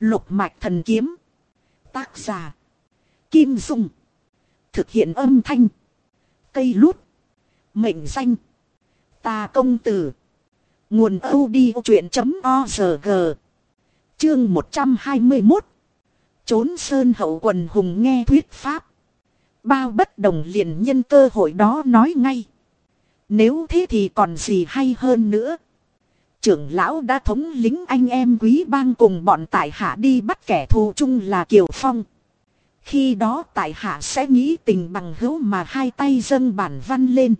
Lục mạch thần kiếm. Tác giả. Kim Dung. Thực hiện âm thanh. Cây lút. Mệnh danh. Ta công tử. Nguồn odchuyện.org Chương 121 Trốn sơn hậu quần hùng nghe thuyết pháp. Bao bất đồng liền nhân cơ hội đó nói ngay. Nếu thế thì còn gì hay hơn nữa. Trưởng lão đã thống lính anh em quý bang cùng bọn tại hạ đi bắt kẻ thù chung là Kiều Phong. Khi đó tại hạ sẽ nghĩ tình bằng hữu mà hai tay dâng bản văn lên.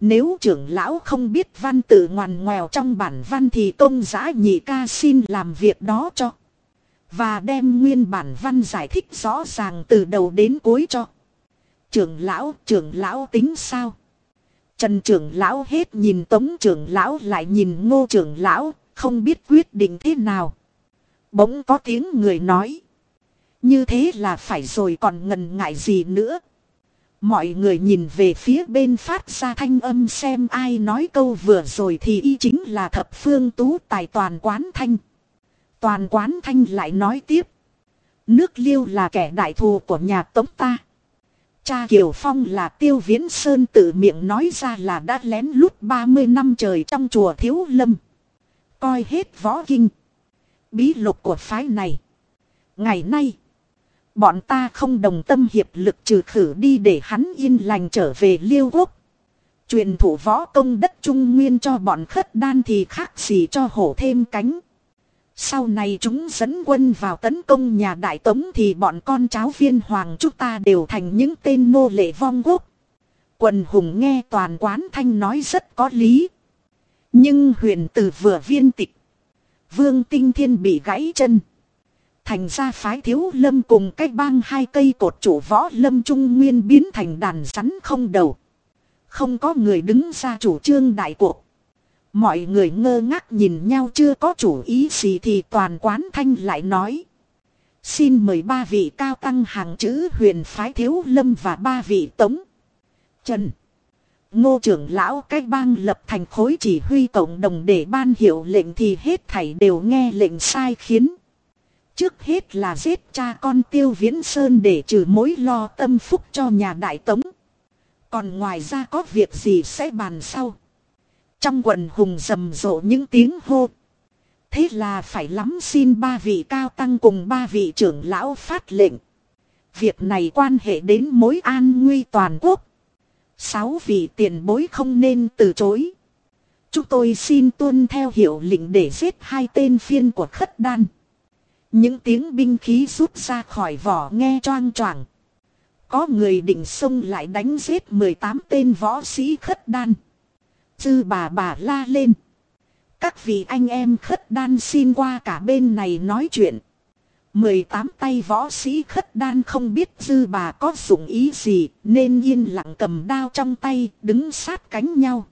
Nếu trưởng lão không biết văn tự ngoằn ngoèo trong bản văn thì tôn giã nhị ca xin làm việc đó cho. Và đem nguyên bản văn giải thích rõ ràng từ đầu đến cuối cho. Trưởng lão, trưởng lão tính sao? Trần trưởng lão hết nhìn tống trưởng lão lại nhìn ngô trưởng lão, không biết quyết định thế nào. Bỗng có tiếng người nói. Như thế là phải rồi còn ngần ngại gì nữa. Mọi người nhìn về phía bên phát ra thanh âm xem ai nói câu vừa rồi thì y chính là thập phương tú tài toàn quán thanh. Toàn quán thanh lại nói tiếp. Nước liêu là kẻ đại thù của nhà tống ta. Cha Kiều Phong là tiêu viễn sơn tự miệng nói ra là đã lén lút 30 năm trời trong chùa Thiếu Lâm. Coi hết võ kinh. Bí lục của phái này. Ngày nay. Bọn ta không đồng tâm hiệp lực trừ khử đi để hắn yên lành trở về liêu quốc. Truyền thủ võ công đất trung nguyên cho bọn khất đan thì khác gì cho hổ thêm cánh. Sau này chúng dẫn quân vào tấn công nhà đại tống thì bọn con cháu viên hoàng chúng ta đều thành những tên nô lệ vong quốc. Quần hùng nghe toàn quán thanh nói rất có lý. Nhưng huyền tử vừa viên tịch. Vương tinh thiên bị gãy chân. Thành ra phái thiếu lâm cùng cách bang hai cây cột chủ võ lâm trung nguyên biến thành đàn rắn không đầu. Không có người đứng ra chủ trương đại cuộc. Mọi người ngơ ngác nhìn nhau chưa có chủ ý gì thì toàn quán thanh lại nói. Xin mời ba vị cao tăng hàng chữ huyền phái thiếu lâm và ba vị tống. Trần. Ngô trưởng lão cách bang lập thành khối chỉ huy cộng đồng để ban hiệu lệnh thì hết thảy đều nghe lệnh sai khiến. Trước hết là giết cha con tiêu viễn sơn để trừ mối lo tâm phúc cho nhà đại tống. Còn ngoài ra có việc gì sẽ bàn sau. Trong quần hùng rầm rộ những tiếng hô. Thế là phải lắm xin ba vị cao tăng cùng ba vị trưởng lão phát lệnh. Việc này quan hệ đến mối an nguy toàn quốc. Sáu vị tiền bối không nên từ chối. Chúng tôi xin tuân theo hiệu lệnh để giết hai tên phiên của khất đan. Những tiếng binh khí rút ra khỏi vỏ nghe choang choảng. Có người định xông lại đánh giết 18 tên võ sĩ khất đan. Dư bà bà la lên. Các vị anh em khất đan xin qua cả bên này nói chuyện. 18 tay võ sĩ khất đan không biết dư bà có dụng ý gì, nên yên lặng cầm đao trong tay, đứng sát cánh nhau.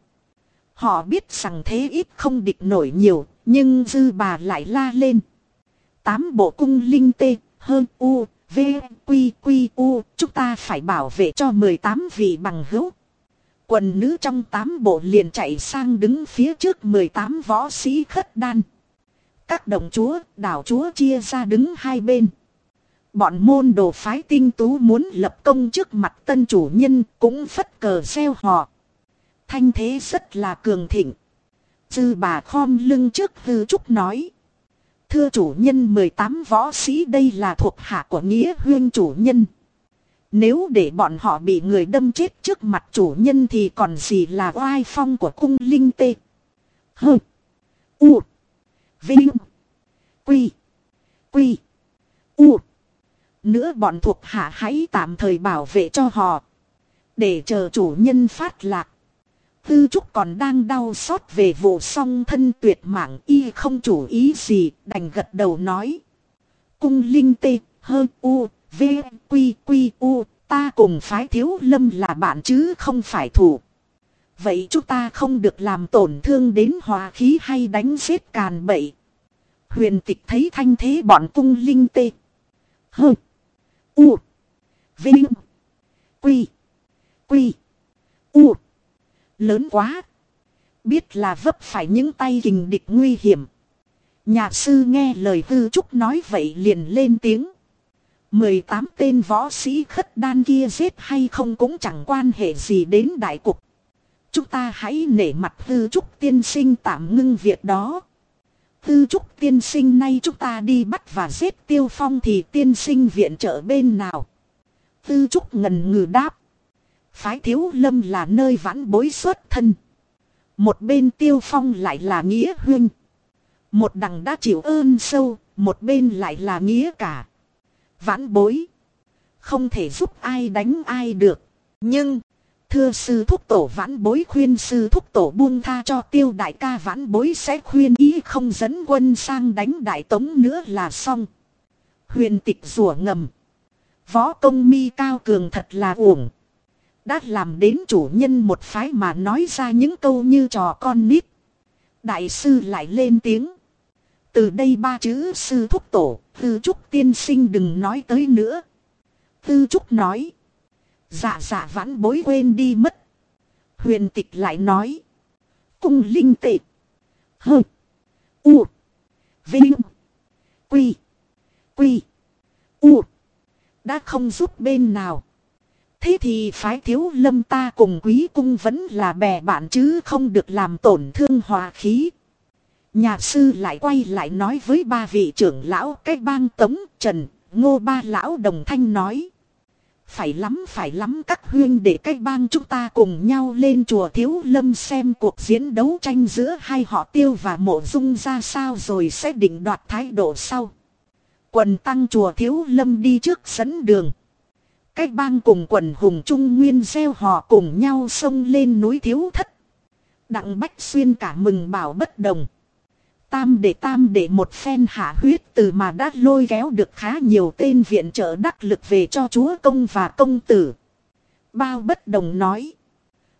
Họ biết rằng thế ít không địch nổi nhiều, nhưng dư bà lại la lên. Tám bộ cung linh tê, hơn u, v, quy quy, u, chúng ta phải bảo vệ cho 18 vị bằng hữu. Quần nữ trong tám bộ liền chạy sang đứng phía trước 18 võ sĩ khất đan. Các đồng chúa, đảo chúa chia ra đứng hai bên. Bọn môn đồ phái tinh tú muốn lập công trước mặt tân chủ nhân cũng phất cờ xeo họ. Thanh thế rất là cường thịnh. Dư bà khom lưng trước hư trúc nói. Thưa chủ nhân 18 võ sĩ đây là thuộc hạ của nghĩa huyên chủ nhân. Nếu để bọn họ bị người đâm chết trước mặt chủ nhân thì còn gì là oai phong của cung linh tê. Hơ. U. Vinh. Quy. Quy. U. Nữa bọn thuộc hạ hãy tạm thời bảo vệ cho họ. Để chờ chủ nhân phát lạc. Tư Trúc còn đang đau xót về vụ song thân tuyệt mạng y không chủ ý gì, đành gật đầu nói. Cung linh tê, hơ, u V, Quy, Quy, U, ta cùng phái thiếu lâm là bạn chứ không phải thủ. Vậy chúng ta không được làm tổn thương đến hòa khí hay đánh giết càn bậy. Huyền tịch thấy thanh thế bọn cung linh tê. Hơ. U. Vinh. Quy. Quy. U. Lớn quá. Biết là vấp phải những tay kình địch nguy hiểm. Nhà sư nghe lời hư trúc nói vậy liền lên tiếng. 18 tên võ sĩ khất đan kia giết hay không cũng chẳng quan hệ gì đến đại cục. Chúng ta hãy nể mặt tư trúc tiên sinh tạm ngưng việc đó. Tư trúc tiên sinh nay chúng ta đi bắt và giết tiêu phong thì tiên sinh viện trợ bên nào. Tư trúc ngần ngừ đáp. Phái thiếu lâm là nơi vãn bối xuất thân. Một bên tiêu phong lại là nghĩa huynh. Một đằng đã chịu ơn sâu, một bên lại là nghĩa cả. Vãn bối. Không thể giúp ai đánh ai được. Nhưng, thưa sư thúc tổ vãn bối khuyên sư thúc tổ buông tha cho tiêu đại ca vãn bối sẽ khuyên ý không dẫn quân sang đánh đại tống nữa là xong. Huyền tịch rủa ngầm. Võ công mi cao cường thật là uổng. Đã làm đến chủ nhân một phái mà nói ra những câu như trò con nít. Đại sư lại lên tiếng. Từ đây ba chữ sư thúc tổ, tư trúc tiên sinh đừng nói tới nữa. Tư trúc nói. Dạ dạ vãn bối quên đi mất. Huyền tịch lại nói. Cung linh tệ. Hơ. U. Vinh. Quy. Quy. U. Đã không giúp bên nào. Thế thì phái thiếu lâm ta cùng quý cung vẫn là bè bạn chứ không được làm tổn thương hòa khí. Nhà sư lại quay lại nói với ba vị trưởng lão cái bang tống trần, ngô ba lão đồng thanh nói. Phải lắm phải lắm các huyên để cái bang chúng ta cùng nhau lên chùa thiếu lâm xem cuộc diễn đấu tranh giữa hai họ tiêu và mộ dung ra sao rồi sẽ định đoạt thái độ sau. Quần tăng chùa thiếu lâm đi trước dẫn đường. Cái bang cùng quần hùng trung nguyên gieo họ cùng nhau xông lên núi thiếu thất. Đặng Bách Xuyên cả mừng bảo bất đồng. Tam để tam để một phen hạ huyết từ mà đã lôi kéo được khá nhiều tên viện trợ đắc lực về cho chúa công và công tử. Bao bất đồng nói.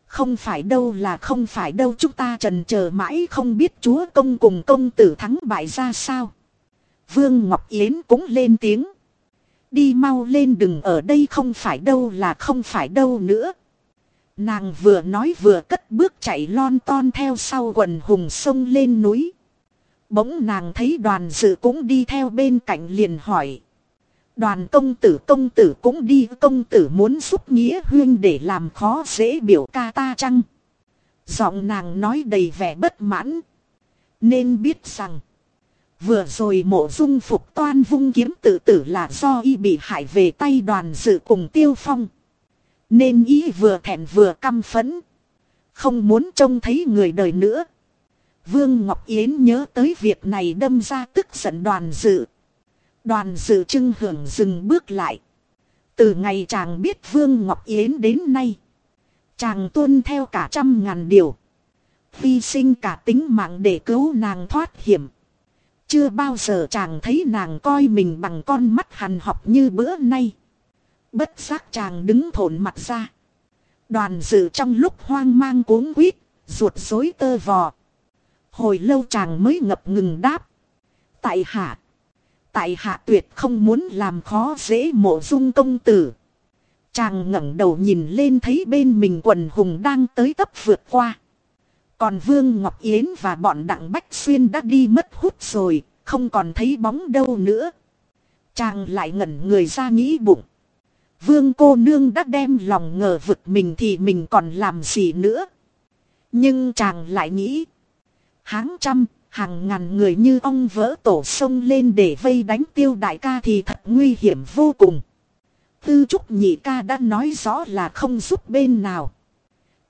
Không phải đâu là không phải đâu, chúng ta trần chờ mãi không biết chúa công cùng công tử thắng bại ra sao. Vương Ngọc Yến cũng lên tiếng. Đi mau lên đừng ở đây, không phải đâu là không phải đâu nữa. Nàng vừa nói vừa cất bước chạy lon ton theo sau quần hùng sông lên núi. Bỗng nàng thấy đoàn dự cũng đi theo bên cạnh liền hỏi. Đoàn công tử công tử cũng đi, công tử muốn giúp nghĩa huyên để làm khó dễ biểu ca ta chăng? Giọng nàng nói đầy vẻ bất mãn. Nên biết rằng. Vừa rồi mộ dung phục toan vung kiếm tự tử là do y bị hại về tay đoàn dự cùng tiêu phong. Nên y vừa thẹn vừa căm phẫn. Không muốn trông thấy người đời nữa. Vương Ngọc Yến nhớ tới việc này đâm ra tức giận đoàn dự. Đoàn dự trưng hưởng dừng bước lại. Từ ngày chàng biết Vương Ngọc Yến đến nay. Chàng tuân theo cả trăm ngàn điều. Hy sinh cả tính mạng để cứu nàng thoát hiểm. Chưa bao giờ chàng thấy nàng coi mình bằng con mắt hằn học như bữa nay. Bất giác chàng đứng thổn mặt ra. Đoàn dự trong lúc hoang mang cuống quýt, ruột rối tơ vò. Hồi lâu chàng mới ngập ngừng đáp. Tại hạ. Tại hạ tuyệt không muốn làm khó dễ mộ dung công tử. Chàng ngẩng đầu nhìn lên thấy bên mình quần hùng đang tới tấp vượt qua. Còn Vương Ngọc Yến và bọn Đặng Bách Xuyên đã đi mất hút rồi, không còn thấy bóng đâu nữa. Chàng lại ngẩn người ra nghĩ bụng. Vương cô nương đã đem lòng ngờ vực mình thì mình còn làm gì nữa. Nhưng chàng lại nghĩ. Háng trăm, hàng ngàn người như ông vỡ tổ sông lên để vây đánh tiêu đại ca thì thật nguy hiểm vô cùng. Tư trúc nhị ca đã nói rõ là không giúp bên nào.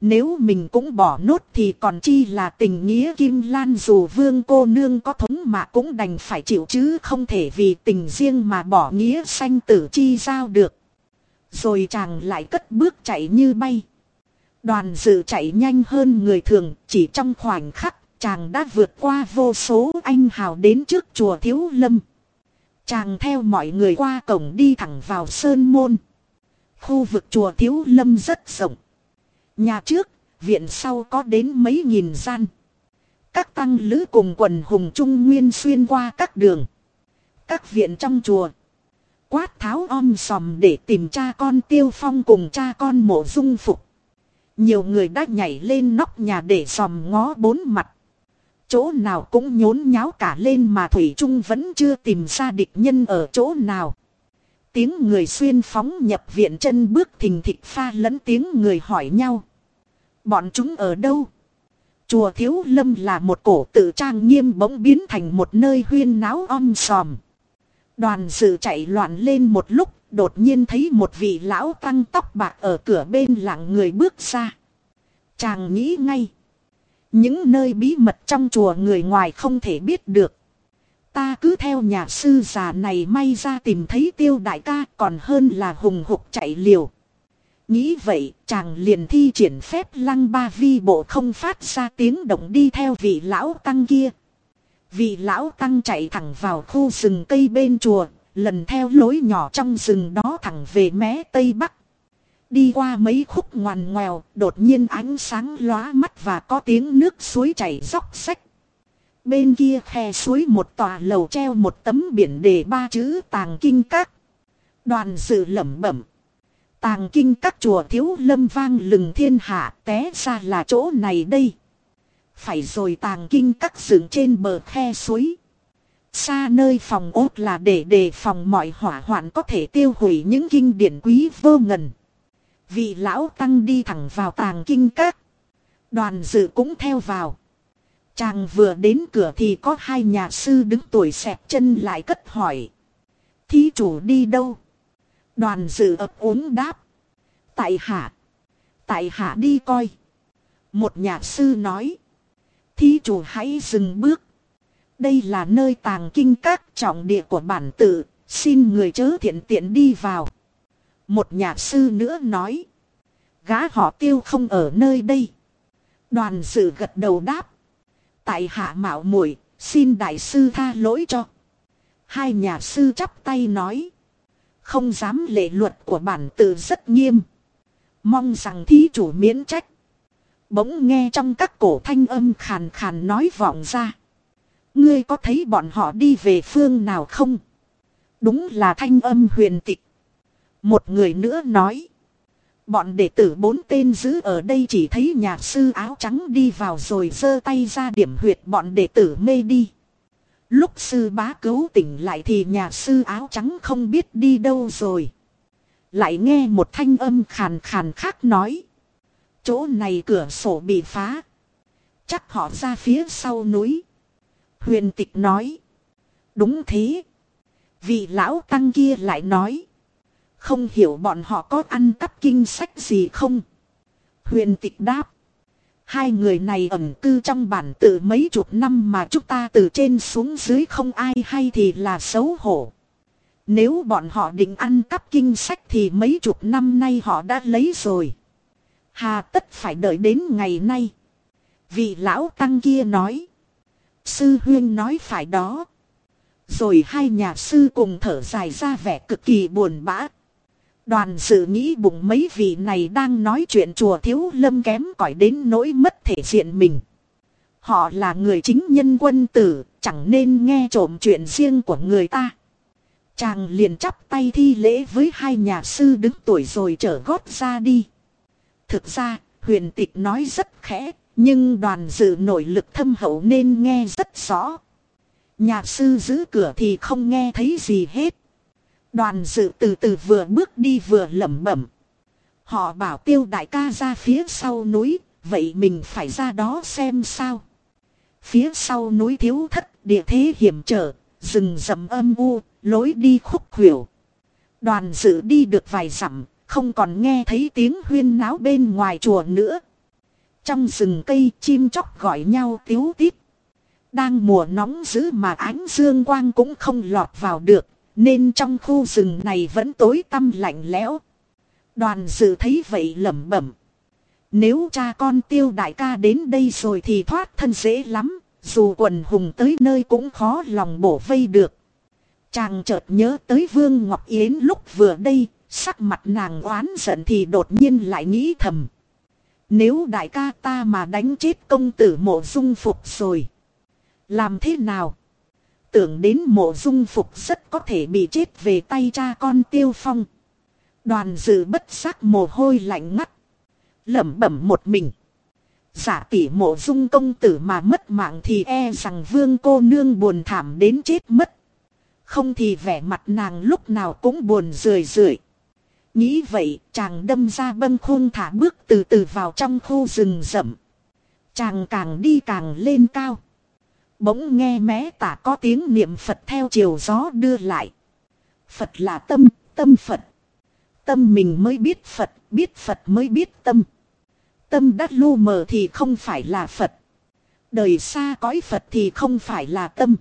Nếu mình cũng bỏ nốt thì còn chi là tình nghĩa kim lan dù vương cô nương có thống mà cũng đành phải chịu chứ không thể vì tình riêng mà bỏ nghĩa sanh tử chi giao được. Rồi chàng lại cất bước chạy như bay. Đoàn dự chạy nhanh hơn người thường chỉ trong khoảnh khắc chàng đã vượt qua vô số anh hào đến trước chùa Thiếu Lâm. Chàng theo mọi người qua cổng đi thẳng vào Sơn Môn. Khu vực chùa Thiếu Lâm rất rộng. Nhà trước, viện sau có đến mấy nghìn gian. Các tăng lữ cùng quần hùng trung nguyên xuyên qua các đường. Các viện trong chùa. Quát tháo om sòm để tìm cha con tiêu phong cùng cha con mộ dung phục. Nhiều người đã nhảy lên nóc nhà để sòm ngó bốn mặt. Chỗ nào cũng nhốn nháo cả lên mà Thủy Trung vẫn chưa tìm ra địch nhân ở chỗ nào. Tiếng người xuyên phóng nhập viện chân bước thình thịch pha lẫn tiếng người hỏi nhau. Bọn chúng ở đâu? Chùa Thiếu Lâm là một cổ tự trang nghiêm bỗng biến thành một nơi huyên náo om sòm. Đoàn sự chạy loạn lên một lúc, đột nhiên thấy một vị lão tăng tóc bạc ở cửa bên lặng người bước ra. Chàng nghĩ ngay. Những nơi bí mật trong chùa người ngoài không thể biết được. Ta cứ theo nhà sư già này may ra tìm thấy tiêu đại ca còn hơn là hùng hục chạy liều. Nghĩ vậy chàng liền thi triển phép lăng ba vi bộ không phát ra tiếng động đi theo vị lão tăng kia. Vị lão tăng chạy thẳng vào khu rừng cây bên chùa, lần theo lối nhỏ trong rừng đó thẳng về mé tây bắc. Đi qua mấy khúc ngoằn ngoèo, đột nhiên ánh sáng lóa mắt và có tiếng nước suối chảy róc sách. Bên kia khe suối một tòa lầu treo một tấm biển đề ba chữ tàng kinh các. Đoàn dự lẩm bẩm. Tàng kinh các chùa thiếu lâm vang lừng thiên hạ té ra là chỗ này đây. Phải rồi tàng kinh các dựng trên bờ khe suối. Xa nơi phòng ốt là để đề phòng mọi hỏa hoạn có thể tiêu hủy những kinh điển quý vô ngần. Vị lão tăng đi thẳng vào tàng kinh các. Đoàn dự cũng theo vào. Chàng vừa đến cửa thì có hai nhà sư đứng tuổi xẹp chân lại cất hỏi. Thí chủ đi đâu? Đoàn dự ấp uống đáp. Tại hạ. Tại hạ đi coi. Một nhà sư nói. Thí chủ hãy dừng bước. Đây là nơi tàng kinh các trọng địa của bản tự. Xin người chớ thiện tiện đi vào. Một nhà sư nữa nói. Gá họ tiêu không ở nơi đây. Đoàn sự gật đầu đáp. Tại hạ mạo muội, xin đại sư tha lỗi cho. Hai nhà sư chắp tay nói. Không dám lệ luật của bản tự rất nghiêm. Mong rằng thí chủ miễn trách. Bỗng nghe trong các cổ thanh âm khàn khàn nói vọng ra. Ngươi có thấy bọn họ đi về phương nào không? Đúng là thanh âm huyền tịch. Một người nữa nói. Bọn đệ tử bốn tên giữ ở đây chỉ thấy nhạc sư áo trắng đi vào rồi giơ tay ra điểm huyệt bọn đệ tử mê đi. Lúc sư bá cứu tỉnh lại thì nhà sư áo trắng không biết đi đâu rồi. Lại nghe một thanh âm khàn khàn khác nói. Chỗ này cửa sổ bị phá. Chắc họ ra phía sau núi. Huyền tịch nói. Đúng thế. Vị lão tăng kia lại nói. Không hiểu bọn họ có ăn cắp kinh sách gì không? Huyền tịch đáp. Hai người này ẩn cư trong bản tự mấy chục năm mà chúng ta từ trên xuống dưới không ai hay thì là xấu hổ. Nếu bọn họ định ăn cắp kinh sách thì mấy chục năm nay họ đã lấy rồi. Hà tất phải đợi đến ngày nay. Vị lão tăng kia nói. Sư huyên nói phải đó. Rồi hai nhà sư cùng thở dài ra vẻ cực kỳ buồn bã. Đoàn sự nghĩ bụng mấy vị này đang nói chuyện chùa thiếu lâm kém cỏi đến nỗi mất thể diện mình. Họ là người chính nhân quân tử, chẳng nên nghe trộm chuyện riêng của người ta. Chàng liền chắp tay thi lễ với hai nhà sư đứng tuổi rồi trở gót ra đi. Thực ra, huyền tịch nói rất khẽ, nhưng đoàn dự nội lực thâm hậu nên nghe rất rõ. Nhà sư giữ cửa thì không nghe thấy gì hết. Đoàn dự từ từ vừa bước đi vừa lẩm bẩm. Họ bảo tiêu đại ca ra phía sau núi, vậy mình phải ra đó xem sao. Phía sau núi thiếu thất, địa thế hiểm trở, rừng rậm âm u, lối đi khúc khuỷu. Đoàn dự đi được vài dặm, không còn nghe thấy tiếng huyên náo bên ngoài chùa nữa. Trong rừng cây chim chóc gọi nhau tiếu tít. Đang mùa nóng dữ mà ánh dương quang cũng không lọt vào được, nên trong khu rừng này vẫn tối tăm lạnh lẽo. Đoàn dự thấy vậy lẩm bẩm. Nếu cha con tiêu đại ca đến đây rồi thì thoát thân dễ lắm, dù quần hùng tới nơi cũng khó lòng bổ vây được. Chàng chợt nhớ tới Vương Ngọc Yến lúc vừa đây, sắc mặt nàng oán giận thì đột nhiên lại nghĩ thầm. Nếu đại ca ta mà đánh chết công tử mộ dung phục rồi. Làm thế nào? Tưởng đến mộ dung phục rất có thể bị chết về tay cha con tiêu phong. Đoàn dự bất giác mồ hôi lạnh ngắt. Lẩm bẩm một mình. Giả tỷ mộ dung công tử mà mất mạng thì e rằng vương cô nương buồn thảm đến chết mất. Không thì vẻ mặt nàng lúc nào cũng buồn rười rượi. Nghĩ vậy, chàng đâm ra bâng khung thả bước từ từ vào trong khu rừng rậm. Chàng càng đi càng lên cao. Bỗng nghe mé tả có tiếng niệm Phật theo chiều gió đưa lại. Phật là tâm, tâm Phật. Tâm mình mới biết Phật, biết Phật mới biết tâm. Tâm đắt lu mờ thì không phải là Phật. Đời xa cõi Phật thì không phải là tâm.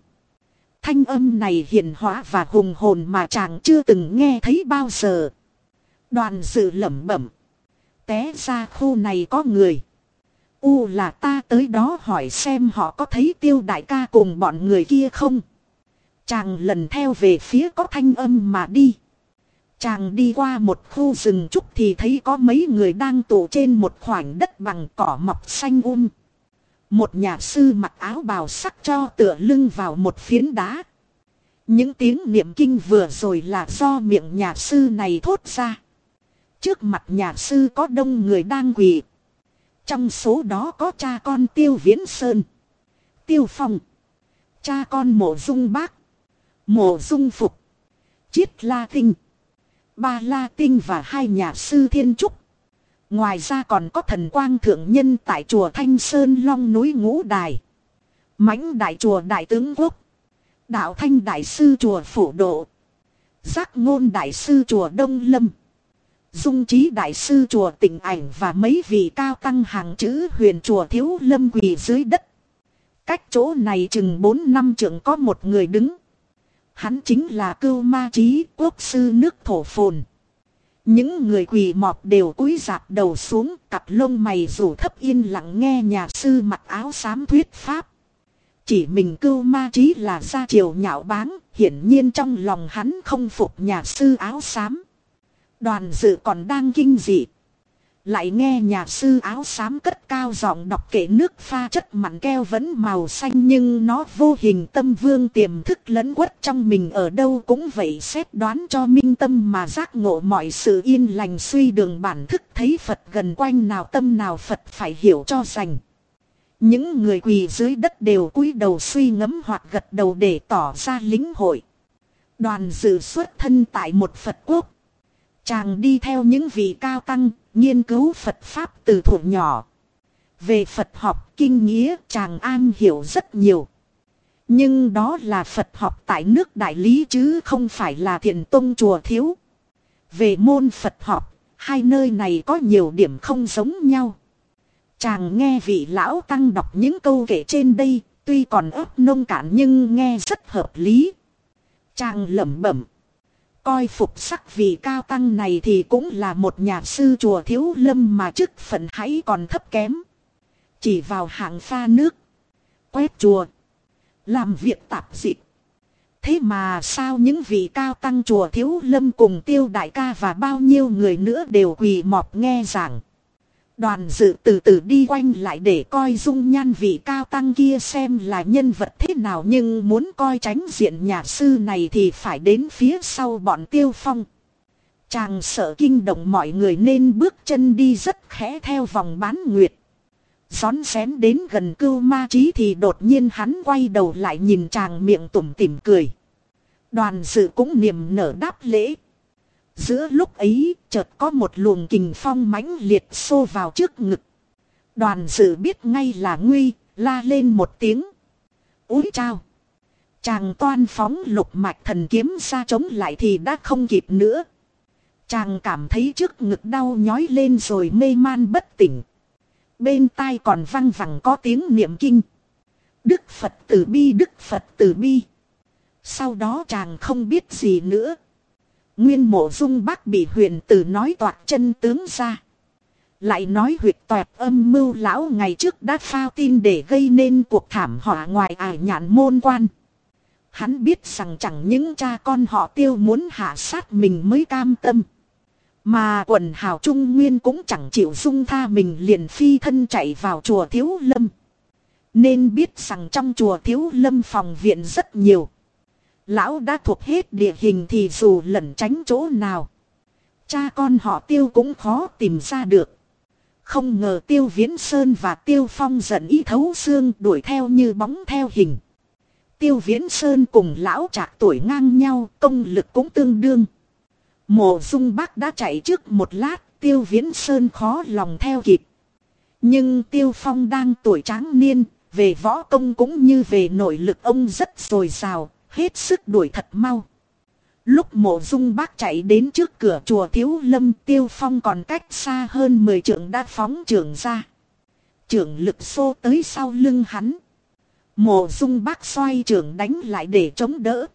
Thanh âm này hiền hóa và hùng hồn mà chàng chưa từng nghe thấy bao giờ. Đoàn dự lẩm bẩm. Té ra khu này có người. U là ta tới đó hỏi xem họ có thấy tiêu đại ca cùng bọn người kia không. Chàng lần theo về phía có thanh âm mà đi. Chàng đi qua một khu rừng trúc thì thấy có mấy người đang tụ trên một khoảng đất bằng cỏ mọc xanh um. Một nhà sư mặc áo bào sắc cho tựa lưng vào một phiến đá. Những tiếng niệm kinh vừa rồi là do miệng nhà sư này thốt ra. Trước mặt nhà sư có đông người đang quỳ. Trong số đó có cha con Tiêu Viễn Sơn, Tiêu Phong, cha con Mộ Dung Bác, Mộ Dung Phục, Chiết La Tinh, Ba La Tinh và hai nhà sư Thiên Trúc. Ngoài ra còn có thần quang thượng nhân tại chùa Thanh Sơn Long núi Ngũ Đài. mãnh đại chùa Đại Tướng Quốc. Đạo Thanh Đại Sư chùa Phủ Độ. Giác ngôn Đại Sư chùa Đông Lâm. Dung trí đại sư chùa tỉnh ảnh và mấy vị cao tăng hàng chữ huyền chùa thiếu lâm quỳ dưới đất. Cách chỗ này chừng 4 năm trưởng có một người đứng. Hắn chính là cưu ma trí quốc sư nước thổ phồn. Những người quỳ mọp đều cúi dạp đầu xuống cặp lông mày rủ thấp yên lặng nghe nhà sư mặc áo xám thuyết pháp. Chỉ mình cưu ma trí là ra chiều nhạo báng, hiển nhiên trong lòng hắn không phục nhà sư áo xám. Đoàn dự còn đang kinh dị. Lại nghe nhà sư áo xám cất cao giọng đọc kể nước pha chất mặn keo vẫn màu xanh nhưng nó vô hình tâm vương tiềm thức lẫn quất trong mình ở đâu cũng vậy xét đoán cho minh tâm mà giác ngộ mọi sự yên lành suy đường bản thức thấy Phật gần quanh nào tâm nào Phật phải hiểu cho rành. Những người quỳ dưới đất đều cúi đầu suy ngẫm hoặc gật đầu để tỏ ra lính hội. Đoàn dự xuất thân tại một Phật quốc. Chàng đi theo những vị cao tăng, nghiên cứu Phật Pháp từ thủ nhỏ. Về Phật học kinh nghĩa chàng an hiểu rất nhiều. Nhưng đó là Phật học tại nước Đại Lý chứ không phải là thiền tông chùa thiếu. Về môn Phật học, hai nơi này có nhiều điểm không giống nhau. Chàng nghe vị lão tăng đọc những câu kể trên đây, tuy còn ấp nông cạn nhưng nghe rất hợp lý. Chàng lẩm bẩm. Coi phục sắc vị cao tăng này thì cũng là một nhà sư chùa thiếu lâm mà chức phận hãy còn thấp kém. Chỉ vào hạng pha nước. Quét chùa. Làm việc tạp dịch. Thế mà sao những vị cao tăng chùa thiếu lâm cùng tiêu đại ca và bao nhiêu người nữa đều quỳ mọp nghe giảng. Đoàn dự từ từ đi quanh lại để coi dung nhan vị cao tăng kia xem là nhân vật thế nào nhưng muốn coi tránh diện nhà sư này thì phải đến phía sau bọn tiêu phong. Chàng sợ kinh động mọi người nên bước chân đi rất khẽ theo vòng bán nguyệt. Gión xén đến gần cưu ma trí thì đột nhiên hắn quay đầu lại nhìn chàng miệng tủm tỉm cười. Đoàn dự cũng niềm nở đáp lễ. Giữa lúc ấy, chợt có một luồng kình phong mãnh liệt xô vào trước ngực. Đoàn dự biết ngay là nguy, la lên một tiếng. Úi chao! Chàng toan phóng lục mạch thần kiếm ra chống lại thì đã không kịp nữa. Chàng cảm thấy trước ngực đau nhói lên rồi mê man bất tỉnh. Bên tai còn văng vẳng có tiếng niệm kinh. Đức Phật từ bi, Đức Phật từ bi. Sau đó chàng không biết gì nữa. Nguyên mộ dung bác bị huyền tử nói toạc chân tướng ra. Lại nói huyệt toẹt âm mưu lão ngày trước đã phao tin để gây nên cuộc thảm họa ngoài ải nhạn môn quan. Hắn biết rằng chẳng những cha con họ tiêu muốn hạ sát mình mới cam tâm. Mà quần hào trung nguyên cũng chẳng chịu dung tha mình liền phi thân chạy vào chùa thiếu lâm. Nên biết rằng trong chùa thiếu lâm phòng viện rất nhiều. Lão đã thuộc hết địa hình thì dù lẩn tránh chỗ nào. Cha con họ tiêu cũng khó tìm ra được. Không ngờ Tiêu Viễn Sơn và Tiêu Phong giận ý thấu xương đuổi theo như bóng theo hình. Tiêu Viễn Sơn cùng lão trạc tuổi ngang nhau, công lực cũng tương đương. Mộ dung bác đã chạy trước một lát, Tiêu Viễn Sơn khó lòng theo kịp. Nhưng Tiêu Phong đang tuổi tráng niên, về võ công cũng như về nội lực ông rất dồi dào, hết sức đuổi thật mau. Lúc mộ dung bác chạy đến trước cửa chùa Thiếu Lâm Tiêu Phong còn cách xa hơn 10 trượng đã phóng trưởng ra. Trưởng lực xô tới sau lưng hắn. Mộ dung bác xoay trưởng đánh lại để chống đỡ.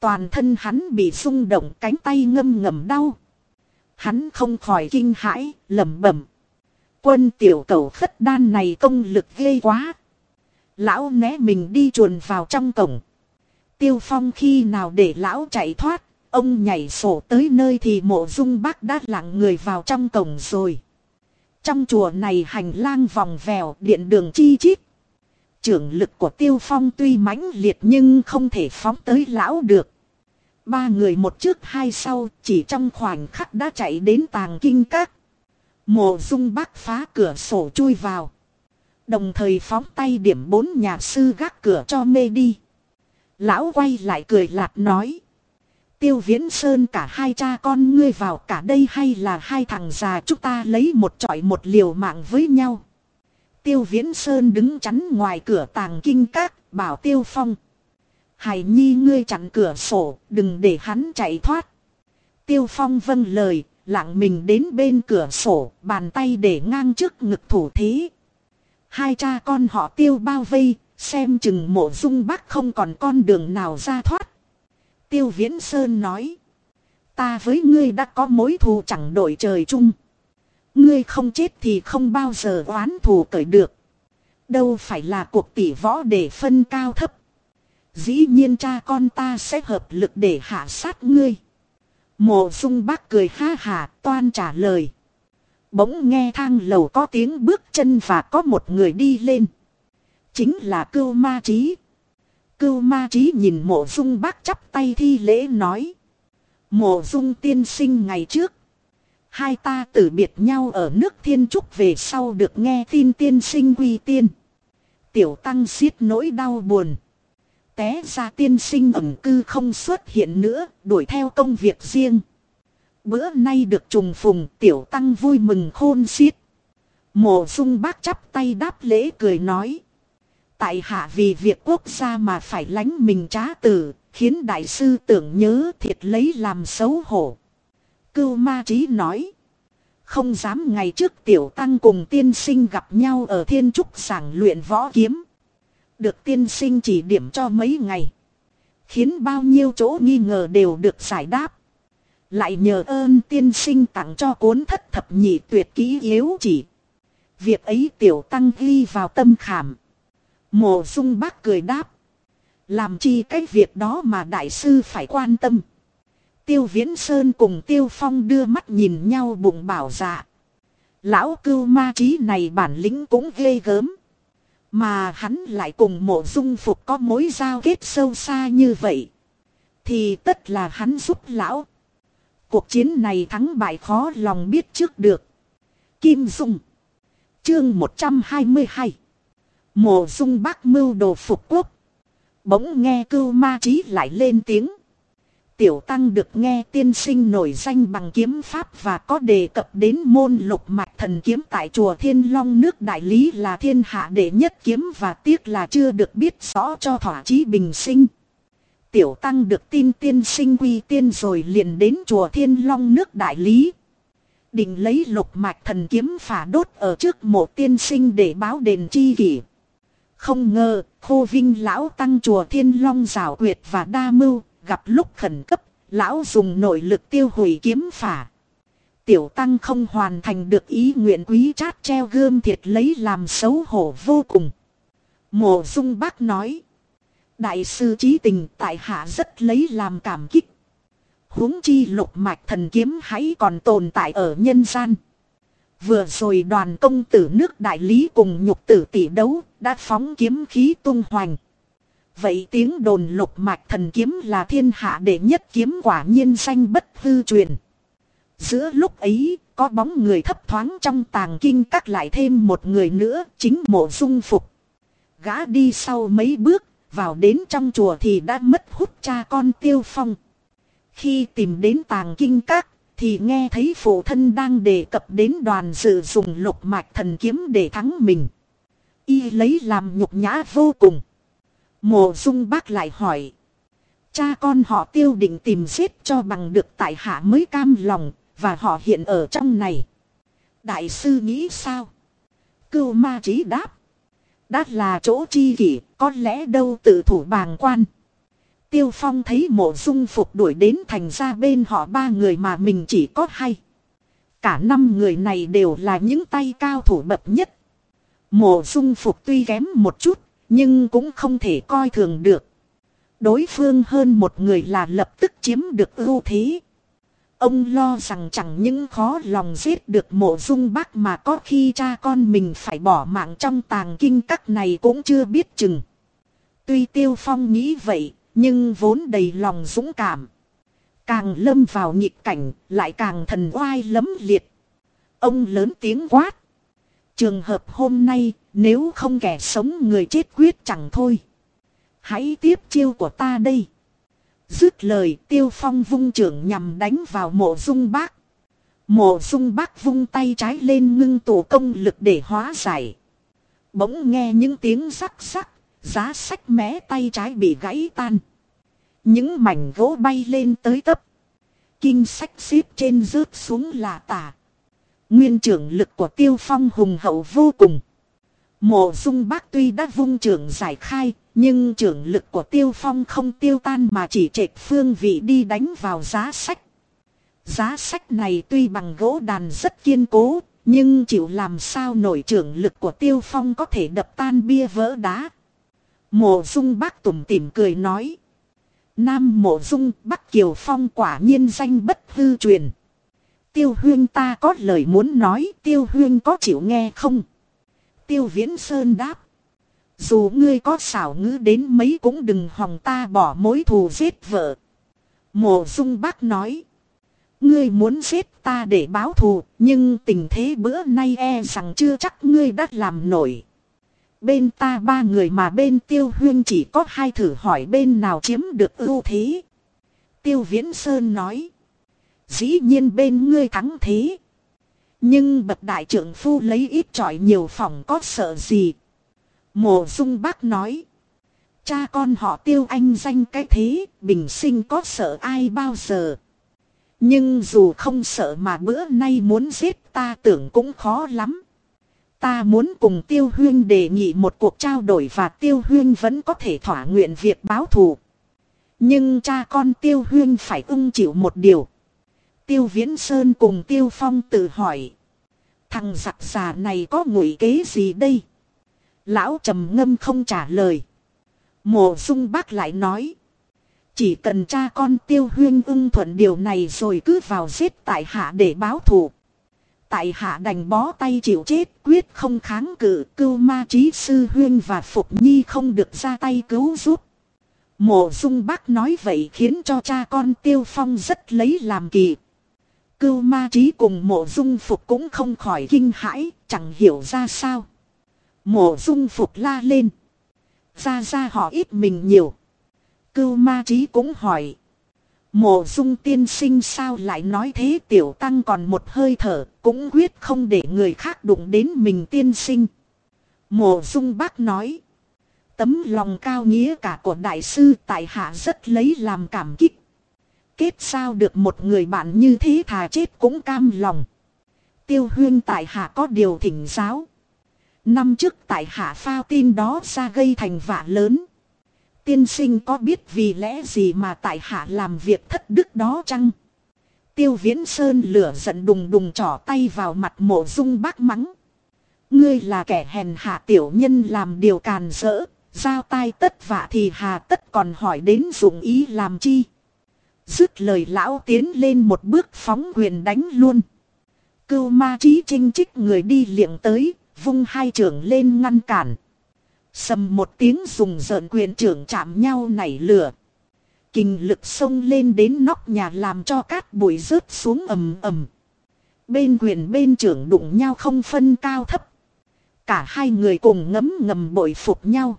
Toàn thân hắn bị rung động cánh tay ngâm ngầm đau. Hắn không khỏi kinh hãi, lẩm bẩm. Quân tiểu cầu khất đan này công lực ghê quá. Lão né mình đi chuồn vào trong cổng. Tiêu phong khi nào để lão chạy thoát, ông nhảy sổ tới nơi thì mộ dung bác đã lặng người vào trong cổng rồi. Trong chùa này hành lang vòng vèo điện đường chi chít. Trưởng lực của tiêu phong tuy mãnh liệt nhưng không thể phóng tới lão được. Ba người một trước hai sau chỉ trong khoảnh khắc đã chạy đến tàng kinh các. Mộ dung bác phá cửa sổ chui vào. Đồng thời phóng tay điểm bốn nhà sư gác cửa cho mê đi. Lão quay lại cười lạt nói. Tiêu viễn sơn cả hai cha con ngươi vào cả đây hay là hai thằng già chúng ta lấy một trọi một liều mạng với nhau. Tiêu viễn sơn đứng chắn ngoài cửa tàng kinh các, bảo tiêu phong. Hải nhi ngươi chặn cửa sổ, đừng để hắn chạy thoát. Tiêu phong vâng lời, lặng mình đến bên cửa sổ, bàn tay để ngang trước ngực thủ thí Hai cha con họ tiêu bao vây, xem chừng mộ dung bác không còn con đường nào ra thoát. Tiêu Viễn Sơn nói. Ta với ngươi đã có mối thù chẳng đổi trời chung. Ngươi không chết thì không bao giờ oán thù cởi được. Đâu phải là cuộc tỷ võ để phân cao thấp. Dĩ nhiên cha con ta sẽ hợp lực để hạ sát ngươi. Mộ dung bác cười ha hà, toan trả lời. Bỗng nghe thang lầu có tiếng bước chân và có một người đi lên. Chính là cưu ma trí. Cưu ma trí nhìn mộ dung bác chắp tay thi lễ nói. Mộ dung tiên sinh ngày trước. Hai ta tử biệt nhau ở nước thiên trúc về sau được nghe tin tiên sinh quy tiên. Tiểu tăng xiết nỗi đau buồn. Té ra tiên sinh ẩn cư không xuất hiện nữa, đuổi theo công việc riêng. Bữa nay được trùng phùng, tiểu tăng vui mừng khôn xiết. Mộ dung bác chắp tay đáp lễ cười nói. Tại hạ vì việc quốc gia mà phải lánh mình trá tử, khiến đại sư tưởng nhớ thiệt lấy làm xấu hổ. Cưu ma trí nói. Không dám ngày trước tiểu tăng cùng tiên sinh gặp nhau ở thiên trúc giảng luyện võ kiếm. Được tiên sinh chỉ điểm cho mấy ngày. Khiến bao nhiêu chỗ nghi ngờ đều được giải đáp. Lại nhờ ơn tiên sinh tặng cho cuốn thất thập nhị tuyệt ký yếu chỉ. Việc ấy tiểu tăng ghi vào tâm khảm. Mộ dung bác cười đáp. Làm chi cái việc đó mà đại sư phải quan tâm. Tiêu Viễn Sơn cùng Tiêu Phong đưa mắt nhìn nhau bụng bảo dạ. Lão cưu ma trí này bản lĩnh cũng ghê gớm. Mà hắn lại cùng mộ dung phục có mối giao kết sâu xa như vậy. Thì tất là hắn giúp lão. Cuộc chiến này thắng bại khó lòng biết trước được. Kim Dung Chương 122 Mộ dung bác mưu đồ phục quốc. Bỗng nghe cưu ma trí lại lên tiếng. Tiểu tăng được nghe tiên sinh nổi danh bằng kiếm pháp và có đề cập đến môn lục mạch thần kiếm tại chùa Thiên Long nước đại lý là thiên hạ đệ nhất kiếm và tiếc là chưa được biết rõ cho thỏa chí bình sinh. Tiểu tăng được tin tiên sinh quy tiên rồi liền đến chùa Thiên Long nước đại lý. Định lấy lục mạch thần kiếm phả đốt ở trước mộ tiên sinh để báo đền chi kỷ. Không ngờ, khô vinh lão tăng chùa Thiên Long rào quyệt và đa mưu, gặp lúc khẩn cấp, lão dùng nội lực tiêu hủy kiếm phả. Tiểu tăng không hoàn thành được ý nguyện quý chát treo gươm thiệt lấy làm xấu hổ vô cùng. Mộ dung bác nói. Đại sư trí tình tại hạ rất lấy làm cảm kích. huống chi lục mạch thần kiếm hãy còn tồn tại ở nhân gian. Vừa rồi đoàn công tử nước đại lý cùng nhục tử tỷ đấu, đã phóng kiếm khí tung hoành. Vậy tiếng đồn lục mạch thần kiếm là thiên hạ đệ nhất kiếm quả nhiên danh bất hư truyền. Giữa lúc ấy, có bóng người thấp thoáng trong tàng kinh các lại thêm một người nữa, chính mộ dung phục. Gã đi sau mấy bước, vào đến trong chùa thì đã mất hút cha con tiêu phong. Khi tìm đến tàng kinh các, thì nghe thấy phụ thân đang đề cập đến đoàn dự dùng lục mạch thần kiếm để thắng mình. Y lấy làm nhục nhã vô cùng. Mộ dung bác lại hỏi. Cha con họ tiêu định tìm giết cho bằng được tại hạ mới cam lòng, và họ hiện ở trong này. Đại sư nghĩ sao? Cưu ma trí đáp. Đã là chỗ chi kỷ, có lẽ đâu tự thủ bàng quan. Tiêu Phong thấy mộ dung phục đuổi đến thành ra bên họ ba người mà mình chỉ có hai. Cả năm người này đều là những tay cao thủ bậc nhất. Mộ dung phục tuy kém một chút, nhưng cũng không thể coi thường được. Đối phương hơn một người là lập tức chiếm được ưu thế. Ông lo rằng chẳng những khó lòng giết được mộ dung bác mà có khi cha con mình phải bỏ mạng trong tàng kinh các này cũng chưa biết chừng. Tuy Tiêu Phong nghĩ vậy, nhưng vốn đầy lòng dũng cảm. Càng lâm vào nghịch cảnh, lại càng thần oai lấm liệt. Ông lớn tiếng quát. Trường hợp hôm nay, nếu không kẻ sống người chết quyết chẳng thôi. Hãy tiếp chiêu của ta đây. Dứt lời tiêu phong vung trưởng nhằm đánh vào mộ dung bác. Mộ dung bác vung tay trái lên ngưng tổ công lực để hóa giải. Bỗng nghe những tiếng rắc rắc, giá sách mé tay trái bị gãy tan. Những mảnh gỗ bay lên tới tấp. Kinh sách xếp trên rớt xuống là tả. Nguyên trưởng lực của tiêu phong hùng hậu vô cùng. Mộ dung bác tuy đã vung trưởng giải khai, nhưng trưởng lực của tiêu phong không tiêu tan mà chỉ trệch phương vị đi đánh vào giá sách. Giá sách này tuy bằng gỗ đàn rất kiên cố, nhưng chịu làm sao nổi trưởng lực của tiêu phong có thể đập tan bia vỡ đá. Mộ dung bác tủm tỉm cười nói. Nam mộ dung bắc kiều phong quả nhiên danh bất hư truyền. Tiêu huyên ta có lời muốn nói tiêu huyên có chịu nghe không? Tiêu viễn sơn đáp. Dù ngươi có xảo ngữ đến mấy cũng đừng hòng ta bỏ mối thù giết vợ. Mộ dung bác nói. Ngươi muốn giết ta để báo thù, nhưng tình thế bữa nay e rằng chưa chắc ngươi đã làm nổi. Bên ta ba người mà bên tiêu huyên chỉ có hai thử hỏi bên nào chiếm được ưu thế. Tiêu viễn sơn nói. Dĩ nhiên bên ngươi thắng thế. Nhưng bậc đại trưởng phu lấy ít trọi nhiều phòng có sợ gì. Mộ dung bác nói. Cha con họ tiêu anh danh cái thế, bình sinh có sợ ai bao giờ. Nhưng dù không sợ mà bữa nay muốn giết ta tưởng cũng khó lắm. Ta muốn cùng Tiêu Huyên đề nghị một cuộc trao đổi và Tiêu Huyên vẫn có thể thỏa nguyện việc báo thù. Nhưng cha con Tiêu Huyên phải ưng chịu một điều. Tiêu Viễn Sơn cùng Tiêu Phong tự hỏi. Thằng giặc già này có ngụy kế gì đây? Lão trầm ngâm không trả lời. Mộ dung bác lại nói. Chỉ cần cha con Tiêu Huyên ưng thuận điều này rồi cứ vào giết tại hạ để báo thù. Tại hạ đành bó tay chịu chết quyết không kháng cự cưu ma trí sư huyên và Phục Nhi không được ra tay cứu giúp. Mộ dung bác nói vậy khiến cho cha con tiêu phong rất lấy làm kỳ. Cưu ma trí cùng mộ dung phục cũng không khỏi kinh hãi, chẳng hiểu ra sao. Mộ dung phục la lên. Ra ra họ ít mình nhiều. Cưu ma trí cũng hỏi. Mộ dung tiên sinh sao lại nói thế tiểu tăng còn một hơi thở, cũng quyết không để người khác đụng đến mình tiên sinh. Mộ dung bác nói. Tấm lòng cao nghĩa cả của đại sư tại hạ rất lấy làm cảm kích. Kết sao được một người bạn như thế thà chết cũng cam lòng. Tiêu huyên tại hạ có điều thỉnh giáo. Năm trước tại hạ phao tin đó ra gây thành vạ lớn tiên sinh có biết vì lẽ gì mà tại hạ làm việc thất đức đó chăng? Tiêu viễn sơn lửa giận đùng đùng trỏ tay vào mặt mộ dung bác mắng. Ngươi là kẻ hèn hạ tiểu nhân làm điều càn rỡ, giao tai tất vạ thì hà tất còn hỏi đến dụng ý làm chi. Dứt lời lão tiến lên một bước phóng quyền đánh luôn. Cưu ma trí trinh trích người đi liệng tới, vung hai trưởng lên ngăn cản. Sầm một tiếng dùng giận quyền trưởng chạm nhau nảy lửa. Kinh lực sông lên đến nóc nhà làm cho cát bụi rớt xuống ầm ầm. Bên quyền bên trưởng đụng nhau không phân cao thấp. Cả hai người cùng ngấm ngầm bội phục nhau.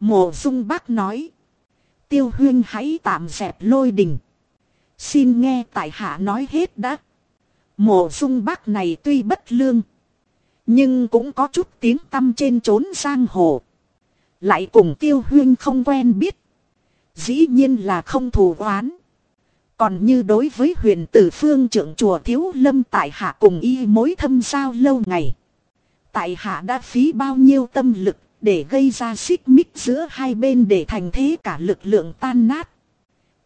Mộ dung bác nói. Tiêu huyên hãy tạm dẹp lôi đình. Xin nghe tại hạ nói hết đã. Mộ dung bác này tuy bất lương. Nhưng cũng có chút tiếng tâm trên trốn giang hồ. Lại cùng tiêu huyên không quen biết. Dĩ nhiên là không thù oán. Còn như đối với huyền tử phương trưởng chùa thiếu lâm tại hạ cùng y mối thâm giao lâu ngày. Tại hạ đã phí bao nhiêu tâm lực để gây ra xích mích giữa hai bên để thành thế cả lực lượng tan nát.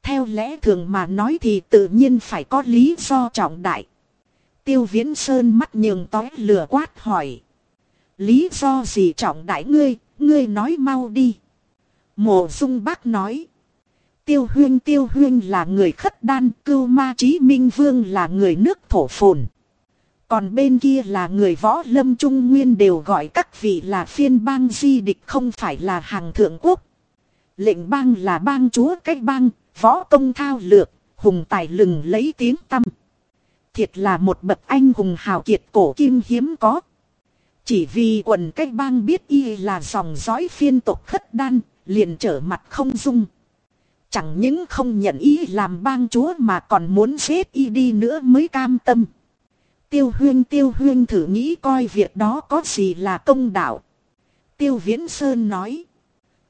Theo lẽ thường mà nói thì tự nhiên phải có lý do trọng đại. Tiêu viễn sơn mắt nhường tói lửa quát hỏi. Lý do gì trọng đại ngươi, ngươi nói mau đi. Mộ dung bác nói. Tiêu huyên tiêu huyên là người khất đan, cưu ma chí minh vương là người nước thổ phồn. Còn bên kia là người võ lâm trung nguyên đều gọi các vị là phiên bang di địch không phải là hàng thượng quốc. Lệnh bang là bang chúa cách bang, võ công thao lược, hùng tài lừng lấy tiếng tâm. Thiệt là một bậc anh hùng hào kiệt cổ kim hiếm có. Chỉ vì quần cách bang biết y là dòng dõi phiên tộc khất đan, liền trở mặt không dung. Chẳng những không nhận y làm bang chúa mà còn muốn xếp y đi nữa mới cam tâm. Tiêu huyên tiêu huyên thử nghĩ coi việc đó có gì là công đạo. Tiêu viễn sơn nói.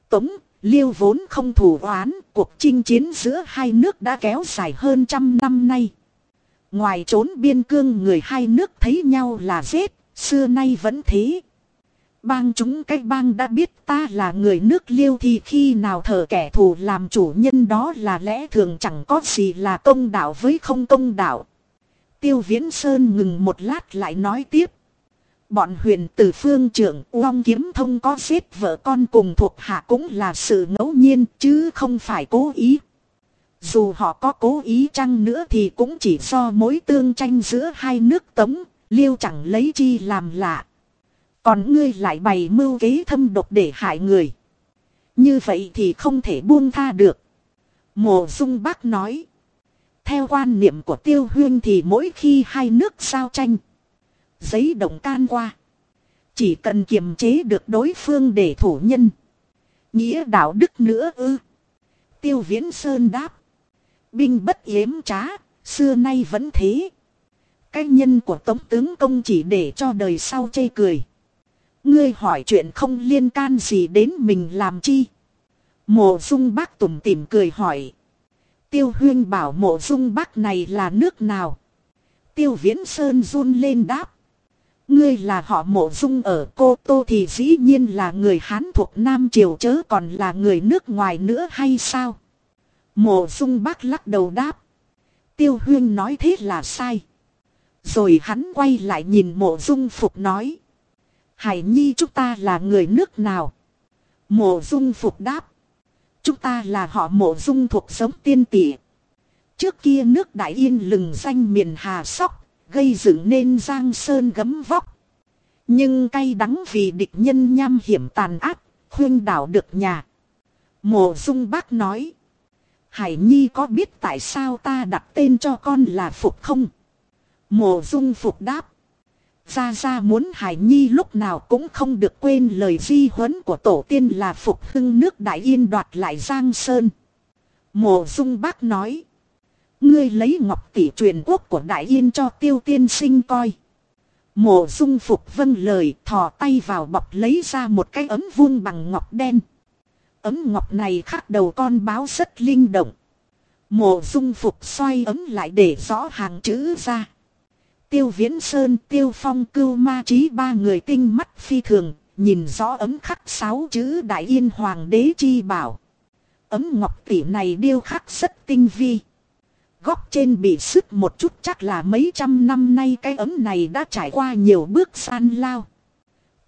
Tống, liêu vốn không thủ oán, cuộc chinh chiến giữa hai nước đã kéo dài hơn trăm năm nay. Ngoài trốn biên cương người hai nước thấy nhau là giết, xưa nay vẫn thế. Bang chúng cái bang đã biết ta là người nước liêu thì khi nào thở kẻ thù làm chủ nhân đó là lẽ thường chẳng có gì là công đạo với không công đạo. Tiêu Viễn Sơn ngừng một lát lại nói tiếp. Bọn huyền tử phương trưởng Uông Kiếm Thông có giết vợ con cùng thuộc hạ cũng là sự ngẫu nhiên chứ không phải cố ý. Dù họ có cố ý chăng nữa thì cũng chỉ do mối tương tranh giữa hai nước tống, liêu chẳng lấy chi làm lạ. Còn ngươi lại bày mưu kế thâm độc để hại người. Như vậy thì không thể buông tha được. Mộ dung bác nói. Theo quan niệm của tiêu huyên thì mỗi khi hai nước giao tranh. Giấy động can qua. Chỉ cần kiềm chế được đối phương để thủ nhân. Nghĩa đạo đức nữa ư. Tiêu viễn sơn đáp. Binh bất yếm trá, xưa nay vẫn thế. Cái nhân của tống tướng công chỉ để cho đời sau chê cười. Ngươi hỏi chuyện không liên can gì đến mình làm chi. Mộ dung bác tủm tỉm cười hỏi. Tiêu huyên bảo mộ dung bác này là nước nào? Tiêu viễn sơn run lên đáp. Ngươi là họ mộ dung ở cô tô thì dĩ nhiên là người Hán thuộc Nam Triều chớ còn là người nước ngoài nữa hay sao? Mộ dung bác lắc đầu đáp. Tiêu huyên nói thế là sai. Rồi hắn quay lại nhìn mộ dung phục nói. Hải nhi chúng ta là người nước nào? Mộ dung phục đáp. Chúng ta là họ mộ dung thuộc sống tiên tỷ. Trước kia nước Đại Yên lừng danh miền Hà Sóc, gây dựng nên Giang Sơn gấm vóc. Nhưng cay đắng vì địch nhân nham hiểm tàn ác, khuyên đảo được nhà. Mộ dung bác nói. Hải Nhi có biết tại sao ta đặt tên cho con là Phục không? Mộ dung Phục đáp. Gia Gia muốn Hải Nhi lúc nào cũng không được quên lời di huấn của tổ tiên là phục hưng nước Đại Yên đoạt lại Giang Sơn. Mộ Dung Bác nói. Ngươi lấy ngọc tỷ truyền quốc của Đại Yên cho tiêu tiên sinh coi. Mộ Dung Phục vâng lời, thò tay vào bọc lấy ra một cái ấm vuông bằng ngọc đen. Ấm ngọc này khắc đầu con báo rất linh động. Mộ Dung Phục xoay ấm lại để rõ hàng chữ ra. Tiêu Viễn Sơn, Tiêu Phong cưu ma trí ba người tinh mắt phi thường, nhìn rõ ấm khắc sáu chữ Đại Yên Hoàng đế chi bảo. Ấm ngọc tỷ này điêu khắc rất tinh vi. Góc trên bị sức một chút chắc là mấy trăm năm nay cái ấm này đã trải qua nhiều bước san lao.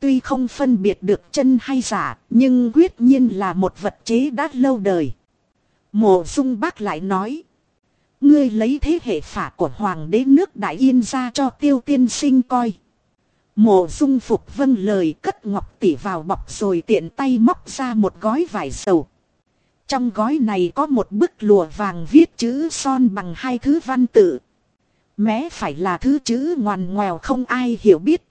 Tuy không phân biệt được chân hay giả, nhưng quyết nhiên là một vật chế đã lâu đời. Mộ dung bác lại nói. Ngươi lấy thế hệ phả của hoàng đế nước Đại Yên ra cho tiêu tiên sinh coi. Mộ dung phục vâng lời cất ngọc tỷ vào bọc rồi tiện tay móc ra một gói vải dầu. Trong gói này có một bức lùa vàng viết chữ son bằng hai thứ văn tự. Mé phải là thứ chữ ngoằn ngoèo không ai hiểu biết.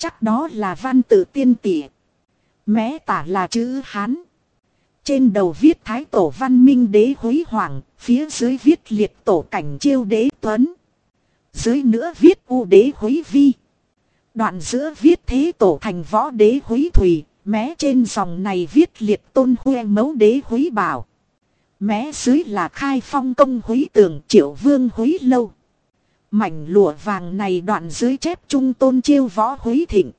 Chắc đó là văn tự tiên tỉ. Mé tả là chữ Hán. Trên đầu viết Thái Tổ Văn Minh Đế Hối Hoàng, phía dưới viết Liệt Tổ Cảnh Chiêu Đế Tuấn. Dưới nữa viết U Đế Hối Vi. Đoạn giữa viết Thế Tổ Thành Võ Đế Hối Thủy, mé trên dòng này viết Liệt Tôn Huê Mấu Đế Hối Bảo. Mé dưới là Khai Phong Công Hối Tường Triệu Vương Hối Lâu. Mảnh lụa vàng này đoạn dưới chép trung tôn chiêu võ hối thịnh.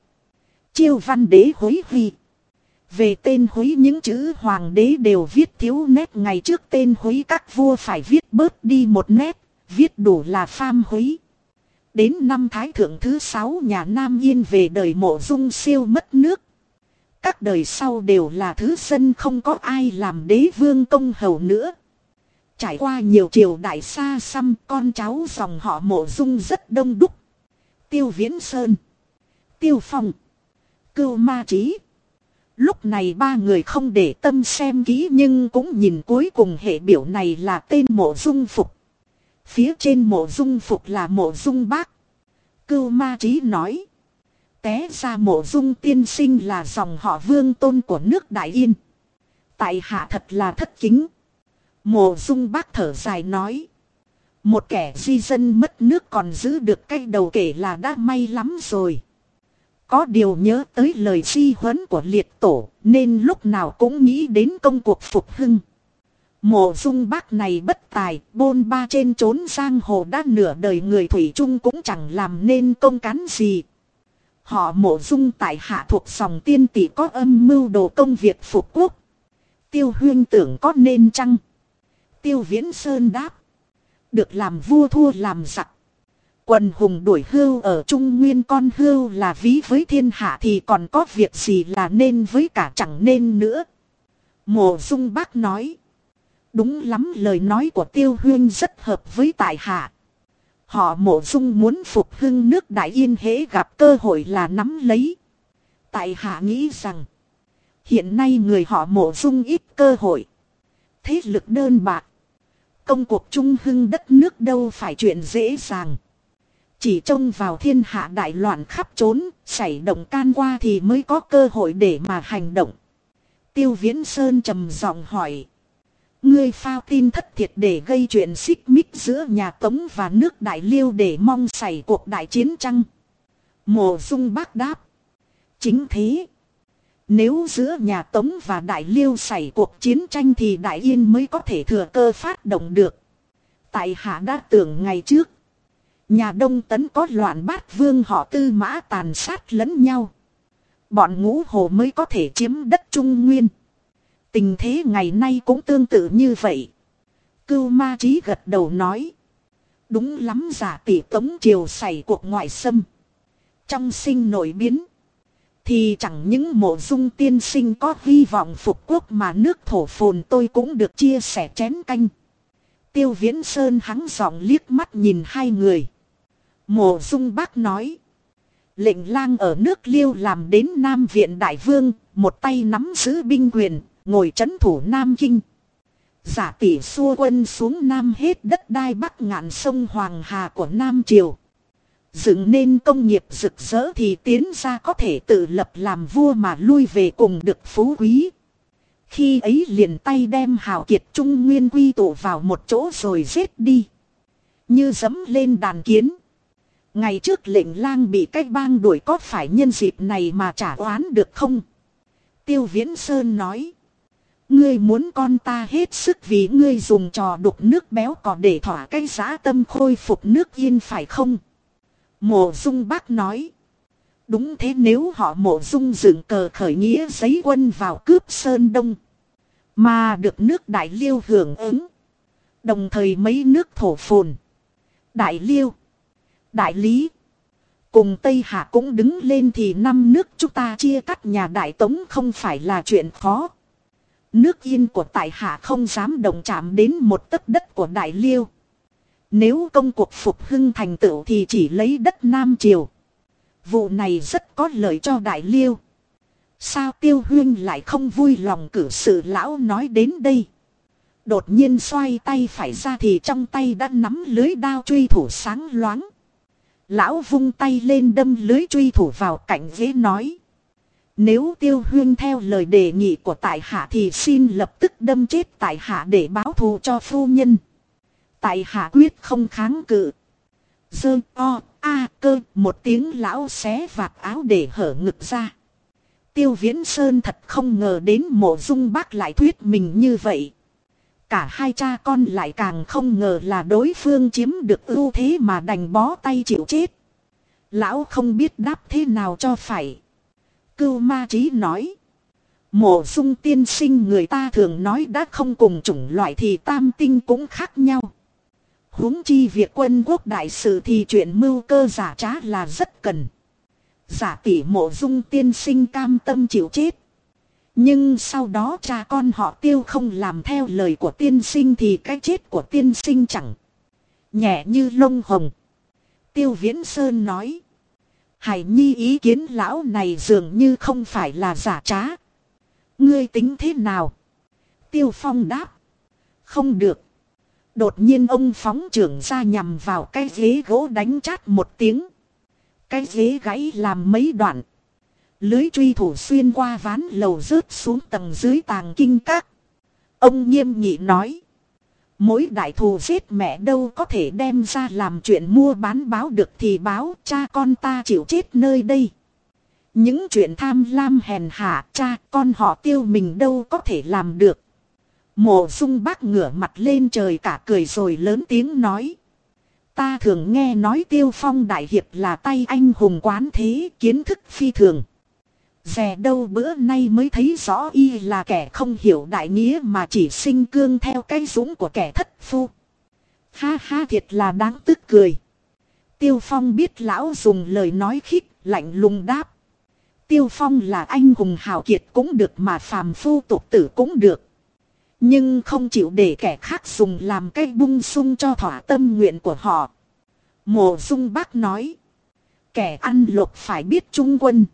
Chiêu văn đế hối huy. Về tên hối những chữ hoàng đế đều viết thiếu nét ngày trước tên hối các vua phải viết bớt đi một nét, viết đủ là pham hối. Đến năm Thái Thượng thứ sáu nhà Nam Yên về đời mộ dung siêu mất nước. Các đời sau đều là thứ dân không có ai làm đế vương công hầu nữa. Trải qua nhiều triều đại xa xăm, con cháu dòng họ mộ dung rất đông đúc. Tiêu Viễn Sơn. Tiêu Phong. Cưu Ma Trí. Lúc này ba người không để tâm xem kỹ nhưng cũng nhìn cuối cùng hệ biểu này là tên mộ dung phục. Phía trên mộ dung phục là mộ dung bác. Cưu Ma Trí nói. Té ra mộ dung tiên sinh là dòng họ vương tôn của nước Đại Yên. Tại hạ thật là thất kính. Mộ dung bác thở dài nói. Một kẻ di dân mất nước còn giữ được cái đầu kể là đã may lắm rồi. Có điều nhớ tới lời di huấn của liệt tổ nên lúc nào cũng nghĩ đến công cuộc phục hưng. Mộ dung bác này bất tài, bôn ba trên trốn giang hồ đã nửa đời người Thủy chung cũng chẳng làm nên công cán gì. Họ mộ dung tại hạ thuộc dòng tiên tỷ có âm mưu đồ công việc phục quốc. Tiêu huyên tưởng có nên chăng? Tiêu Viễn Sơn đáp. Được làm vua thua làm giặc. Quần hùng đuổi hưu ở Trung Nguyên con hưu là ví với thiên hạ thì còn có việc gì là nên với cả chẳng nên nữa. Mộ dung bác nói. Đúng lắm, lời nói của tiêu huyên rất hợp với tại hạ. Họ mộ dung muốn phục hưng nước đại yên hễ gặp cơ hội là nắm lấy. Tại hạ nghĩ rằng. Hiện nay người họ mộ dung ít cơ hội. Thế lực đơn bạc. Công cuộc trung hưng đất nước đâu phải chuyện dễ dàng. Chỉ trông vào thiên hạ đại loạn khắp trốn, xảy động can qua thì mới có cơ hội để mà hành động. Tiêu Viễn Sơn trầm giọng hỏi. Ngươi phao tin thất thiệt để gây chuyện xích mích giữa nhà Tống và nước Đại Liêu để mong xảy cuộc đại chiến tranh. Mộ dung bác đáp. Chính thế. Nếu giữa nhà Tống và Đại Liêu xảy cuộc chiến tranh thì Đại Yên mới có thể thừa cơ phát động được. Tại hạ đã tưởng ngày trước. Nhà Đông Tấn có loạn bát vương họ tư mã tàn sát lẫn nhau. Bọn ngũ hồ mới có thể chiếm đất Trung Nguyên. Tình thế ngày nay cũng tương tự như vậy. Cưu ma trí gật đầu nói. Đúng lắm, giả tỷ tống triều xảy cuộc ngoại xâm. Trong sinh nổi biến. Thì chẳng những mộ dung tiên sinh có hy vọng phục quốc mà nước thổ phồn tôi cũng được chia sẻ chén canh. Tiêu viễn sơn hắng giọng liếc mắt nhìn hai người. Mộ dung bác nói. Lệnh lang ở nước liêu làm đến Nam Viện Đại Vương, một tay nắm giữ binh quyền, ngồi chấn thủ Nam Kinh. Giả tỷ xua quân xuống Nam hết đất đai bắc ngạn sông Hoàng Hà của Nam Triều. Dựng nên công nghiệp rực rỡ thì tiến ra có thể tự lập làm vua mà lui về cùng được phú quý. Khi ấy liền tay đem hào kiệt trung nguyên quy tụ vào một chỗ rồi giết đi. Như dấm lên đàn kiến. Ngày trước lệnh lang bị cách bang đuổi có phải nhân dịp này mà trả oán được không? Tiêu Viễn Sơn nói. Ngươi muốn con ta hết sức vì ngươi dùng trò đục nước béo cò để thỏa cái giá tâm khôi phục nước yên phải không? Mộ dung bác nói. Đúng thế nếu họ mộ dung dựng cờ khởi nghĩa giấy quân vào cướp Sơn Đông. Mà được nước Đại Liêu hưởng ứng. Đồng thời mấy nước thổ phồn. Đại Liêu. Đại Lý. Cùng Tây Hạ cũng đứng lên thì năm nước chúng ta chia cắt nhà Đại Tống không phải là chuyện khó. Nước yên của tại Hạ không dám đồng chạm đến một tấc đất của Đại Liêu. Nếu công cuộc phục hưng thành tựu thì chỉ lấy đất Nam Triều. Vụ này rất có lợi cho Đại Liêu. Sao Tiêu Huyên lại không vui lòng cử sự lão nói đến đây? Đột nhiên xoay tay phải ra thì trong tay đã nắm lưới đao truy thủ sáng loáng. Lão vung tay lên đâm lưới truy thủ vào cạnh ghế nói. Nếu tiêu huyên theo lời đề nghị của tại hạ thì xin lập tức đâm chết tại hạ để báo thù cho phu nhân. Tại hạ quyết không kháng cự. Dơ o, a cơ, một tiếng lão xé vạt áo để hở ngực ra. Tiêu viễn sơn thật không ngờ đến mộ dung bác lại thuyết mình như vậy. Cả hai cha con lại càng không ngờ là đối phương chiếm được ưu thế mà đành bó tay chịu chết. Lão không biết đáp thế nào cho phải. Cưu ma trí nói. Mộ dung tiên sinh người ta thường nói đã không cùng chủng loại thì tam tinh cũng khác nhau huống chi việc quân quốc đại sự thì chuyện mưu cơ giả trá là rất cần. Giả tỷ mộ dung tiên sinh cam tâm chịu chết. Nhưng sau đó cha con họ tiêu không làm theo lời của tiên sinh thì cái chết của tiên sinh chẳng. Nhẹ như lông hồng. Tiêu Viễn Sơn nói. Hải nhi ý kiến lão này dường như không phải là giả trá. Ngươi tính thế nào? Tiêu Phong đáp. Không được. Đột nhiên ông phóng trưởng ra nhằm vào cái ghế gỗ đánh chát một tiếng. Cái ghế gãy làm mấy đoạn. Lưới truy thủ xuyên qua ván lầu rớt xuống tầng dưới tàng kinh các. Ông nghiêm nghị nói. Mỗi đại thù giết mẹ đâu có thể đem ra làm chuyện mua bán báo được thì báo, cha con ta chịu chết nơi đây. Những chuyện tham lam hèn hạ, cha con họ tiêu mình đâu có thể làm được. Mộ dung bác ngửa mặt lên trời cả cười rồi lớn tiếng nói. Ta thường nghe nói tiêu phong đại hiệp là tay anh hùng quán thế kiến thức phi thường. Dè đâu bữa nay mới thấy rõ y là kẻ không hiểu đại nghĩa mà chỉ sinh cương theo cái dũng của kẻ thất phu. Ha ha thiệt là đáng tức cười. Tiêu Phong biết lão dùng lời nói khích, lạnh lùng đáp. Tiêu Phong là anh hùng hào kiệt cũng được mà phàm phu tục tử cũng được. Nhưng không chịu để kẻ khác dùng làm cây bung sung cho thỏa tâm nguyện của họ. Mộ dung bác nói. Kẻ ăn lục phải biết trung quân.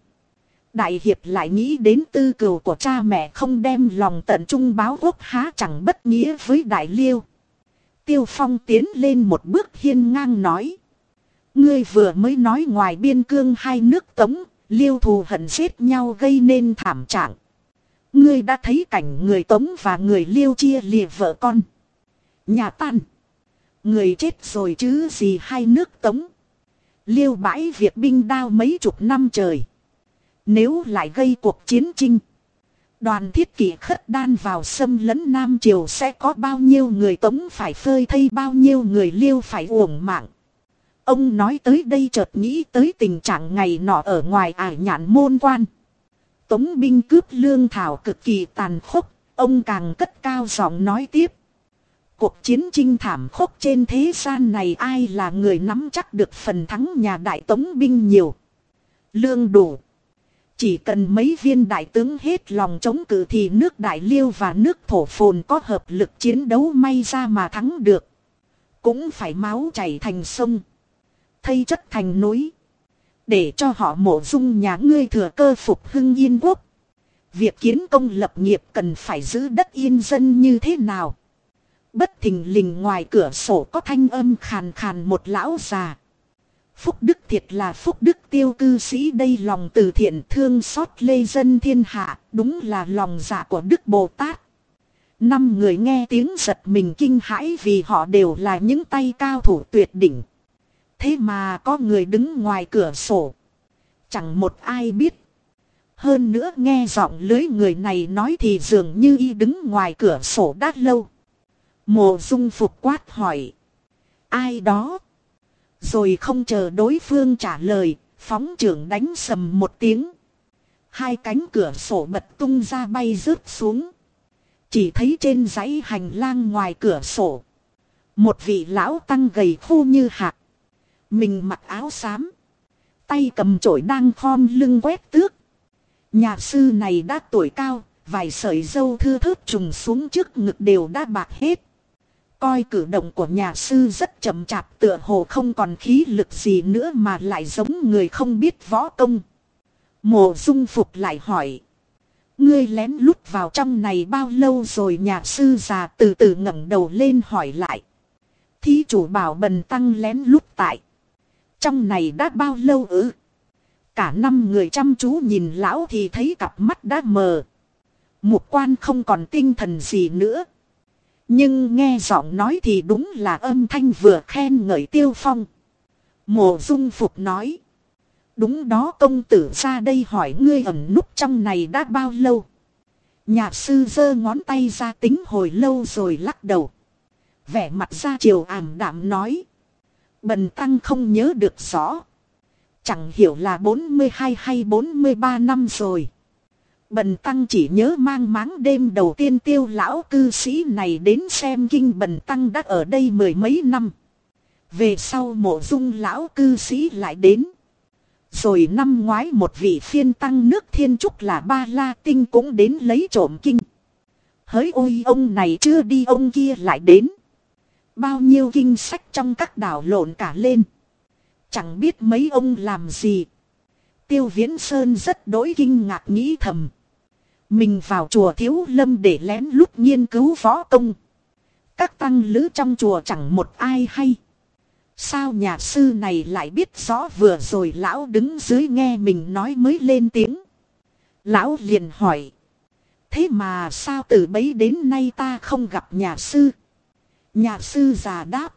Đại hiệp lại nghĩ đến tư cừu của cha mẹ không đem lòng tận trung báo quốc há chẳng bất nghĩa với đại liêu. Tiêu phong tiến lên một bước hiên ngang nói. Ngươi vừa mới nói ngoài biên cương hai nước tống, liêu thù hận giết nhau gây nên thảm trạng. Ngươi đã thấy cảnh người tống và người liêu chia lìa vợ con. Nhà tan. Người chết rồi chứ gì hai nước tống. Liêu bãi việc binh đao mấy chục năm trời. Nếu lại gây cuộc chiến tranh. Đoàn thiết kỷ khất đan vào xâm lấn Nam Triều sẽ có bao nhiêu người tống phải phơi thay bao nhiêu người liêu phải uổng mạng. Ông nói tới đây chợt nghĩ tới tình trạng ngày nọ ở ngoài ải nhạn môn quan. Tống binh cướp lương thảo cực kỳ tàn khốc, ông càng cất cao giọng nói tiếp. Cuộc chiến trinh thảm khốc trên thế gian này ai là người nắm chắc được phần thắng nhà đại tống binh nhiều. Lương đủ. Chỉ cần mấy viên đại tướng hết lòng chống cự thì nước đại liêu và nước thổ phồn có hợp lực chiến đấu may ra mà thắng được. Cũng phải máu chảy thành sông. Thây chất thành núi. Để cho họ mộ dung nhà ngươi thừa cơ phục hưng yên quốc. Việc kiến công lập nghiệp cần phải giữ đất yên dân như thế nào? Bất thình lình ngoài cửa sổ có thanh âm khàn khàn một lão già. Phúc Đức thiệt là Phúc Đức tiêu cư sĩ đây lòng từ thiện thương xót lê dân thiên hạ, đúng là lòng dạ của Đức Bồ Tát. Năm người nghe tiếng giật mình kinh hãi vì họ đều là những tay cao thủ tuyệt đỉnh. Thế mà có người đứng ngoài cửa sổ. Chẳng một ai biết. Hơn nữa nghe giọng lưới người này nói thì dường như y đứng ngoài cửa sổ đã lâu. Mộ dung phục quát hỏi. Ai đó? Rồi không chờ đối phương trả lời, phóng trưởng đánh sầm một tiếng. Hai cánh cửa sổ bật tung ra bay rớt xuống. Chỉ thấy trên dãy hành lang ngoài cửa sổ. Một vị lão tăng gầy khô như hạt. Mình mặc áo xám. Tay cầm chổi đang khom lưng quét tước. Nhà sư này đã tuổi cao, vài sợi dâu thưa thớt trùng xuống trước ngực đều đã bạc hết. Coi cử động của nhà sư rất chậm chạp tựa hồ không còn khí lực gì nữa mà lại giống người không biết võ công. Mộ dung phục lại hỏi. Ngươi lén lút vào trong này bao lâu rồi nhà sư già từ từ ngẩng đầu lên hỏi lại. Thí chủ bảo bần tăng lén lút tại. Trong này đã bao lâu ư? Cả năm người chăm chú nhìn lão thì thấy cặp mắt đã mờ. Mục quan không còn tinh thần gì nữa. Nhưng nghe giọng nói thì đúng là âm thanh vừa khen ngợi tiêu phong. Mộ dung phục nói. Đúng đó công tử, ra đây hỏi ngươi ẩn núp trong này đã bao lâu. Nhà sư giơ ngón tay ra tính hồi lâu rồi lắc đầu. Vẻ mặt ra chiều ảm đạm nói. Bần tăng không nhớ được rõ. Chẳng hiểu là 42 hay 43 năm rồi. Bần tăng chỉ nhớ mang máng đêm đầu tiên tiêu lão cư sĩ này đến xem kinh bần tăng đã ở đây mười mấy năm. Về sau mộ dung lão cư sĩ lại đến. Rồi năm ngoái một vị phiên tăng nước thiên trúc là ba la tinh cũng đến lấy trộm kinh. Hỡi ôi, ông này chưa đi, ông kia lại đến. Bao nhiêu kinh sách trong các đảo lộn cả lên. Chẳng biết mấy ông làm gì. Tiêu Viễn Sơn rất đối kinh ngạc nghĩ thầm. Mình vào chùa thiếu lâm để lén lút nghiên cứu võ công. Các tăng lữ trong chùa chẳng một ai hay. Sao nhà sư này lại biết rõ vừa rồi lão đứng dưới nghe mình nói mới lên tiếng. Lão liền hỏi. Thế mà sao từ bấy đến nay ta không gặp nhà sư? Nhà sư già đáp.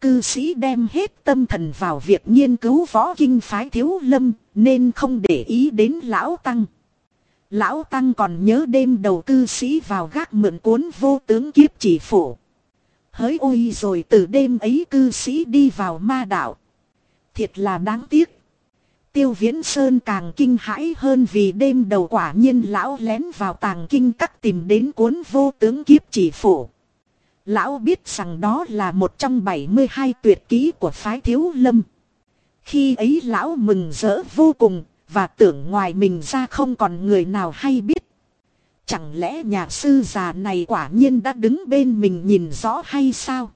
Cư sĩ đem hết tâm thần vào việc nghiên cứu võ kinh phái thiếu lâm, nên không để ý đến lão tăng. Lão tăng còn nhớ đêm đầu cư sĩ vào gác mượn cuốn vô tướng kiếp chỉ phủ. Hỡi ôi rồi từ đêm ấy cư sĩ đi vào ma đạo. Thiệt là đáng tiếc. Tiêu Viễn Sơn càng kinh hãi hơn vì đêm đầu quả nhiên lão lén vào tàng kinh các tìm đến cuốn vô tướng kiếp chỉ phủ. Lão biết rằng đó là một trong 72 tuyệt ký của phái thiếu lâm. Khi ấy lão mừng rỡ vô cùng, và tưởng ngoài mình ra không còn người nào hay biết. Chẳng lẽ nhà sư già này quả nhiên đã đứng bên mình nhìn rõ hay sao?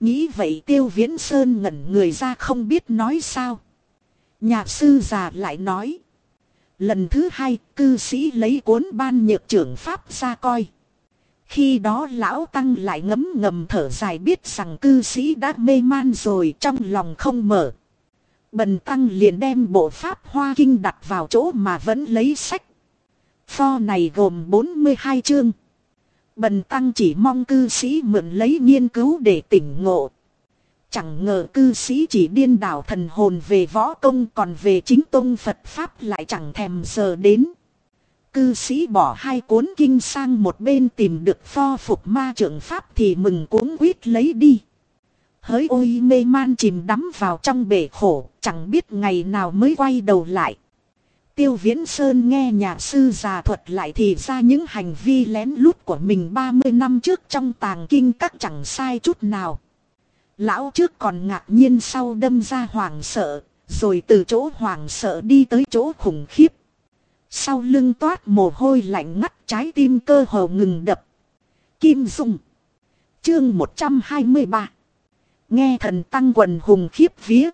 Nghĩ vậy tiêu viễn sơn ngẩn người ra không biết nói sao. Nhà sư già lại nói. Lần thứ hai, cư sĩ lấy cuốn ban nhược trưởng pháp ra coi. Khi đó lão tăng lại ngấm ngầm thở dài biết rằng cư sĩ đã mê man rồi trong lòng không mở. Bần tăng liền đem bộ pháp hoa kinh đặt vào chỗ mà vẫn lấy sách. Pho này gồm 42 chương. Bần tăng chỉ mong cư sĩ mượn lấy nghiên cứu để tỉnh ngộ. Chẳng ngờ cư sĩ chỉ điên đảo thần hồn về võ công còn về chính tông Phật Pháp lại chẳng thèm giờ đến. Cư sĩ bỏ hai cuốn kinh sang một bên tìm được pho phục ma trưởng Pháp thì mừng cuốn quýt lấy đi. Hỡi ôi mê man chìm đắm vào trong bể khổ, chẳng biết ngày nào mới quay đầu lại. Tiêu Viễn Sơn nghe nhà sư già thuật lại thì ra những hành vi lén lút của mình 30 năm trước trong tàng kinh các chẳng sai chút nào. Lão trước còn ngạc nhiên sau đâm ra hoàng sợ, rồi từ chỗ hoàng sợ đi tới chỗ khủng khiếp. Sau lưng toát mồ hôi lạnh ngắt trái tim cơ hồ ngừng đập. Kim Dung Chương 123 Nghe thần tăng quần hùng khiếp vía.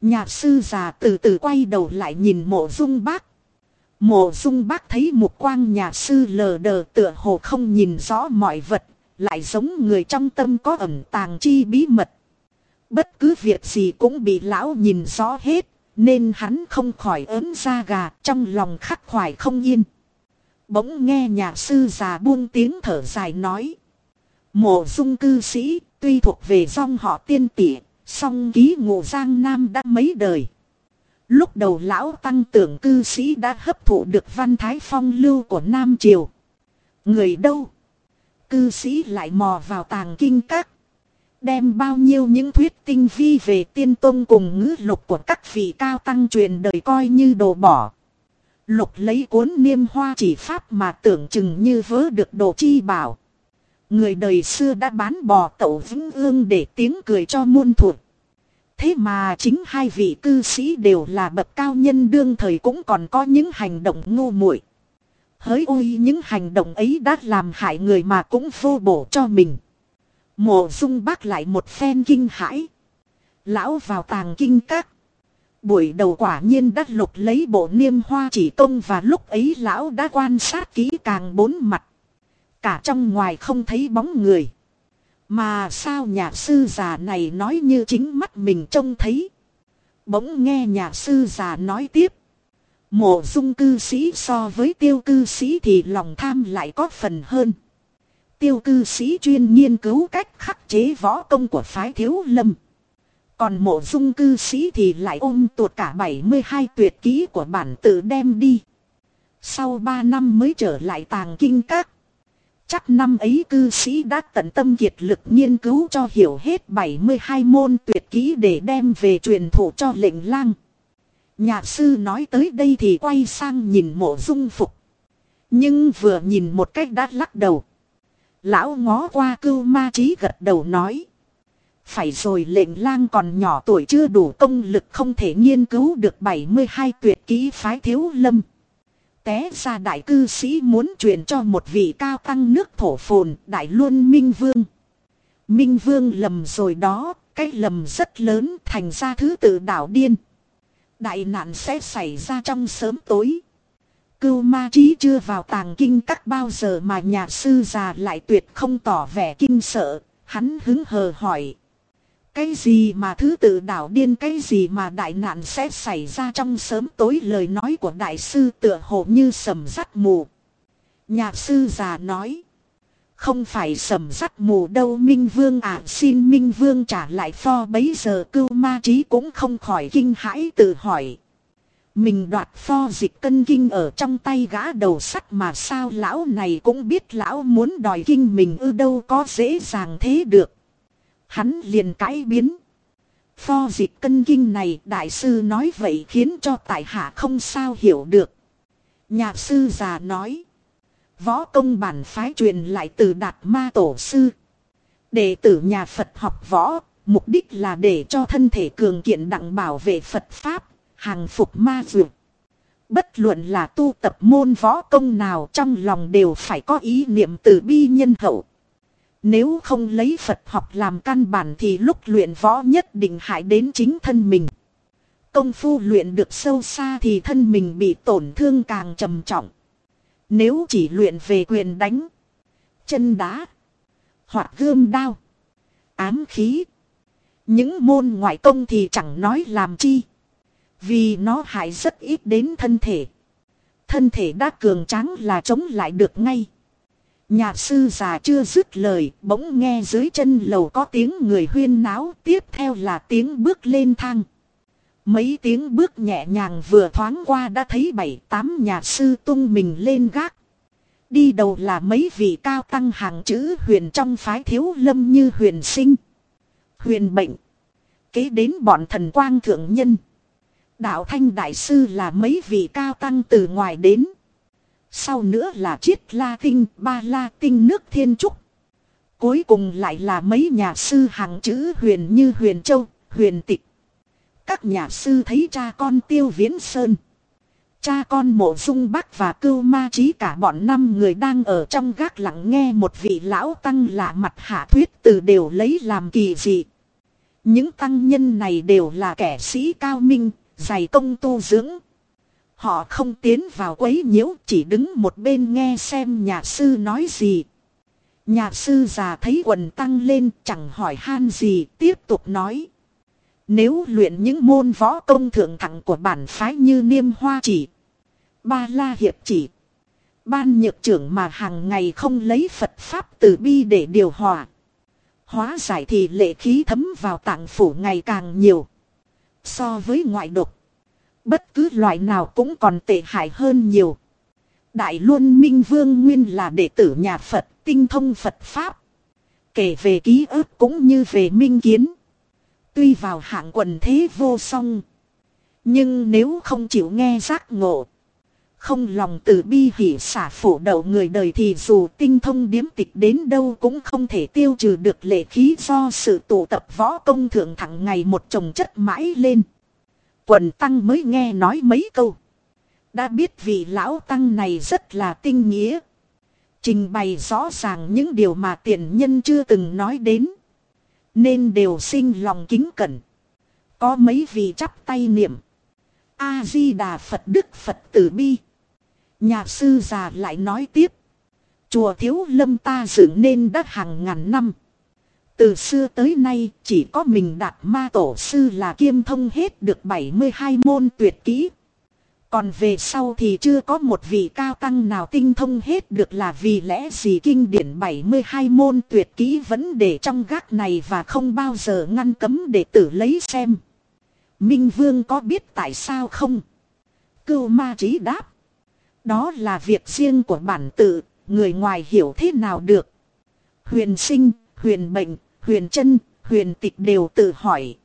Nhà sư già từ từ quay đầu lại nhìn mộ dung bác. Mộ dung bác thấy một quang nhà sư lờ đờ tựa hồ không nhìn rõ mọi vật, lại giống người trong tâm có ẩn tàng chi bí mật. Bất cứ việc gì cũng bị lão nhìn rõ hết, nên hắn không khỏi ớn ra gà trong lòng khắc khoải không yên. Bỗng nghe nhà sư già buông tiếng thở dài nói. Mộ dung cư sĩ, tuy thuộc về dòng họ tiên tỷ, song ký ngộ giang nam đã mấy đời. Lúc đầu lão tăng tưởng cư sĩ đã hấp thụ được văn thái phong lưu của Nam Triều. Người đâu? Cư sĩ lại mò vào tàng kinh các. Đem bao nhiêu những thuyết tinh vi về tiên tôn cùng ngữ lục của các vị cao tăng truyền đời coi như đồ bỏ. Lục lấy cuốn niêm hoa chỉ pháp mà tưởng chừng như vớ được đồ chi bảo. Người đời xưa đã bán bò tẩu vĩnh ương để tiếng cười cho muôn thuộc. Thế mà chính hai vị cư sĩ đều là bậc cao nhân đương thời cũng còn có những hành động ngu muội. Hỡi ôi, những hành động ấy đã làm hại người mà cũng vô bổ cho mình. Mộ dung bác lại một phen kinh hãi. Lão vào tàng kinh các. Buổi đầu quả nhiên đã lục lấy bộ niêm hoa chỉ công và lúc ấy lão đã quan sát kỹ càng bốn mặt. Cả trong ngoài không thấy bóng người. Mà sao nhà sư già này nói như chính mắt mình trông thấy. Bỗng nghe nhà sư già nói tiếp. Mộ dung cư sĩ so với tiêu cư sĩ thì lòng tham lại có phần hơn. Tiêu cư sĩ chuyên nghiên cứu cách khắc chế võ công của phái thiếu lâm. Còn mộ dung cư sĩ thì lại ôm tuột cả 72 tuyệt kỹ của bản tự đem đi. Sau 3 năm mới trở lại tàng kinh các. Chắc năm ấy cư sĩ đã tận tâm kiệt lực nghiên cứu cho hiểu hết 72 môn tuyệt kỹ để đem về truyền thụ cho lệnh lang. nhà sư nói tới đây thì quay sang nhìn mộ dung phục. Nhưng vừa nhìn một cách đã lắc đầu. Lão ngó qua cưu ma trí gật đầu nói. Phải rồi lệnh lang còn nhỏ tuổi chưa đủ công lực không thể nghiên cứu được 72 tuyệt kỹ phái thiếu lâm. Té ra đại cư sĩ muốn truyền cho một vị cao tăng nước thổ phồn đại luân minh vương. Minh vương lầm rồi đó, cái lầm rất lớn thành ra thứ tự đảo điên. Đại nạn sẽ xảy ra trong sớm tối. Cưu ma trí chưa vào tàng kinh các bao giờ mà nhà sư già lại tuyệt không tỏ vẻ kinh sợ. Hắn hứng hờ hỏi. Cái gì mà thứ tự đảo điên, cái gì mà đại nạn sẽ xảy ra trong sớm tối lời nói của đại sư tựa hồ như sầm rắt mù. Nhà sư già nói. Không phải sầm rắt mù đâu, Minh Vương à xin Minh Vương trả lại pho bấy giờ cưu ma trí cũng không khỏi kinh hãi tự hỏi. Mình đoạt pho dịch cân kinh ở trong tay gã đầu sắt mà sao lão này cũng biết lão muốn đòi kinh mình ư đâu có dễ dàng thế được. Hắn liền cãi biến. Pho dịch cân kinh này đại sư nói vậy khiến cho tại hạ không sao hiểu được. nhà sư già nói. Võ công bản phái truyền lại từ đạt ma tổ sư. Đệ tử nhà Phật học võ, mục đích là để cho thân thể cường kiện đặng bảo vệ Phật Pháp, hàng phục ma dược. Bất luận là tu tập môn võ công nào trong lòng đều phải có ý niệm từ bi nhân hậu. Nếu không lấy Phật học làm căn bản thì lúc luyện võ nhất định hại đến chính thân mình. Công phu luyện được sâu xa thì thân mình bị tổn thương càng trầm trọng. Nếu chỉ luyện về quyền đánh, chân đá, hoặc gươm đao, ám khí. Những môn ngoại công thì chẳng nói làm chi. Vì nó hại rất ít đến thân thể. Thân thể đã cường tráng là chống lại được ngay. Nhà sư già chưa dứt lời, bỗng nghe dưới chân lầu có tiếng người huyên náo, tiếp theo là tiếng bước lên thang. Mấy tiếng bước nhẹ nhàng vừa thoáng qua đã thấy bảy tám nhà sư tung mình lên gác. Đi đầu là mấy vị cao tăng hàng chữ huyền trong phái thiếu lâm như huyền sinh, huyền bệnh. Kế đến bọn thần quang thượng nhân. Đạo thanh đại sư là mấy vị cao tăng từ ngoài đến. Sau nữa là chiết la tinh, ba la tinh nước thiên trúc. Cuối cùng lại là mấy nhà sư hàng chữ huyền như huyền châu, huyền tịch. Các nhà sư thấy cha con tiêu viễn sơn. Cha con mộ dung bắc và cưu ma trí cả bọn năm người đang ở trong gác lặng nghe một vị lão tăng lạ mặt hạ thuyết từ đều lấy làm kỳ dị. Những tăng nhân này đều là kẻ sĩ cao minh, dày công tu dưỡng, Họ không tiến vào quấy nhiễu chỉ đứng một bên nghe xem nhà sư nói gì. Nhà sư già thấy quần tăng lên chẳng hỏi han gì tiếp tục nói. Nếu luyện những môn võ công thượng thẳng của bản phái như niêm hoa chỉ, ba la hiệp chỉ, ban nhược trưởng mà hàng ngày không lấy Phật Pháp từ bi để điều hòa. Hóa giải thì lệ khí thấm vào tạng phủ ngày càng nhiều. So với ngoại độc, Bất cứ loại nào cũng còn tệ hại hơn nhiều. Đại Luân Minh Vương Nguyên là đệ tử nhà Phật, tinh thông Phật Pháp. Kể về ký ức cũng như về minh kiến. Tuy vào hạng quần thế vô song. Nhưng nếu không chịu nghe giác ngộ. Không lòng từ bi hỉ xả phủ đầu người đời thì dù tinh thông điếm tịch đến đâu cũng không thể tiêu trừ được lệ khí do sự tụ tập võ công thượng thẳng ngày một chồng chất mãi lên. Quần tăng mới nghe nói mấy câu. Đã biết vị lão tăng này rất là tinh nghĩa. Trình bày rõ ràng những điều mà tiền nhân chưa từng nói đến. Nên đều sinh lòng kính cẩn. Có mấy vị chắp tay niệm. A-di-đà Phật Đức Phật Tử Bi. Nhà sư già lại nói tiếp. Chùa Thiếu Lâm ta dựng nên đã hàng ngàn năm. Từ xưa tới nay chỉ có mình đạt ma tổ sư là kiêm thông hết được 72 môn tuyệt kỹ. Còn về sau thì chưa có một vị cao tăng nào tinh thông hết được là vì lẽ gì kinh điển 72 môn tuyệt kỹ vẫn để trong gác này và không bao giờ ngăn cấm để tử lấy xem. Minh Vương có biết tại sao không? Cưu ma trí đáp. Đó là việc riêng của bản tự, người ngoài hiểu thế nào được. Huyền sinh, huyền bệnh, huyền chân, huyền tịch đều tự hỏi.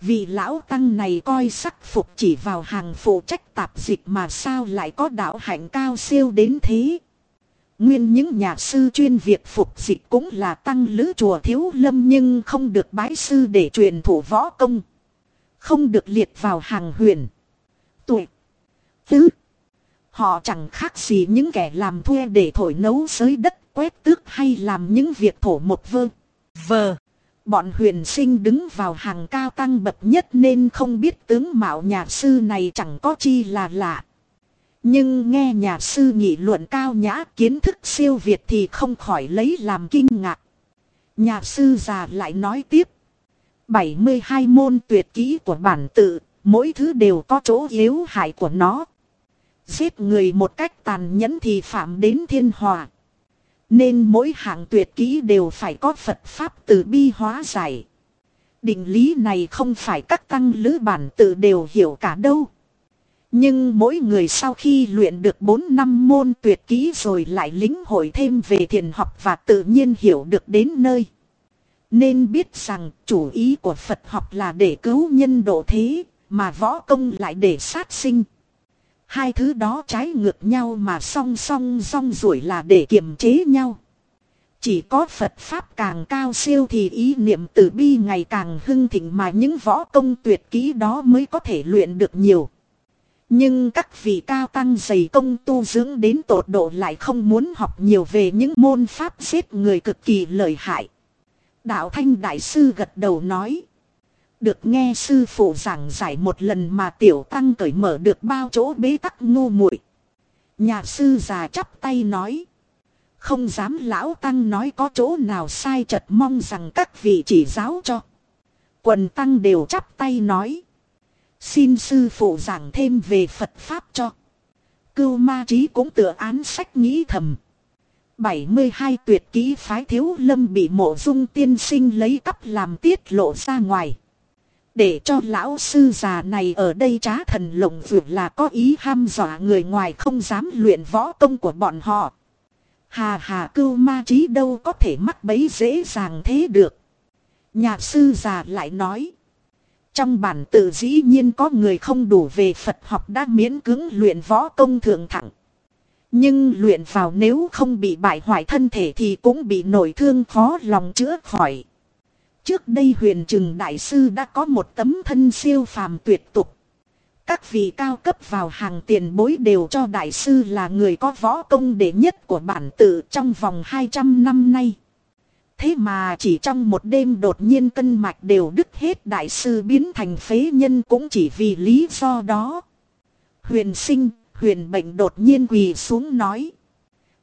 Vị lão tăng này coi sắc phục chỉ vào hàng phụ trách tạp dịch mà sao lại có đạo hạnh cao siêu đến thế. Nguyên những nhà sư chuyên việc phục dịch cũng là tăng lữ chùa thiếu lâm nhưng không được bái sư để truyền thủ võ công. Không được liệt vào hàng huyền. Tuổi. Tứ. Họ chẳng khác gì những kẻ làm thuê để thổi nấu sới đất quét tước hay làm những việc thổ một vơ. Vờ. Bọn huyền sinh đứng vào hàng cao tăng bậc nhất nên không biết tướng mạo nhà sư này chẳng có chi là lạ. Nhưng nghe nhà sư nghị luận cao nhã kiến thức siêu việt thì không khỏi lấy làm kinh ngạc. Nhà sư già lại nói tiếp. 72 môn tuyệt kỹ của bản tự, mỗi thứ đều có chỗ yếu hại của nó. Giết người một cách tàn nhẫn thì phạm đến thiên hòa. Nên mỗi hạng tuyệt kỹ đều phải có Phật Pháp từ bi hóa giải. Định lý này không phải các tăng lữ bản tự đều hiểu cả đâu. Nhưng mỗi người sau khi luyện được 4 năm môn tuyệt kỹ rồi lại lính hội thêm về thiền học và tự nhiên hiểu được đến nơi. Nên biết rằng chủ ý của Phật học là để cứu nhân độ thế, mà võ công lại để sát sinh. Hai thứ đó trái ngược nhau mà song song song rủi là để kiềm chế nhau. Chỉ có Phật Pháp càng cao siêu thì ý niệm từ bi ngày càng hưng thịnh mà những võ công tuyệt kỹ đó mới có thể luyện được nhiều. Nhưng các vị cao tăng dày công tu dưỡng đến tột độ lại không muốn học nhiều về những môn pháp giết người cực kỳ lợi hại. Đạo Thanh Đại Sư gật đầu nói. Được nghe sư phụ giảng giải một lần mà tiểu tăng cởi mở được bao chỗ bế tắc ngu muội. Nhà sư già chắp tay nói. Không dám lão tăng nói có chỗ nào sai chật mong rằng các vị chỉ giáo cho. Quần tăng đều chắp tay nói. Xin sư phụ giảng thêm về Phật Pháp cho. Cưu ma trí cũng tựa án sách nghĩ thầm. 72 tuyệt kỹ phái thiếu lâm bị mộ dung tiên sinh lấy cắp làm tiết lộ ra ngoài. Để cho lão sư già này ở đây trá thần lộng vượt là có ý ham dọa người ngoài không dám luyện võ công của bọn họ. Hà hà cưu ma trí đâu có thể mắc bấy dễ dàng thế được. Nhà sư già lại nói. Trong bản tự dĩ nhiên có người không đủ về Phật học đã miễn cứng luyện võ công thượng thẳng. Nhưng luyện vào nếu không bị bại hoại thân thể thì cũng bị nổi thương khó lòng chữa khỏi. Trước đây huyền trừng đại sư đã có một tấm thân siêu phàm tuyệt tục. Các vị cao cấp vào hàng tiền bối đều cho đại sư là người có võ công đệ nhất của bản tự trong vòng 200 năm nay. Thế mà chỉ trong một đêm đột nhiên cân mạch đều đứt hết đại sư biến thành phế nhân cũng chỉ vì lý do đó. Huyền sinh, huyền bệnh đột nhiên quỳ xuống nói.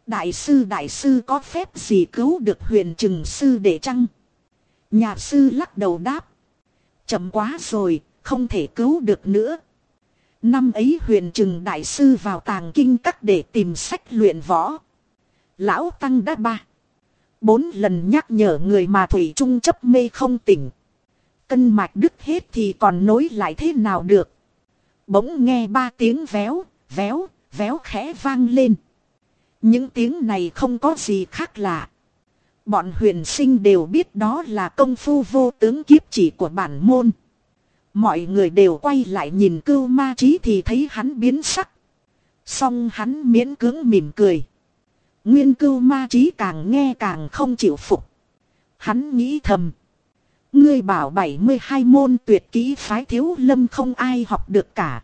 Đại sư đại sư có phép gì cứu được huyền trừng sư để chăng? Nhà sư lắc đầu đáp. Chậm quá rồi, không thể cứu được nữa. Năm ấy huyền trừng đại sư vào tàng kinh các để tìm sách luyện võ. Lão Tăng đã ba. Bốn lần nhắc nhở người mà Thủy Trung chấp mê không tỉnh. Cân mạch đứt hết thì còn nối lại thế nào được. Bỗng nghe ba tiếng véo, véo, véo khẽ vang lên. Những tiếng này không có gì khác lạ. Bọn huyền sinh đều biết đó là công phu vô tướng kiếp chỉ của bản môn. Mọi người đều quay lại nhìn cưu ma trí thì thấy hắn biến sắc. Xong hắn miễn cưỡng mỉm cười. Nguyên cưu ma trí càng nghe càng không chịu phục. Hắn nghĩ thầm. Ngươi bảo 72 môn tuyệt kỹ phái thiếu lâm không ai học được cả.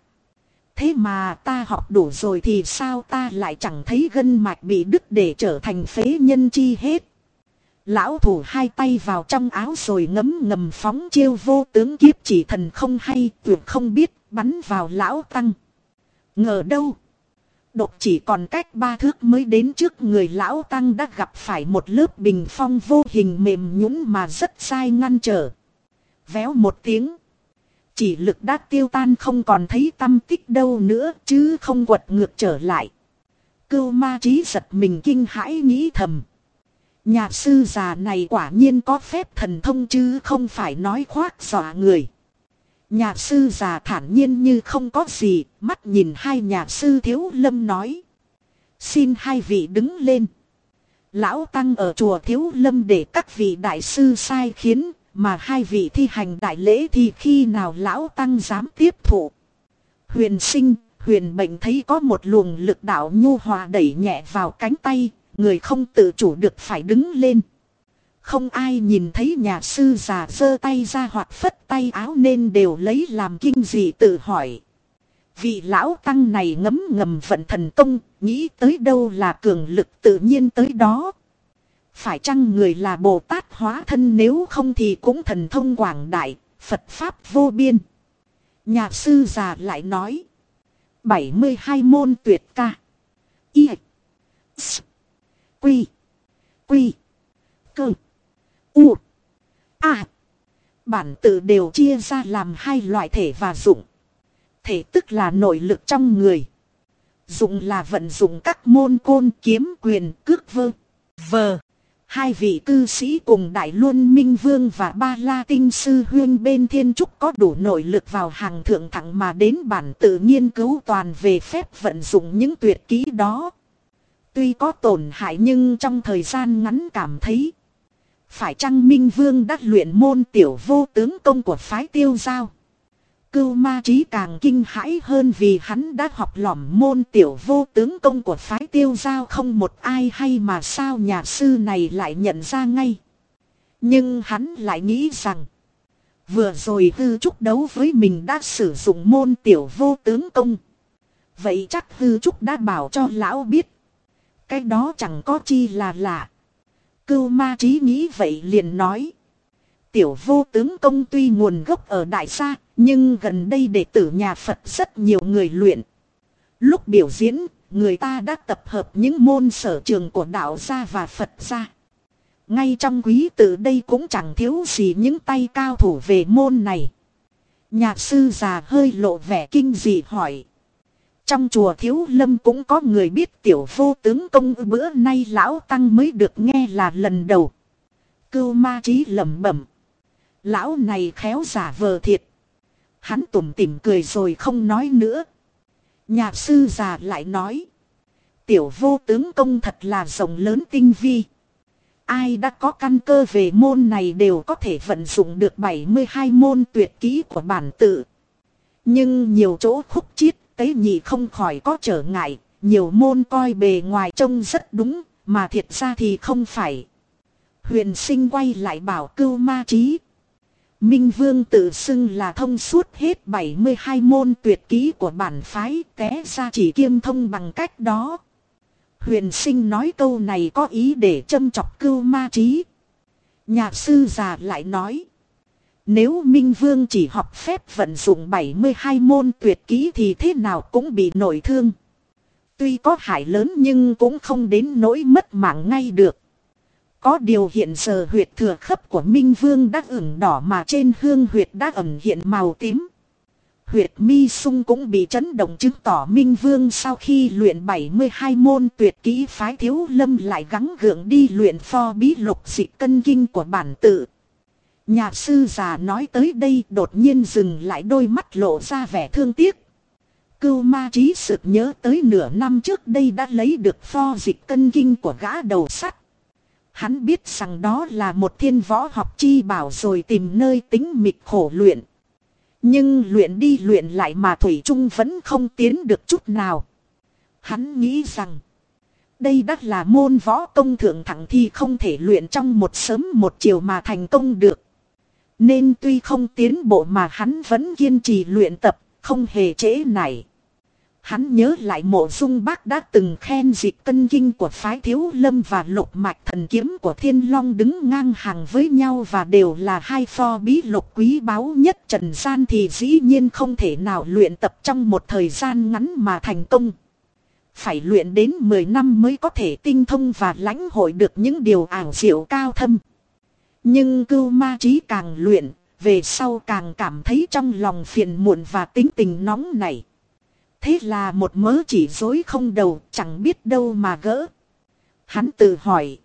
Thế mà ta học đủ rồi thì sao ta lại chẳng thấy gân mạch bị đứt để trở thành phế nhân chi hết. Lão thủ hai tay vào trong áo rồi ngấm ngầm phóng chiêu vô tướng kiếp chỉ thần không hay, tuyệt không biết, bắn vào lão tăng. Ngờ đâu. Độc chỉ còn cách ba thước mới đến trước người lão tăng đã gặp phải một lớp bình phong vô hình mềm nhũn mà rất sai ngăn trở. Véo một tiếng. Chỉ lực đã tiêu tan không còn thấy tâm tích đâu nữa chứ không quật ngược trở lại. Cưu ma trí giật mình kinh hãi nghĩ thầm. Nhà sư già này quả nhiên có phép thần thông chứ không phải nói khoác dọa người. Nhà sư già thản nhiên như không có gì, mắt nhìn hai nhà sư thiếu lâm nói. Xin hai vị đứng lên. Lão Tăng ở chùa thiếu lâm để các vị đại sư sai khiến, mà hai vị thi hành đại lễ thì khi nào Lão Tăng dám tiếp thụ. Huyền sinh, huyền bệnh thấy có một luồng lực đạo nhu hòa đẩy nhẹ vào cánh tay, người không tự chủ được phải đứng lên. Không ai nhìn thấy nhà sư già giơ tay ra hoặc phất tay áo nên đều lấy làm kinh dị tự hỏi. Vị lão tăng này ngấm ngầm vận thần công, nghĩ tới đâu là cường lực tự nhiên tới đó. Phải chăng người là Bồ Tát hóa thân nếu không thì cũng thần thông quảng đại, Phật Pháp vô biên. Nhà sư già lại nói. 72 môn tuyệt ca. Y. S. Quy. Quy. Cơ. U. A. Bản tự đều chia ra làm hai loại thể và dụng. Thể tức là nội lực trong người. Dụng là vận dụng các môn côn, kiếm, quyền, cước, vơ. Vờ. Hai vị cư sĩ cùng Đại Luân Minh Vương và Ba La Tinh Sư Huyên bên Thiên Trúc có đủ nội lực vào hàng thượng thẳng mà đến bản tự nghiên cứu toàn về phép vận dụng những tuyệt kỹ đó. Tuy có tổn hại nhưng trong thời gian ngắn cảm thấy phải chăng Minh Vương đã luyện môn tiểu vô tướng công của phái tiêu giao? Cưu ma trí càng kinh hãi hơn vì hắn đã học lỏm môn tiểu vô tướng công của phái tiêu giao không một ai hay mà sao nhà sư này lại nhận ra ngay. Nhưng hắn lại nghĩ rằng, vừa rồi hư trúc đấu với mình đã sử dụng môn tiểu vô tướng công. Vậy chắc hư trúc đã bảo cho lão biết. Cái đó chẳng có chi là lạ. Cưu ma trí nghĩ vậy liền nói. Tiểu vô tướng công tuy nguồn gốc ở Đại Sa, nhưng gần đây đệ tử nhà Phật rất nhiều người luyện. Lúc biểu diễn, người ta đã tập hợp những môn sở trường của đạo gia và Phật gia. Ngay trong quý tử đây cũng chẳng thiếu gì những tay cao thủ về môn này. Nhạc sư già hơi lộ vẻ kinh dị hỏi. Trong chùa Thiếu Lâm cũng có người biết tiểu vô tướng công bữa nay lão tăng mới được nghe là lần đầu. Cưu ma trí lẩm bẩm. Lão này khéo giả vờ thiệt. Hắn tủm tỉm cười rồi không nói nữa. Nhạc sư già lại nói. Tiểu vô tướng công thật là rộng lớn tinh vi. Ai đã có căn cơ về môn này đều có thể vận dụng được 72 môn tuyệt kỹ của bản tự. Nhưng nhiều chỗ khúc chiết tế nhị không khỏi có trở ngại, nhiều môn coi bề ngoài trông rất đúng, mà thiệt ra thì không phải. Huyền sinh quay lại bảo cưu ma trí. Minh Vương tự xưng là thông suốt hết 72 môn tuyệt ký của bản phái té ra chỉ kiêm thông bằng cách đó. Huyền sinh nói câu này có ý để châm chọc cưu ma trí. Nhà sư già lại nói. Nếu Minh Vương chỉ học phép vận dụng 72 môn tuyệt kỹ thì thế nào cũng bị nổi thương. Tuy có hại lớn nhưng cũng không đến nỗi mất mạng ngay được. Có điều hiện giờ huyệt thừa khớp của Minh Vương đã ửng đỏ mà trên hương huyệt đã ẩn hiện màu tím. Huyệt mi sung cũng bị chấn động chứng tỏ Minh Vương sau khi luyện 72 môn tuyệt kỹ phái thiếu lâm lại gắng gượng đi luyện pho bí lục dị cân kinh của bản tự. Nhà sư già nói tới đây đột nhiên dừng lại đôi mắt lộ ra vẻ thương tiếc. Cưu ma trí sực nhớ tới nửa năm trước đây đã lấy được pho dịch cân kinh của gã đầu sắt. Hắn biết rằng đó là một thiên võ học chi bảo rồi tìm nơi tính mịch khổ luyện. Nhưng luyện đi luyện lại mà Thủy Trung vẫn không tiến được chút nào. Hắn nghĩ rằng, đây đắt là môn võ công thượng thẳng thì không thể luyện trong một sớm một chiều mà thành công được. Nên tuy không tiến bộ mà hắn vẫn kiên trì luyện tập, không hề trễ nảy. Hắn nhớ lại mộ dung bác đã từng khen dịch tân kinh của phái thiếu lâm và lục mạch thần kiếm của thiên long đứng ngang hàng với nhau và đều là hai pho bí lục quý báu nhất trần gian thì dĩ nhiên không thể nào luyện tập trong một thời gian ngắn mà thành công. Phải luyện đến 10 năm mới có thể tinh thông và lãnh hội được những điều ảo diệu cao thâm. Nhưng cưu ma trí càng luyện, về sau càng cảm thấy trong lòng phiền muộn và tính tình nóng này. Thế là một mớ chỉ dối không đầu chẳng biết đâu mà gỡ. Hắn tự hỏi.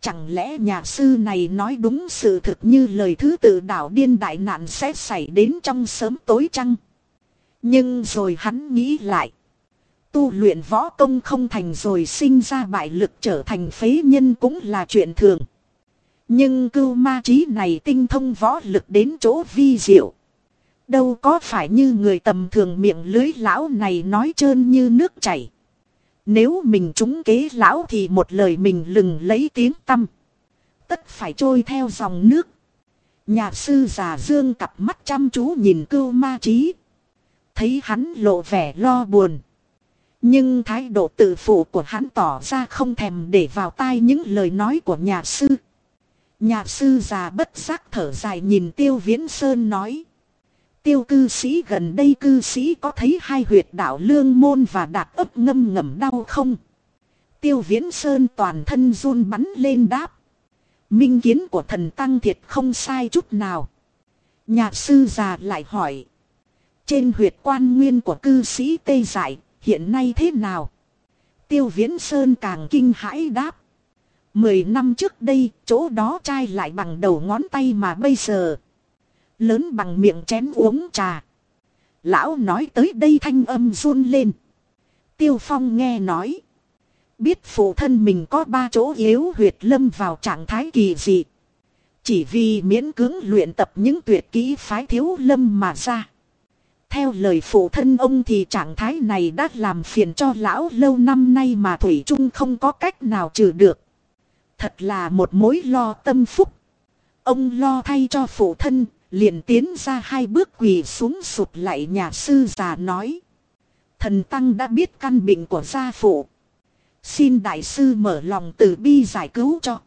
Chẳng lẽ nhà sư này nói đúng sự thực như lời thứ tự đảo điên đại nạn sẽ xảy đến trong sớm tối chăng? Nhưng rồi hắn nghĩ lại. Tu luyện võ công không thành rồi sinh ra bại lực trở thành phế nhân cũng là chuyện thường. Nhưng cưu ma trí này tinh thông võ lực đến chỗ vi diệu. Đâu có phải như người tầm thường miệng lưới lão này nói trơn như nước chảy. Nếu mình trúng kế lão thì một lời mình lừng lấy tiếng tâm. Tất phải trôi theo dòng nước. Nhà sư già dương cặp mắt chăm chú nhìn cưu ma trí. Thấy hắn lộ vẻ lo buồn. Nhưng thái độ tự phụ của hắn tỏ ra không thèm để vào tai những lời nói của nhà sư. Nhà sư già bất giác thở dài nhìn tiêu viễn sơn nói. Tiêu cư sĩ gần đây cư sĩ có thấy hai huyệt đạo lương môn và đạt ấp ngâm ngầm đau không? Tiêu viễn sơn toàn thân run bắn lên đáp. Minh kiến của thần tăng thiệt không sai chút nào. Nhà sư già lại hỏi. Trên huyệt quan nguyên của cư sĩ Tây Giải hiện nay thế nào? Tiêu viễn sơn càng kinh hãi đáp. Mười năm trước đây, chỗ đó chai lại bằng đầu ngón tay mà bây giờ. Lớn bằng miệng chén uống trà. Lão nói tới đây thanh âm run lên. Tiêu Phong nghe nói. Biết phụ thân mình có ba chỗ yếu huyệt lâm vào trạng thái kỳ dị. Chỉ vì miễn cưỡng luyện tập những tuyệt kỹ phái thiếu lâm mà ra. Theo lời phụ thân ông thì trạng thái này đã làm phiền cho lão lâu năm nay mà Thủy Trung không có cách nào trừ được. Thật là một mối lo tâm phúc. Ông lo thay cho phụ thân, liền tiến ra hai bước quỳ xuống sụp lại nhà sư già nói. Thần Tăng đã biết căn bệnh của gia phụ. Xin đại sư mở lòng từ bi giải cứu cho.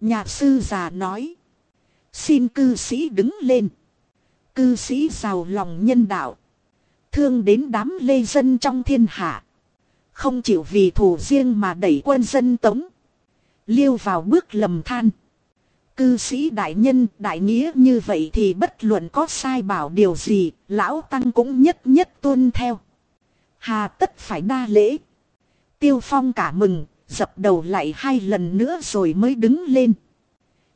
Nhà sư già nói. Xin cư sĩ đứng lên. Cư sĩ giàu lòng nhân đạo. Thương đến đám lê dân trong thiên hạ. Không chịu vì thù riêng mà đẩy quân dân tống. Liêu vào bước lầm than. Cư sĩ đại nhân đại nghĩa như vậy thì bất luận có sai bảo điều gì, lão tăng cũng nhất nhất tuân theo. Hà tất phải đa lễ. Tiêu phong cả mừng, dập đầu lại hai lần nữa rồi mới đứng lên.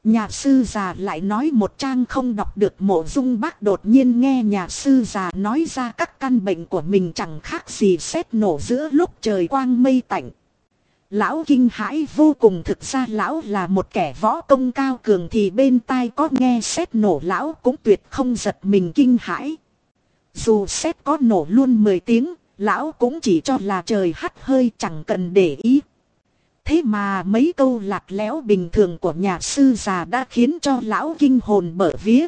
Nhà sư già lại nói một trang không đọc được mộ dung bác đột nhiên nghe nhà sư già nói ra các căn bệnh của mình chẳng khác gì xét nổ giữa lúc trời quang mây tạnh. Lão kinh hãi vô cùng thực ra lão là một kẻ võ công cao cường thì bên tai có nghe xét nổ lão cũng tuyệt không giật mình kinh hãi. Dù xét có nổ luôn 10 tiếng, lão cũng chỉ cho là trời hắt hơi chẳng cần để ý. Thế mà mấy câu lạc léo bình thường của nhà sư già đã khiến cho lão kinh hồn bở vía.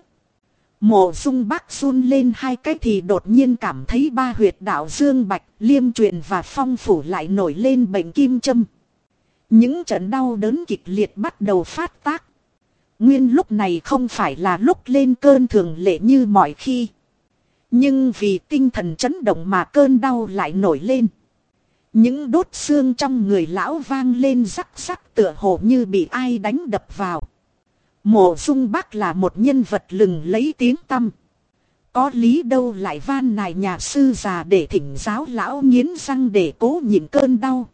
Mộ dung bác run lên hai cái thì đột nhiên cảm thấy ba huyệt đạo dương bạch, liêm truyền và phong phủ lại nổi lên bệnh kim châm. Những trận đau đớn kịch liệt bắt đầu phát tác. Nguyên lúc này không phải là lúc lên cơn thường lệ như mọi khi. Nhưng vì tinh thần chấn động mà cơn đau lại nổi lên. Những đốt xương trong người lão vang lên rắc rắc tựa hồ như bị ai đánh đập vào. Mộ dung bác là một nhân vật lừng lấy tiếng tâm. Có lý đâu lại van nài nhà sư già để thỉnh giáo lão nghiến răng để cố nhịn cơn đau.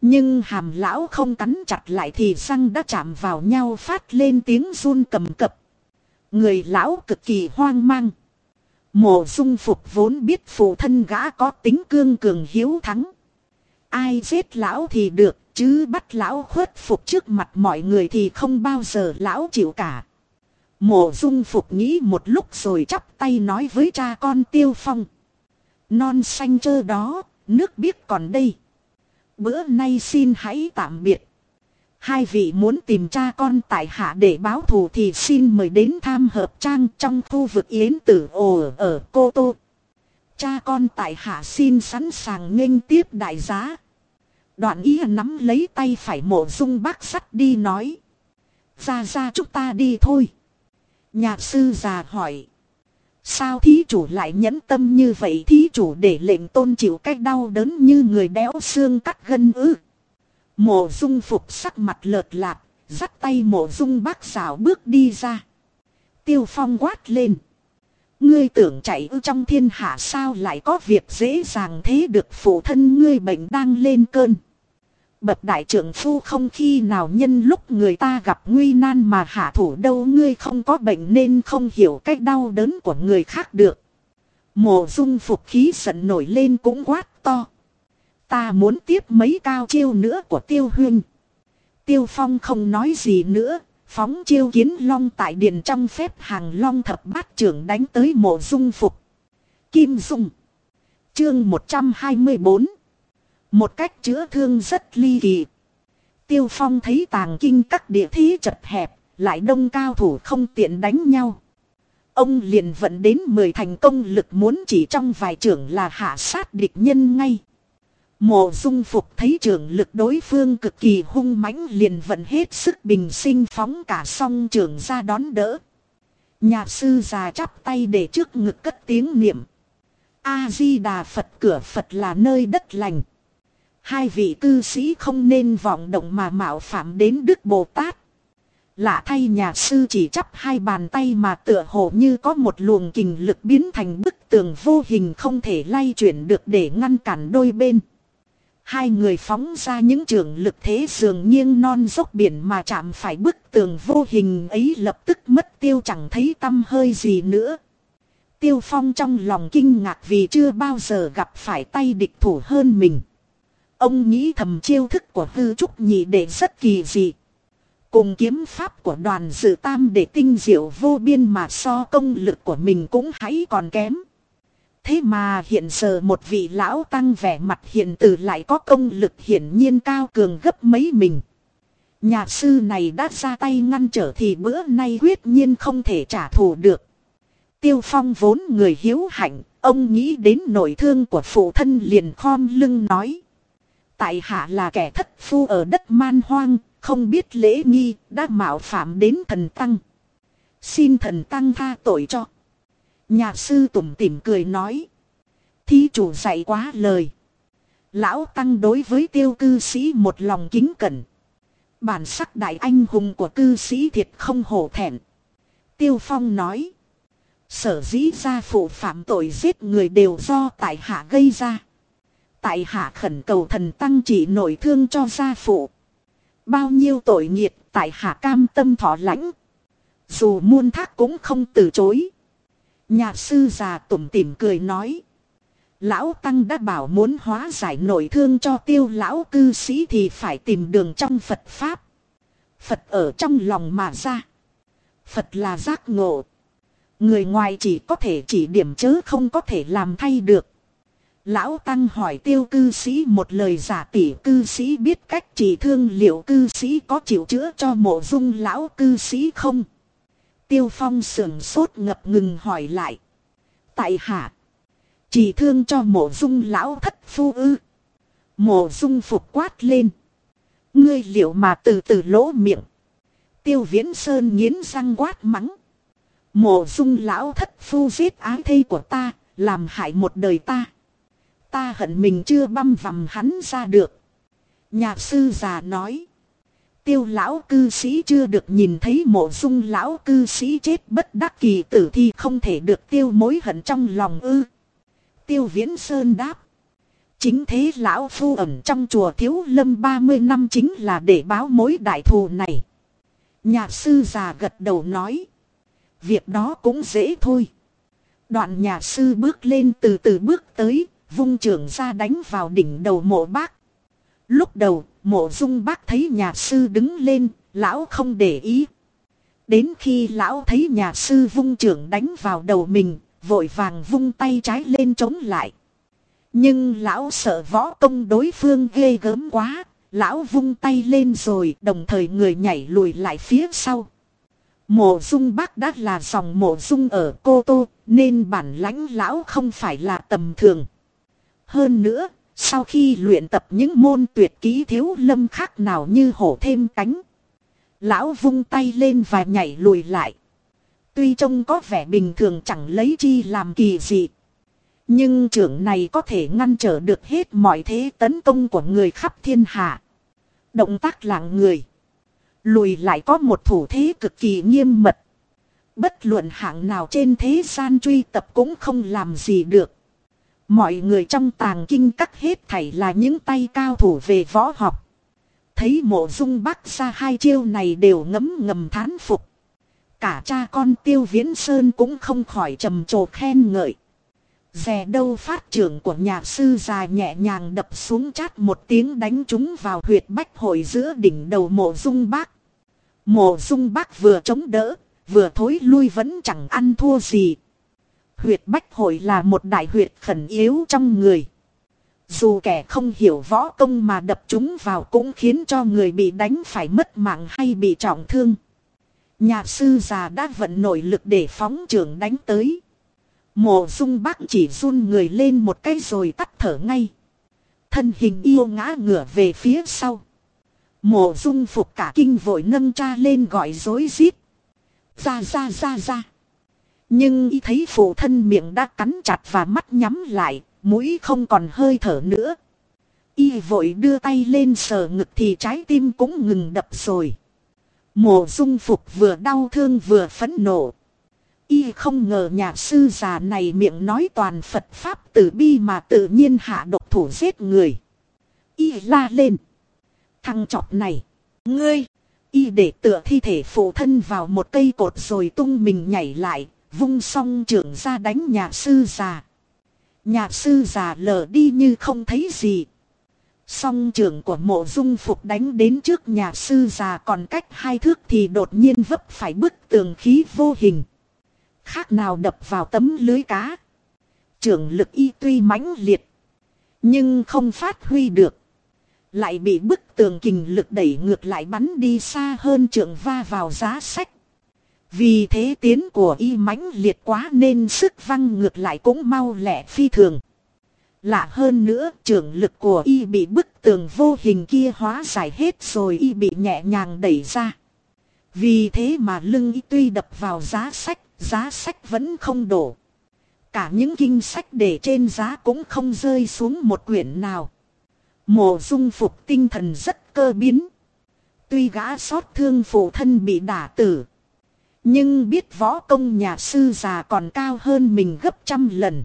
Nhưng hàm lão không cắn chặt lại thì răng đã chạm vào nhau phát lên tiếng run cầm cập. Người lão cực kỳ hoang mang. Mộ dung phục vốn biết phụ thân gã có tính cương cường hiếu thắng. Ai giết lão thì được, chứ bắt lão khuất phục trước mặt mọi người thì không bao giờ lão chịu cả. Mộ dung phục nghĩ một lúc rồi chắp tay nói với cha con tiêu phong. Non xanh chơ đó, nước biết còn đây. Bữa nay xin hãy tạm biệt. Hai vị muốn tìm cha con tại hạ để báo thù thì xin mời đến tham hợp trang trong khu vực Yến Tử Ồ ở Cô Tô. Cha con tại hạ xin sẵn sàng nghênh tiếp đại giá. Đoạn ý nắm lấy tay phải mộ dung bác sắt đi nói. Ra ra chúng ta đi thôi. Nhà sư già hỏi. Sao thí chủ lại nhẫn tâm như vậy thí chủ để lệnh tôn chịu cách đau đớn như người đéo xương cắt gân ư. Mộ dung phục sắc mặt lợt lạc, dắt tay mộ dung bác xảo bước đi ra. Tiêu phong quát lên. Ngươi tưởng chạy ư trong thiên hạ sao lại có việc dễ dàng thế được phụ thân ngươi bệnh đang lên cơn. Bậc đại trưởng phu không khi nào nhân lúc người ta gặp nguy nan mà hạ thủ đâu ngươi không có bệnh nên không hiểu cách đau đớn của người khác được. Mộ dung phục khí giận nổi lên cũng quát to. Ta muốn tiếp mấy cao chiêu nữa của tiêu huynh Tiêu phong không nói gì nữa, phóng chiêu kiến long tại điện trong phép hàng long thập bát trưởng đánh tới mộ dung phục. Kim dung. Chương 124 một cách chữa thương rất ly kỳ. Tiêu Phong thấy tàng kinh các địa thí chật hẹp, lại đông cao thủ không tiện đánh nhau. Ông liền vận đến 10 thành công lực muốn chỉ trong vài trưởng là hạ sát địch nhân ngay. Mộ dung phục thấy trưởng lực đối phương cực kỳ hung mãnh liền vận hết sức bình sinh phóng cả song trưởng ra đón đỡ. Nhà sư già chắp tay để trước ngực cất tiếng niệm. A-di-đà Phật cửa Phật là nơi đất lành. Hai vị cư sĩ không nên vọng động mà mạo phạm đến Đức Bồ Tát. Lạ thay nhà sư chỉ chắp hai bàn tay mà tựa hồ như có một luồng kình lực biến thành bức tường vô hình không thể lay chuyển được để ngăn cản đôi bên. Hai người phóng ra những trường lực thế dường nghiêng non dốc biển mà chạm phải bức tường vô hình ấy lập tức mất tiêu chẳng thấy tâm hơi gì nữa. Tiêu phong trong lòng kinh ngạc vì chưa bao giờ gặp phải tay địch thủ hơn mình. Ông nghĩ thầm chiêu thức của hư trúc nhị để rất kỳ dị. Cùng kiếm pháp của đoàn dự tam để tinh diệu vô biên mà so công lực của mình cũng hãy còn kém. Thế mà hiện giờ một vị lão tăng vẻ mặt hiện từ lại có công lực hiển nhiên cao cường gấp mấy mình. Nhà sư này đã ra tay ngăn trở thì bữa nay quyết nhiên không thể trả thù được. Tiêu phong vốn người hiếu hạnh, ông nghĩ đến nội thương của phụ thân liền khom lưng nói. Tại hạ là kẻ thất phu ở đất man hoang, không biết lễ nghi, đã mạo phạm đến thần tăng. Xin thần tăng tha tội cho. Nhà sư tủm tỉm cười nói. Thí chủ dạy quá lời. Lão tăng đối với tiêu cư sĩ một lòng kính cẩn. Bản sắc đại anh hùng của cư sĩ thiệt không hổ thẹn. Tiêu phong nói. Sở dĩ gia phụ phạm tội giết người đều do tại hạ gây ra. Tại hạ khẩn cầu thần tăng chỉ nổi thương cho gia phụ. Bao nhiêu tội nghiệt tại hạ cam tâm thọ lãnh. Dù muôn thác cũng không từ chối. Nhà sư già tủm tỉm cười nói. Lão Tăng đã bảo muốn hóa giải nội thương cho tiêu lão cư sĩ thì phải tìm đường trong Phật Pháp. Phật ở trong lòng mà ra. Phật là giác ngộ. Người ngoài chỉ có thể chỉ điểm chứ không có thể làm thay được. Lão Tăng hỏi tiêu cư sĩ một lời giả tỉ cư sĩ biết cách chỉ thương liệu cư sĩ có chịu chữa cho mộ dung lão cư sĩ không? Tiêu Phong sườn sốt ngập ngừng hỏi lại. Tại hạ. Chỉ thương cho mộ dung lão thất phu ư. Mộ dung phục quát lên. Ngươi liệu mà từ từ lỗ miệng. Tiêu viễn sơn nghiến răng quát mắng. Mộ dung lão thất phu giết ái thây của ta, làm hại một đời ta. Ta hận mình chưa băm vằm hắn ra được. Nhạc sư già nói. Tiêu lão cư sĩ chưa được nhìn thấy mộ dung lão cư sĩ chết bất đắc kỳ tử thì không thể được tiêu mối hận trong lòng ư. Tiêu viễn sơn đáp. Chính thế lão phu ẩn trong chùa thiếu lâm 30 năm chính là để báo mối đại thù này. Nhạc sư già gật đầu nói. Việc đó cũng dễ thôi. Đoạn nhà sư bước lên từ từ bước tới, vung trường ra đánh vào đỉnh đầu mộ bác. Lúc đầu, mộ dung bác thấy nhà sư đứng lên, lão không để ý. Đến khi lão thấy nhà sư vung trưởng đánh vào đầu mình, vội vàng vung tay trái lên chống lại. Nhưng lão sợ võ công đối phương ghê gớm quá, lão vung tay lên rồi đồng thời người nhảy lùi lại phía sau. Mộ dung bác đã là dòng mộ dung ở Cô Tô, nên bản lãnh lão không phải là tầm thường. Hơn nữa, sau khi luyện tập những môn tuyệt ký thiếu lâm khác nào như hổ thêm cánh. Lão vung tay lên và nhảy lùi lại. Tuy trông có vẻ bình thường chẳng lấy chi làm kỳ dị. Nhưng trưởng này có thể ngăn trở được hết mọi thế tấn công của người khắp thiên hạ. Động tác lạng người. Lùi lại có một thủ thế cực kỳ nghiêm mật. Bất luận hạng nào trên thế gian truy tập cũng không làm gì được. Mọi người trong tàng kinh các hết thảy là những tay cao thủ về võ học. Thấy mộ dung bác ra hai chiêu này đều ngấm ngầm thán phục. Cả cha con tiêu viễn sơn cũng không khỏi trầm trồ khen ngợi. Rè đâu phát trưởng của nhà sư già nhẹ nhàng đập xuống chát một tiếng đánh chúng vào huyệt bách hội giữa đỉnh đầu mộ dung bác. Mộ dung bác vừa chống đỡ, vừa thối lui vẫn chẳng ăn thua gì. Huyệt bách hội là một đại huyệt khẩn yếu trong người. Dù kẻ không hiểu võ công mà đập chúng vào cũng khiến cho người bị đánh phải mất mạng hay bị trọng thương. Nhà sư già đã vận nội lực để phóng trưởng đánh tới. Mộ dung bác chỉ run người lên một cái rồi tắt thở ngay. Thân hình yêu ngã ngửa về phía sau. Mộ dung phục cả kinh vội nâng cha lên gọi dối rít Ra ra ra ra. Nhưng y thấy phụ thân miệng đã cắn chặt và mắt nhắm lại, mũi không còn hơi thở nữa. Y vội đưa tay lên sờ ngực thì trái tim cũng ngừng đập rồi. Mộ dung phục vừa đau thương vừa phẫn nộ. Y không ngờ nhà sư già này miệng nói toàn Phật Pháp tử bi mà tự nhiên hạ độc thủ giết người. Y la lên. Thằng chọc này. Ngươi. Y để tựa thi thể phụ thân vào một cây cột rồi tung mình nhảy lại. Vung song trưởng ra đánh nhà sư già. Nhà sư già lờ đi như không thấy gì. Song trưởng của mộ dung phục đánh đến trước nhà sư già còn cách hai thước thì đột nhiên vấp phải bức tường khí vô hình. Khác nào đập vào tấm lưới cá. Trưởng lực y tuy mãnh liệt. Nhưng không phát huy được. Lại bị bức tường kình lực đẩy ngược lại bắn đi xa hơn trưởng va vào giá sách. Vì thế tiến của y mãnh liệt quá nên sức văng ngược lại cũng mau lẹ phi thường. Lạ hơn nữa trưởng lực của y bị bức tường vô hình kia hóa giải hết rồi y bị nhẹ nhàng đẩy ra. Vì thế mà lưng y tuy đập vào giá sách, giá sách vẫn không đổ. Cả những kinh sách để trên giá cũng không rơi xuống một quyển nào. Mộ dung phục tinh thần rất cơ biến. Tuy gã xót thương phụ thân bị đả tử. Nhưng biết võ công nhà sư già còn cao hơn mình gấp trăm lần.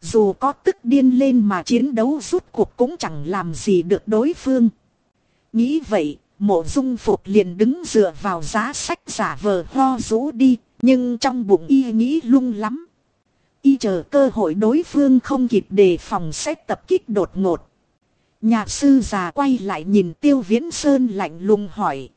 Dù có tức điên lên mà chiến đấu rút cuộc cũng chẳng làm gì được đối phương. Nghĩ vậy, mộ dung phục liền đứng dựa vào giá sách giả vờ ho rũ đi, nhưng trong bụng y nghĩ lung lắm. Y chờ cơ hội đối phương không kịp đề phòng xét tập kích đột ngột. nhà sư già quay lại nhìn tiêu viễn sơn lạnh lùng hỏi.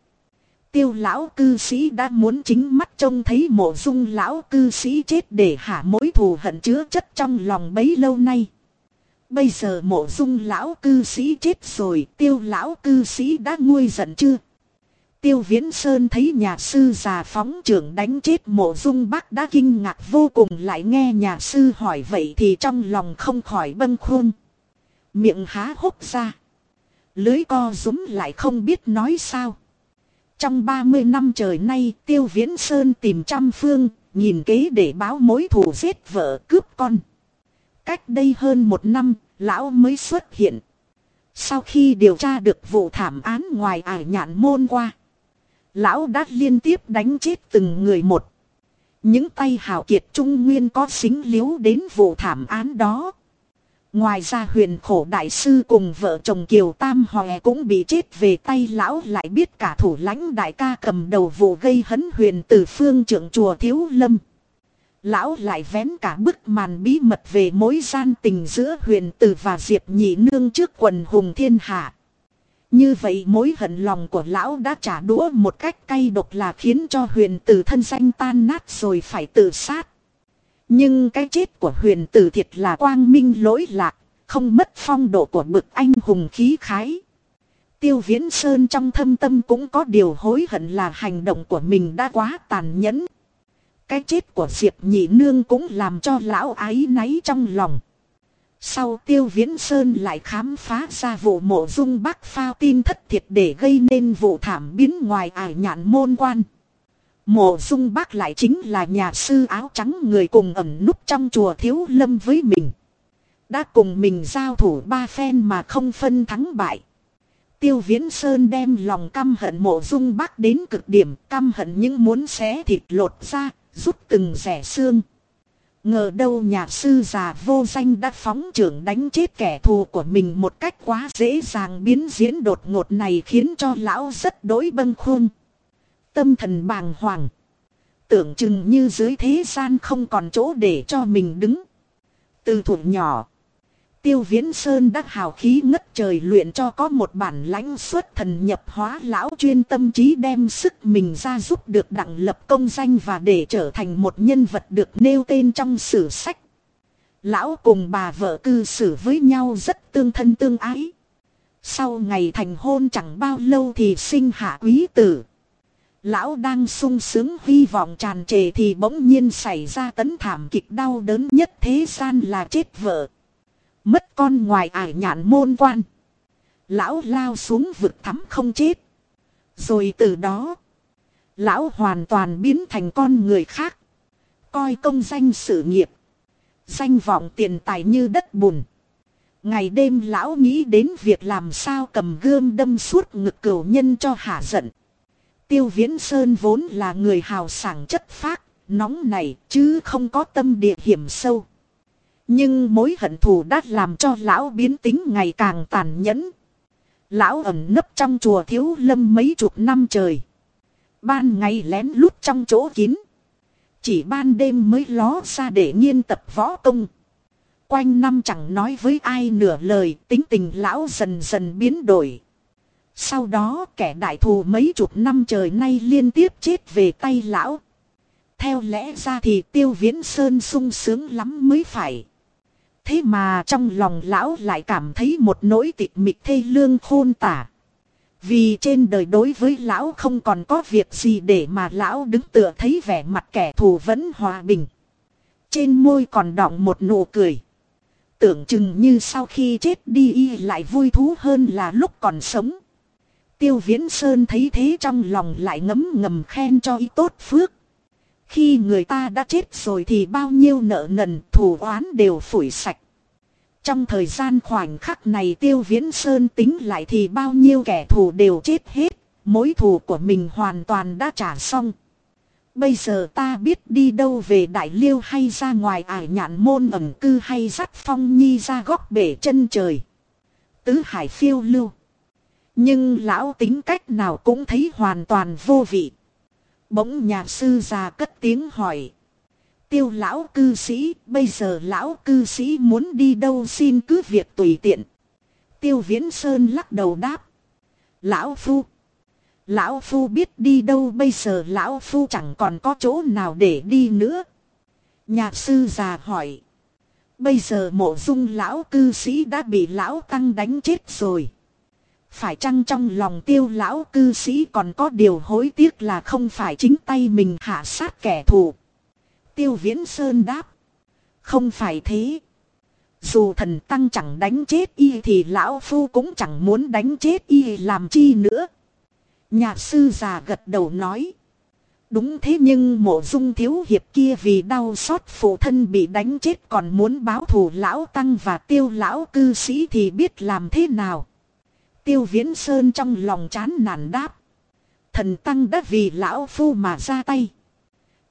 Tiêu lão cư sĩ đã muốn chính mắt trông thấy mộ dung lão cư sĩ chết để hạ mối thù hận chứa chất trong lòng bấy lâu nay. Bây giờ mộ dung lão cư sĩ chết rồi, tiêu lão cư sĩ đã nguôi giận chưa? Tiêu Viễn Sơn thấy nhà sư già phóng trưởng đánh chết mộ dung bác đã kinh ngạc vô cùng lại nghe nhà sư hỏi vậy thì trong lòng không khỏi bâng khuâng. Miệng há hốc ra. Lưới co rúm lại không biết nói sao. Trong 30 năm trời nay Tiêu Viễn Sơn tìm trăm phương, nhìn kế để báo mối thù giết vợ cướp con. Cách đây hơn một năm, lão mới xuất hiện. Sau khi điều tra được vụ thảm án ngoài ải nhạn môn qua. Lão đã liên tiếp đánh chết từng người một. Những tay hào kiệt trung nguyên có xính liếu đến vụ thảm án đó. Ngoài ra huyền khổ đại sư cùng vợ chồng Kiều Tam Hòe cũng bị chết về tay lão lại biết cả thủ lãnh đại ca cầm đầu vụ gây hấn huyền từ phương trưởng chùa Thiếu Lâm. Lão lại vén cả bức màn bí mật về mối gian tình giữa huyền tử và Diệp Nhị Nương trước quần hùng thiên hạ. Như vậy mối hận lòng của lão đã trả đũa một cách cay độc là khiến cho huyền tử thân danh tan nát rồi phải tự sát. Nhưng cái chết của huyền tử thiệt là quang minh lỗi lạc, không mất phong độ của bực anh hùng khí khái. Tiêu Viễn Sơn trong thâm tâm cũng có điều hối hận là hành động của mình đã quá tàn nhẫn. Cái chết của Diệp Nhị Nương cũng làm cho lão ái náy trong lòng. Sau Tiêu Viễn Sơn lại khám phá ra vụ mộ dung bắc phao tin thất thiệt để gây nên vụ thảm biến ngoài ải nhạn môn quan. Mộ dung bác lại chính là nhà sư áo trắng người cùng ẩn núp trong chùa thiếu lâm với mình. Đã cùng mình giao thủ ba phen mà không phân thắng bại. Tiêu Viễn Sơn đem lòng căm hận mộ dung bác đến cực điểm căm hận những muốn xé thịt lột ra, rút từng rẻ xương. Ngờ đâu nhà sư già vô danh đã phóng trưởng đánh chết kẻ thù của mình một cách quá dễ dàng biến diễn đột ngột này khiến cho lão rất đối bâng khuâng. Tâm thần bàng hoàng. Tưởng chừng như dưới thế gian không còn chỗ để cho mình đứng. Từ thủ nhỏ. Tiêu Viễn Sơn đã hào khí ngất trời luyện cho có một bản lãnh xuất thần nhập hóa lão chuyên tâm trí đem sức mình ra giúp được đặng lập công danh và để trở thành một nhân vật được nêu tên trong sử sách. Lão cùng bà vợ cư xử với nhau rất tương thân tương ái. Sau ngày thành hôn chẳng bao lâu thì sinh hạ quý tử. Lão đang sung sướng hy vọng tràn trề thì bỗng nhiên xảy ra tấn thảm kịch đau đớn nhất thế gian là chết vợ. Mất con ngoài ải nhạn môn quan. Lão lao xuống vực thắm không chết. Rồi từ đó. Lão hoàn toàn biến thành con người khác. Coi công danh sự nghiệp. Danh vọng tiền tài như đất bùn. Ngày đêm lão nghĩ đến việc làm sao cầm gươm đâm suốt ngực cửu nhân cho hả giận. Tiêu Viễn Sơn vốn là người hào sảng chất phác, nóng này chứ không có tâm địa hiểm sâu. Nhưng mối hận thù đã làm cho lão biến tính ngày càng tàn nhẫn. Lão ẩn nấp trong chùa thiếu lâm mấy chục năm trời. Ban ngày lén lút trong chỗ kín. Chỉ ban đêm mới ló ra để nghiên tập võ công. Quanh năm chẳng nói với ai nửa lời, tính tình lão dần dần biến đổi. Sau đó kẻ đại thù mấy chục năm trời nay liên tiếp chết về tay lão. Theo lẽ ra thì tiêu viễn sơn sung sướng lắm mới phải. Thế mà trong lòng lão lại cảm thấy một nỗi tịch mịch thê lương khôn tả. Vì trên đời đối với lão không còn có việc gì để mà lão đứng tựa thấy vẻ mặt kẻ thù vẫn hòa bình. Trên môi còn đọng một nụ cười. Tưởng chừng như sau khi chết đi y lại vui thú hơn là lúc còn sống. Tiêu Viễn Sơn thấy thế trong lòng lại ngấm ngầm khen cho ý tốt phước. Khi người ta đã chết rồi thì bao nhiêu nợ nần, thù oán đều phủi sạch. Trong thời gian khoảnh khắc này Tiêu Viễn Sơn tính lại thì bao nhiêu kẻ thù đều chết hết. Mối thù của mình hoàn toàn đã trả xong. Bây giờ ta biết đi đâu về Đại Liêu hay ra ngoài ải nhạn môn ẩn cư hay dắt phong nhi ra góc bể chân trời. Tứ hải phiêu lưu. Nhưng lão tính cách nào cũng thấy hoàn toàn vô vị. Bỗng nhà sư già cất tiếng hỏi. Tiêu lão cư sĩ, bây giờ lão cư sĩ muốn đi đâu xin cứ việc tùy tiện. Tiêu viễn sơn lắc đầu đáp. Lão phu. Lão phu biết đi đâu bây giờ lão phu chẳng còn có chỗ nào để đi nữa. Nhà sư già hỏi. Bây giờ mộ dung lão cư sĩ đã bị lão tăng đánh chết rồi. Phải chăng trong lòng tiêu lão cư sĩ còn có điều hối tiếc là không phải chính tay mình hạ sát kẻ thù. Tiêu viễn sơn đáp. Không phải thế. Dù thần tăng chẳng đánh chết y thì lão phu cũng chẳng muốn đánh chết y làm chi nữa. Nhà sư già gật đầu nói. Đúng thế nhưng mộ dung thiếu hiệp kia vì đau xót phụ thân bị đánh chết còn muốn báo thù lão tăng và tiêu lão cư sĩ thì biết làm thế nào. Tiêu Viễn Sơn trong lòng chán nản đáp. Thần Tăng đã vì lão phu mà ra tay.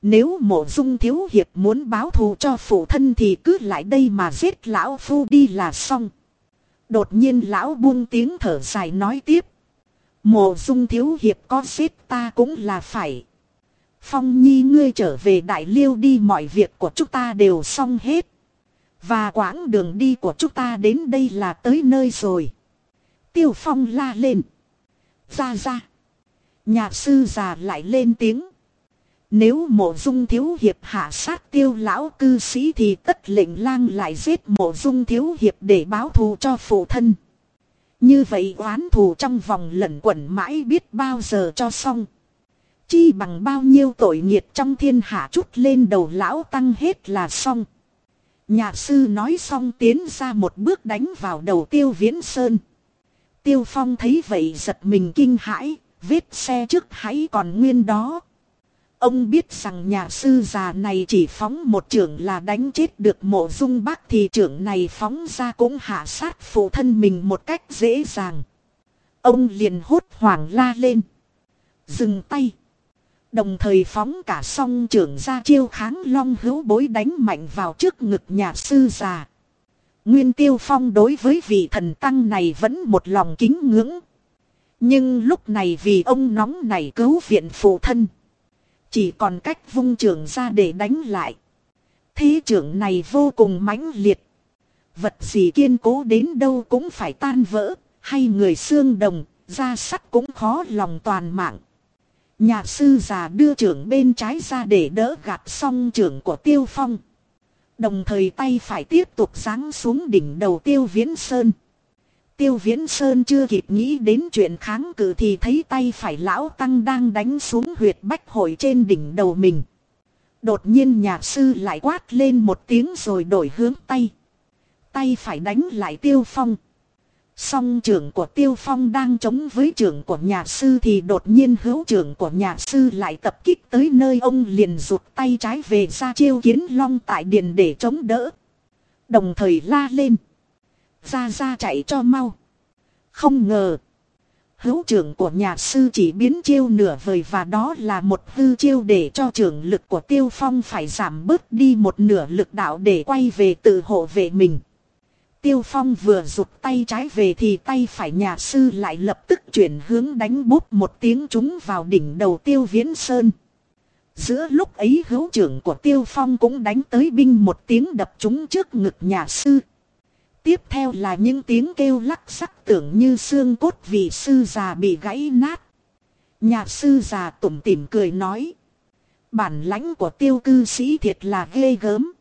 Nếu mộ dung thiếu hiệp muốn báo thù cho phụ thân thì cứ lại đây mà giết lão phu đi là xong. Đột nhiên lão buông tiếng thở dài nói tiếp. Mộ dung thiếu hiệp có giết ta cũng là phải. Phong nhi ngươi trở về đại liêu đi, mọi việc của chúng ta đều xong hết. Và quãng đường đi của chúng ta đến đây là tới nơi rồi. Tiêu Phong la lên. Ra ra. Nhà sư già lại lên tiếng. Nếu mộ dung thiếu hiệp hạ sát tiêu lão cư sĩ thì tất lệnh lang lại giết mộ dung thiếu hiệp để báo thù cho phụ thân. Như vậy oán thù trong vòng lẩn quẩn mãi biết bao giờ cho xong. Chi bằng bao nhiêu tội nghiệt trong thiên hạ chút lên đầu lão tăng hết là xong. Nhà sư nói xong tiến ra một bước đánh vào đầu tiêu viễn sơn. Tiêu phong thấy vậy giật mình kinh hãi, vết xe trước hãy còn nguyên đó. Ông biết rằng nhà sư già này chỉ phóng một trưởng là đánh chết được mộ dung bác thì trưởng này phóng ra cũng hạ sát phụ thân mình một cách dễ dàng. Ông liền hốt hoảng la lên. Dừng tay. Đồng thời phóng cả song trưởng ra chiêu kháng long hữu bối đánh mạnh vào trước ngực nhà sư già. Nguyên tiêu phong đối với vị thần tăng này vẫn một lòng kính ngưỡng. Nhưng lúc này vì ông nóng này cứu viện phụ thân. Chỉ còn cách vung trưởng ra để đánh lại. Thế trưởng này vô cùng mãnh liệt. Vật gì kiên cố đến đâu cũng phải tan vỡ. Hay người xương đồng, da sắt cũng khó lòng toàn mạng. Nhà sư già đưa trưởng bên trái ra để đỡ gạt xong trưởng của tiêu phong. Đồng thời tay phải tiếp tục giáng xuống đỉnh đầu tiêu viễn sơn. Tiêu viễn sơn chưa kịp nghĩ đến chuyện kháng cự thì thấy tay phải lão tăng đang đánh xuống huyệt bách hội trên đỉnh đầu mình. Đột nhiên nhà sư lại quát lên một tiếng rồi đổi hướng tay. Tay phải đánh lại tiêu phong. Song trưởng của Tiêu Phong đang chống với trưởng của nhà sư thì đột nhiên hữu trưởng của nhà sư lại tập kích tới nơi ông liền rụt tay trái về ra chiêu kiến long tại điện để chống đỡ. Đồng thời la lên. Ra ra chạy cho mau. Không ngờ. Hữu trưởng của nhà sư chỉ biến chiêu nửa vời và đó là một hư chiêu để cho trưởng lực của Tiêu Phong phải giảm bớt đi một nửa lực đạo để quay về tự hộ vệ mình. Tiêu Phong vừa rụt tay trái về thì tay phải nhà sư lại lập tức chuyển hướng đánh bút một tiếng trúng vào đỉnh đầu Tiêu Viễn Sơn. Giữa lúc ấy hữu trưởng của Tiêu Phong cũng đánh tới binh một tiếng đập trúng trước ngực nhà sư. Tiếp theo là những tiếng kêu lắc sắc tưởng như xương cốt vì sư già bị gãy nát. Nhà sư già tủm tỉm cười nói. Bản lãnh của tiêu cư sĩ thiệt là ghê gớm.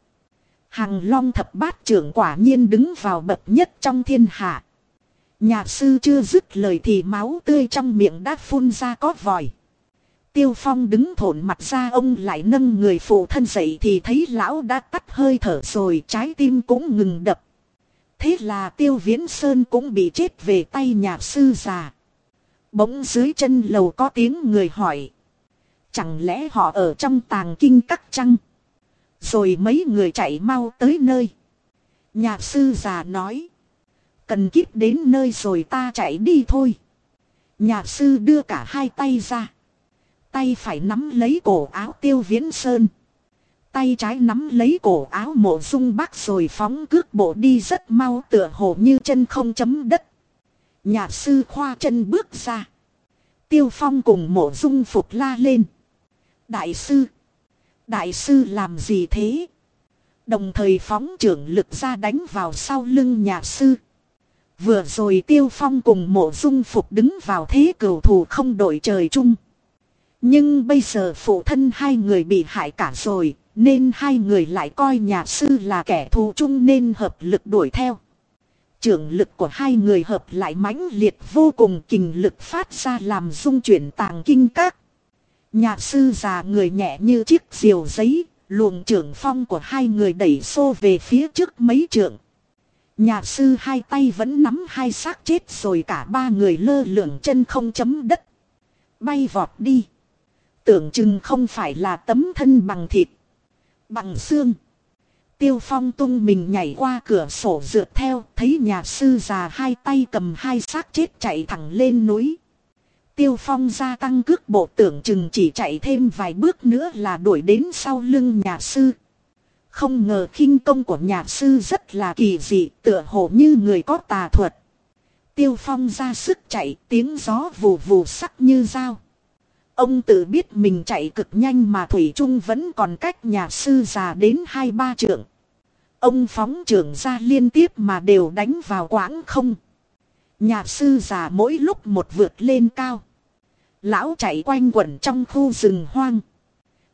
Hằng long thập bát trưởng quả nhiên đứng vào bậc nhất trong thiên hạ. Nhà sư chưa dứt lời thì máu tươi trong miệng đã phun ra có vòi. Tiêu phong đứng thổn mặt ra, ông lại nâng người phụ thân dậy thì thấy lão đã tắt hơi thở rồi, trái tim cũng ngừng đập. Thế là tiêu viễn sơn cũng bị chết về tay nhà sư già. Bỗng dưới chân lầu có tiếng người hỏi. Chẳng lẽ họ ở trong tàng kinh các trăng? Rồi mấy người chạy mau tới nơi. Nhà sư già nói. Cần kíp đến nơi rồi ta chạy đi thôi. Nhà sư đưa cả hai tay ra. Tay phải nắm lấy cổ áo tiêu viễn sơn. Tay trái nắm lấy cổ áo mộ dung bác rồi phóng cước bộ đi rất mau tựa hồ như chân không chấm đất. Nhà sư khoa chân bước ra. Tiêu phong cùng mộ dung phục la lên. Đại sư. Đại sư làm gì thế? Đồng thời phóng trưởng lực ra đánh vào sau lưng nhà sư. Vừa rồi tiêu phong cùng mộ dung phục đứng vào thế cửu thù không đổi trời chung. Nhưng bây giờ phụ thân hai người bị hại cả rồi, nên hai người lại coi nhà sư là kẻ thù chung nên hợp lực đuổi theo. Trưởng lực của hai người hợp lại mãnh liệt vô cùng kình lực phát ra làm dung chuyển tàng kinh các. Nhà sư già người nhẹ như chiếc diều giấy, luồng trưởng phong của hai người đẩy xô về phía trước mấy trượng. Nhà sư hai tay vẫn nắm hai xác chết rồi cả ba người lơ lửng chân không chấm đất. Bay vọt đi. Tưởng chừng không phải là tấm thân bằng thịt. Bằng xương. Tiêu phong tung mình nhảy qua cửa sổ dựa theo, thấy nhà sư già hai tay cầm hai xác chết chạy thẳng lên núi. Tiêu phong gia tăng cước bộ tưởng chừng chỉ chạy thêm vài bước nữa là đuổi đến sau lưng nhà sư. Không ngờ khinh công của nhà sư rất là kỳ dị, tựa hồ như người có tà thuật. Tiêu phong ra sức chạy, tiếng gió vù vù sắc như dao. Ông tự biết mình chạy cực nhanh mà Thủy Trung vẫn còn cách nhà sư già đến hai ba trượng. Ông phóng trưởng ra liên tiếp mà đều đánh vào quãng không. Nhà sư già mỗi lúc một vượt lên cao. Lão chạy quanh quẩn trong khu rừng hoang.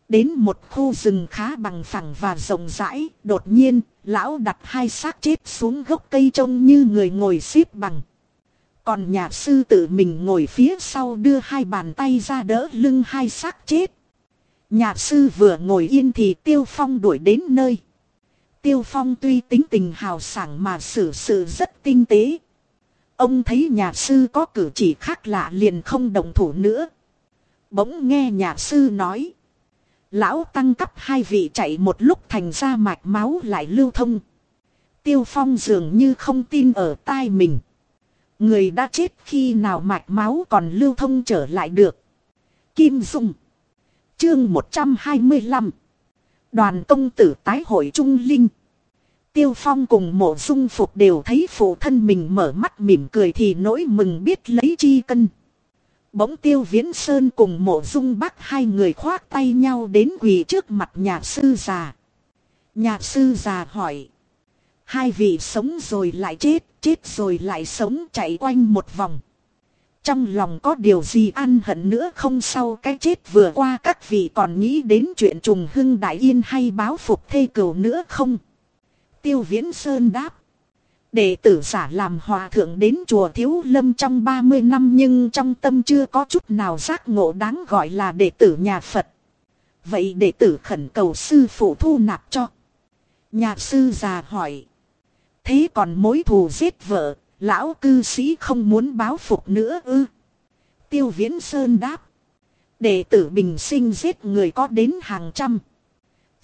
Đến một khu rừng khá bằng phẳng và rộng rãi, đột nhiên, lão đặt hai xác chết xuống gốc cây trông như người ngồi xếp bằng. Còn nhà sư tự mình ngồi phía sau đưa hai bàn tay ra đỡ lưng hai xác chết. Nhà sư vừa ngồi yên thì Tiêu Phong đuổi đến nơi. Tiêu Phong tuy tính tình hào sảng mà xử sự rất tinh tế. Ông thấy nhà sư có cử chỉ khác lạ liền không đồng thủ nữa. Bỗng nghe nhà sư nói. Lão tăng cấp hai vị chạy một lúc thành ra mạch máu lại lưu thông. Tiêu Phong dường như không tin ở tai mình. Người đã chết khi nào mạch máu còn lưu thông trở lại được. Kim Dung. Chương 125. Đoàn công tử tái hội Trung Linh. Tiêu Phong cùng mộ dung phục đều thấy phụ thân mình mở mắt mỉm cười thì nỗi mừng biết lấy chi cân. Bỗng tiêu viễn sơn cùng mộ dung bắc hai người khoác tay nhau đến quỳ trước mặt nhà sư già. Nhà sư già hỏi. Hai vị sống rồi lại chết, chết rồi lại sống chạy quanh một vòng. Trong lòng có điều gì ăn hận nữa không sau cái chết vừa qua các vị còn nghĩ đến chuyện trùng hưng đại yên hay báo phục thê cửu nữa không? Tiêu Viễn Sơn đáp. Đệ tử giả làm hòa thượng đến chùa Thiếu Lâm trong 30 năm nhưng trong tâm chưa có chút nào giác ngộ đáng gọi là đệ tử nhà Phật. Vậy đệ tử khẩn cầu sư phụ thu nạp cho. Nhà sư già hỏi. Thế còn mối thù giết vợ, lão cư sĩ không muốn báo phục nữa ư? Tiêu Viễn Sơn đáp. Đệ tử bình sinh giết người có đến hàng trăm.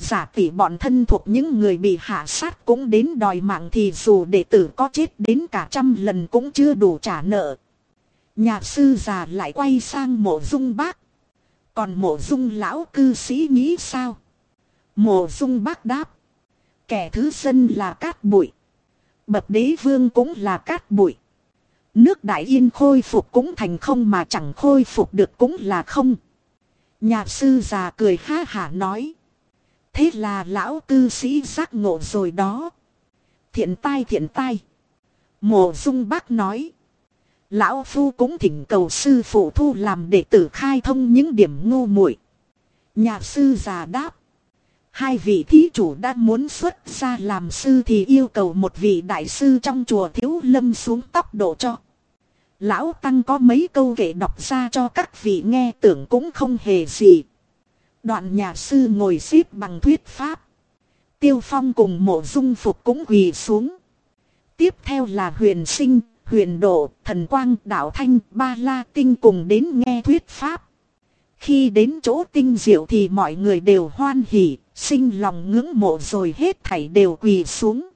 Giả tỷ bọn thân thuộc những người bị hạ sát cũng đến đòi mạng thì dù đệ tử có chết đến cả trăm lần cũng chưa đủ trả nợ. Nhà sư già lại quay sang mộ dung bác. Còn mộ dung lão cư sĩ nghĩ sao? Mộ dung bác đáp. Kẻ thứ dân là cát bụi. Bậc đế vương cũng là cát bụi. Nước đại yên khôi phục cũng thành không mà chẳng khôi phục được cũng là không. Nhà sư già cười ha hả nói. Thế là lão cư sĩ giác ngộ rồi đó. Thiện tai thiện tai. Mộ dung bác nói. Lão Phu cũng thỉnh cầu sư phụ thu làm đệ tử khai thông những điểm ngu muội. Nhà sư già đáp. Hai vị thí chủ đã muốn xuất ra làm sư thì yêu cầu một vị đại sư trong chùa thiếu lâm xuống tóc độ cho. Lão Tăng có mấy câu kể đọc ra cho các vị nghe tưởng cũng không hề gì. Đoạn nhà sư ngồi xếp bằng thuyết pháp. Tiêu phong cùng mộ dung phục cũng quỳ xuống. Tiếp theo là huyền sinh, huyền độ, thần quang, đạo thanh, ba la tinh cùng đến nghe thuyết pháp. Khi đến chỗ tinh diệu thì mọi người đều hoan hỉ, sinh lòng ngưỡng mộ rồi hết thảy đều quỳ xuống.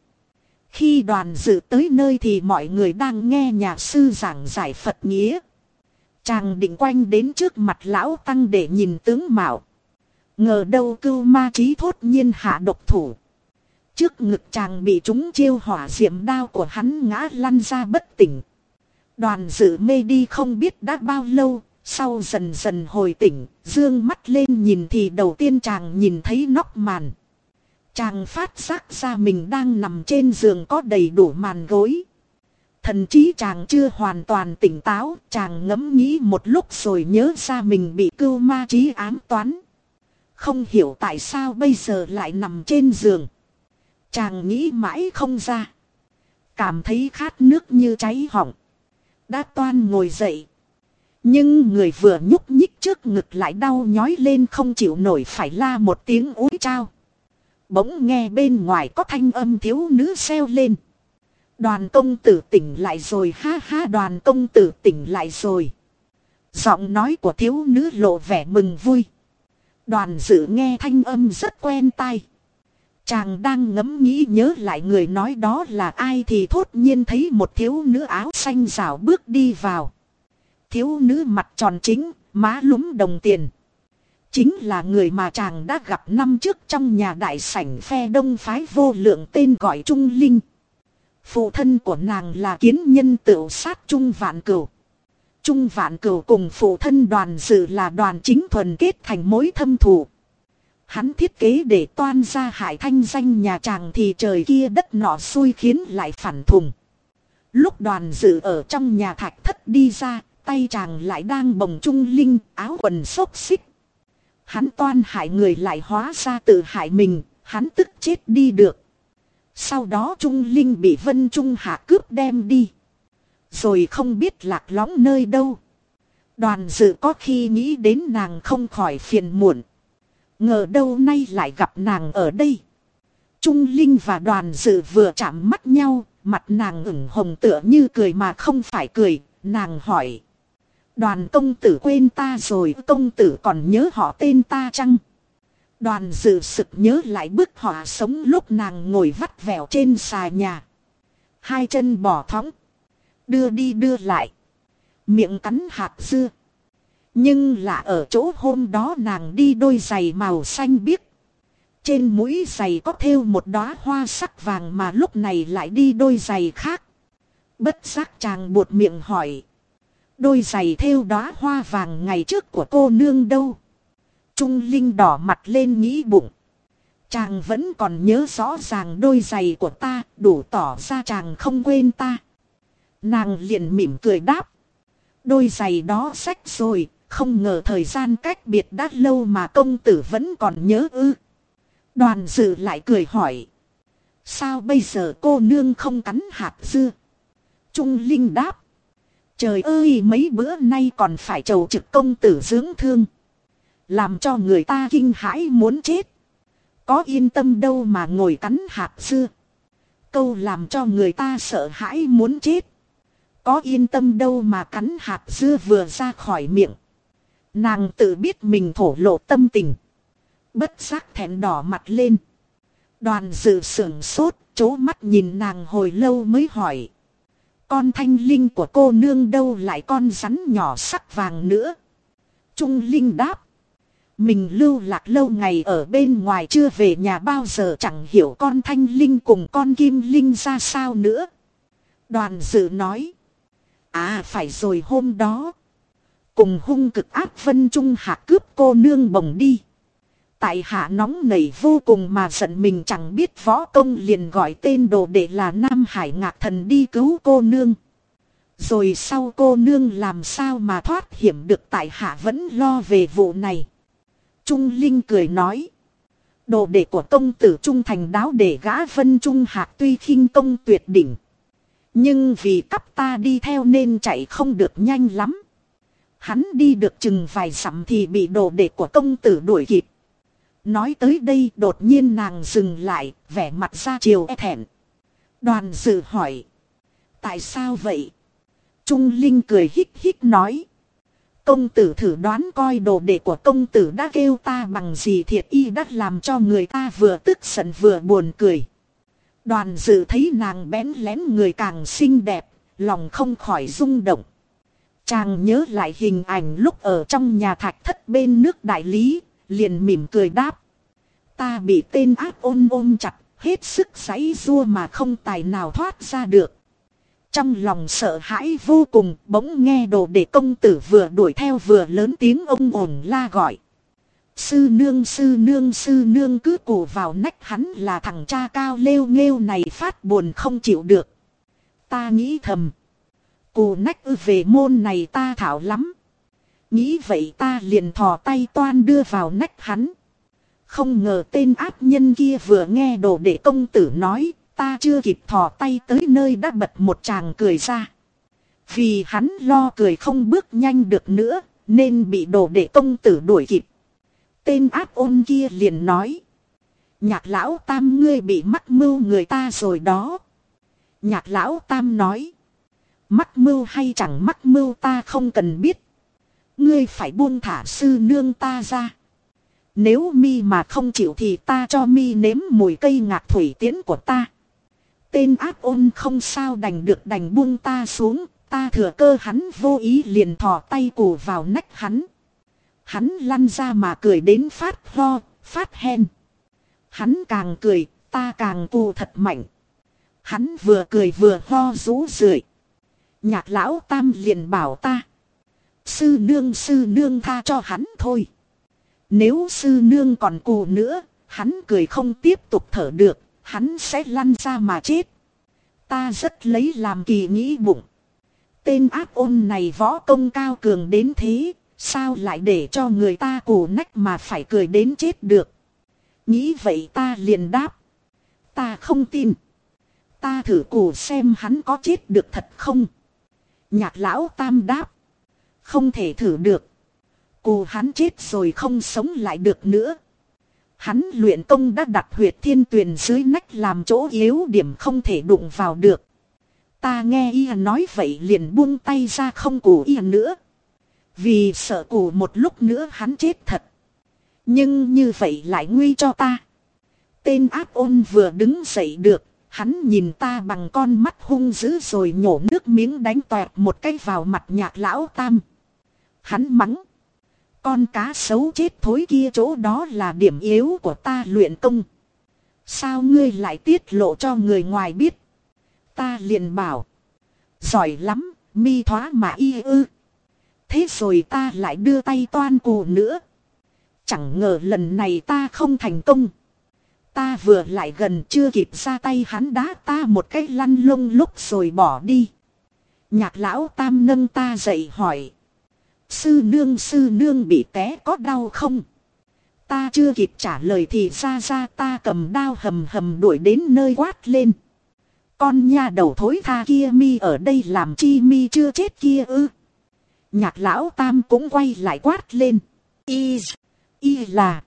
Khi đoàn dự tới nơi thì mọi người đang nghe nhà sư giảng giải Phật nghĩa. Chàng định quanh đến trước mặt lão tăng để nhìn tướng mạo. Ngờ đâu cưu ma trí thốt nhiên hạ độc thủ. Trước ngực chàng bị chúng chiêu hỏa diệm đao của hắn ngã lăn ra bất tỉnh. Đoàn dự mê đi không biết đã bao lâu, sau dần dần hồi tỉnh, dương mắt lên nhìn thì đầu tiên chàng nhìn thấy nóc màn. Chàng phát giác ra mình đang nằm trên giường có đầy đủ màn gối. Thần trí chàng chưa hoàn toàn tỉnh táo, chàng ngẫm nghĩ một lúc rồi nhớ ra mình bị cưu ma trí ám toán. Không hiểu tại sao bây giờ lại nằm trên giường. Chàng nghĩ mãi không ra. Cảm thấy khát nước như cháy họng. Đã toan ngồi dậy. Nhưng người vừa nhúc nhích trước ngực lại đau nhói lên không chịu nổi phải la một tiếng úi trao. Bỗng nghe bên ngoài có thanh âm thiếu nữ xeo lên. Đoàn công tử tỉnh lại rồi, ha ha, đoàn công tử tỉnh lại rồi. Giọng nói của thiếu nữ lộ vẻ mừng vui. Đoàn dự nghe thanh âm rất quen tai. Chàng đang ngẫm nghĩ nhớ lại người nói đó là ai thì thốt nhiên thấy một thiếu nữ áo xanh rào bước đi vào. Thiếu nữ mặt tròn chính, má lúm đồng tiền. Chính là người mà chàng đã gặp năm trước trong nhà đại sảnh phe đông phái vô lượng tên gọi Trung Linh. Phụ thân của nàng là kiến nhân tự sát Trung Vạn Cửu. Trung Vạn Cửu cùng phụ thân đoàn dự là đoàn chính thuần kết thành mối thâm thù. Hắn thiết kế để toan ra hại thanh danh nhà chàng thì trời kia đất nọ xui khiến lại phản thùng. Lúc đoàn dự ở trong nhà thạch thất đi ra, tay chàng lại đang bồng trung linh, áo quần xốc xích. Hắn toan hại người lại hóa ra tự hại mình, hắn tức chết đi được. Sau đó Trung Linh bị Vân Trung Hạ cướp đem đi rồi không biết lạc lõng nơi đâu. Đoàn dự có khi nghĩ đến nàng không khỏi phiền muộn. Ngờ đâu nay lại gặp nàng ở đây. Trung Linh và đoàn dự vừa chạm mắt nhau, mặt nàng ửng hồng tựa như cười mà không phải cười, nàng hỏi. Đoàn công tử quên ta rồi, công tử còn nhớ họ tên ta chăng? Đoàn dự sực nhớ lại bức họa sống lúc nàng ngồi vắt vẻo trên xà nhà. Hai chân bỏ thõng. Đưa đi đưa lại. Miệng cắn hạt dưa. Nhưng là ở chỗ hôm đó nàng đi đôi giày màu xanh biếc. Trên mũi giày có thêu một đóa hoa sắc vàng mà lúc này lại đi đôi giày khác. Bất giác chàng buột miệng hỏi. Đôi giày thêu đóa hoa vàng ngày trước của cô nương đâu? Trung Linh đỏ mặt lên nghĩ bụng. Chàng vẫn còn nhớ rõ ràng đôi giày của ta, đủ tỏ ra chàng không quên ta. Nàng liền mỉm cười đáp. Đôi giày đó sách rồi, không ngờ thời gian cách biệt đã lâu mà công tử vẫn còn nhớ ư. Đoàn dự lại cười hỏi. Sao bây giờ cô nương không cắn hạt dưa? Trung Linh đáp. Trời ơi mấy bữa nay còn phải chầu trực công tử dưỡng thương. Làm cho người ta kinh hãi muốn chết. Có yên tâm đâu mà ngồi cắn hạt dưa. Câu làm cho người ta sợ hãi muốn chết. Có yên tâm đâu mà cắn hạt dưa vừa ra khỏi miệng. Nàng tự biết mình thổ lộ tâm tình. Bất giác thẹn đỏ mặt lên. Đoàn dự sưởng sốt, chố mắt nhìn nàng hồi lâu mới hỏi. Con thanh linh của cô nương đâu lại con rắn nhỏ sắc vàng nữa. Trung linh đáp. Mình lưu lạc lâu ngày ở bên ngoài chưa về nhà bao giờ chẳng hiểu con thanh linh cùng con kim linh ra sao nữa. Đoàn dự nói. À phải rồi hôm đó. Cùng hung cực ác vân trung hạ cướp cô nương bồng đi. Tại hạ nóng nảy vô cùng mà giận mình chẳng biết võ công liền gọi tên đồ đệ là Nam Hải Ngạc Thần đi cứu cô nương. Rồi sau cô nương làm sao mà thoát hiểm được tại hạ vẫn lo về vụ này. Trung Linh cười nói. Đồ đệ của công tử Trung Thành đáo để gã Vân Trung Hạc tuy khinh công tuyệt đỉnh. Nhưng vì cắp ta đi theo nên chạy không được nhanh lắm. Hắn đi được chừng vài dặm thì bị đồ đệ của công tử đuổi kịp. Nói tới đây đột nhiên nàng dừng lại, vẻ mặt ra chiều e thẹn. Đoàn dự hỏi. Tại sao vậy? Trung Linh cười hít hít nói. Công tử thử đoán coi đồ đệ của công tử đã kêu ta bằng gì thiệt y đã làm cho người ta vừa tức giận vừa buồn cười. Đoàn dự thấy nàng bén lén người càng xinh đẹp, lòng không khỏi rung động. Chàng nhớ lại hình ảnh lúc ở trong nhà thạch thất bên nước đại lý, liền mỉm cười đáp. Ta bị tên ác ôm ôm chặt, hết sức giấy rua mà không tài nào thoát ra được. Trong lòng sợ hãi vô cùng, bỗng nghe đồ để công tử vừa đuổi theo vừa lớn tiếng ông ồn la gọi. Sư nương sư nương sư nương cứ cù vào nách hắn là thằng cha cao lêu nghêu này phát buồn không chịu được. Ta nghĩ thầm. Cù nách ư về môn này ta thảo lắm. Nghĩ vậy ta liền thò tay toan đưa vào nách hắn. Không ngờ tên ác nhân kia vừa nghe đồ đệ công tử nói, ta chưa kịp thò tay tới nơi đã bật một chàng cười ra. Vì hắn lo cười không bước nhanh được nữa, nên bị đồ đệ công tử đuổi kịp. Tên ác ôn kia liền nói. Nhạc lão tam ngươi bị mắc mưu người ta rồi đó. Nhạc lão tam nói. Mắc mưu hay chẳng mắc mưu ta không cần biết. Ngươi phải buông thả sư nương ta ra. Nếu mi mà không chịu thì ta cho mi nếm mùi cây ngạc thủy tiễn của ta. Tên ác ôn không sao đành được đành buông ta xuống, ta thừa cơ hắn vô ý liền thò tay cù vào nách hắn. Hắn lăn ra mà cười đến phát ho, phát hen. Hắn càng cười, ta càng cù thật mạnh. Hắn vừa cười vừa ho rú rượi. Nhạc lão tam liền bảo ta. Sư nương sư nương tha cho hắn thôi. Nếu sư nương còn cù nữa, hắn cười không tiếp tục thở được, hắn sẽ lăn ra mà chết. Ta rất lấy làm kỳ nghĩ bụng. Tên ác ôn này võ công cao cường đến thế, sao lại để cho người ta cù nách mà phải cười đến chết được. Nghĩ vậy ta liền đáp. Ta không tin. Ta thử cù xem hắn có chết được thật không. Nhạc lão tam đáp. Không thể thử được. Cù hắn chết rồi không sống lại được nữa. Hắn luyện công đã đặt huyệt thiên tuyền dưới nách làm chỗ yếu điểm không thể đụng vào được. Ta nghe y nói vậy liền buông tay ra không cù y nữa. Vì sợ cù một lúc nữa hắn chết thật. Nhưng như vậy lại nguy cho ta. Tên áp ôn vừa đứng dậy được. Hắn nhìn ta bằng con mắt hung dữ rồi nhổ nước miếng đánh toẹt một cái vào mặt nhạc lão tam. Hắn mắng. Con cá xấu chết thối kia chỗ đó là điểm yếu của ta luyện công. Sao ngươi lại tiết lộ cho người ngoài biết? Ta liền bảo. Giỏi lắm, mi thoá mà y ư. Thế rồi ta lại đưa tay toan cù nữa. Chẳng ngờ lần này ta không thành công. Ta vừa lại gần chưa kịp ra tay hắn đá ta một cái lăn lông lúc rồi bỏ đi. Nhạc lão tam nâng ta dậy hỏi. Sư nương sư nương bị té có đau không? Ta chưa kịp trả lời thì ra ra ta cầm đao hầm hầm đuổi đến nơi quát lên. Con nha đầu thối tha kia mi ở đây làm chi mi chưa chết kia ư. Nhạc lão tam cũng quay lại quát lên. Y, y là.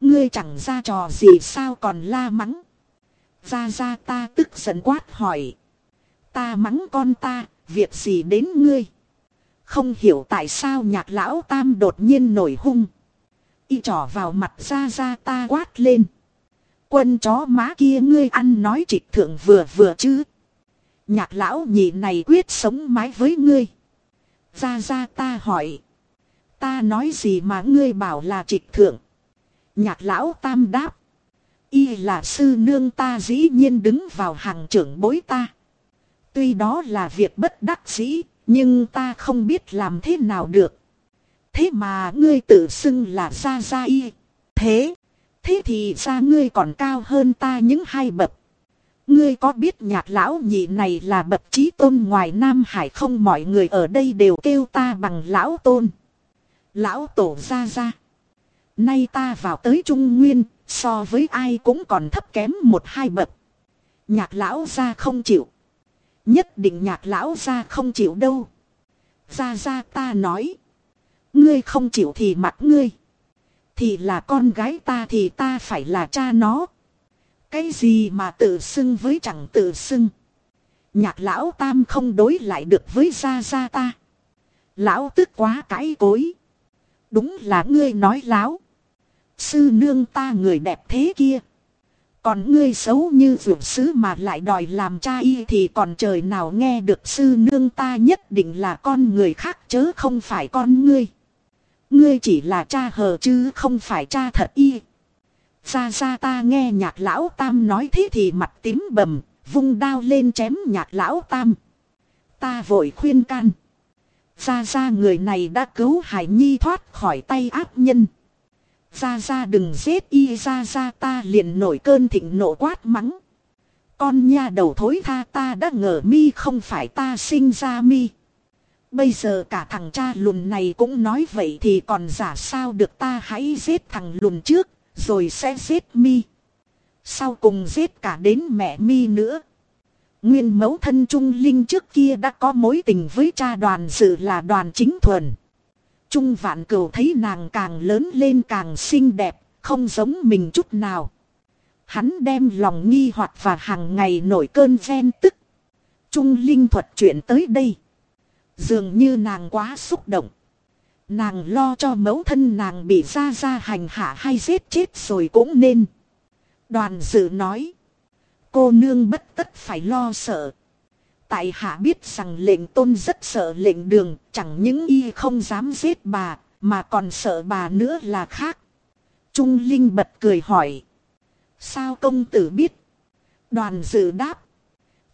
Ngươi chẳng ra trò gì sao còn la mắng. Ra ra ta tức giận quát hỏi. Ta mắng con ta, việc gì đến ngươi. Không hiểu tại sao nhạc lão tam đột nhiên nổi hung. Y trỏ vào mặt ra ra ta quát lên. Quân chó má kia ngươi ăn nói trịch thượng vừa vừa chứ. Nhạc lão nhị này quyết sống mái với ngươi. Ra ra ta hỏi. Ta nói gì mà ngươi bảo là trịch thượng. Nhạc lão tam đáp. Y là sư nương ta dĩ nhiên đứng vào hàng trưởng bối ta. Tuy đó là việc bất đắc dĩ, nhưng ta không biết làm thế nào được. Thế mà ngươi tự xưng là ra ra Y. Thế, thế thì ra ngươi còn cao hơn ta những hai bậc. Ngươi có biết nhạc lão nhị này là bậc trí tôn ngoài Nam Hải không mọi người ở đây đều kêu ta bằng lão tôn. Lão tổ Gia Gia. Nay ta vào tới Trung Nguyên, so với ai cũng còn thấp kém một hai bậc. Nhạc lão ra không chịu. Nhất định nhạc lão ra không chịu đâu. Ra ra ta nói. Ngươi không chịu thì mặt ngươi. Thì là con gái ta thì ta phải là cha nó. Cái gì mà tự xưng với chẳng tự xưng. Nhạc lão tam không đối lại được với gia gia ta. Lão tức quá cãi cối. Đúng là ngươi nói láo. Sư nương ta người đẹp thế kia. Còn ngươi xấu như vượt sứ mà lại đòi làm cha y thì còn trời nào nghe được sư nương ta nhất định là con người khác chớ không phải con ngươi. Ngươi chỉ là cha hờ chứ không phải cha thật y. Ra ra ta nghe nhạc lão tam nói thế thì mặt tím bầm, vung đao lên chém nhạc lão tam. Ta vội khuyên can. Ra ra người này đã cứu Hải Nhi thoát khỏi tay ác nhân. Ra ra đừng giết y ra ra ta liền nổi cơn thịnh nộ quát mắng. Con nha đầu thối tha ta đã ngờ mi không phải ta sinh ra mi. Bây giờ cả thằng cha lùn này cũng nói vậy thì còn giả sao được ta hãy giết thằng lùn trước, rồi sẽ giết mi. Sau cùng giết cả đến mẹ mi nữa. Nguyên mẫu thân Trung Linh trước kia đã có mối tình với cha đoàn dự là đoàn chính thuần. Trung vạn cửu thấy nàng càng lớn lên càng xinh đẹp, không giống mình chút nào. Hắn đem lòng nghi hoặc và hàng ngày nổi cơn ghen tức. Trung Linh thuật chuyện tới đây. Dường như nàng quá xúc động. Nàng lo cho mẫu thân nàng bị ra ra hành hạ hay giết chết rồi cũng nên. Đoàn dự nói. Cô nương bất tất phải lo sợ. Tại hạ biết rằng lệnh tôn rất sợ lệnh đường, chẳng những y không dám giết bà, mà còn sợ bà nữa là khác. Trung Linh bật cười hỏi. Sao công tử biết? Đoàn dự đáp.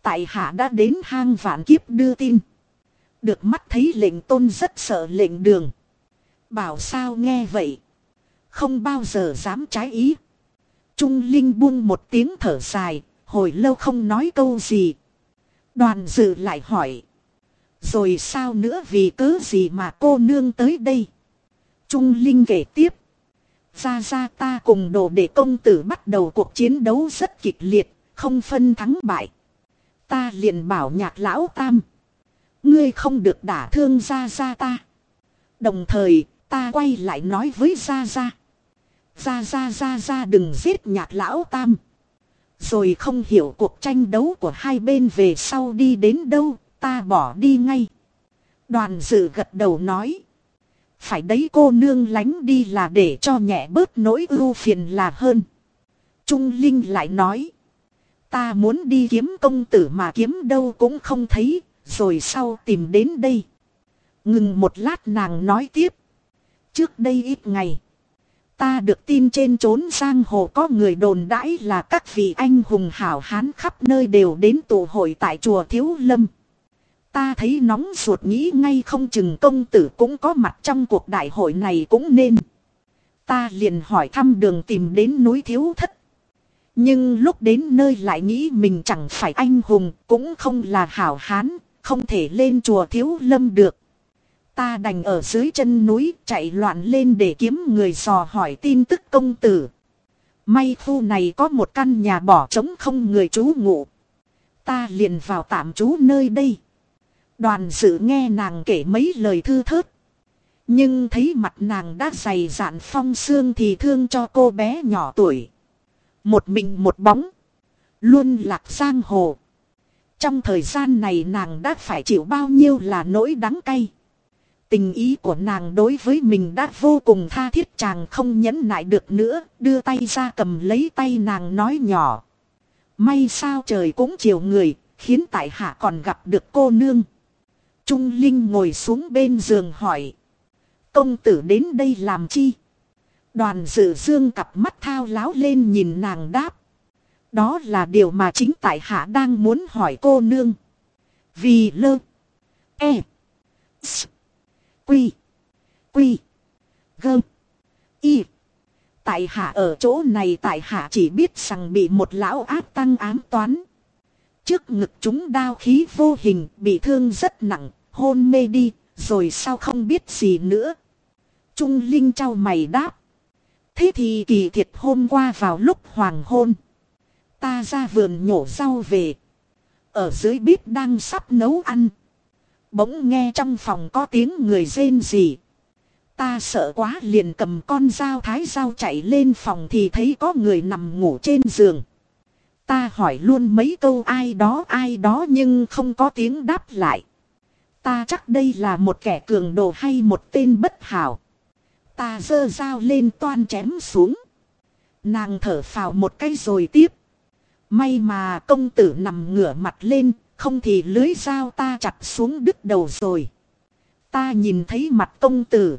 Tại hạ đã đến hang vạn kiếp đưa tin. Được mắt thấy lệnh tôn rất sợ lệnh đường. Bảo sao nghe vậy. Không bao giờ dám trái ý. Trung Linh buông một tiếng thở dài, hồi lâu không nói câu gì. Đoàn dự lại hỏi. Rồi sao nữa vì cớ gì mà cô nương tới đây? Trung Linh kể tiếp. Ra ra ta cùng đồ để công tử bắt đầu cuộc chiến đấu rất kịch liệt, không phân thắng bại. Ta liền bảo nhạc lão tam. Ngươi không được đả thương ra ra ta. Đồng thời, ta quay lại nói với gia gia, gia gia gia gia đừng giết nhạc lão tam. Rồi không hiểu cuộc tranh đấu của hai bên về sau đi đến đâu, ta bỏ đi ngay. Đoàn dự gật đầu nói. Phải đấy cô nương lánh đi là để cho nhẹ bớt nỗi ưu phiền là hơn. Trung Linh lại nói. Ta muốn đi kiếm công tử mà kiếm đâu cũng không thấy, rồi sau tìm đến đây. Ngừng một lát nàng nói tiếp. Trước đây ít ngày. Ta được tin trên trốn giang hồ có người đồn đãi là các vị anh hùng hảo hán khắp nơi đều đến tụ hội tại chùa Thiếu Lâm. Ta thấy nóng ruột nghĩ ngay không chừng công tử cũng có mặt trong cuộc đại hội này cũng nên. Ta liền hỏi thăm đường tìm đến núi Thiếu Thất. Nhưng lúc đến nơi lại nghĩ mình chẳng phải anh hùng, cũng không là hảo hán, không thể lên chùa Thiếu Lâm được. Ta đành ở dưới chân núi, chạy loạn lên để kiếm người dò hỏi tin tức công tử. May khu này có một căn nhà bỏ trống không người trú ngụ. Ta liền vào tạm trú nơi đây. Đoàn dự nghe nàng kể mấy lời thư thớt. Nhưng thấy mặt nàng đã dày dạn phong xương thì thương cho cô bé nhỏ tuổi. Một mình một bóng. Luôn lạc giang hồ. Trong thời gian này nàng đã phải chịu bao nhiêu là nỗi đắng cay. Tình ý của nàng đối với mình đã vô cùng tha thiết chàng không nhẫn nại được nữa, đưa tay ra cầm lấy tay nàng nói nhỏ. May sao trời cũng chiều người, khiến tại hạ còn gặp được cô nương. Trung Linh ngồi xuống bên giường hỏi. Công tử đến đây làm chi? Đoàn dự dương cặp mắt thao láo lên nhìn nàng đáp. Đó là điều mà chính tại hạ đang muốn hỏi cô nương. Vì lơ. E. S. Quy. Quy. Gơm. Y. Tại hạ ở chỗ này tại hạ chỉ biết rằng bị một lão ác tăng ám toán. Trước ngực chúng đao khí vô hình bị thương rất nặng, hôn mê đi, rồi sao không biết gì nữa. Trung Linh trao mày đáp. Thế thì kỳ thiệt hôm qua vào lúc hoàng hôn. Ta ra vườn nhổ rau về. Ở dưới bếp đang sắp nấu ăn. Bỗng nghe trong phòng có tiếng người rên gì. Ta sợ quá liền cầm con dao thái dao chạy lên phòng thì thấy có người nằm ngủ trên giường. Ta hỏi luôn mấy câu ai đó ai đó nhưng không có tiếng đáp lại. Ta chắc đây là một kẻ cường đồ hay một tên bất hảo. Ta dơ dao lên toan chém xuống. Nàng thở phào một cái rồi tiếp. May mà công tử nằm ngửa mặt lên, không thì lưới dao ta chặt xuống đứt đầu rồi. Ta nhìn thấy mặt công tử.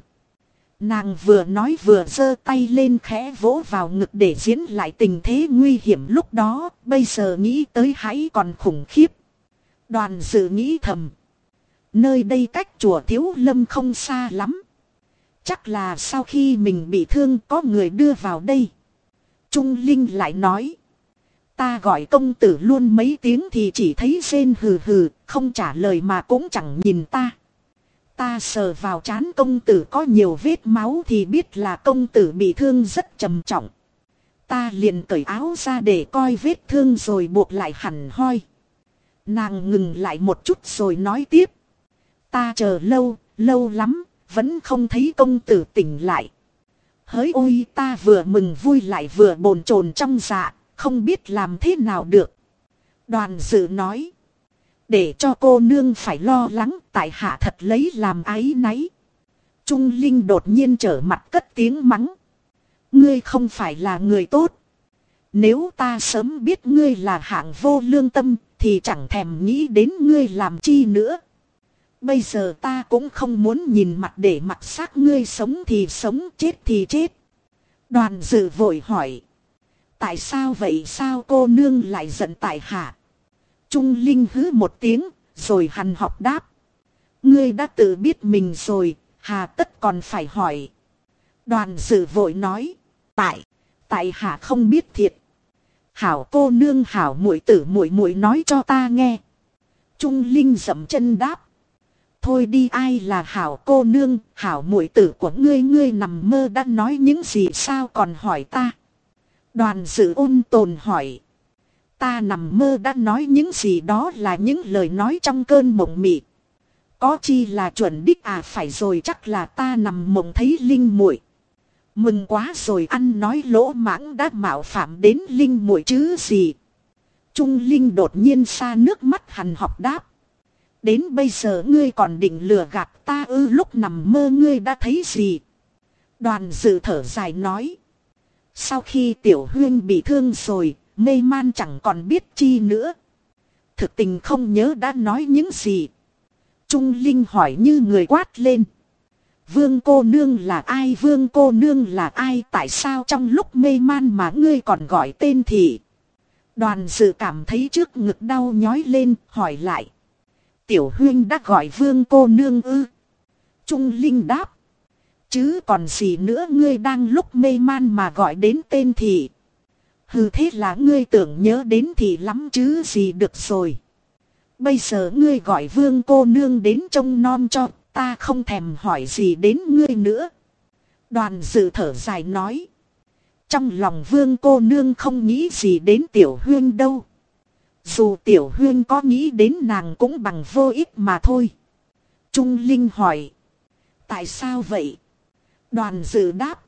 Nàng vừa nói vừa giơ tay lên khẽ vỗ vào ngực để diễn lại tình thế nguy hiểm lúc đó, bây giờ nghĩ tới hãy còn khủng khiếp. Đoàn dự nghĩ thầm. Nơi đây cách chùa Thiếu Lâm không xa lắm. Chắc là sau khi mình bị thương có người đưa vào đây. Trung Linh lại nói. Ta gọi công tử luôn mấy tiếng thì chỉ thấy rên hừ hừ, không trả lời mà cũng chẳng nhìn ta. Ta sờ vào chán công tử có nhiều vết máu thì biết là công tử bị thương rất trầm trọng. Ta liền cởi áo ra để coi vết thương rồi buộc lại hẳn hoi. Nàng ngừng lại một chút rồi nói tiếp. Ta chờ lâu, lâu lắm, vẫn không thấy công tử tỉnh lại. Hỡi ôi ta vừa mừng vui lại vừa bồn chồn trong dạ, không biết làm thế nào được. Đoàn dự nói. Để cho cô nương phải lo lắng tại hạ thật lấy làm ái náy. Trung Linh đột nhiên trở mặt cất tiếng mắng. Ngươi không phải là người tốt. Nếu ta sớm biết ngươi là hạng vô lương tâm, thì chẳng thèm nghĩ đến ngươi làm chi nữa. Bây giờ ta cũng không muốn nhìn mặt để mặt xác ngươi sống thì sống, chết thì chết. Đoàn dự vội hỏi. Tại sao vậy sao cô nương lại giận tại hạ? Trung Linh hứ một tiếng, rồi hằn học đáp. Ngươi đã tự biết mình rồi, hà tất còn phải hỏi. Đoàn dự vội nói. Tại, tại hạ không biết thiệt. Hảo cô nương hảo muội tử muội muội nói cho ta nghe. Trung Linh dậm chân đáp. Thôi đi ai là hảo cô nương, hảo muội tử của ngươi ngươi nằm mơ đã nói những gì sao còn hỏi ta. Đoàn sự ôn tồn hỏi. Ta nằm mơ đã nói những gì đó là những lời nói trong cơn mộng mị. Có chi là chuẩn đích à phải rồi chắc là ta nằm mộng thấy linh muội Mừng quá rồi ăn nói lỗ mãng đã mạo phạm đến linh muội chứ gì. Trung linh đột nhiên xa nước mắt hằn học đáp. Đến bây giờ ngươi còn định lừa gạt ta ư, lúc nằm mơ ngươi đã thấy gì. Đoàn dự thở dài nói. Sau khi tiểu huyên bị thương rồi, mê man chẳng còn biết chi nữa. Thực tình không nhớ đã nói những gì. Trung Linh hỏi như người quát lên. Vương cô nương là ai? Vương cô nương là ai? Tại sao trong lúc mê man mà ngươi còn gọi tên thị? Đoàn dự cảm thấy trước ngực đau nhói lên, hỏi lại. Tiểu huyên đã gọi vương cô nương ư? Trung Linh đáp. Chứ còn gì nữa ngươi đang lúc mê man mà gọi đến tên thị. Hừ thế là ngươi tưởng nhớ đến thị lắm chứ gì được rồi. Bây giờ ngươi gọi vương cô nương đến trông non cho, ta không thèm hỏi gì đến ngươi nữa. Đoàn dự thở dài nói. Trong lòng vương cô nương không nghĩ gì đến tiểu huyên đâu. Dù tiểu huyên có nghĩ đến nàng cũng bằng vô ích mà thôi. Trung Linh hỏi. Tại sao vậy? Đoàn dự đáp.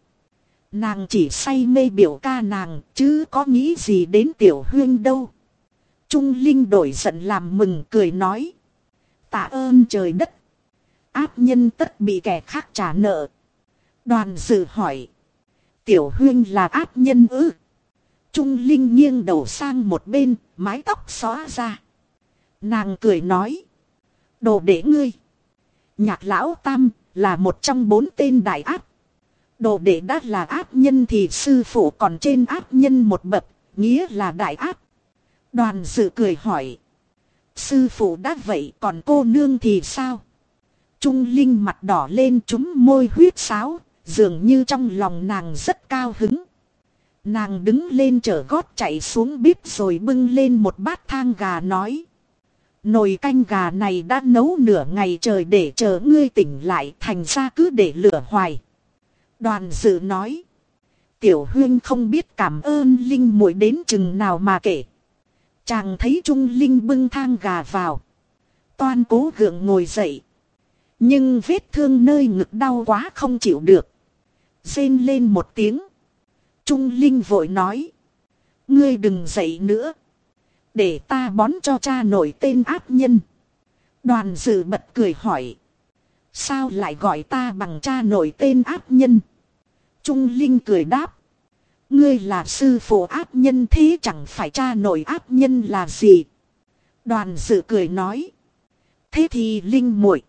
Nàng chỉ say mê biểu ca nàng chứ có nghĩ gì đến tiểu huyên đâu. Trung Linh đổi giận làm mừng cười nói. Tạ ơn trời đất. Áp nhân tất bị kẻ khác trả nợ. Đoàn dự hỏi. Tiểu huyên là áp nhân ư. Trung Linh nghiêng đầu sang một bên, mái tóc xóa ra. Nàng cười nói. Đồ để ngươi. Nhạc lão tam là một trong bốn tên đại áp. Đồ đệ đã là áp nhân thì sư phụ còn trên áp nhân một bậc, nghĩa là đại áp. Đoàn dự cười hỏi. Sư phụ đã vậy còn cô nương thì sao? Trung Linh mặt đỏ lên trúng môi huyết sáo, dường như trong lòng nàng rất cao hứng. Nàng đứng lên chở gót chạy xuống bếp rồi bưng lên một bát thang gà nói. Nồi canh gà này đã nấu nửa ngày trời để chờ ngươi tỉnh lại thành ra cứ để lửa hoài. Đoàn dự nói. Tiểu huyên không biết cảm ơn Linh muội đến chừng nào mà kể. Chàng thấy Trung Linh bưng thang gà vào. Toan cố gượng ngồi dậy. Nhưng vết thương nơi ngực đau quá không chịu được. Rên lên một tiếng. Trung Linh vội nói. Ngươi đừng dậy nữa. Để ta bón cho cha nổi tên áp nhân. Đoàn dự bật cười hỏi. Sao lại gọi ta bằng cha nổi tên ác nhân? Trung Linh cười đáp. Ngươi là sư phụ ác nhân thế chẳng phải cha nổi ác nhân là gì? Đoàn dự cười nói. Thế thì Linh muội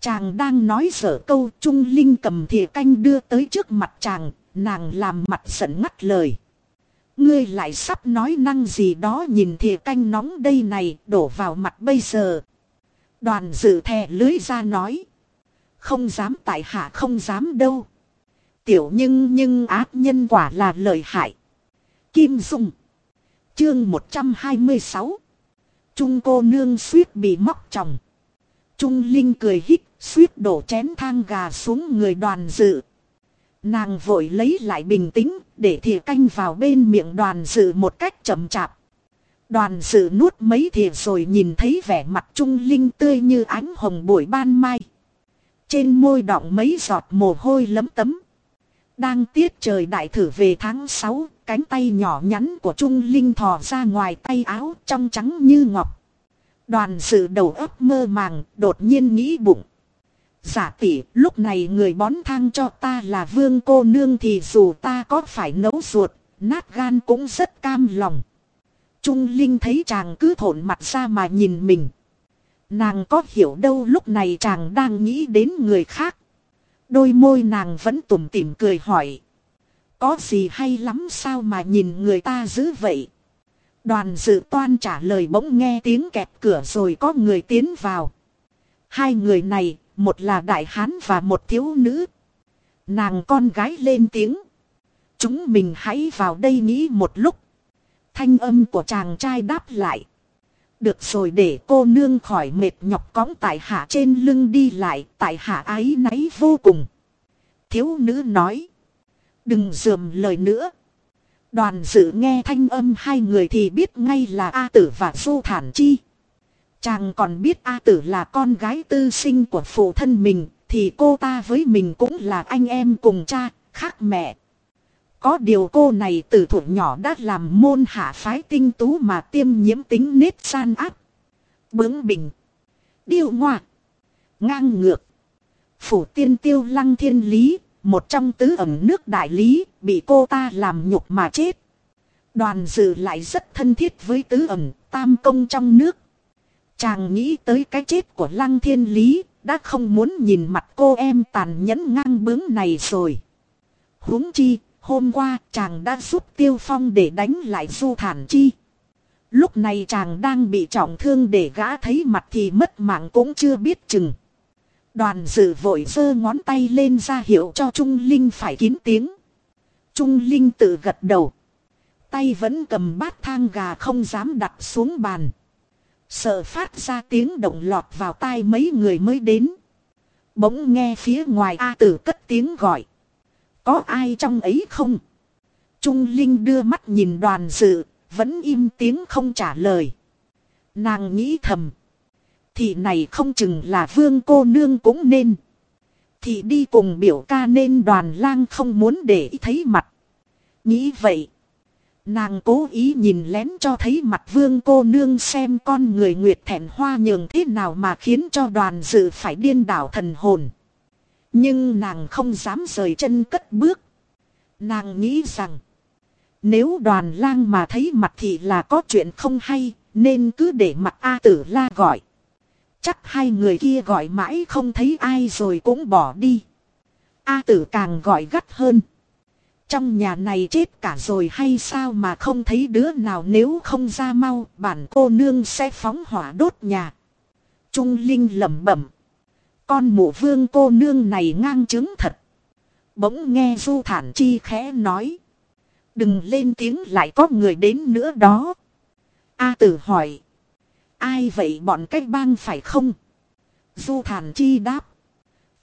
Chàng đang nói dở câu Trung Linh cầm thìa canh đưa tới trước mặt chàng, nàng làm mặt giận ngắt lời. Ngươi lại sắp nói năng gì đó nhìn thìa canh nóng đây này đổ vào mặt bây giờ. Đoàn dự thè lưới ra nói. Không dám tại hạ không dám đâu. Tiểu nhưng nhưng ác nhân quả là lợi hại. Kim Dung. Chương 126. Trung cô nương suýt bị móc chồng. Trung Linh cười hít, suýt đổ chén thang gà xuống người đoàn dự. Nàng vội lấy lại bình tĩnh, để thìa canh vào bên miệng đoàn dự một cách chậm chạp. Đoàn dự nuốt mấy thìa rồi nhìn thấy vẻ mặt Trung Linh tươi như ánh hồng buổi ban mai. Trên môi đọng mấy giọt mồ hôi lấm tấm. Đang tiết trời đại thử về tháng 6, cánh tay nhỏ nhắn của Trung Linh thò ra ngoài tay áo trong trắng như ngọc. Đoàn sự đầu óc mơ màng, đột nhiên nghĩ bụng. Giả tỷ, lúc này người bón thang cho ta là vương cô nương thì dù ta có phải nấu ruột, nát gan cũng rất cam lòng. Trung Linh thấy chàng cứ thổn mặt ra mà nhìn mình. Nàng có hiểu đâu lúc này chàng đang nghĩ đến người khác. Đôi môi nàng vẫn tủm tỉm cười hỏi. Có gì hay lắm sao mà nhìn người ta dữ vậy? Đoàn dự toan trả lời bỗng nghe tiếng kẹp cửa rồi có người tiến vào. Hai người này, một là đại hán và một thiếu nữ. Nàng con gái lên tiếng. Chúng mình hãy vào đây nghĩ một lúc. Thanh âm của chàng trai đáp lại. Được rồi để cô nương khỏi mệt nhọc cõng tại hạ trên lưng đi lại, tại hạ ái náy vô cùng. Thiếu nữ nói. Đừng dườm lời nữa. Đoàn dự nghe thanh âm hai người thì biết ngay là A tử và Du Thản Chi. Chàng còn biết A tử là con gái tư sinh của phụ thân mình, thì cô ta với mình cũng là anh em cùng cha, khác mẹ. Có điều cô này từ thủ nhỏ đã làm môn hạ phái tinh tú mà tiêm nhiễm tính nết san áp. Bướng bình. Điêu ngoa. Ngang ngược. Phủ tiên tiêu lăng thiên lý, một trong tứ ẩm nước đại lý, bị cô ta làm nhục mà chết. Đoàn dự lại rất thân thiết với tứ ẩm, tam công trong nước. Chàng nghĩ tới cái chết của lăng thiên lý, đã không muốn nhìn mặt cô em tàn nhẫn ngang bướng này rồi. huống chi, hôm qua, chàng đã giúp tiêu phong để đánh lại du thản chi. Lúc này chàng đang bị trọng thương để gã thấy mặt thì mất mạng cũng chưa biết chừng. Đoàn dự vội giơ ngón tay lên ra hiệu cho Trung Linh phải kín tiếng. Trung Linh tự gật đầu. Tay vẫn cầm bát thang gà không dám đặt xuống bàn. Sợ phát ra tiếng động lọt vào tai mấy người mới đến. Bỗng nghe phía ngoài A tử cất tiếng gọi. Có ai trong ấy không? Trung Linh đưa mắt nhìn đoàn dự, vẫn im tiếng không trả lời. Nàng nghĩ thầm. Thị này không chừng là vương cô nương cũng nên. Thị đi cùng biểu ca nên đoàn lang không muốn để thấy mặt. Nghĩ vậy. Nàng cố ý nhìn lén cho thấy mặt vương cô nương xem con người nguyệt thẹn hoa nhường thế nào mà khiến cho đoàn dự phải điên đảo thần hồn. Nhưng nàng không dám rời chân cất bước. Nàng nghĩ rằng. Nếu đoàn lang mà thấy mặt thì là có chuyện không hay. Nên cứ để mặt A tử la gọi. Chắc hai người kia gọi mãi không thấy ai rồi cũng bỏ đi. A tử càng gọi gắt hơn. Trong nhà này chết cả rồi hay sao mà không thấy đứa nào nếu không ra mau, bản cô nương sẽ phóng hỏa đốt nhà. Trung Linh lẩm bẩm. Con mụ vương cô nương này ngang chứng thật. Bỗng nghe Du Thản Chi khẽ nói. Đừng lên tiếng lại có người đến nữa đó. A tử hỏi. Ai vậy bọn cách bang phải không? Du Thản Chi đáp.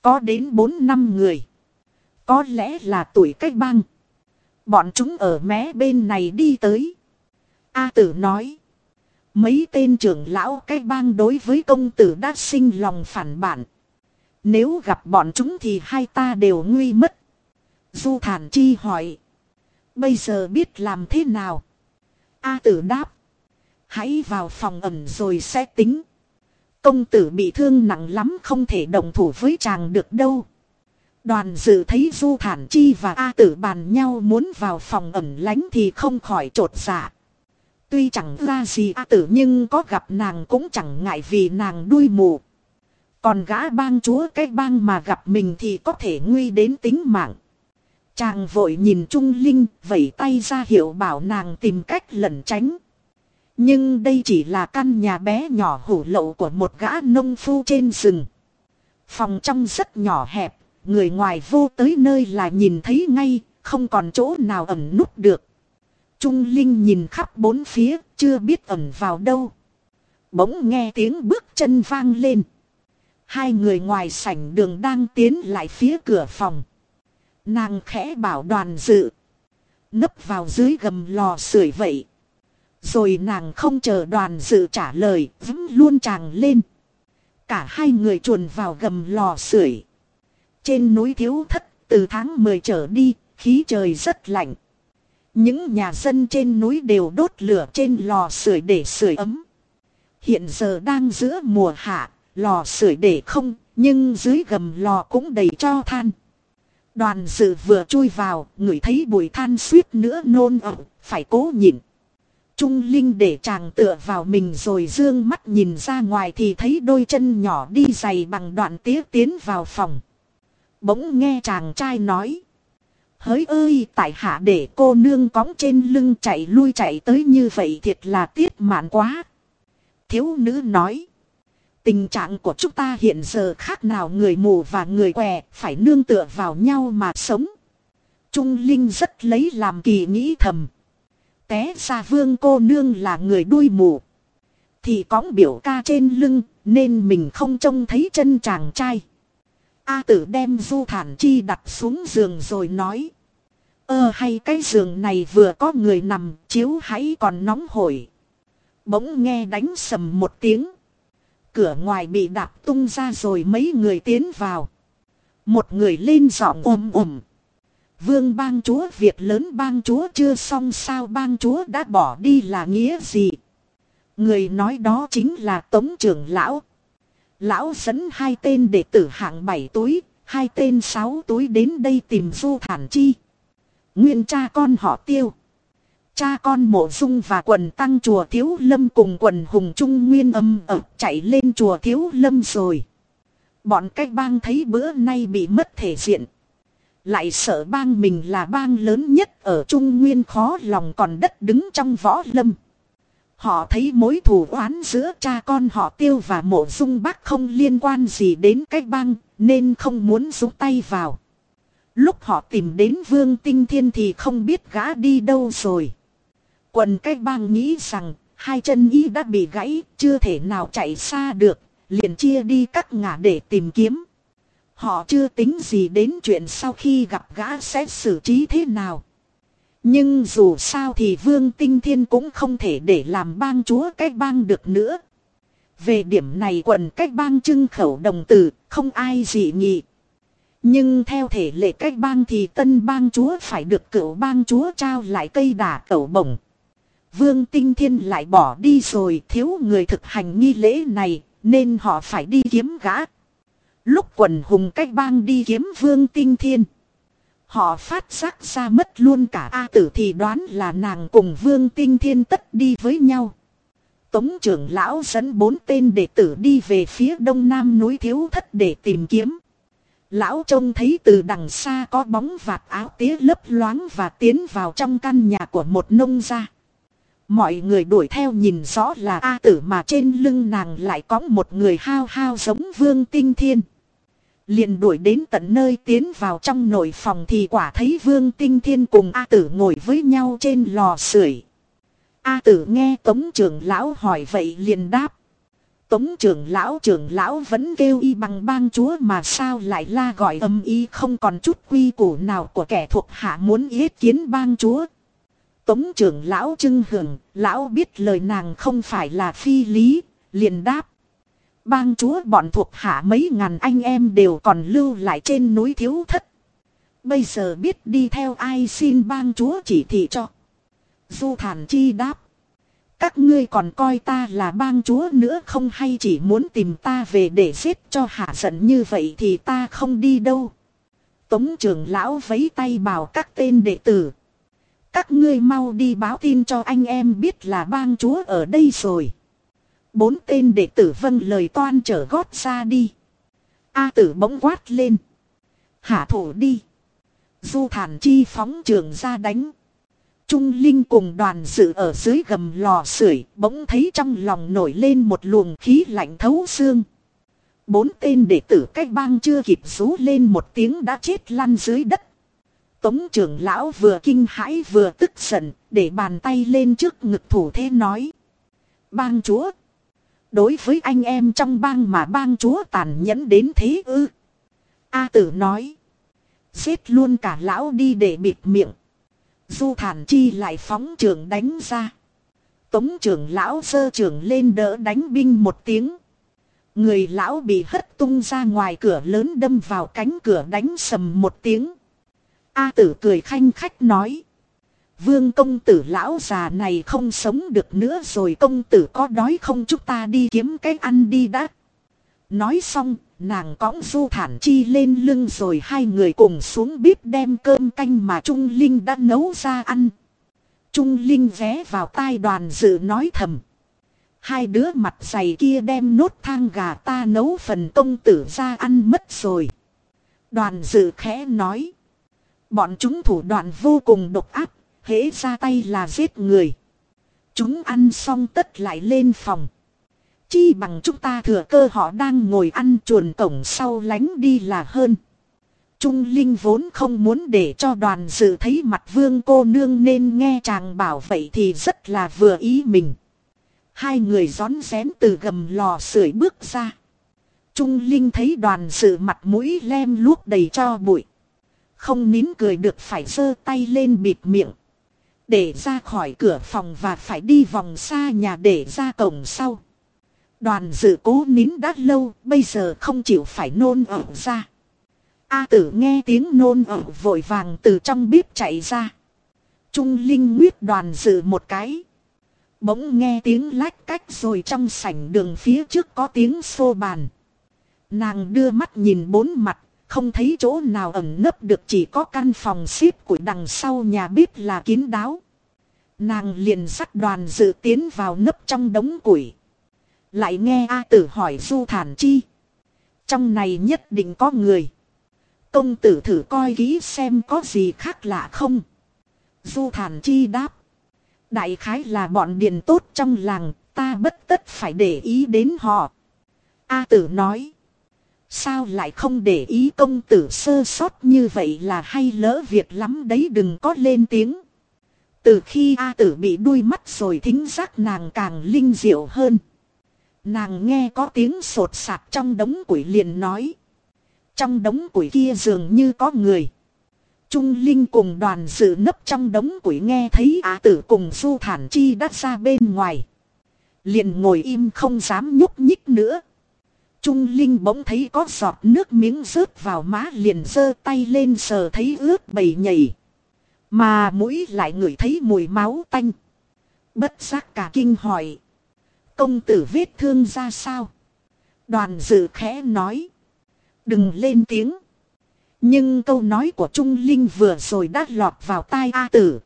Có đến 4 năm người. Có lẽ là tuổi cách bang. Bọn chúng ở mé bên này đi tới. A tử nói. Mấy tên trưởng lão cách bang đối với công tử đã sinh lòng phản bản. Nếu gặp bọn chúng thì hai ta đều nguy mất. Du thản chi hỏi. Bây giờ biết làm thế nào? A tử đáp. Hãy vào phòng ẩn rồi sẽ tính. Công tử bị thương nặng lắm không thể đồng thủ với chàng được đâu. Đoàn dự thấy Du Thản Chi và A tử bàn nhau muốn vào phòng ẩn lánh thì không khỏi trột dạ. Tuy chẳng ra gì A tử nhưng có gặp nàng cũng chẳng ngại vì nàng đuôi mù. Còn gã bang chúa cái bang mà gặp mình thì có thể nguy đến tính mạng. Chàng vội nhìn Trung Linh vẩy tay ra hiệu bảo nàng tìm cách lẩn tránh. Nhưng đây chỉ là căn nhà bé nhỏ hủ lậu của một gã nông phu trên rừng. Phòng trong rất nhỏ hẹp, người ngoài vô tới nơi là nhìn thấy ngay, không còn chỗ nào ẩn núp được. Trung Linh nhìn khắp bốn phía, chưa biết ẩn vào đâu. Bỗng nghe tiếng bước chân vang lên. Hai người ngoài sảnh đường đang tiến lại phía cửa phòng. Nàng khẽ bảo đoàn dự. Nấp vào dưới gầm lò sưởi vậy. Rồi nàng không chờ đoàn dự trả lời, vững luôn chàng lên. Cả hai người chuồn vào gầm lò sưởi. Trên núi thiếu thất, từ tháng 10 trở đi, khí trời rất lạnh. Những nhà dân trên núi đều đốt lửa trên lò sưởi để sưởi ấm. Hiện giờ đang giữa mùa hạ, lò sưởi để không, nhưng dưới gầm lò cũng đầy cho than. Đoàn dự vừa chui vào, người thấy bụi than suýt nữa nôn ẩu, phải cố nhịn. Trung Linh để chàng tựa vào mình rồi dương mắt nhìn ra ngoài thì thấy đôi chân nhỏ đi giày bằng đoạn tía tiến vào phòng. Bỗng nghe chàng trai nói. Hỡi ơi tại hạ để cô nương cóng trên lưng chạy lui chạy tới như vậy thiệt là tiết mạn quá. Thiếu nữ nói. Tình trạng của chúng ta hiện giờ khác nào người mù và người què, phải nương tựa vào nhau mà sống. Trung Linh rất lấy làm kỳ nghĩ thầm. Té ra vương cô nương là người đuôi mù. Thì cõng biểu ca trên lưng, nên mình không trông thấy chân chàng trai. A tử đem du thản chi đặt xuống giường rồi nói. Ơ, hay cái giường này vừa có người nằm, chiếu hãy còn nóng hổi. Bỗng nghe đánh sầm một tiếng cửa ngoài bị đạp tung ra rồi mấy người tiến vào. Một người lên giọng ồm ồm. Vương bang chúa việc lớn bang chúa chưa xong sao bang chúa đã bỏ đi là nghĩa gì? Người nói đó chính là tống trưởng lão. Lão dẫn hai tên đệ tử hạng bảy túi, hai tên sáu túi đến đây tìm du thản chi. Nguyên cha con họ tiêu. Cha con mộ dung và quần tăng chùa thiếu lâm cùng quần hùng trung nguyên âm ập chạy lên chùa thiếu lâm rồi. Bọn cách bang thấy bữa nay bị mất thể diện. Lại sợ bang mình là bang lớn nhất ở Trung Nguyên khó lòng còn đất đứng trong võ lâm. Họ thấy mối thù oán giữa cha con họ tiêu và mộ dung bác không liên quan gì đến cách bang, nên không muốn rút tay vào. Lúc họ tìm đến vương tinh thiên thì không biết gã đi đâu rồi. Quần cách bang nghĩ rằng hai chân y đã bị gãy chưa thể nào chạy xa được liền chia đi các ngả để tìm kiếm. Họ chưa tính gì đến chuyện sau khi gặp gã sẽ xử trí thế nào. Nhưng dù sao thì Vương Tinh Thiên cũng không thể để làm bang chúa cách bang được nữa. Về điểm này quần cách bang trưng khẩu đồng tử, không ai dị nghị. Nhưng theo thể lệ cách bang thì tân bang chúa phải được cựu bang chúa trao lại cây đà cẩu bổng. Vương Tinh Thiên lại bỏ đi rồi thiếu người thực hành nghi lễ này, nên họ phải đi kiếm gã. Lúc quần hùng cách bang đi kiếm vương tinh thiên. Họ phát giác ra mất luôn cả A tử thì đoán là nàng cùng vương tinh thiên tất đi với nhau. Tống trưởng lão dẫn bốn tên đệ tử đi về phía đông nam núi thiếu thất để tìm kiếm. Lão trông thấy từ đằng xa có bóng vạt áo tía lấp loáng và tiến vào trong căn nhà của một nông gia. Mọi người đuổi theo nhìn rõ là A tử mà trên lưng nàng lại có một người hao hao giống vương tinh thiên. Liền đuổi đến tận nơi tiến vào trong nội phòng thì quả thấy vương tinh thiên cùng A tử ngồi với nhau trên lò sưởi. A tử nghe tống trưởng lão hỏi vậy liền đáp. Tống trưởng lão trưởng lão vẫn kêu y bằng bang chúa mà sao lại la gọi âm y không còn chút quy củ nào của kẻ thuộc hạ muốn yết kiến bang chúa. Tống trưởng lão trưng hưởng, lão biết lời nàng không phải là phi lý, liền đáp. Bang chúa bọn thuộc hạ mấy ngàn anh em đều còn lưu lại trên núi thiếu thất. Bây giờ biết đi theo ai xin bang chúa chỉ thị cho. Du thản chi đáp. Các ngươi còn coi ta là bang chúa nữa không hay chỉ muốn tìm ta về để giết cho hạ giận như vậy thì ta không đi đâu. Tống trưởng lão vấy tay bảo các tên đệ tử. Các ngươi mau đi báo tin cho anh em biết là bang chúa ở đây rồi. Bốn tên đệ tử vâng lời toan trở gót ra đi. A tử bỗng quát lên. Hạ thủ đi. Du thản chi phóng trường ra đánh. Trung Linh cùng đoàn sự ở dưới gầm lò sưởi bỗng thấy trong lòng nổi lên một luồng khí lạnh thấu xương. Bốn tên đệ tử cách bang chưa kịp rú lên một tiếng đã chết lăn dưới đất. Tống trưởng lão vừa kinh hãi vừa tức giận, để bàn tay lên trước ngực thủ thế nói. Bang chúa. Đối với anh em trong bang mà bang chúa tàn nhẫn đến thế ư. A tử nói. Xếp luôn cả lão đi để bịt miệng. Du thản chi lại phóng trường đánh ra. Tống trưởng lão sơ trưởng lên đỡ đánh binh một tiếng. Người lão bị hất tung ra ngoài cửa lớn đâm vào cánh cửa đánh sầm một tiếng. A tử cười khanh khách nói. Vương công tử lão già này không sống được nữa rồi công tử có đói không chúng ta đi kiếm cái ăn đi đã. Nói xong, nàng cõng du thản chi lên lưng rồi hai người cùng xuống bếp đem cơm canh mà Trung Linh đã nấu ra ăn. Trung Linh ghé vào tai đoàn dự nói thầm. Hai đứa mặt dày kia đem nốt thang gà ta nấu phần công tử ra ăn mất rồi. Đoàn dự khẽ nói. Bọn chúng thủ đoạn vô cùng độc ác, hễ ra tay là giết người. Chúng ăn xong tất lại lên phòng. Chi bằng chúng ta thừa cơ họ đang ngồi ăn chuồn cổng sau lánh đi là hơn. Trung Linh vốn không muốn để cho đoàn dự thấy mặt vương cô nương nên nghe chàng bảo vậy thì rất là vừa ý mình. Hai người rón rén từ gầm lò sưởi bước ra. Trung Linh thấy đoàn dự mặt mũi lem luốc đầy cho bụi. Không nín cười được phải giơ tay lên bịt miệng. Để ra khỏi cửa phòng và phải đi vòng xa nhà để ra cổng sau. Đoàn dự cố nín đã lâu, bây giờ không chịu phải nôn ẩu ra. A tử nghe tiếng nôn ẩu vội vàng từ trong bếp chạy ra. Trung Linh nguyết đoàn dự một cái. Bỗng nghe tiếng lách cách rồi trong sảnh đường phía trước có tiếng xô bàn. Nàng đưa mắt nhìn bốn mặt, không thấy chỗ nào ẩn nấp được chỉ có căn phòng xếp của đằng sau nhà bếp là kín đáo. Nàng liền dắt đoàn dự tiến vào nấp trong đống củi. Lại nghe A tử hỏi Du Thản Chi. Trong này nhất định có người. Công tử thử coi kỹ xem có gì khác lạ không. Du Thản Chi đáp. Đại khái là bọn điền tốt trong làng, ta bất tất phải để ý đến họ. A tử nói. Sao lại không để ý công tử sơ sót như vậy là hay lỡ việc lắm đấy đừng có lên tiếng. Từ khi A tử bị đuôi mắt rồi thính giác nàng càng linh diệu hơn. Nàng nghe có tiếng sột sạt trong đống củi liền nói. Trong đống củi kia dường như có người. Trung Linh cùng đoàn dự nấp trong đống củi nghe thấy á tử cùng Du Thản Chi đắt ra bên ngoài. Liền ngồi im không dám nhúc nhích nữa. Trung Linh bỗng thấy có giọt nước miếng rớt vào má liền giơ tay lên sờ thấy ướt bầy nhảy. Mà mũi lại ngửi thấy mùi máu tanh. Bất giác cả kinh hỏi. Công tử vết thương ra sao? Đoàn dự khẽ nói. Đừng lên tiếng. Nhưng câu nói của Trung Linh vừa rồi đã lọt vào tai A tử.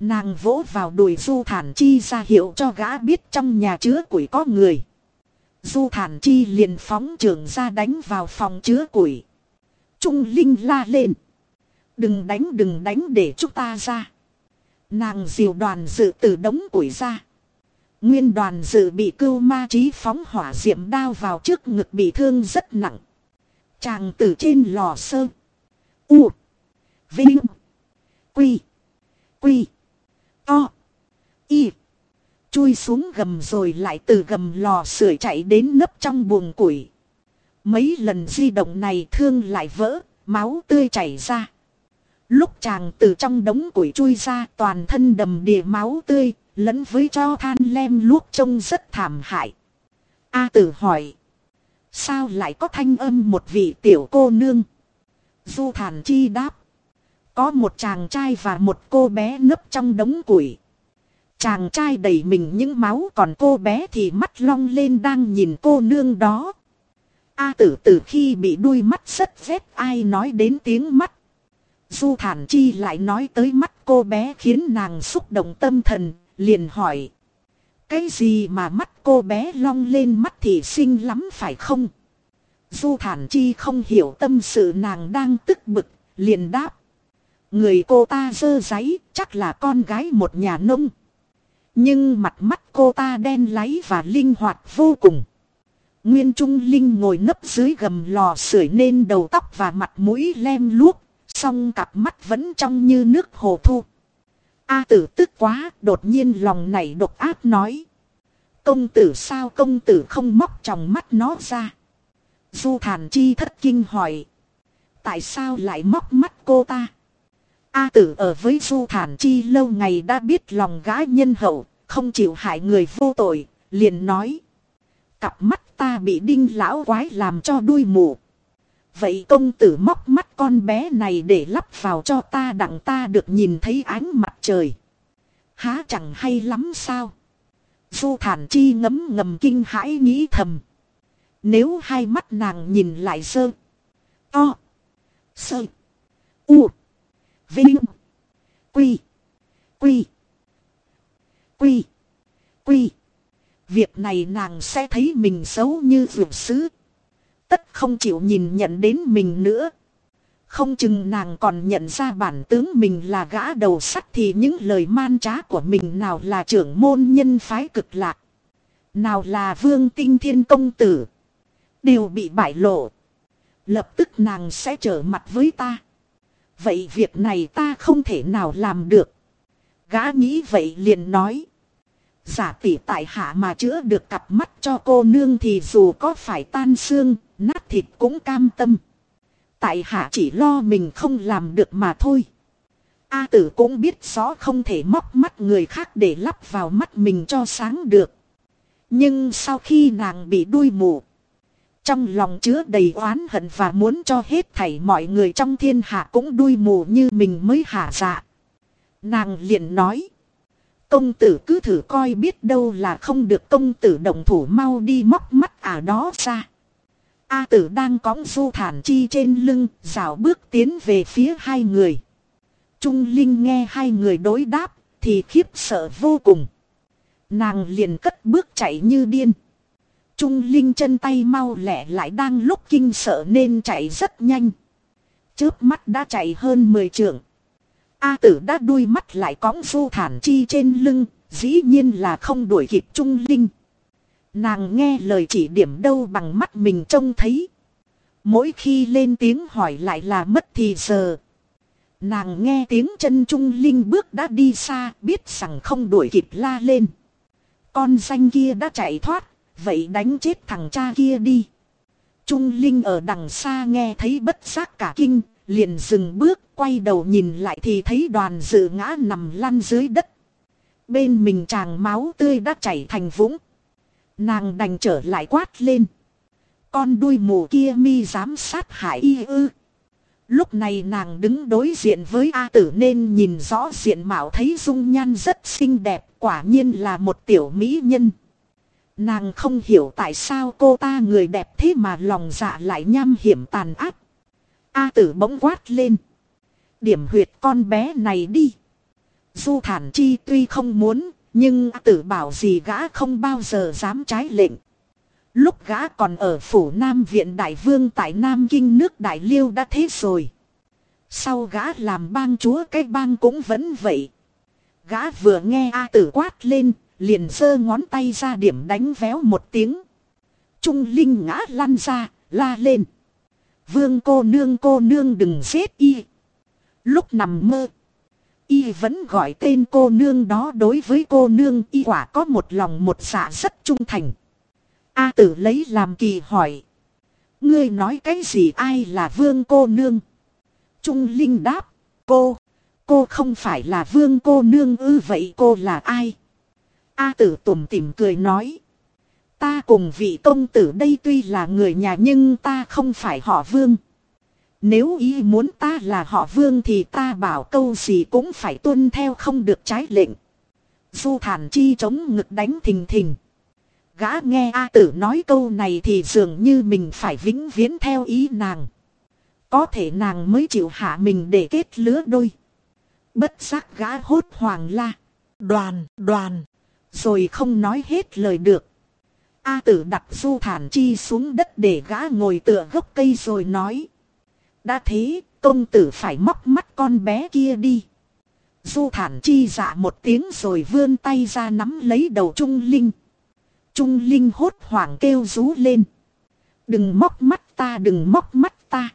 Nàng vỗ vào đùi Du Thản Chi ra hiệu cho gã biết trong nhà chứa củi có người. Du Thản Chi liền phóng trường ra đánh vào phòng chứa củi. Trung Linh la lên. Đừng đánh đừng đánh để chúng ta ra. Nàng diều đoàn dự từ đống củi ra. Nguyên đoàn dự bị cưu ma trí phóng hỏa diệm đao vào trước ngực bị thương rất nặng. Chàng từ trên lò sơ. U. Vinh. Quy. Quy. To. Y. Chui xuống gầm rồi lại từ gầm lò sưởi chạy đến nấp trong buồng củi. Mấy lần di động này thương lại vỡ, máu tươi chảy ra. Lúc chàng từ trong đống củi chui ra toàn thân đầm đìa máu tươi, lẫn với cho than lem luốc trông rất thảm hại. A tử hỏi. Sao lại có thanh âm một vị tiểu cô nương? Du thản chi đáp. Có một chàng trai và một cô bé nấp trong đống củi. Chàng trai đầy mình những máu còn cô bé thì mắt long lên đang nhìn cô nương đó. A tử từ khi bị đuôi mắt rất rét ai nói đến tiếng mắt. Du thản chi lại nói tới mắt cô bé khiến nàng xúc động tâm thần, liền hỏi. Cái gì mà mắt cô bé long lên mắt thì xinh lắm phải không? Du thản chi không hiểu tâm sự nàng đang tức bực, liền đáp. Người cô ta dơ giấy chắc là con gái một nhà nông. Nhưng mặt mắt cô ta đen láy và linh hoạt vô cùng. Nguyên Trung Linh ngồi nấp dưới gầm lò sưởi nên đầu tóc và mặt mũi lem luốc, song cặp mắt vẫn trong như nước hồ thu. A tử tức quá, đột nhiên lòng này độc ác nói. Công tử sao công tử không móc trong mắt nó ra. Du thản chi thất kinh hỏi. Tại sao lại móc mắt cô ta? A tử ở với du thản chi lâu ngày đã biết lòng gái nhân hậu, không chịu hại người vô tội, liền nói. Cặp mắt ta bị đinh lão quái làm cho đuôi mù. Vậy công tử móc mắt con bé này để lắp vào cho ta đặng ta được nhìn thấy ánh mặt trời. Há chẳng hay lắm sao? Du thản chi ngấm ngầm kinh hãi nghĩ thầm. Nếu hai mắt nàng nhìn lại sơ. To. Sơ. U. Vinh. Quy. Quy. Quy. Quy. Việc này nàng sẽ thấy mình xấu như vượt sứ. Tất không chịu nhìn nhận đến mình nữa. Không chừng nàng còn nhận ra bản tướng mình là gã đầu sắt thì những lời man trá của mình nào là trưởng môn nhân phái cực lạc. Nào là vương tinh thiên công tử. Đều bị bại lộ. Lập tức nàng sẽ trở mặt với ta. Vậy việc này ta không thể nào làm được. Gã nghĩ vậy liền nói. Giả tỷ tại hạ mà chữa được cặp mắt cho cô nương thì dù có phải tan xương, nát thịt cũng cam tâm. Tại hạ chỉ lo mình không làm được mà thôi. A tử cũng biết rõ không thể móc mắt người khác để lắp vào mắt mình cho sáng được. Nhưng sau khi nàng bị đuôi mù. Trong lòng chứa đầy oán hận và muốn cho hết thảy mọi người trong thiên hạ cũng đuôi mù như mình mới hạ dạ. Nàng liền nói. Công tử cứ thử coi biết đâu là không được công tử đồng thủ mau đi móc mắt à đó ra. A tử đang cõng du thản chi trên lưng, rào bước tiến về phía hai người. Trung Linh nghe hai người đối đáp, thì khiếp sợ vô cùng. Nàng liền cất bước chạy như điên. Trung Linh chân tay mau lẹ lại đang lúc kinh sợ nên chạy rất nhanh. Chớp mắt đã chạy hơn 10 trượng. A tử đã đuôi mắt lại cõng du thản chi trên lưng, dĩ nhiên là không đuổi kịp Trung Linh. Nàng nghe lời chỉ điểm đâu bằng mắt mình trông thấy. Mỗi khi lên tiếng hỏi lại là mất thì giờ. Nàng nghe tiếng chân Trung Linh bước đã đi xa, biết rằng không đuổi kịp la lên. Con danh kia đã chạy thoát, vậy đánh chết thằng cha kia đi. Trung Linh ở đằng xa nghe thấy bất giác cả kinh, liền dừng bước, quay đầu nhìn lại thì thấy đoàn dự ngã nằm lăn dưới đất. Bên mình chàng máu tươi đã chảy thành vũng. Nàng đành trở lại quát lên. Con đuôi mù kia mi dám sát hại y ư. Lúc này nàng đứng đối diện với A tử nên nhìn rõ diện mạo thấy dung nhan rất xinh đẹp, quả nhiên là một tiểu mỹ nhân. Nàng không hiểu tại sao cô ta người đẹp thế mà lòng dạ lại nham hiểm tàn ác. A tử bỗng quát lên. Điểm huyệt con bé này đi. Du thản chi tuy không muốn, nhưng A tử bảo gì gã không bao giờ dám trái lệnh. Lúc gã còn ở phủ Nam Viện Đại Vương tại Nam Kinh nước Đại Liêu đã thế rồi. Sau gã làm bang chúa cái bang cũng vẫn vậy. Gã vừa nghe A tử quát lên, liền giơ ngón tay ra điểm đánh véo một tiếng. Trung Linh ngã lăn ra, la lên. Vương cô nương cô nương đừng giết y. Lúc nằm mơ. Y vẫn gọi tên cô nương đó đối với cô nương y quả có một lòng một dạ rất trung thành. A tử lấy làm kỳ hỏi. Ngươi nói cái gì ai là vương cô nương? Trung Linh đáp. Cô. Cô không phải là vương cô nương ư vậy cô là ai? A tử tủm tỉm cười nói. Ta cùng vị công tử đây tuy là người nhà nhưng ta không phải họ vương. Nếu ý muốn ta là họ vương thì ta bảo câu gì cũng phải tuân theo không được trái lệnh. Du thản chi chống ngực đánh thình thình. Gã nghe A tử nói câu này thì dường như mình phải vĩnh viễn theo ý nàng. Có thể nàng mới chịu hạ mình để kết lứa đôi. Bất giác gã hốt hoàng la. Đoàn, đoàn. Rồi không nói hết lời được. A tử đặt du thản chi xuống đất để gã ngồi tựa gốc cây rồi nói. Đã thế, công tử phải móc mắt con bé kia đi. Du thản chi dạ một tiếng rồi vươn tay ra nắm lấy đầu Trung Linh. Trung Linh hốt hoảng kêu rú lên. Đừng móc mắt ta, đừng móc mắt ta.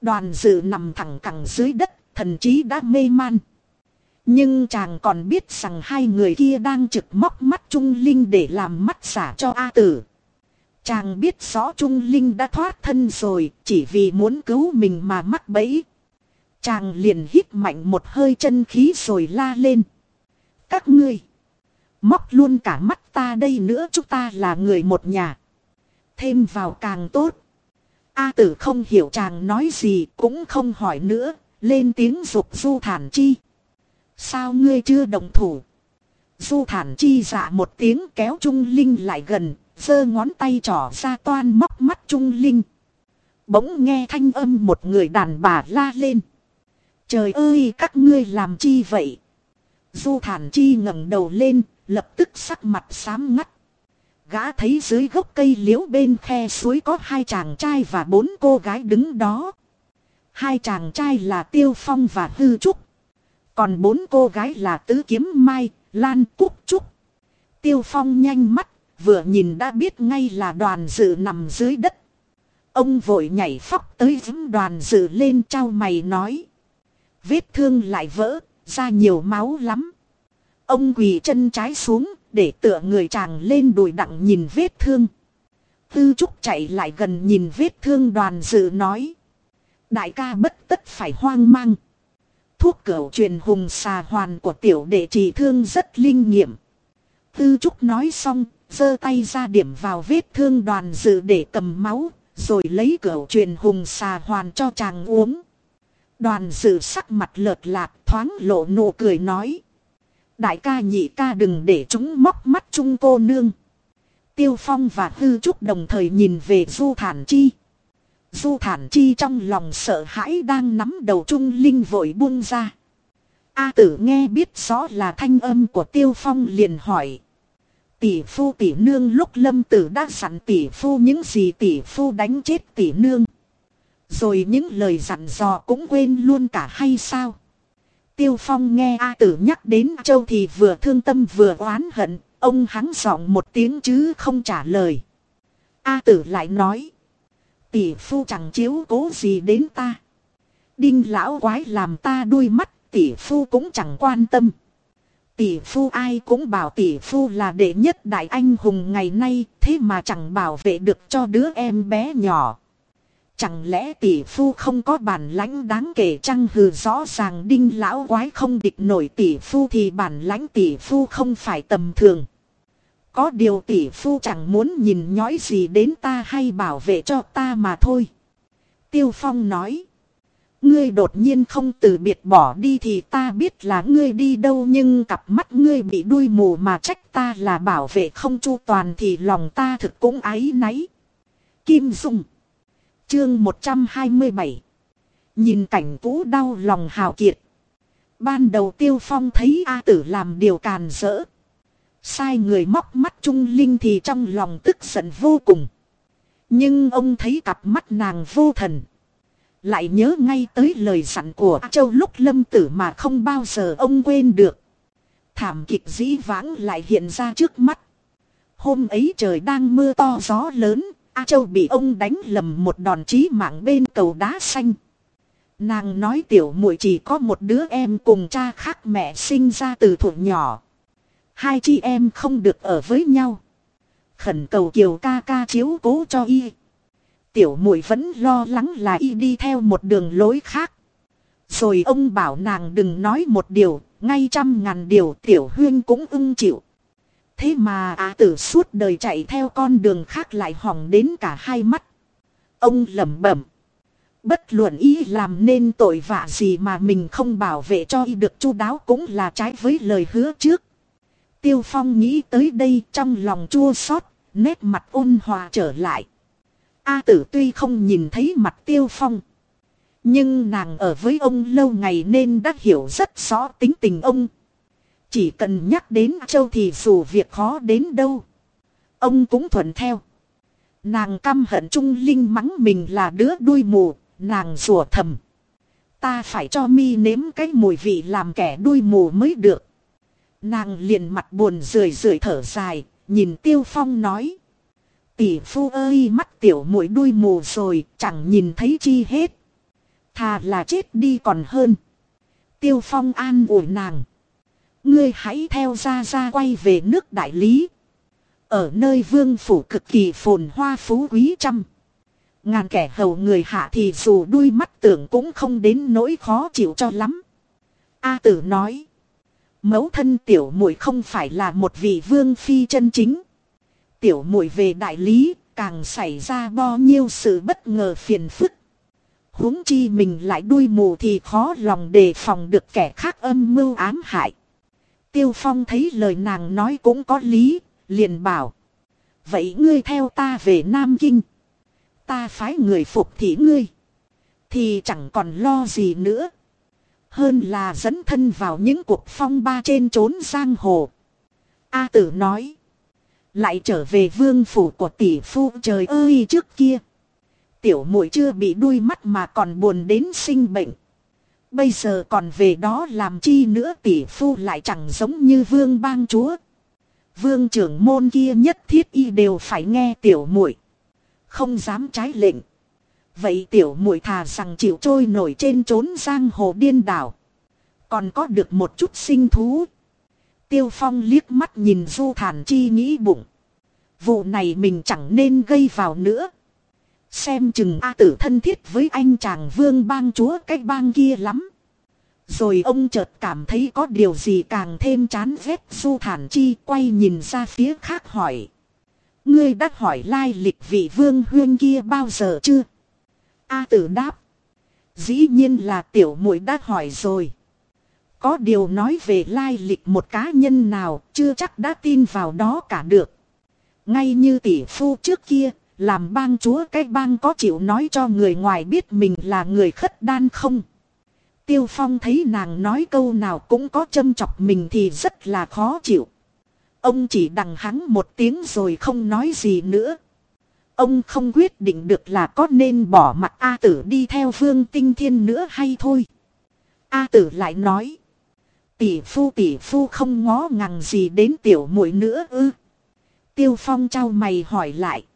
Đoàn dự nằm thẳng cẳng dưới đất, thần trí đã mê man. Nhưng chàng còn biết rằng hai người kia đang trực móc mắt Trung Linh để làm mắt giả cho A tử. Chàng biết rõ Trung Linh đã thoát thân rồi, chỉ vì muốn cứu mình mà mắc bẫy. Chàng liền hít mạnh một hơi chân khí rồi la lên. Các ngươi, móc luôn cả mắt ta đây nữa chúng ta là người một nhà. Thêm vào càng tốt. A tử không hiểu chàng nói gì cũng không hỏi nữa, lên tiếng dục du thản chi. Sao ngươi chưa đồng thủ? Du thản chi dạ một tiếng kéo Trung Linh lại gần, giơ ngón tay trỏ ra toan móc mắt Trung Linh. Bỗng nghe thanh âm một người đàn bà la lên. Trời ơi các ngươi làm chi vậy? Du thản chi ngẩng đầu lên, lập tức sắc mặt xám ngắt. Gã thấy dưới gốc cây liễu bên khe suối có hai chàng trai và bốn cô gái đứng đó. Hai chàng trai là Tiêu Phong và Hư Trúc. Còn bốn cô gái là Tứ Kiếm Mai, Lan Cúc Trúc. Tiêu Phong nhanh mắt, vừa nhìn đã biết ngay là đoàn dự nằm dưới đất. Ông vội nhảy phóc tới vững đoàn dự lên trao mày nói. Vết thương lại vỡ, ra nhiều máu lắm. Ông quỳ chân trái xuống, để tựa người chàng lên đùi đặng nhìn vết thương. Tư Trúc chạy lại gần nhìn vết thương đoàn dự nói. Đại ca bất tất phải hoang mang. Thuốc cửu truyền hùng xà hoàn của tiểu đệ trị thương rất linh nghiệm. Tư Trúc nói xong, giơ tay ra điểm vào vết thương đoàn dự để cầm máu, rồi lấy cửu truyền hùng xà hoàn cho chàng uống. Đoàn dự sắc mặt lợt lạc thoáng lộ nụ cười nói. Đại ca nhị ca đừng để chúng móc mắt chung cô nương. Tiêu Phong và Hư Trúc đồng thời nhìn về Du Thản Chi. Du Thản Chi trong lòng sợ hãi đang nắm đầu Trung Linh vội buông ra. A tử nghe biết rõ là thanh âm của Tiêu Phong liền hỏi. Tỷ phu tỷ nương lúc lâm tử đã sẵn tỷ phu những gì tỷ phu đánh chết tỷ nương. Rồi những lời dặn dò cũng quên luôn cả hay sao? Tiêu Phong nghe A tử nhắc đến châu thì vừa thương tâm vừa oán hận, ông hắn giọng một tiếng chứ không trả lời. A tử lại nói. Tỷ phu chẳng chiếu cố gì đến ta. Đinh lão quái làm ta đuôi mắt, tỷ phu cũng chẳng quan tâm. Tỷ phu ai cũng bảo tỷ phu là đệ nhất đại anh hùng ngày nay, thế mà chẳng bảo vệ được cho đứa em bé nhỏ. Chẳng lẽ tỷ phu không có bản lãnh đáng kể chăng hừ rõ ràng đinh lão quái không địch nổi tỷ phu thì bản lãnh tỷ phu không phải tầm thường. Có điều tỷ phu chẳng muốn nhìn nhói gì đến ta hay bảo vệ cho ta mà thôi. Tiêu Phong nói. Ngươi đột nhiên không từ biệt bỏ đi thì ta biết là ngươi đi đâu nhưng cặp mắt ngươi bị đuôi mù mà trách ta là bảo vệ không chu toàn thì lòng ta thực cũng áy náy. Kim Dung, Chương 127 Nhìn cảnh cũ đau lòng hào kiệt. Ban đầu Tiêu Phong thấy A tử làm điều càn rỡ. Sai người móc mắt Trung Linh thì trong lòng tức giận vô cùng. Nhưng ông thấy cặp mắt nàng vô thần. Lại nhớ ngay tới lời sẵn của Châu lúc lâm tử mà không bao giờ ông quên được. Thảm kịch dĩ vãng lại hiện ra trước mắt. Hôm ấy trời đang mưa to gió lớn, A Châu bị ông đánh lầm một đòn chí mạng bên cầu đá xanh. Nàng nói tiểu muội chỉ có một đứa em cùng cha khác mẹ sinh ra từ thuở nhỏ. Hai chị em không được ở với nhau. Khẩn cầu kiều ca ca chiếu cố cho y. Tiểu muội vẫn lo lắng là y đi theo một đường lối khác. Rồi ông bảo nàng đừng nói một điều, ngay trăm ngàn điều tiểu huyên cũng ưng chịu. Thế mà á tử suốt đời chạy theo con đường khác lại hỏng đến cả hai mắt. Ông lẩm bẩm. Bất luận ý làm nên tội vạ gì mà mình không bảo vệ cho y được chu đáo cũng là trái với lời hứa trước. Tiêu Phong nghĩ tới đây trong lòng chua xót, nét mặt ôn hòa trở lại. A tử tuy không nhìn thấy mặt Tiêu Phong. Nhưng nàng ở với ông lâu ngày nên đã hiểu rất rõ tính tình ông. Chỉ cần nhắc đến châu thì dù việc khó đến đâu. Ông cũng thuận theo. Nàng căm hận Trung Linh mắng mình là đứa đuôi mù, nàng rủa thầm. Ta phải cho mi nếm cái mùi vị làm kẻ đuôi mù mới được. Nàng liền mặt buồn rười rượi thở dài, nhìn Tiêu Phong nói. Tỷ phu ơi mắt tiểu mũi đuôi mù rồi, chẳng nhìn thấy chi hết. Thà là chết đi còn hơn. Tiêu Phong an ủi nàng. Ngươi hãy theo ra ra quay về nước đại lý. Ở nơi vương phủ cực kỳ phồn hoa phú quý trăm. Ngàn kẻ hầu người hạ thì dù đuôi mắt tưởng cũng không đến nỗi khó chịu cho lắm. A tử nói. Mẫu thân tiểu muội không phải là một vị vương phi chân chính. Tiểu muội về đại lý, càng xảy ra bao nhiêu sự bất ngờ phiền phức. huống chi mình lại đuôi mù thì khó lòng đề phòng được kẻ khác âm mưu ám hại. Tiêu Phong thấy lời nàng nói cũng có lý, liền bảo. Vậy ngươi theo ta về Nam Kinh. Ta phái người phục thị ngươi. Thì chẳng còn lo gì nữa. Hơn là dẫn thân vào những cuộc phong ba trên trốn giang hồ. A tử nói. Lại trở về vương phủ của tỷ phu trời ơi trước kia. Tiểu muội chưa bị đuôi mắt mà còn buồn đến sinh bệnh. Bây giờ còn về đó làm chi nữa tỷ phu lại chẳng giống như vương bang chúa. Vương trưởng môn kia nhất thiết y đều phải nghe tiểu muội Không dám trái lệnh. Vậy tiểu muội thà rằng chịu trôi nổi trên trốn giang hồ điên đảo. Còn có được một chút sinh thú. Tiêu phong liếc mắt nhìn du thản chi nghĩ bụng. Vụ này mình chẳng nên gây vào nữa. Xem chừng A tử thân thiết với anh chàng vương bang chúa cái bang kia lắm. Rồi ông chợt cảm thấy có điều gì càng thêm chán ghét du thản chi quay nhìn ra phía khác hỏi. Ngươi đã hỏi lai lịch vị vương huyên kia bao giờ chưa? A tử đáp. Dĩ nhiên là tiểu muội đã hỏi rồi. Có điều nói về lai lịch một cá nhân nào chưa chắc đã tin vào đó cả được. Ngay như tỷ phu trước kia, làm bang chúa cái bang có chịu nói cho người ngoài biết mình là người khất đan không? Tiêu Phong thấy nàng nói câu nào cũng có châm chọc mình thì rất là khó chịu. Ông chỉ đằng hắn một tiếng rồi không nói gì nữa. Ông không quyết định được là có nên bỏ mặt A tử đi theo vương tinh thiên nữa hay thôi. A tử lại nói. Tỷ phu tỷ phu không ngó ngàng gì đến tiểu muội nữa ư. Tiêu phong trao mày hỏi lại.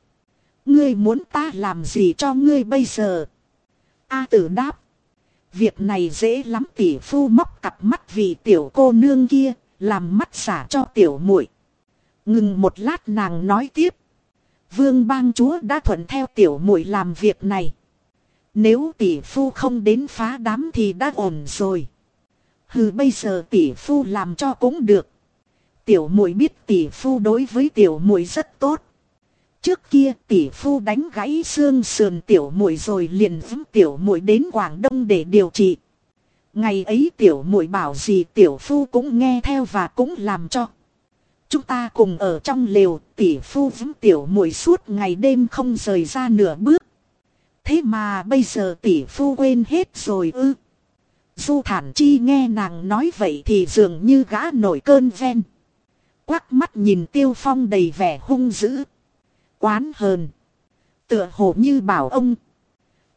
Ngươi muốn ta làm gì cho ngươi bây giờ? A tử đáp. Việc này dễ lắm tỷ phu móc cặp mắt vì tiểu cô nương kia, làm mắt xả cho tiểu muội. Ngừng một lát nàng nói tiếp. Vương bang chúa đã thuận theo tiểu muội làm việc này. Nếu tỷ phu không đến phá đám thì đã ổn rồi. Hừ, bây giờ tỷ phu làm cho cũng được. Tiểu muội biết tỷ phu đối với tiểu muội rất tốt. Trước kia, tỷ phu đánh gãy xương sườn tiểu muội rồi liền giúp tiểu muội đến Quảng Đông để điều trị. Ngày ấy tiểu muội bảo gì tiểu phu cũng nghe theo và cũng làm cho. Chúng ta cùng ở trong lều, tỷ phu vững tiểu muội suốt ngày đêm không rời ra nửa bước. Thế mà bây giờ tỷ phu quên hết rồi ư. Du thản chi nghe nàng nói vậy thì dường như gã nổi cơn ven. Quắc mắt nhìn tiêu phong đầy vẻ hung dữ. Quán hờn. Tựa hồ như bảo ông.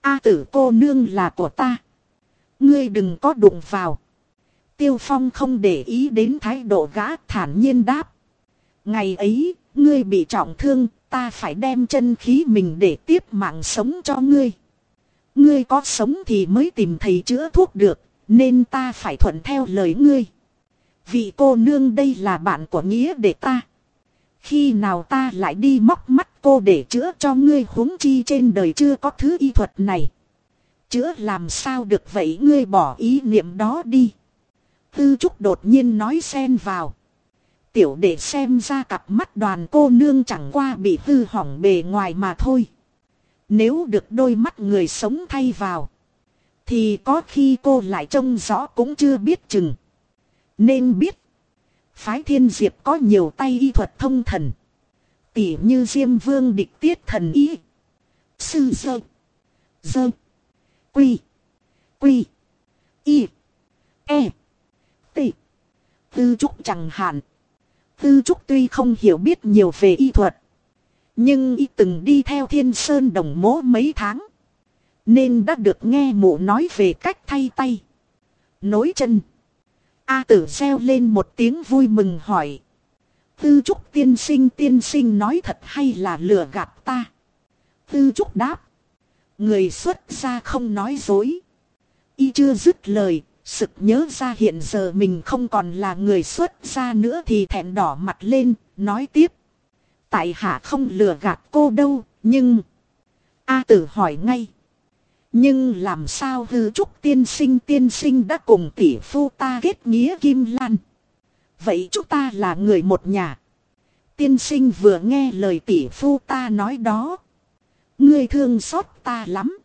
A tử cô nương là của ta. Ngươi đừng có đụng vào. Tiêu phong không để ý đến thái độ gã thản nhiên đáp. Ngày ấy, ngươi bị trọng thương, ta phải đem chân khí mình để tiếp mạng sống cho ngươi. Ngươi có sống thì mới tìm thầy chữa thuốc được, nên ta phải thuận theo lời ngươi. Vị cô nương đây là bạn của nghĩa để ta. Khi nào ta lại đi móc mắt cô để chữa cho ngươi huống chi trên đời chưa có thứ y thuật này. Chữa làm sao được vậy ngươi bỏ ý niệm đó đi. Tư trúc đột nhiên nói xen vào tiểu để xem ra cặp mắt đoàn cô nương chẳng qua bị hư hỏng bề ngoài mà thôi. Nếu được đôi mắt người sống thay vào. Thì có khi cô lại trông rõ cũng chưa biết chừng. Nên biết. Phái thiên diệp có nhiều tay y thuật thông thần. Tỉ như Diêm Vương địch tiết thần y. Sư dơ. Dơ. Quy. Quy. Y. E. T. Tư trúc chẳng hạn. Tư Trúc tuy không hiểu biết nhiều về y thuật. Nhưng y từng đi theo thiên sơn đồng mố mấy tháng. Nên đã được nghe mụ nói về cách thay tay. Nối chân. A tử reo lên một tiếng vui mừng hỏi. Tư Trúc tiên sinh tiên sinh nói thật hay là lừa gạt ta? Tư Trúc đáp. Người xuất gia không nói dối. Y chưa dứt lời, Sực nhớ ra hiện giờ mình không còn là người xuất gia nữa thì thẹn đỏ mặt lên, nói tiếp. Tại hạ không lừa gạt cô đâu, nhưng... A tử hỏi ngay. Nhưng làm sao hư trúc tiên sinh tiên sinh đã cùng tỷ phu ta kết nghĩa kim lan. Vậy chúng ta là người một nhà. Tiên sinh vừa nghe lời tỷ phu ta nói đó. Ngươi thương xót ta lắm.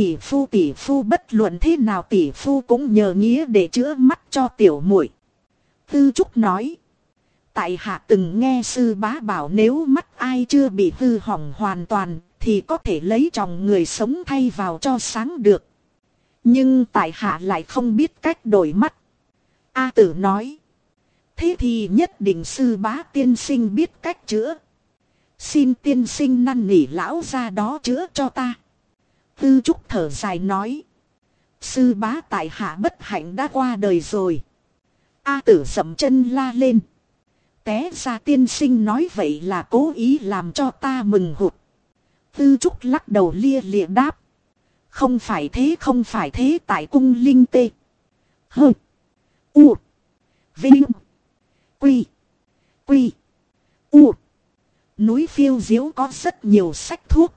Tỷ phu tỷ phu bất luận thế nào, tỷ phu cũng nhờ nghĩa để chữa mắt cho tiểu muội. Tư Trúc nói. Tại hạ từng nghe sư bá bảo nếu mắt ai chưa bị hư hỏng hoàn toàn thì có thể lấy chồng người sống thay vào cho sáng được. Nhưng tại hạ lại không biết cách đổi mắt. A tử nói. Thế thì nhất định sư bá tiên sinh biết cách chữa. Xin tiên sinh năn nỉ lão ra đó chữa cho ta. Tư Trúc thở dài nói. Sư bá tại hạ bất hạnh đã qua đời rồi. A tử dậm chân la lên. Té ra tiên sinh nói vậy là cố ý làm cho ta mừng hụt. Tư Trúc lắc đầu lia lịa đáp. Không phải thế, không phải thế, tại cung linh tê. Hơ. U. Vinh. Quy. Quy. U. Núi phiêu diếu có rất nhiều sách thuốc.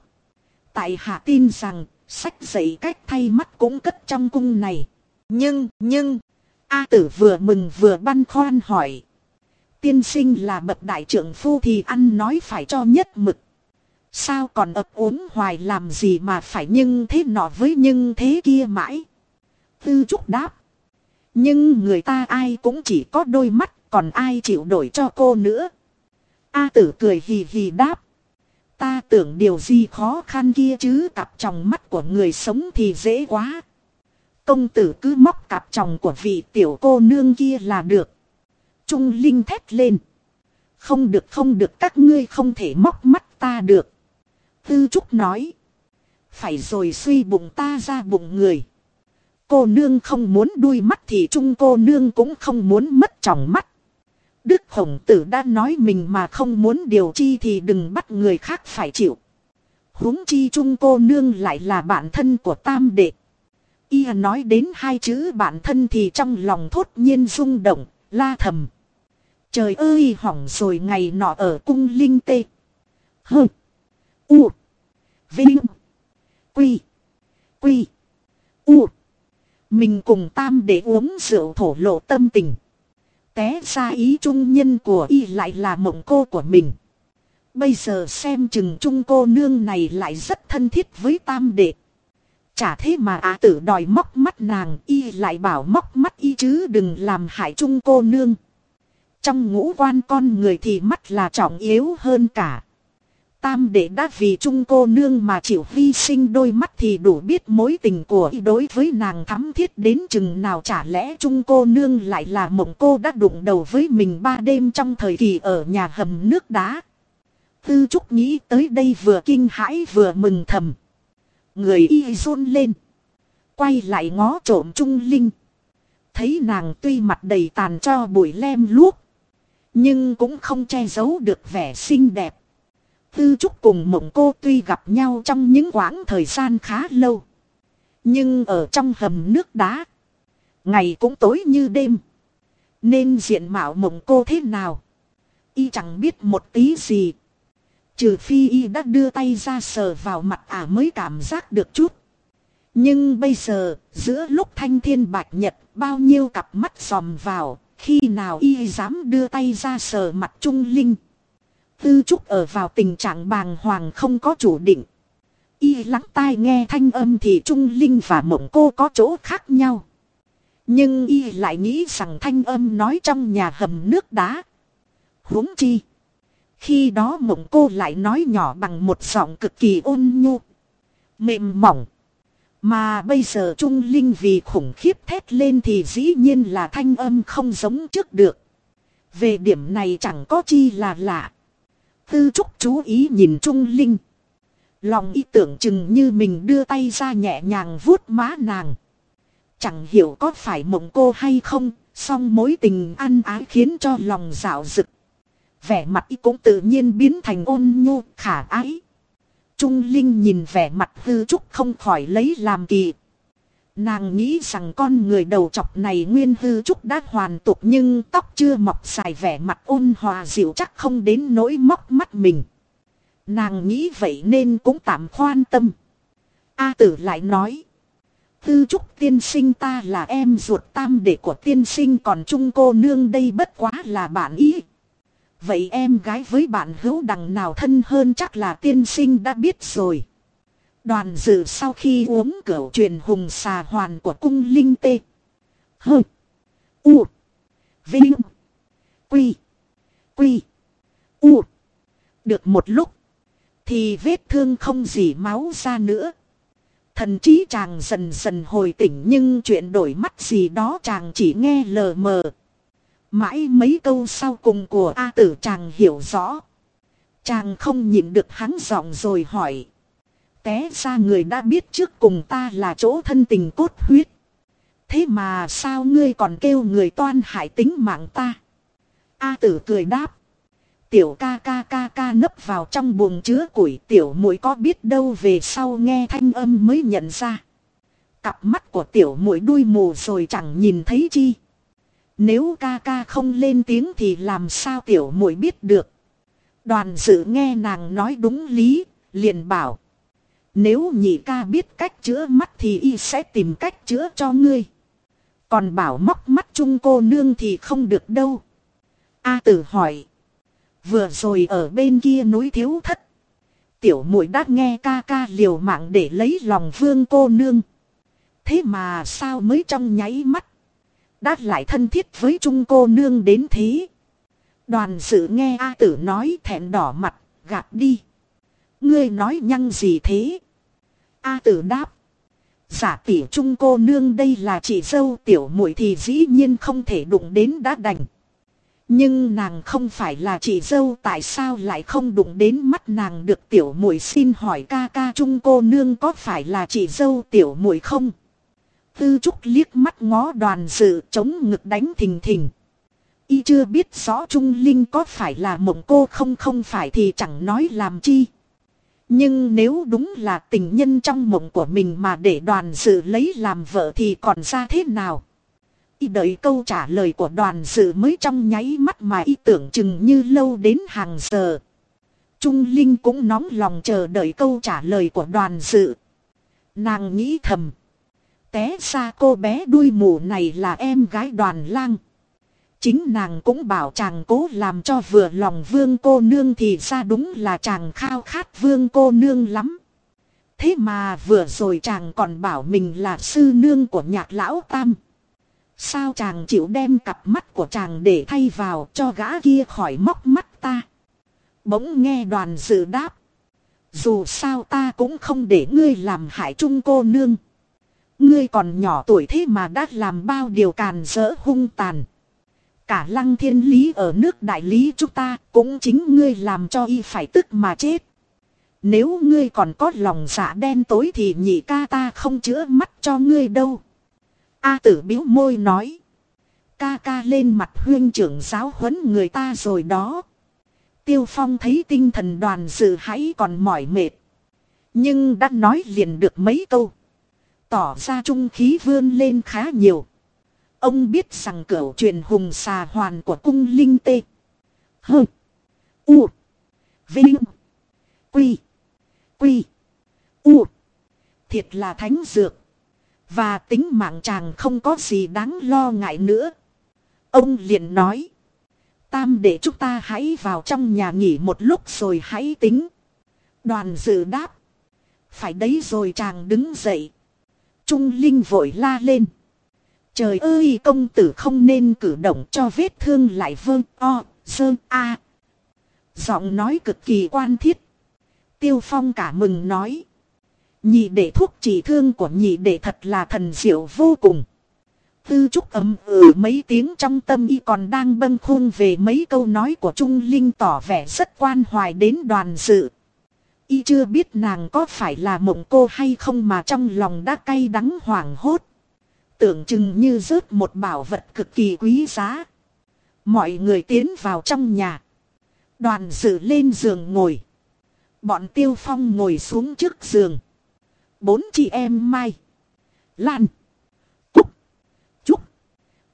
Tại hạ tin rằng Sách dạy cách thay mắt cũng cất trong cung này. Nhưng, nhưng, A tử vừa mừng vừa băn khoăn hỏi. tiên sinh là bậc đại trưởng phu thì ăn nói phải cho nhất mực. Sao còn ập uống hoài làm gì mà phải nhưng thế nọ với nhưng thế kia mãi. Tư trúc đáp. Nhưng người ta ai cũng chỉ có đôi mắt còn ai chịu đổi cho cô nữa. A tử cười hì hì đáp. Ta tưởng điều gì khó khăn kia chứ cặp trong mắt của người sống thì dễ quá. Công tử cứ móc cặp chồng của vị tiểu cô nương kia là được. Trung Linh thét lên. Không được không được, các ngươi không thể móc mắt ta được. Tư Trúc nói. Phải rồi suy bụng ta ra bụng người. Cô nương không muốn đuôi mắt thì trung cô nương cũng không muốn mất tròng mắt. Đức Hồng Tử đã nói mình mà không muốn điều chi thì đừng bắt người khác phải chịu. huống chi trung cô nương lại là bạn thân của tam đệ. Y nói đến hai chữ bạn thân thì trong lòng thốt nhiên rung động, la thầm. Trời ơi hỏng rồi ngày nọ ở cung linh tê. Hơ. U. Vinh. Quy. Quy. U. Mình cùng tam để uống rượu thổ lộ tâm tình. Té ra ý trung nhân của y lại là mộng cô của mình. Bây giờ xem chừng trung cô nương này lại rất thân thiết với tam đệ. Chả thế mà á tử đòi móc mắt nàng, y lại bảo móc mắt y chứ đừng làm hại trung cô nương. Trong ngũ quan con người thì mắt là trọng yếu hơn cả. Tam đệ đã vì trung cô nương mà chịu hy sinh đôi mắt thì đủ biết mối tình của y đối với nàng thắm thiết đến chừng nào chả lẽ trung cô nương lại là mộng cô đã đụng đầu với mình ba đêm trong thời kỳ ở nhà hầm nước đá. Tư Trúc nghĩ tới đây vừa kinh hãi vừa mừng thầm. Người y run lên. Quay lại ngó trộm Trung Linh. Thấy nàng tuy mặt đầy tàn cho bụi lem luốc. Nhưng cũng không che giấu được vẻ xinh đẹp. Tư Trúc cùng mộng cô tuy gặp nhau trong những quãng thời gian khá lâu. Nhưng ở trong hầm nước đá. Ngày cũng tối như đêm. Nên diện mạo mộng cô thế nào. Y chẳng biết một tí gì. Trừ phi y đã đưa tay ra sờ vào mặt ả mới cảm giác được chút. Nhưng bây giờ, giữa lúc thanh thiên bạch nhật, bao nhiêu cặp mắt dòm vào, khi nào y dám đưa tay ra sờ mặt trung linh. Tư trúc ở vào tình trạng bàng hoàng không có chủ định. Y lắng tai nghe thanh âm thì trung linh và mộng cô có chỗ khác nhau. Nhưng y lại nghĩ rằng thanh âm nói trong nhà hầm nước đá. huống chi. Khi đó mộng cô lại nói nhỏ bằng một giọng cực kỳ ôn nhu. Mềm mỏng. Mà bây giờ Trung Linh vì khủng khiếp thét lên thì dĩ nhiên là thanh âm không giống trước được. Về điểm này chẳng có chi là lạ. Tư Trúc chú ý nhìn Trung Linh. Lòng ý tưởng chừng như mình đưa tay ra nhẹ nhàng vuốt má nàng. Chẳng hiểu có phải mộng cô hay không, song mối tình ăn ái khiến cho lòng dạo rực vẻ mặt y cũng tự nhiên biến thành ôn nhu, khả ái. Trung Linh nhìn vẻ mặt Tư trúc không khỏi lấy làm kỳ. Nàng nghĩ rằng con người đầu chọc này nguyên hư trúc đã hoàn tục nhưng tóc chưa mọc xài vẻ mặt ôn hòa dịu chắc không đến nỗi móc mắt mình. Nàng nghĩ vậy nên cũng tạm khoan tâm. A tử lại nói. Tư trúc tiên sinh ta là em ruột tam đệ của tiên sinh còn trung cô nương đây bất quá là bạn ý. Vậy em gái với bạn hữu đằng nào thân hơn chắc là tiên sinh đã biết rồi. Đoàn dự sau khi uống cửu truyền hùng xà hoàn của cung linh tê. Hơ. U. Vinh. Quy. Quy. U. Được một lúc. Thì vết thương không gì máu ra nữa. Thần trí chàng dần dần hồi tỉnh nhưng chuyện đổi mắt gì đó chàng chỉ nghe lờ mờ. Mãi mấy câu sau cùng của A tử chàng hiểu rõ. Chàng không nhịn được hắn giọng rồi hỏi. Té ra người đã biết trước cùng ta là chỗ thân tình cốt huyết. Thế mà sao ngươi còn kêu người toan hại tính mạng ta? A tử cười đáp. Tiểu ca ca ca ca nấp vào trong buồng chứa củi tiểu muội có biết đâu về sau nghe thanh âm mới nhận ra. Cặp mắt của tiểu muội đuôi mù rồi chẳng nhìn thấy chi. Nếu ca ca không lên tiếng thì làm sao tiểu muội biết được. Đoàn dự nghe nàng nói đúng lý, liền bảo. Nếu nhị ca biết cách chữa mắt thì y sẽ tìm cách chữa cho ngươi. Còn bảo móc mắt chung cô nương thì không được đâu. A tử hỏi. Vừa rồi ở bên kia núi thiếu thất. Tiểu muội đã nghe ca ca liều mạng để lấy lòng vương cô nương. Thế mà sao mới trong nháy mắt. Đã lại thân thiết với trung cô nương đến thế. Đoàn sự nghe A tử nói thẹn đỏ mặt, gạt đi. Ngươi nói nhăng gì thế? A tử đáp. Giả tỷ trung cô nương đây là chị dâu tiểu muội thì dĩ nhiên không thể đụng đến đã đành. Nhưng nàng không phải là chị dâu, tại sao lại không đụng đến mắt nàng được tiểu muội xin hỏi ca ca trung cô nương có phải là chị dâu tiểu muội không? Tư trúc liếc mắt ngó đoàn dự chống ngực đánh thình thình. Y chưa biết rõ Trung Linh có phải là mộng cô không không phải thì chẳng nói làm chi. Nhưng nếu đúng là tình nhân trong mộng của mình mà để đoàn dự lấy làm vợ thì còn ra thế nào? Y đợi câu trả lời của đoàn dự mới trong nháy mắt mà y tưởng chừng như lâu đến hàng giờ. Trung Linh cũng nóng lòng chờ đợi câu trả lời của đoàn dự. Nàng nghĩ thầm. Té ra cô bé đuôi mù này là em gái đoàn lang. Chính nàng cũng bảo chàng cố làm cho vừa lòng vương cô nương thì ra đúng là chàng khao khát vương cô nương lắm. Thế mà vừa rồi chàng còn bảo mình là sư nương của nhạc lão tam. Sao chàng chịu đem cặp mắt của chàng để thay vào cho gã kia khỏi móc mắt ta. Bỗng nghe đoàn dự đáp. Dù sao ta cũng không để ngươi làm hại chung cô nương. Ngươi còn nhỏ tuổi thế mà đã làm bao điều càn rỡ hung tàn. Cả lăng thiên lý ở nước đại lý chúng ta cũng chính ngươi làm cho y phải tức mà chết. Nếu ngươi còn có lòng dạ đen tối thì nhị ca ta không chữa mắt cho ngươi đâu. A tử biếu môi nói. Ca ca lên mặt huyên trưởng giáo huấn người ta rồi đó. Tiêu phong thấy tinh thần đoàn sự hãy còn mỏi mệt. Nhưng đã nói liền được mấy câu. Tỏ ra trung khí vươn lên khá nhiều. Ông biết rằng cửa truyền hùng xà hoàn của cung linh tê. Hơ. U. Vinh. Quy. Quy. U. Thiệt là thánh dược. Và tính mạng chàng không có gì đáng lo ngại nữa. Ông liền nói. Tam để chúng ta hãy vào trong nhà nghỉ một lúc rồi hãy tính. Đoàn dự đáp. Phải đấy rồi chàng đứng dậy. Trung Linh vội la lên. Trời ơi công tử không nên cử động cho vết thương lại vơ o, sơ a. Giọng nói cực kỳ quan thiết. Tiêu phong cả mừng nói. Nhị đệ thuốc trị thương của nhị đệ thật là thần diệu vô cùng. Tư trúc ấm ừ mấy tiếng trong tâm y còn đang bâng khuôn về mấy câu nói của Trung Linh tỏ vẻ rất quan hoài đến đoàn sự. Y chưa biết nàng có phải là mộng cô hay không mà trong lòng đã cay đắng hoảng hốt. Tưởng chừng như rớt một bảo vật cực kỳ quý giá. Mọi người tiến vào trong nhà. Đoàn dự lên giường ngồi. Bọn tiêu phong ngồi xuống trước giường. Bốn chị em Mai. Lan. Cúc. Trúc.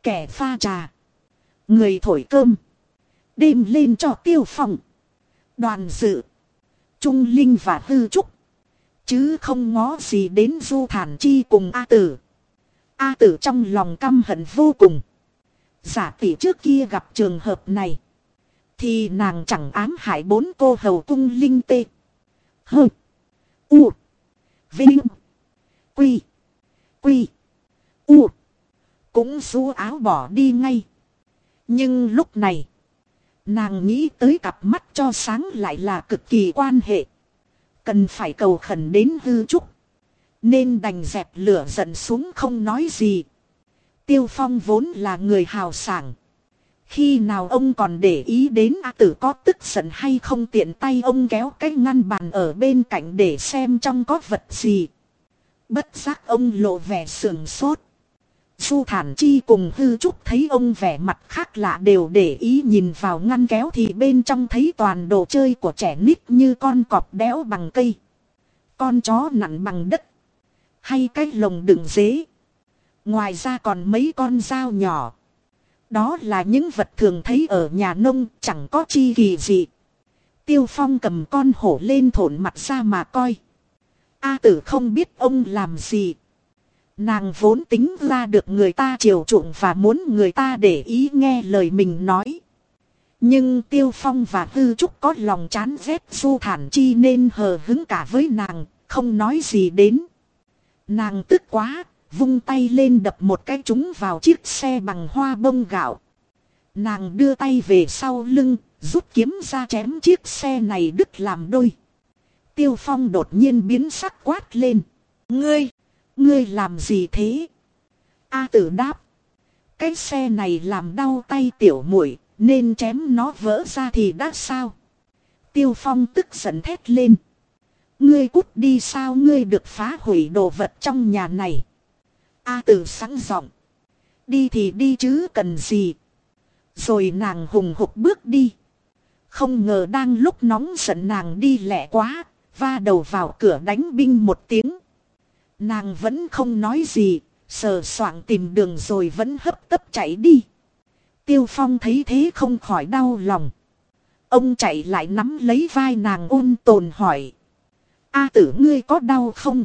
Kẻ pha trà. Người thổi cơm. Đêm lên cho tiêu phong. Đoàn dự. Trung Linh và Hư Trúc. Chứ không ngó gì đến Du Thản Chi cùng A Tử. A Tử trong lòng căm hận vô cùng. Giả tỷ trước kia gặp trường hợp này. Thì nàng chẳng ám hại bốn cô hầu cung linh tê. Hơ. U. Vinh. Quy. Quy. U. Cũng xú áo bỏ đi ngay. Nhưng lúc này. Nàng nghĩ tới cặp mắt cho sáng lại là cực kỳ quan hệ. Cần phải cầu khẩn đến hư trúc. Nên đành dẹp lửa giận xuống không nói gì. Tiêu Phong vốn là người hào sảng. Khi nào ông còn để ý đến A tử có tức giận hay không tiện tay ông kéo cái ngăn bàn ở bên cạnh để xem trong có vật gì. Bất giác ông lộ vẻ sườn sốt. Du thản chi cùng hư trúc thấy ông vẻ mặt khác lạ đều để ý nhìn vào ngăn kéo thì bên trong thấy toàn đồ chơi của trẻ nít như con cọp đéo bằng cây. Con chó nặng bằng đất. Hay cái lồng đựng dế. Ngoài ra còn mấy con dao nhỏ. Đó là những vật thường thấy ở nhà nông chẳng có chi kỳ gì. Tiêu Phong cầm con hổ lên thổn mặt ra mà coi. A tử không biết ông làm gì. Nàng vốn tính ra được người ta chiều chuộng và muốn người ta để ý nghe lời mình nói. Nhưng Tiêu Phong và Tư Trúc có lòng chán ghét Du Thản Chi nên hờ hứng cả với nàng, không nói gì đến. Nàng tức quá, vung tay lên đập một cái trúng vào chiếc xe bằng hoa bông gạo. Nàng đưa tay về sau lưng, rút kiếm ra chém chiếc xe này đứt làm đôi. Tiêu Phong đột nhiên biến sắc quát lên. Ngươi, ngươi làm gì thế? A tử đáp. Cái xe này làm đau tay tiểu muội nên chém nó vỡ ra thì đã sao? Tiêu Phong tức giận thét lên. Ngươi cút đi sao ngươi được phá hủy đồ vật trong nhà này? A tử sẵn giọng. Đi thì đi chứ cần gì? Rồi nàng hùng hục bước đi. Không ngờ đang lúc nóng giận nàng đi lẹ quá, va đầu vào cửa đánh binh một tiếng. Nàng vẫn không nói gì, sờ soạng tìm đường rồi vẫn hấp tấp chạy đi. Tiêu Phong thấy thế không khỏi đau lòng. Ông chạy lại nắm lấy vai nàng ôn tồn hỏi. A tử ngươi có đau không?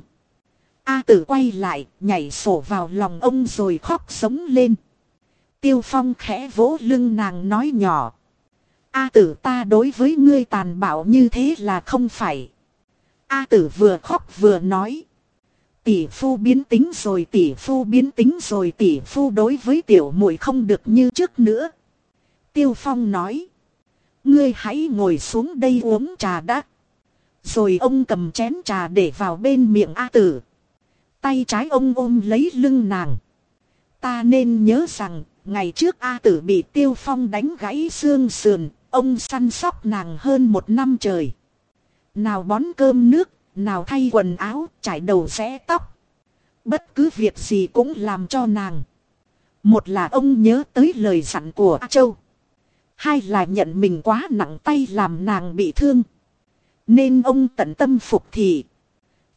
A tử quay lại, nhảy sổ vào lòng ông rồi khóc sống lên. Tiêu Phong khẽ vỗ lưng nàng nói nhỏ. A tử ta đối với ngươi tàn bạo như thế là không phải. A tử vừa khóc vừa nói. Tỷ phu biến tính rồi tỷ phu biến tính rồi tỷ phu đối với tiểu muội không được như trước nữa. Tiêu Phong nói. Ngươi hãy ngồi xuống đây uống trà đã. Rồi ông cầm chén trà để vào bên miệng A tử. Tay trái ông ôm lấy lưng nàng. Ta nên nhớ rằng, ngày trước A tử bị Tiêu Phong đánh gãy xương sườn, ông săn sóc nàng hơn một năm trời. Nào bón cơm nước, nào thay quần áo, trải đầu rẽ tóc. Bất cứ việc gì cũng làm cho nàng. Một là ông nhớ tới lời dặn của A Châu. Hai là nhận mình quá nặng tay làm nàng bị thương. Nên ông tận tâm phục thị.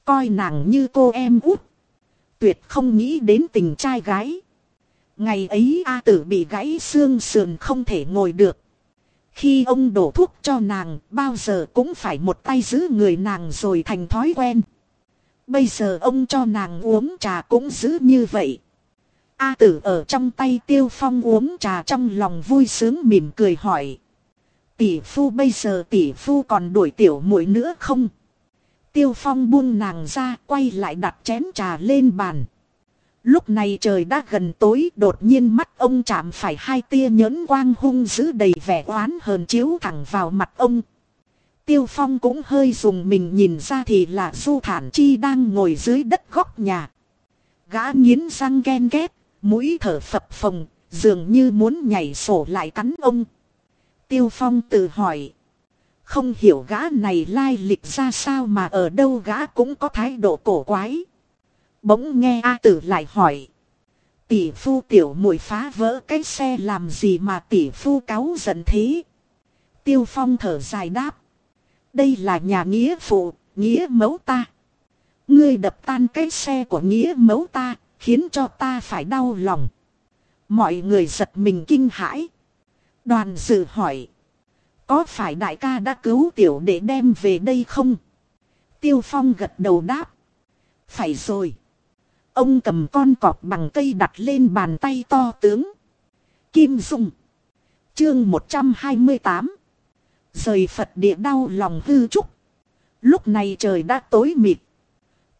Coi nàng như cô em út. Tuyệt không nghĩ đến tình trai gái. Ngày ấy A tử bị gãy xương sườn không thể ngồi được. Khi ông đổ thuốc cho nàng, bao giờ cũng phải một tay giữ người nàng rồi thành thói quen. Bây giờ ông cho nàng uống trà cũng giữ như vậy. A tử ở trong tay tiêu phong uống trà trong lòng vui sướng mỉm cười hỏi. Tỷ phu bây giờ tỷ phu còn đuổi tiểu muội nữa không? Tiêu phong buông nàng ra quay lại đặt chén trà lên bàn. Lúc này trời đã gần tối đột nhiên mắt ông chạm phải hai tia nhẫn quang hung dữ đầy vẻ oán hờn chiếu thẳng vào mặt ông. Tiêu Phong cũng hơi dùng mình nhìn ra thì là Du Thản Chi đang ngồi dưới đất góc nhà. Gã nghiến răng ghen ghét, mũi thở phập phồng, dường như muốn nhảy sổ lại cắn ông. Tiêu Phong tự hỏi. Không hiểu gã này lai lịch ra sao mà ở đâu gã cũng có thái độ cổ quái. Bỗng nghe A tử lại hỏi. Tỷ phu tiểu muội phá vỡ cái xe làm gì mà tỷ phu cáu giận thế? Tiêu Phong thở dài đáp. Đây là nhà nghĩa phụ, nghĩa mẫu ta. Ngươi đập tan cái xe của nghĩa mẫu ta, khiến cho ta phải đau lòng. Mọi người giật mình kinh hãi. Đoàn dự hỏi. Có phải đại ca đã cứu tiểu để đem về đây không? Tiêu Phong gật đầu đáp. Phải rồi. Ông cầm con cọp bằng cây đặt lên bàn tay to tướng. Kim Dung. Chương 128. Rời Phật địa đau lòng hư trúc. Lúc này trời đã tối mịt.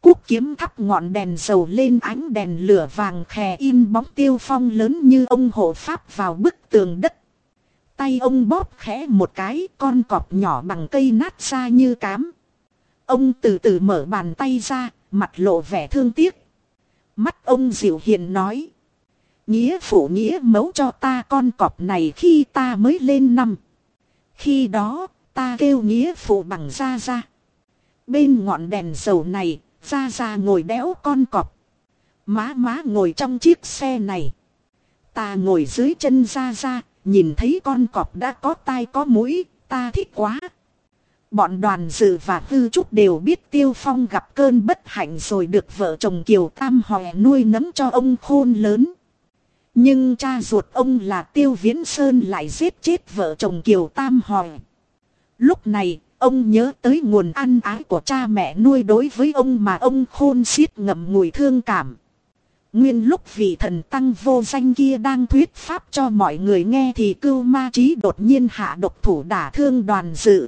Cúc kiếm thắp ngọn đèn dầu lên ánh đèn lửa vàng khè in bóng tiêu phong lớn như ông hộ pháp vào bức tường đất. Tay ông bóp khẽ một cái con cọp nhỏ bằng cây nát ra như cám. Ông từ từ mở bàn tay ra, mặt lộ vẻ thương tiếc. Mắt ông dịu hiền nói. Nghĩa phụ nghĩa mấu cho ta con cọp này khi ta mới lên năm. Khi đó, ta kêu nghĩa phụ bằng ra ra. Bên ngọn đèn dầu này, ra ra ngồi đéo con cọp. Má má ngồi trong chiếc xe này. Ta ngồi dưới chân ra ra, nhìn thấy con cọp đã có tai có mũi, ta thích quá. Bọn đoàn dự và tư trúc đều biết Tiêu Phong gặp cơn bất hạnh rồi được vợ chồng Kiều Tam Hòe nuôi nấng cho ông khôn lớn. Nhưng cha ruột ông là Tiêu Viễn Sơn lại giết chết vợ chồng Kiều Tam Hòe. Lúc này, ông nhớ tới nguồn ăn ái của cha mẹ nuôi đối với ông mà ông khôn xiết ngậm ngùi thương cảm. Nguyên lúc vị thần tăng vô danh kia đang thuyết pháp cho mọi người nghe thì cưu ma trí đột nhiên hạ độc thủ đả thương đoàn dự.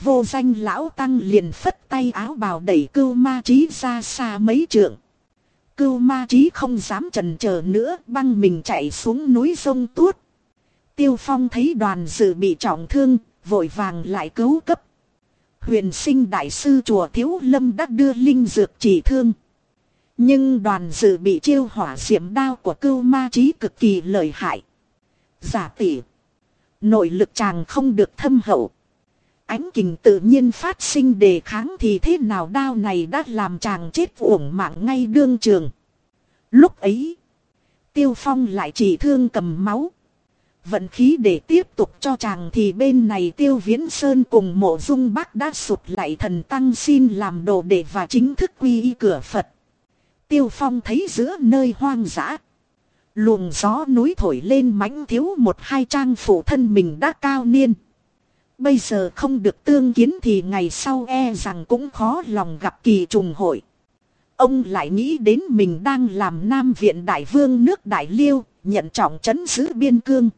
Vô danh lão tăng liền phất tay áo bào đẩy cưu ma trí ra xa mấy trượng. Cưu ma trí không dám trần chờ nữa băng mình chạy xuống núi sông tuốt. Tiêu phong thấy đoàn dự bị trọng thương, vội vàng lại cứu cấp. Huyền sinh đại sư chùa Thiếu Lâm đã đưa linh dược chỉ thương. Nhưng đoàn dự bị chiêu hỏa diệm đao của cưu ma trí cực kỳ lợi hại. Giả tỷ. Nội lực chàng không được thâm hậu. Ánh kình tự nhiên phát sinh đề kháng thì thế nào đao này đã làm chàng chết uổng mạng ngay đương trường. Lúc ấy, Tiêu Phong lại chỉ thương cầm máu. Vận khí để tiếp tục cho chàng thì bên này Tiêu Viễn Sơn cùng mộ dung bác đã sụt lại thần tăng xin làm đồ đệ và chính thức quy y cửa Phật. Tiêu Phong thấy giữa nơi hoang dã. Luồng gió núi thổi lên mãnh thiếu một hai trang phụ thân mình đã cao niên. Bây giờ không được tương kiến thì ngày sau e rằng cũng khó lòng gặp kỳ trùng hội. Ông lại nghĩ đến mình đang làm Nam Viện Đại Vương nước Đại Liêu, nhận trọng trấn giữ biên cương.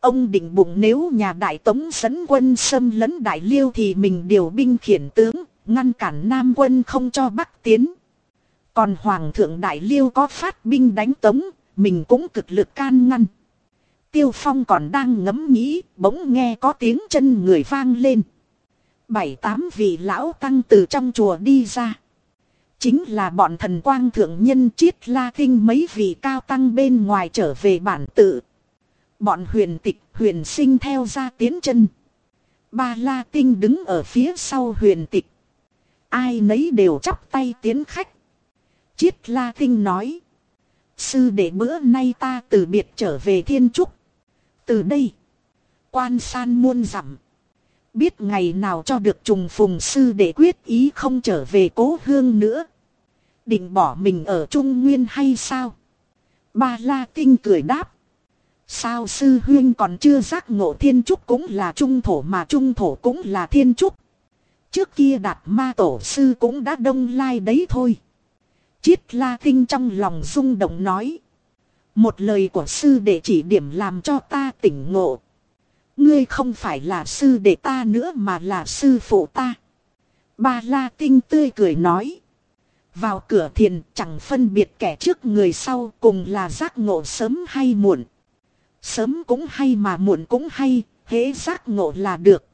Ông định bụng nếu nhà Đại Tống dẫn quân xâm lấn Đại Liêu thì mình điều binh khiển tướng, ngăn cản Nam quân không cho Bắc tiến. Còn Hoàng thượng Đại Liêu có phát binh đánh Tống, mình cũng cực lực can ngăn. Tiêu Phong còn đang ngẫm nghĩ, bỗng nghe có tiếng chân người vang lên. Bảy tám vị lão tăng từ trong chùa đi ra. Chính là bọn thần quang thượng nhân chiết la kinh mấy vị cao tăng bên ngoài trở về bản tự. Bọn huyền tịch huyền sinh theo ra tiến chân. Ba la tinh đứng ở phía sau huyền tịch. Ai nấy đều chắp tay tiến khách. Chiết la tinh nói. Sư đệ bữa nay ta từ biệt trở về thiên trúc. Từ đây, quan san muôn dặm. Biết ngày nào cho được trùng phùng sư để quyết ý không trở về cố hương nữa. Định bỏ mình ở Trung Nguyên hay sao? Ba La Tinh cười đáp. Sao sư huyên còn chưa giác ngộ thiên trúc cũng là trung thổ mà trung thổ cũng là thiên trúc. Trước kia đạt ma tổ sư cũng đã đông lai đấy thôi. Chiết la tinh trong lòng rung động nói. Một lời của sư đệ chỉ điểm làm cho ta tỉnh ngộ. Ngươi không phải là sư đệ ta nữa mà là sư phụ ta. Ba la tinh tươi cười nói. Vào cửa thiền chẳng phân biệt kẻ trước người sau cùng là giác ngộ sớm hay muộn. Sớm cũng hay mà muộn cũng hay, hễ giác ngộ là được.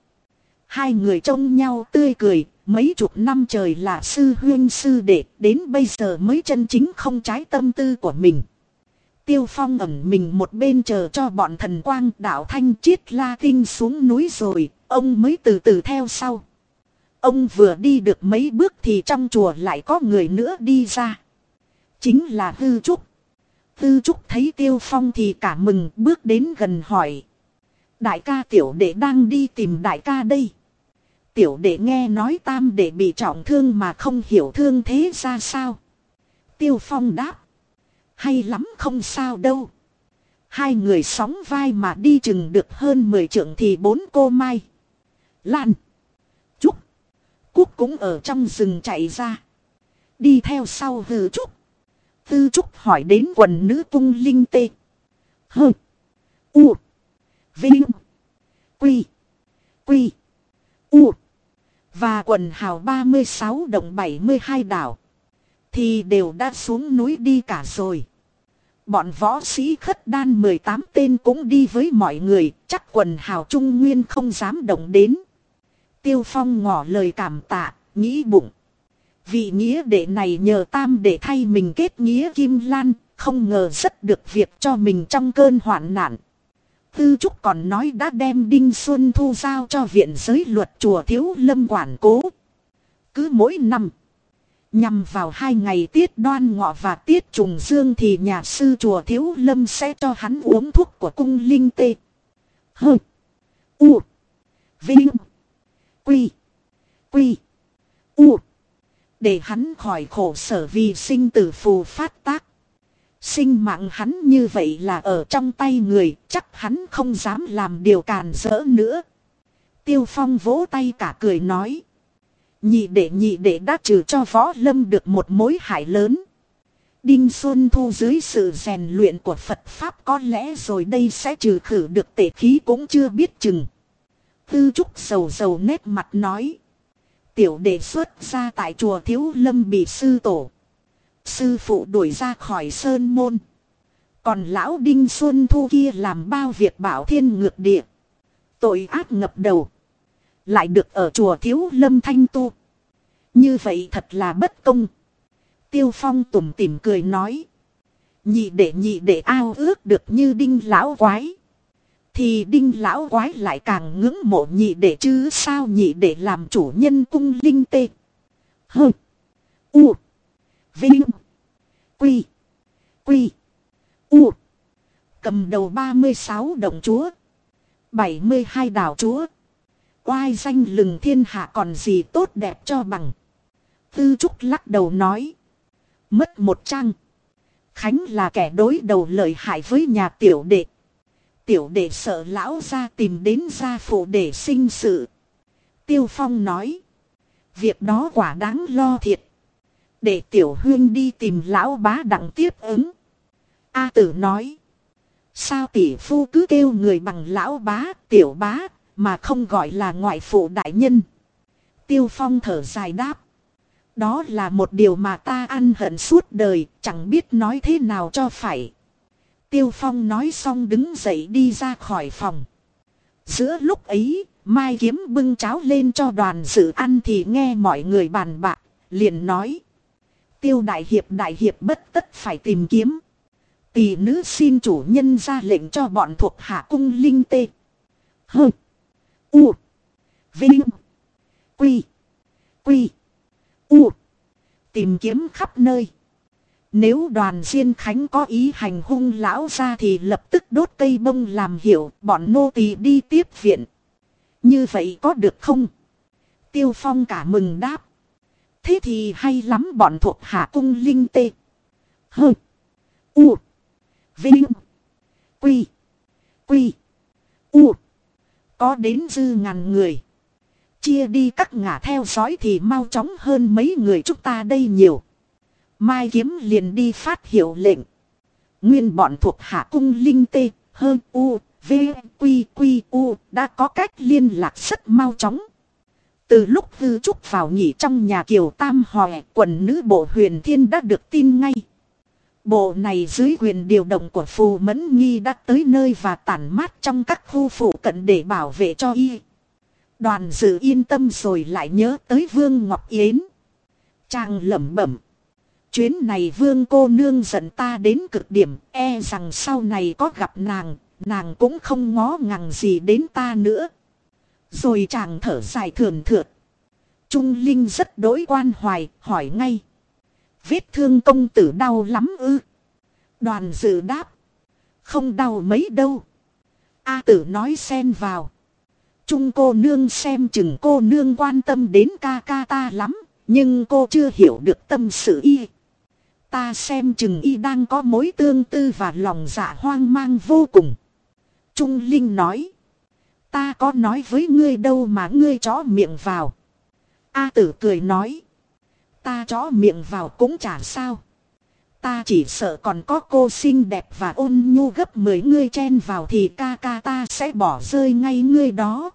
Hai người trông nhau tươi cười, mấy chục năm trời là sư huyên sư đệ, đến bây giờ mới chân chính không trái tâm tư của mình. Tiêu Phong ẩn mình một bên chờ cho bọn thần quang đạo thanh chiết la tinh xuống núi rồi, ông mới từ từ theo sau. Ông vừa đi được mấy bước thì trong chùa lại có người nữa đi ra. Chính là Hư Trúc. Hư Trúc thấy Tiêu Phong thì cả mừng bước đến gần hỏi. Đại ca tiểu đệ đang đi tìm đại ca đây. Tiểu đệ nghe nói tam đệ bị trọng thương mà không hiểu thương thế ra sao. Tiêu Phong đáp hay lắm không sao đâu. Hai người sóng vai mà đi chừng được hơn 10 trượng thì bốn cô Mai. Lan. Trúc. Cúc cũng ở trong rừng chạy ra. Đi theo sau hư Trúc. Tư Trúc hỏi đến quần nữ cung linh tê. Hừ. U. Vinh. Quy. Quy. U. Và quần hào 36 đồng 72 đảo thì đều đã xuống núi đi cả rồi. Bọn võ sĩ khất đan 18 tên cũng đi với mọi người, chắc quần hào trung nguyên không dám động đến. Tiêu Phong ngỏ lời cảm tạ, nghĩ bụng. Vị nghĩa đệ này nhờ tam để thay mình kết nghĩa kim lan, không ngờ rất được việc cho mình trong cơn hoạn nạn. Tư Trúc còn nói đã đem Đinh Xuân Thu giao cho viện giới luật chùa Thiếu Lâm quản cố. Cứ mỗi năm. Nhằm vào hai ngày tiết đoan ngọ và tiết trùng dương thì nhà sư chùa Thiếu Lâm sẽ cho hắn uống thuốc của cung linh tê. Hơ. U. Vinh. Quy. Quy. U. Để hắn khỏi khổ sở vì sinh tử phù phát tác. Sinh mạng hắn như vậy là ở trong tay người, chắc hắn không dám làm điều càn rỡ nữa. Tiêu Phong vỗ tay cả cười nói. Nhị đệ nhị đệ đã trừ cho võ lâm được một mối hại lớn. Đinh Xuân Thu dưới sự rèn luyện của Phật Pháp có lẽ rồi đây sẽ trừ khử được tệ khí cũng chưa biết chừng. Tư Trúc sầu sầu nét mặt nói. Tiểu đệ xuất ra tại chùa Thiếu Lâm bị sư tổ. Sư phụ đuổi ra khỏi sơn môn. Còn lão Đinh Xuân Thu kia làm bao việc bảo thiên ngược địa. Tội ác ngập đầu. Lại được ở chùa Thiếu Lâm Thanh Tu. Như vậy thật là bất công. Tiêu Phong tủm tỉm cười nói. Nhị đệ nhị đệ ao ước được như đinh lão quái. Thì đinh lão quái lại càng ngưỡng mộ nhị đệ chứ sao nhị đệ làm chủ nhân cung linh tê. hừ, U. Vinh. Quy. Quy. U. Cầm đầu 36 đồng chúa. 72 đảo chúa. Oai danh lừng thiên hạ còn gì tốt đẹp cho bằng. Tư Trúc lắc đầu nói. Mất một trang. Khánh là kẻ đối đầu lợi hại với nhà tiểu đệ. Tiểu đệ sợ lão ra tìm đến gia phụ để sinh sự. Tiêu Phong nói. Việc đó quả đáng lo thiệt. Để tiểu huyên đi tìm lão bá đặng tiếp ứng. A tử nói. Sao tỷ phu cứ kêu người bằng lão bá, tiểu bá, mà không gọi là ngoại phụ đại nhân. Tiêu Phong thở dài đáp. Đó là một điều mà ta ăn hận suốt đời, chẳng biết nói thế nào cho phải. Tiêu Phong nói xong đứng dậy đi ra khỏi phòng. Giữa lúc ấy, Mai Kiếm bưng cháo lên cho đoàn dự ăn thì nghe mọi người bàn bạc, liền nói. Tiêu Đại Hiệp Đại Hiệp bất tất phải tìm kiếm. Tỷ nữ xin chủ nhân ra lệnh cho bọn thuộc hạ cung linh tê. Hơ. U. Vinh. Quy. Quy. U. Tìm kiếm khắp nơi. Nếu đoàn Diên Khánh có ý hành hung lão ra thì lập tức đốt cây bông làm hiểu bọn nô tỳ đi tiếp viện. Như vậy có được không? Tiêu Phong cả mừng đáp. Thế thì hay lắm bọn thuộc hạ cung linh tê. Hơ. U. Vinh. Quy. Quy. U. Có đến dư ngàn người. Chia đi các ngả theo dõi thì mau chóng hơn mấy người chúng ta đây nhiều. Mai kiếm liền đi phát hiệu lệnh. Nguyên bọn thuộc hạ cung linh tê, hơn u, v, quy, quy, u, đã có cách liên lạc rất mau chóng. Từ lúc hư trúc vào nghỉ trong nhà kiều tam hòe, quần nữ bộ huyền thiên đã được tin ngay. Bộ này dưới quyền điều động của phù mẫn nghi đã tới nơi và tản mát trong các khu phụ cận để bảo vệ cho y. Đoàn dự yên tâm rồi lại nhớ tới Vương Ngọc Yến. Chàng lẩm bẩm. Chuyến này Vương cô nương giận ta đến cực điểm, e rằng sau này có gặp nàng, nàng cũng không ngó ngàng gì đến ta nữa. Rồi chàng thở dài thườn thượt. Trung Linh rất đối quan hoài, hỏi ngay. Vết thương công tử đau lắm ư. Đoàn dự đáp. Không đau mấy đâu. A tử nói xen vào. Trung cô nương xem chừng cô nương quan tâm đến ca ca ta lắm. Nhưng cô chưa hiểu được tâm sự y. Ta xem chừng y đang có mối tương tư và lòng dạ hoang mang vô cùng. Trung Linh nói. Ta có nói với ngươi đâu mà ngươi chó miệng vào. A tử cười nói. Ta chó miệng vào cũng chả sao. Ta chỉ sợ còn có cô xinh đẹp và ôn nhu gấp mười ngươi chen vào thì ca ca ta sẽ bỏ rơi ngay ngươi đó.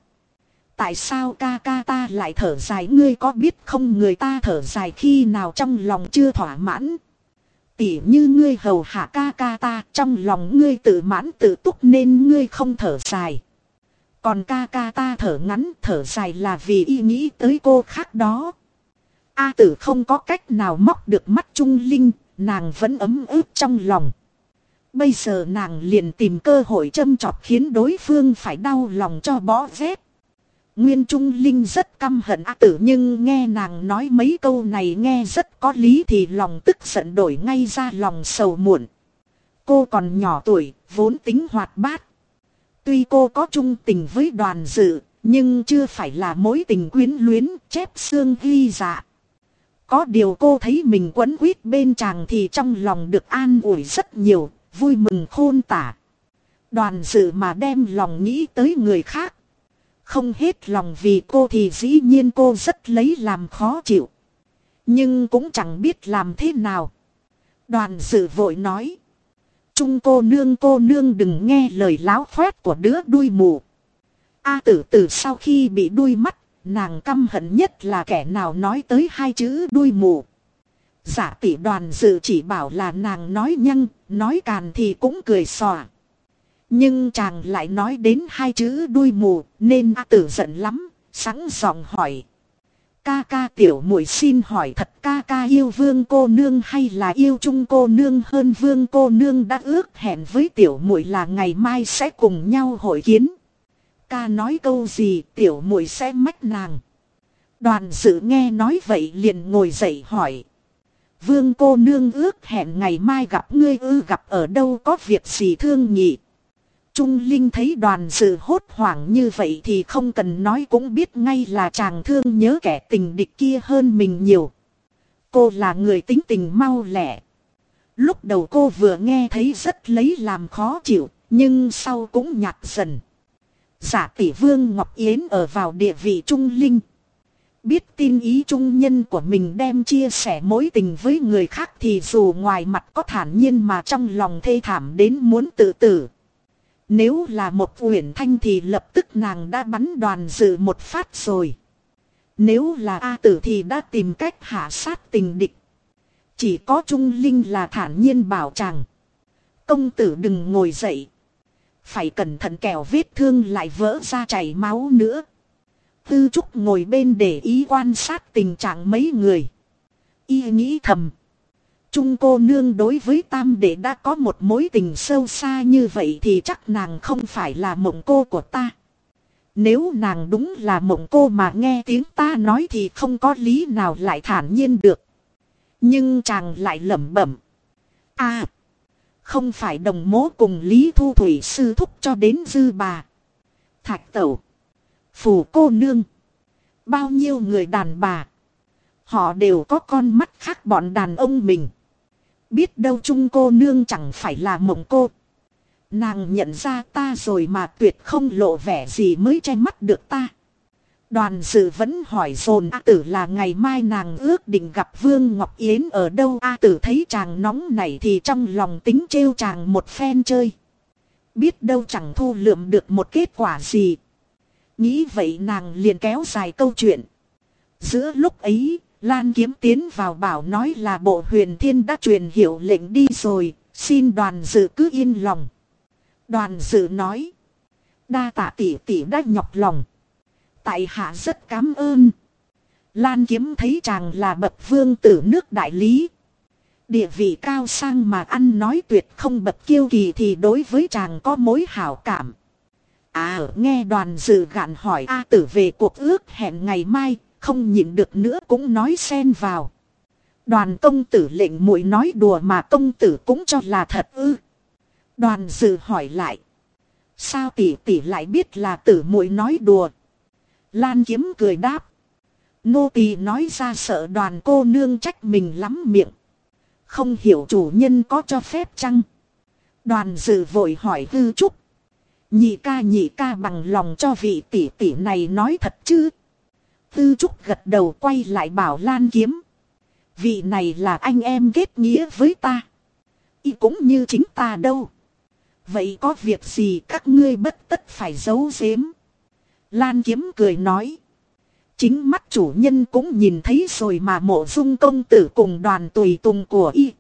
Tại sao ca ca ta lại thở dài ngươi có biết không người ta thở dài khi nào trong lòng chưa thỏa mãn. Tỉ như ngươi hầu hạ ca ca ta, trong lòng ngươi tự mãn tự túc nên ngươi không thở dài. Còn ca ca ta thở ngắn thở dài là vì y nghĩ tới cô khác đó. A tử không có cách nào móc được mắt trung linh, nàng vẫn ấm ức trong lòng. Bây giờ nàng liền tìm cơ hội châm chọc khiến đối phương phải đau lòng cho bó rét. Nguyên Trung Linh rất căm hận A tử nhưng nghe nàng nói mấy câu này nghe rất có lý thì lòng tức giận đổi ngay ra lòng sầu muộn. Cô còn nhỏ tuổi, vốn tính hoạt bát. Tuy cô có trung tình với đoàn dự, nhưng chưa phải là mối tình quyến luyến chép xương ghi dạ. Có điều cô thấy mình quấn quýt bên chàng thì trong lòng được an ủi rất nhiều, vui mừng khôn tả. Đoàn dự mà đem lòng nghĩ tới người khác. Không hết lòng vì cô thì dĩ nhiên cô rất lấy làm khó chịu. Nhưng cũng chẳng biết làm thế nào. Đoàn dự vội nói. Trung cô nương cô nương đừng nghe lời láo khoét của đứa đuôi mù. A tử tử sau khi bị đuôi mắt, nàng căm hận nhất là kẻ nào nói tới hai chữ đuôi mù. Giả tỷ đoàn dự chỉ bảo là nàng nói nhăng, nói càn thì cũng cười xòa. Nhưng chàng lại nói đến hai chữ đuôi mù, nên A tử giận lắm, sẵn giọng hỏi. Ca ca tiểu muội xin hỏi thật ca ca yêu vương cô nương hay là yêu chung cô nương hơn vương cô nương đã ước hẹn với tiểu muội là ngày mai sẽ cùng nhau hội kiến. Ca nói câu gì tiểu muội sẽ mách nàng. Đoàn dự nghe nói vậy liền ngồi dậy hỏi. Vương cô nương ước hẹn ngày mai gặp ngươi ư gặp ở đâu có việc gì thương nhị. Trung Linh thấy đoàn sự hốt hoảng như vậy thì không cần nói cũng biết ngay là chàng thương nhớ kẻ tình địch kia hơn mình nhiều. Cô là người tính tình mau lẻ. Lúc đầu cô vừa nghe thấy rất lấy làm khó chịu, nhưng sau cũng nhạt dần. Giả tỷ vương Ngọc Yến ở vào địa vị Trung Linh. Biết tin ý trung nhân của mình đem chia sẻ mối tình với người khác thì dù ngoài mặt có thản nhiên mà trong lòng thê thảm đến muốn tự tử. Nếu là một uyển thanh thì lập tức nàng đã bắn đoàn dự một phát rồi. Nếu là A tử thì đã tìm cách hạ sát tình địch. Chỉ có Trung Linh là thản nhiên bảo chàng. Công tử đừng ngồi dậy. Phải cẩn thận kẻo vết thương lại vỡ ra chảy máu nữa. Tư Trúc ngồi bên để ý quan sát tình trạng mấy người. Y nghĩ thầm. Trung cô nương đối với tam đệ đã có một mối tình sâu xa như vậy thì chắc nàng không phải là mộng cô của ta. Nếu nàng đúng là mộng cô mà nghe tiếng ta nói thì không có lý nào lại thản nhiên được. Nhưng chàng lại lẩm bẩm. À, không phải đồng mố cùng Lý Thu Thủy sư thúc cho đến dư bà. Thạch tẩu, phù cô nương, bao nhiêu người đàn bà. Họ đều có con mắt khác bọn đàn ông mình. Biết đâu chung cô nương chẳng phải là mộng cô. Nàng nhận ra ta rồi mà tuyệt không lộ vẻ gì mới che mắt được ta. Đoàn dự vẫn hỏi dồn A tử là ngày mai nàng ước định gặp Vương Ngọc Yến ở đâu A tử thấy chàng nóng này thì trong lòng tính trêu chàng một phen chơi. Biết đâu chẳng thu lượm được một kết quả gì. Nghĩ vậy nàng liền kéo dài câu chuyện. Giữa lúc ấy, Lan kiếm tiến vào bảo nói là bộ huyền thiên đã truyền hiệu lệnh đi rồi, xin đoàn dự cứ yên lòng. Đoàn dự nói, đa tạ tỷ tỷ đã nhọc lòng. Tại hạ rất cảm ơn. Lan kiếm thấy chàng là bậc vương tử nước đại lý. Địa vị cao sang mà ăn nói tuyệt không bậc kiêu kỳ thì đối với chàng có mối hảo cảm. À nghe đoàn dự gạn hỏi A tử về cuộc ước hẹn ngày mai, không nhịn được nữa cũng nói xen vào. Đoàn công tử lệnh muội nói đùa mà công tử cũng cho là thật ư. Đoàn dự hỏi lại. Sao tỷ tỷ lại biết là tử muội nói đùa? Lan kiếm cười đáp. Nô tỳ nói ra sợ đoàn cô nương trách mình lắm miệng. Không hiểu chủ nhân có cho phép chăng? Đoàn dự vội hỏi hư trúc. Nhị ca nhị ca bằng lòng cho vị tỷ tỷ này nói thật chứ? Tư Trúc gật đầu quay lại bảo Lan Kiếm. Vị này là anh em kết nghĩa với ta. Y cũng như chính ta đâu. Vậy có việc gì các ngươi bất tất phải giấu giếm. Lan Kiếm cười nói. Chính mắt chủ nhân cũng nhìn thấy rồi mà mộ dung công tử cùng đoàn tùy tùng của y.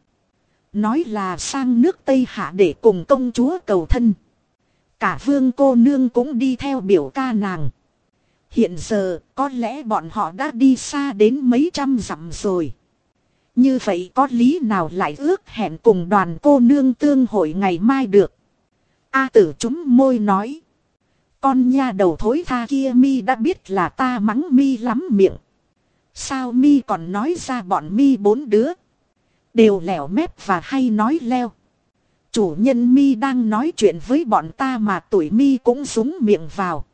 Nói là sang nước Tây Hạ để cùng công chúa cầu thân. Cả vương cô nương cũng đi theo biểu ca nàng. Hiện giờ, có lẽ bọn họ đã đi xa đến mấy trăm dặm rồi. Như vậy có lý nào lại ước hẹn cùng đoàn cô nương tương hội ngày mai được. A tử chúng môi nói. Con nha đầu thối tha kia mi đã biết là ta mắng mi lắm miệng. Sao mi còn nói ra bọn mi bốn đứa. Đều lẻo mép và hay nói leo. Chủ nhân mi đang nói chuyện với bọn ta mà tuổi mi cũng súng miệng vào.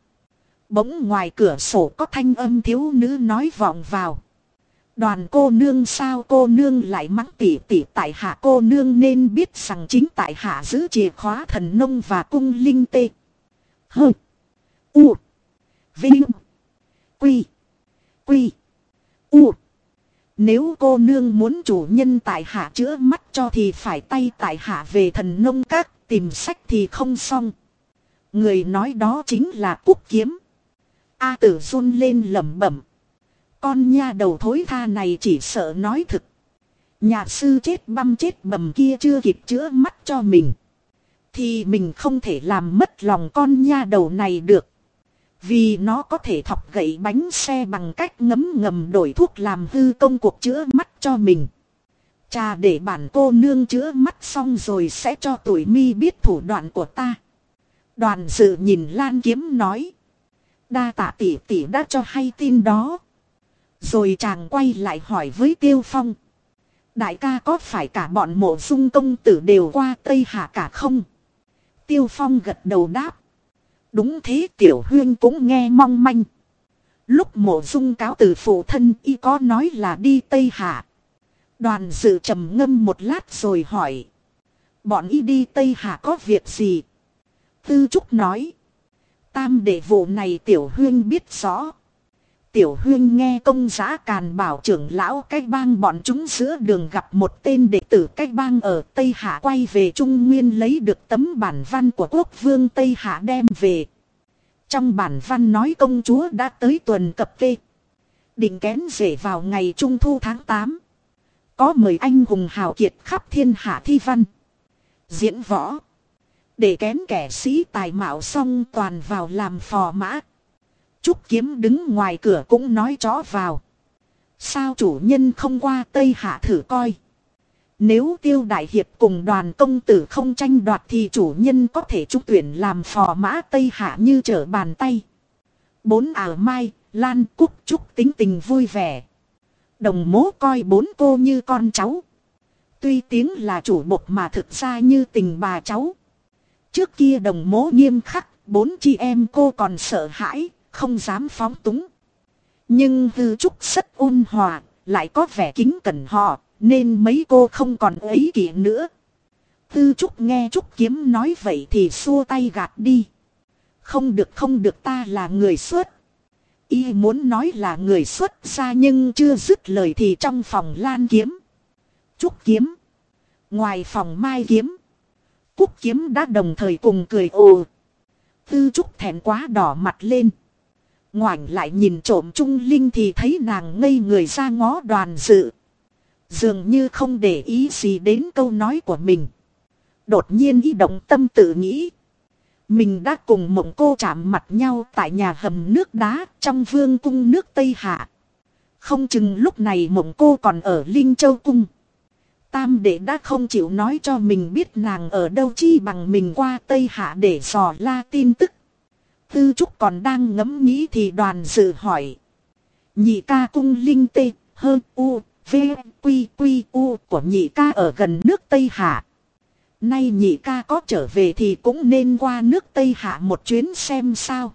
Bỗng ngoài cửa sổ có thanh âm thiếu nữ nói vọng vào. Đoàn cô nương sao cô nương lại mắng tỉ tỉ tại hạ cô nương nên biết rằng chính tại hạ giữ chìa khóa thần nông và cung linh tê. Hơ. U. Vinh. Quy. Quy. U. Nếu cô nương muốn chủ nhân tại hạ chữa mắt cho thì phải tay tại hạ về thần nông các, tìm sách thì không xong. Người nói đó chính là cúc kiếm. A tử run lên lẩm bẩm. Con nha đầu thối tha này chỉ sợ nói thực. Nhà sư chết băm chết bầm kia chưa kịp chữa mắt cho mình. Thì mình không thể làm mất lòng con nha đầu này được. Vì nó có thể thọc gậy bánh xe bằng cách ngấm ngầm đổi thuốc làm hư công cuộc chữa mắt cho mình. Cha để bản cô nương chữa mắt xong rồi sẽ cho tuổi mi biết thủ đoạn của ta. Đoàn dự nhìn Lan Kiếm nói. Đa tạ tỷ tỷ đã cho hay tin đó. Rồi chàng quay lại hỏi với Tiêu Phong. Đại ca có phải cả bọn mộ dung công tử đều qua Tây Hạ cả không? Tiêu Phong gật đầu đáp. Đúng thế Tiểu Huyên cũng nghe mong manh. Lúc mộ dung cáo từ phụ thân y có nói là đi Tây Hạ. Đoàn dự trầm ngâm một lát rồi hỏi. Bọn y đi Tây Hạ có việc gì? Tư Trúc nói. Tam đệ vụ này Tiểu Huyên biết rõ. Tiểu huyên nghe công giá càn bảo trưởng lão cách bang bọn chúng giữa đường gặp một tên đệ tử cách bang ở Tây Hạ quay về Trung Nguyên lấy được tấm bản văn của quốc vương Tây Hạ đem về. Trong bản văn nói công chúa đã tới tuần cập kê. Định kén rể vào ngày Trung Thu tháng 8. Có mời anh hùng hào kiệt khắp thiên hạ thi văn. Diễn võ. Để kén kẻ sĩ tài mạo xong toàn vào làm phò mã. Trúc Kiếm đứng ngoài cửa cũng nói chó vào. Sao chủ nhân không qua Tây Hạ thử coi. Nếu tiêu đại hiệp cùng đoàn công tử không tranh đoạt thì chủ nhân có thể trúc tuyển làm phò mã Tây Hạ như trở bàn tay. Bốn ảo mai, Lan Cúc Trúc tính tình vui vẻ. Đồng mố coi bốn cô như con cháu. Tuy tiếng là chủ bộc mà thực ra như tình bà cháu. Trước kia đồng mố nghiêm khắc, bốn chị em cô còn sợ hãi, không dám phóng túng. Nhưng hư trúc rất ôn hòa, lại có vẻ kính cẩn họ, nên mấy cô không còn ấy kỷ nữa. Tư Trúc nghe Trúc Kiếm nói vậy thì xua tay gạt đi. Không được không được ta là người xuất. Y muốn nói là người xuất ra nhưng chưa dứt lời thì trong phòng lan kiếm. Trúc Kiếm. Ngoài phòng mai kiếm. Cúc Kiếm đã đồng thời cùng cười ồ. Tư Trúc thẹn quá đỏ mặt lên. Ngoảnh lại nhìn trộm Trung Linh thì thấy nàng ngây người ra ngó đoàn dự. Dường như không để ý gì đến câu nói của mình. Đột nhiên ý động tâm tự nghĩ. Mình đã cùng mộng cô chạm mặt nhau tại nhà hầm nước đá trong vương cung nước Tây Hạ. Không chừng lúc này mộng cô còn ở Linh Châu Cung. Tam đệ đã không chịu nói cho mình biết nàng ở đâu chi bằng mình qua Tây Hạ để dò la tin tức. Tư Trúc còn đang ngẫm nghĩ thì đoàn dự hỏi. Nhị ca cung linh tê, hơn u, v, quy quy u của nhị ca ở gần nước Tây Hạ. Nay nhị ca có trở về thì cũng nên qua nước Tây Hạ một chuyến xem sao.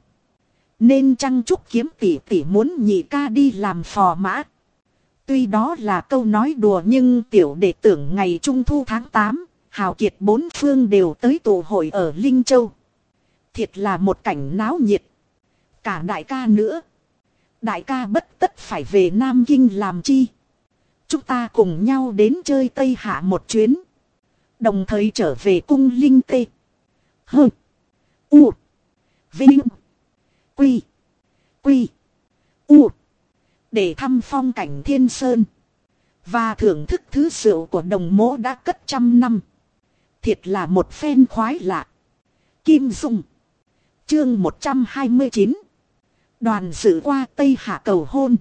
Nên chăng Trúc kiếm tỷ tỷ muốn nhị ca đi làm phò mã. Tuy đó là câu nói đùa nhưng tiểu đệ tưởng ngày Trung Thu tháng 8, hào kiệt bốn phương đều tới tụ hội ở Linh Châu. Thiệt là một cảnh náo nhiệt. Cả đại ca nữa. Đại ca bất tất phải về Nam Kinh làm chi. Chúng ta cùng nhau đến chơi Tây Hạ một chuyến. Đồng thời trở về cung Linh Tê. hừ U. Vinh. Quy. Quy. U. Để thăm phong cảnh thiên sơn. Và thưởng thức thứ rượu của đồng mỗ đã cất trăm năm. Thiệt là một phen khoái lạ. Kim Dung. Chương 129 Đoàn dự qua Tây Hạ cầu hôn.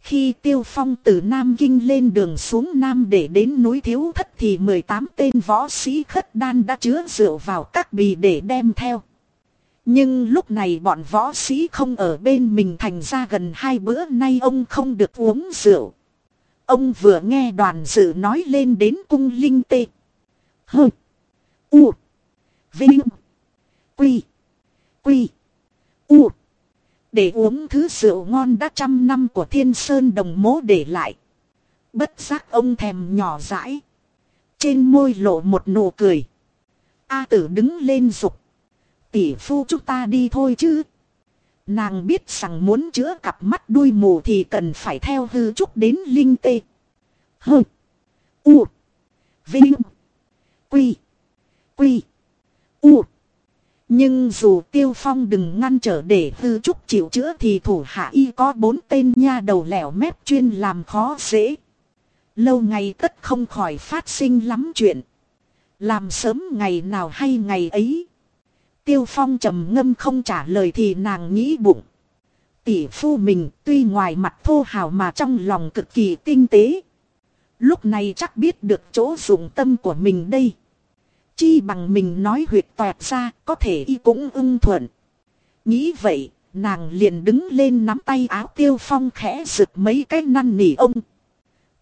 Khi Tiêu Phong từ Nam Kinh lên đường xuống Nam để đến núi Thiếu Thất thì 18 tên võ sĩ khất đan đã chứa rượu vào các bì để đem theo. Nhưng lúc này bọn võ sĩ không ở bên mình thành ra gần hai bữa nay ông không được uống rượu. Ông vừa nghe đoàn dự nói lên đến cung linh tê. Hơ. U. Vinh. Quy. Quy. U. Để uống thứ rượu ngon đã trăm năm của thiên sơn đồng mố để lại. Bất giác ông thèm nhỏ dãi. Trên môi lộ một nụ cười. A tử đứng lên dục. Tỷ phu chúng ta đi thôi chứ. Nàng biết rằng muốn chữa cặp mắt đuôi mù thì cần phải theo hư trúc đến linh tê. Hơ. U. Vinh. Quy. Quy. U. Nhưng dù tiêu phong đừng ngăn trở để hư trúc chịu chữa thì thủ hạ y có bốn tên nha đầu lẻo mép chuyên làm khó dễ. Lâu ngày tất không khỏi phát sinh lắm chuyện. Làm sớm ngày nào hay ngày ấy. Tiêu phong trầm ngâm không trả lời thì nàng nghĩ bụng. Tỷ phu mình tuy ngoài mặt thô hào mà trong lòng cực kỳ tinh tế. Lúc này chắc biết được chỗ dụng tâm của mình đây. Chi bằng mình nói huyệt toẹt ra có thể y cũng ưng thuận. Nghĩ vậy, nàng liền đứng lên nắm tay áo tiêu phong khẽ rực mấy cái năn nỉ ông.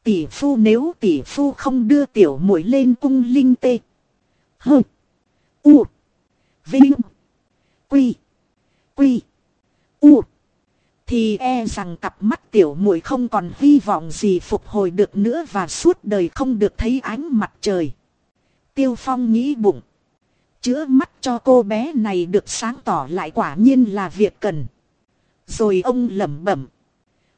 Tỷ phu nếu tỷ phu không đưa tiểu muội lên cung linh tê. Hừ, U. Vinh. Quy. Quy. U. Thì e rằng cặp mắt tiểu muội không còn hy vọng gì phục hồi được nữa và suốt đời không được thấy ánh mặt trời. Tiêu Phong nghĩ bụng. Chữa mắt cho cô bé này được sáng tỏ lại quả nhiên là việc cần. Rồi ông lẩm bẩm.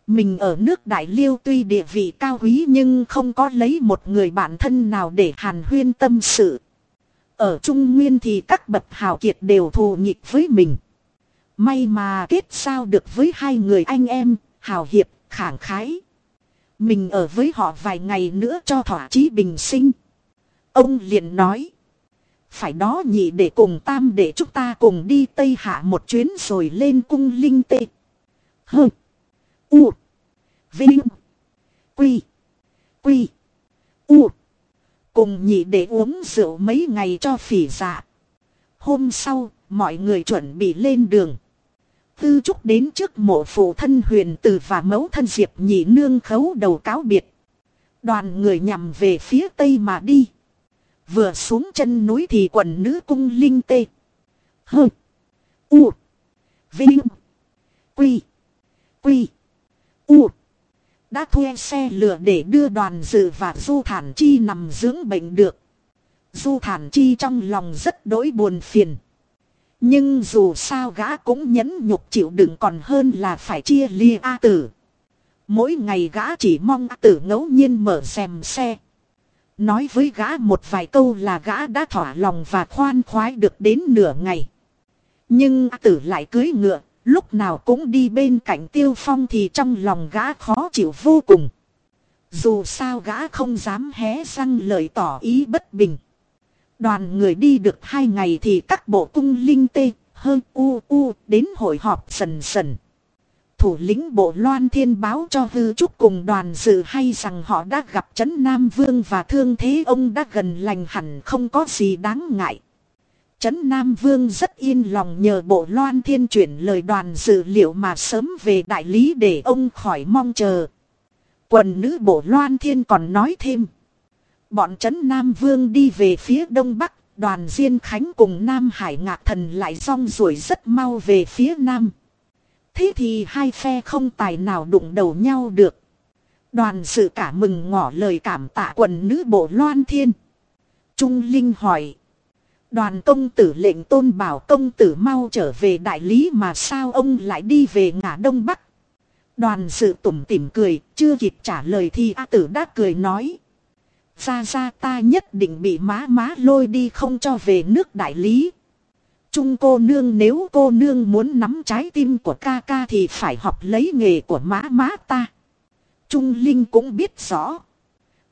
Mình ở nước Đại Liêu tuy địa vị cao quý nhưng không có lấy một người bạn thân nào để hàn huyên tâm sự. Ở Trung Nguyên thì các bậc hào kiệt đều thù nghịch với mình. May mà kết sao được với hai người anh em, hào hiệp, khảng khái. Mình ở với họ vài ngày nữa cho thỏa chí bình sinh. Ông liền nói. Phải đó nhị để cùng tam để chúng ta cùng đi Tây Hạ một chuyến rồi lên cung linh tê. Hơ. U. Vinh. Quy. Quy. U. Cùng nhị để uống rượu mấy ngày cho phỉ dạ. Hôm sau, mọi người chuẩn bị lên đường. Tư trúc đến trước mộ phụ thân huyền tử và mẫu thân diệp nhị nương khấu đầu cáo biệt. Đoàn người nhằm về phía tây mà đi. Vừa xuống chân núi thì quần nữ cung linh tê. Hơ. U. Vinh. Quy. Quy. U. Đã thuê xe lửa để đưa đoàn dự và Du Thản Chi nằm dưỡng bệnh được. Du Thản Chi trong lòng rất đỗi buồn phiền. Nhưng dù sao gã cũng nhẫn nhục chịu đựng còn hơn là phải chia lia A tử. Mỗi ngày gã chỉ mong A tử ngẫu nhiên mở xem xe. Nói với gã một vài câu là gã đã thỏa lòng và khoan khoái được đến nửa ngày. Nhưng A tử lại cưới ngựa, lúc nào cũng đi bên cạnh tiêu phong thì trong lòng gã khó chịu vô cùng. Dù sao gã không dám hé răng lời tỏ ý bất bình. Đoàn người đi được hai ngày thì các bộ cung linh tê, hơn u u đến hội họp sần sần. Thủ lĩnh bộ loan thiên báo cho hư trúc cùng đoàn dự hay rằng họ đã gặp chấn Nam Vương và thương thế ông đã gần lành hẳn không có gì đáng ngại. Trấn Nam Vương rất yên lòng nhờ bộ loan thiên chuyển lời đoàn dự liệu mà sớm về đại lý để ông khỏi mong chờ. Quần nữ bộ loan thiên còn nói thêm. Bọn trấn Nam Vương đi về phía đông bắc, đoàn Diên Khánh cùng Nam Hải Ngạc Thần lại rong ruổi rất mau về phía nam. Thế thì hai phe không tài nào đụng đầu nhau được. Đoàn sự cả mừng ngỏ lời cảm tạ quần nữ bộ loan thiên. Trung Linh hỏi. Đoàn công tử lệnh tôn bảo công tử mau trở về đại lý mà sao ông lại đi về ngã đông bắc. Đoàn sự tủm tỉm cười, chưa kịp trả lời thì A tử đã cười nói. Ra ra ta nhất định bị má má lôi đi không cho về nước đại lý. Trung cô nương nếu cô nương muốn nắm trái tim của ca ca thì phải học lấy nghề của má má ta. Trung Linh cũng biết rõ.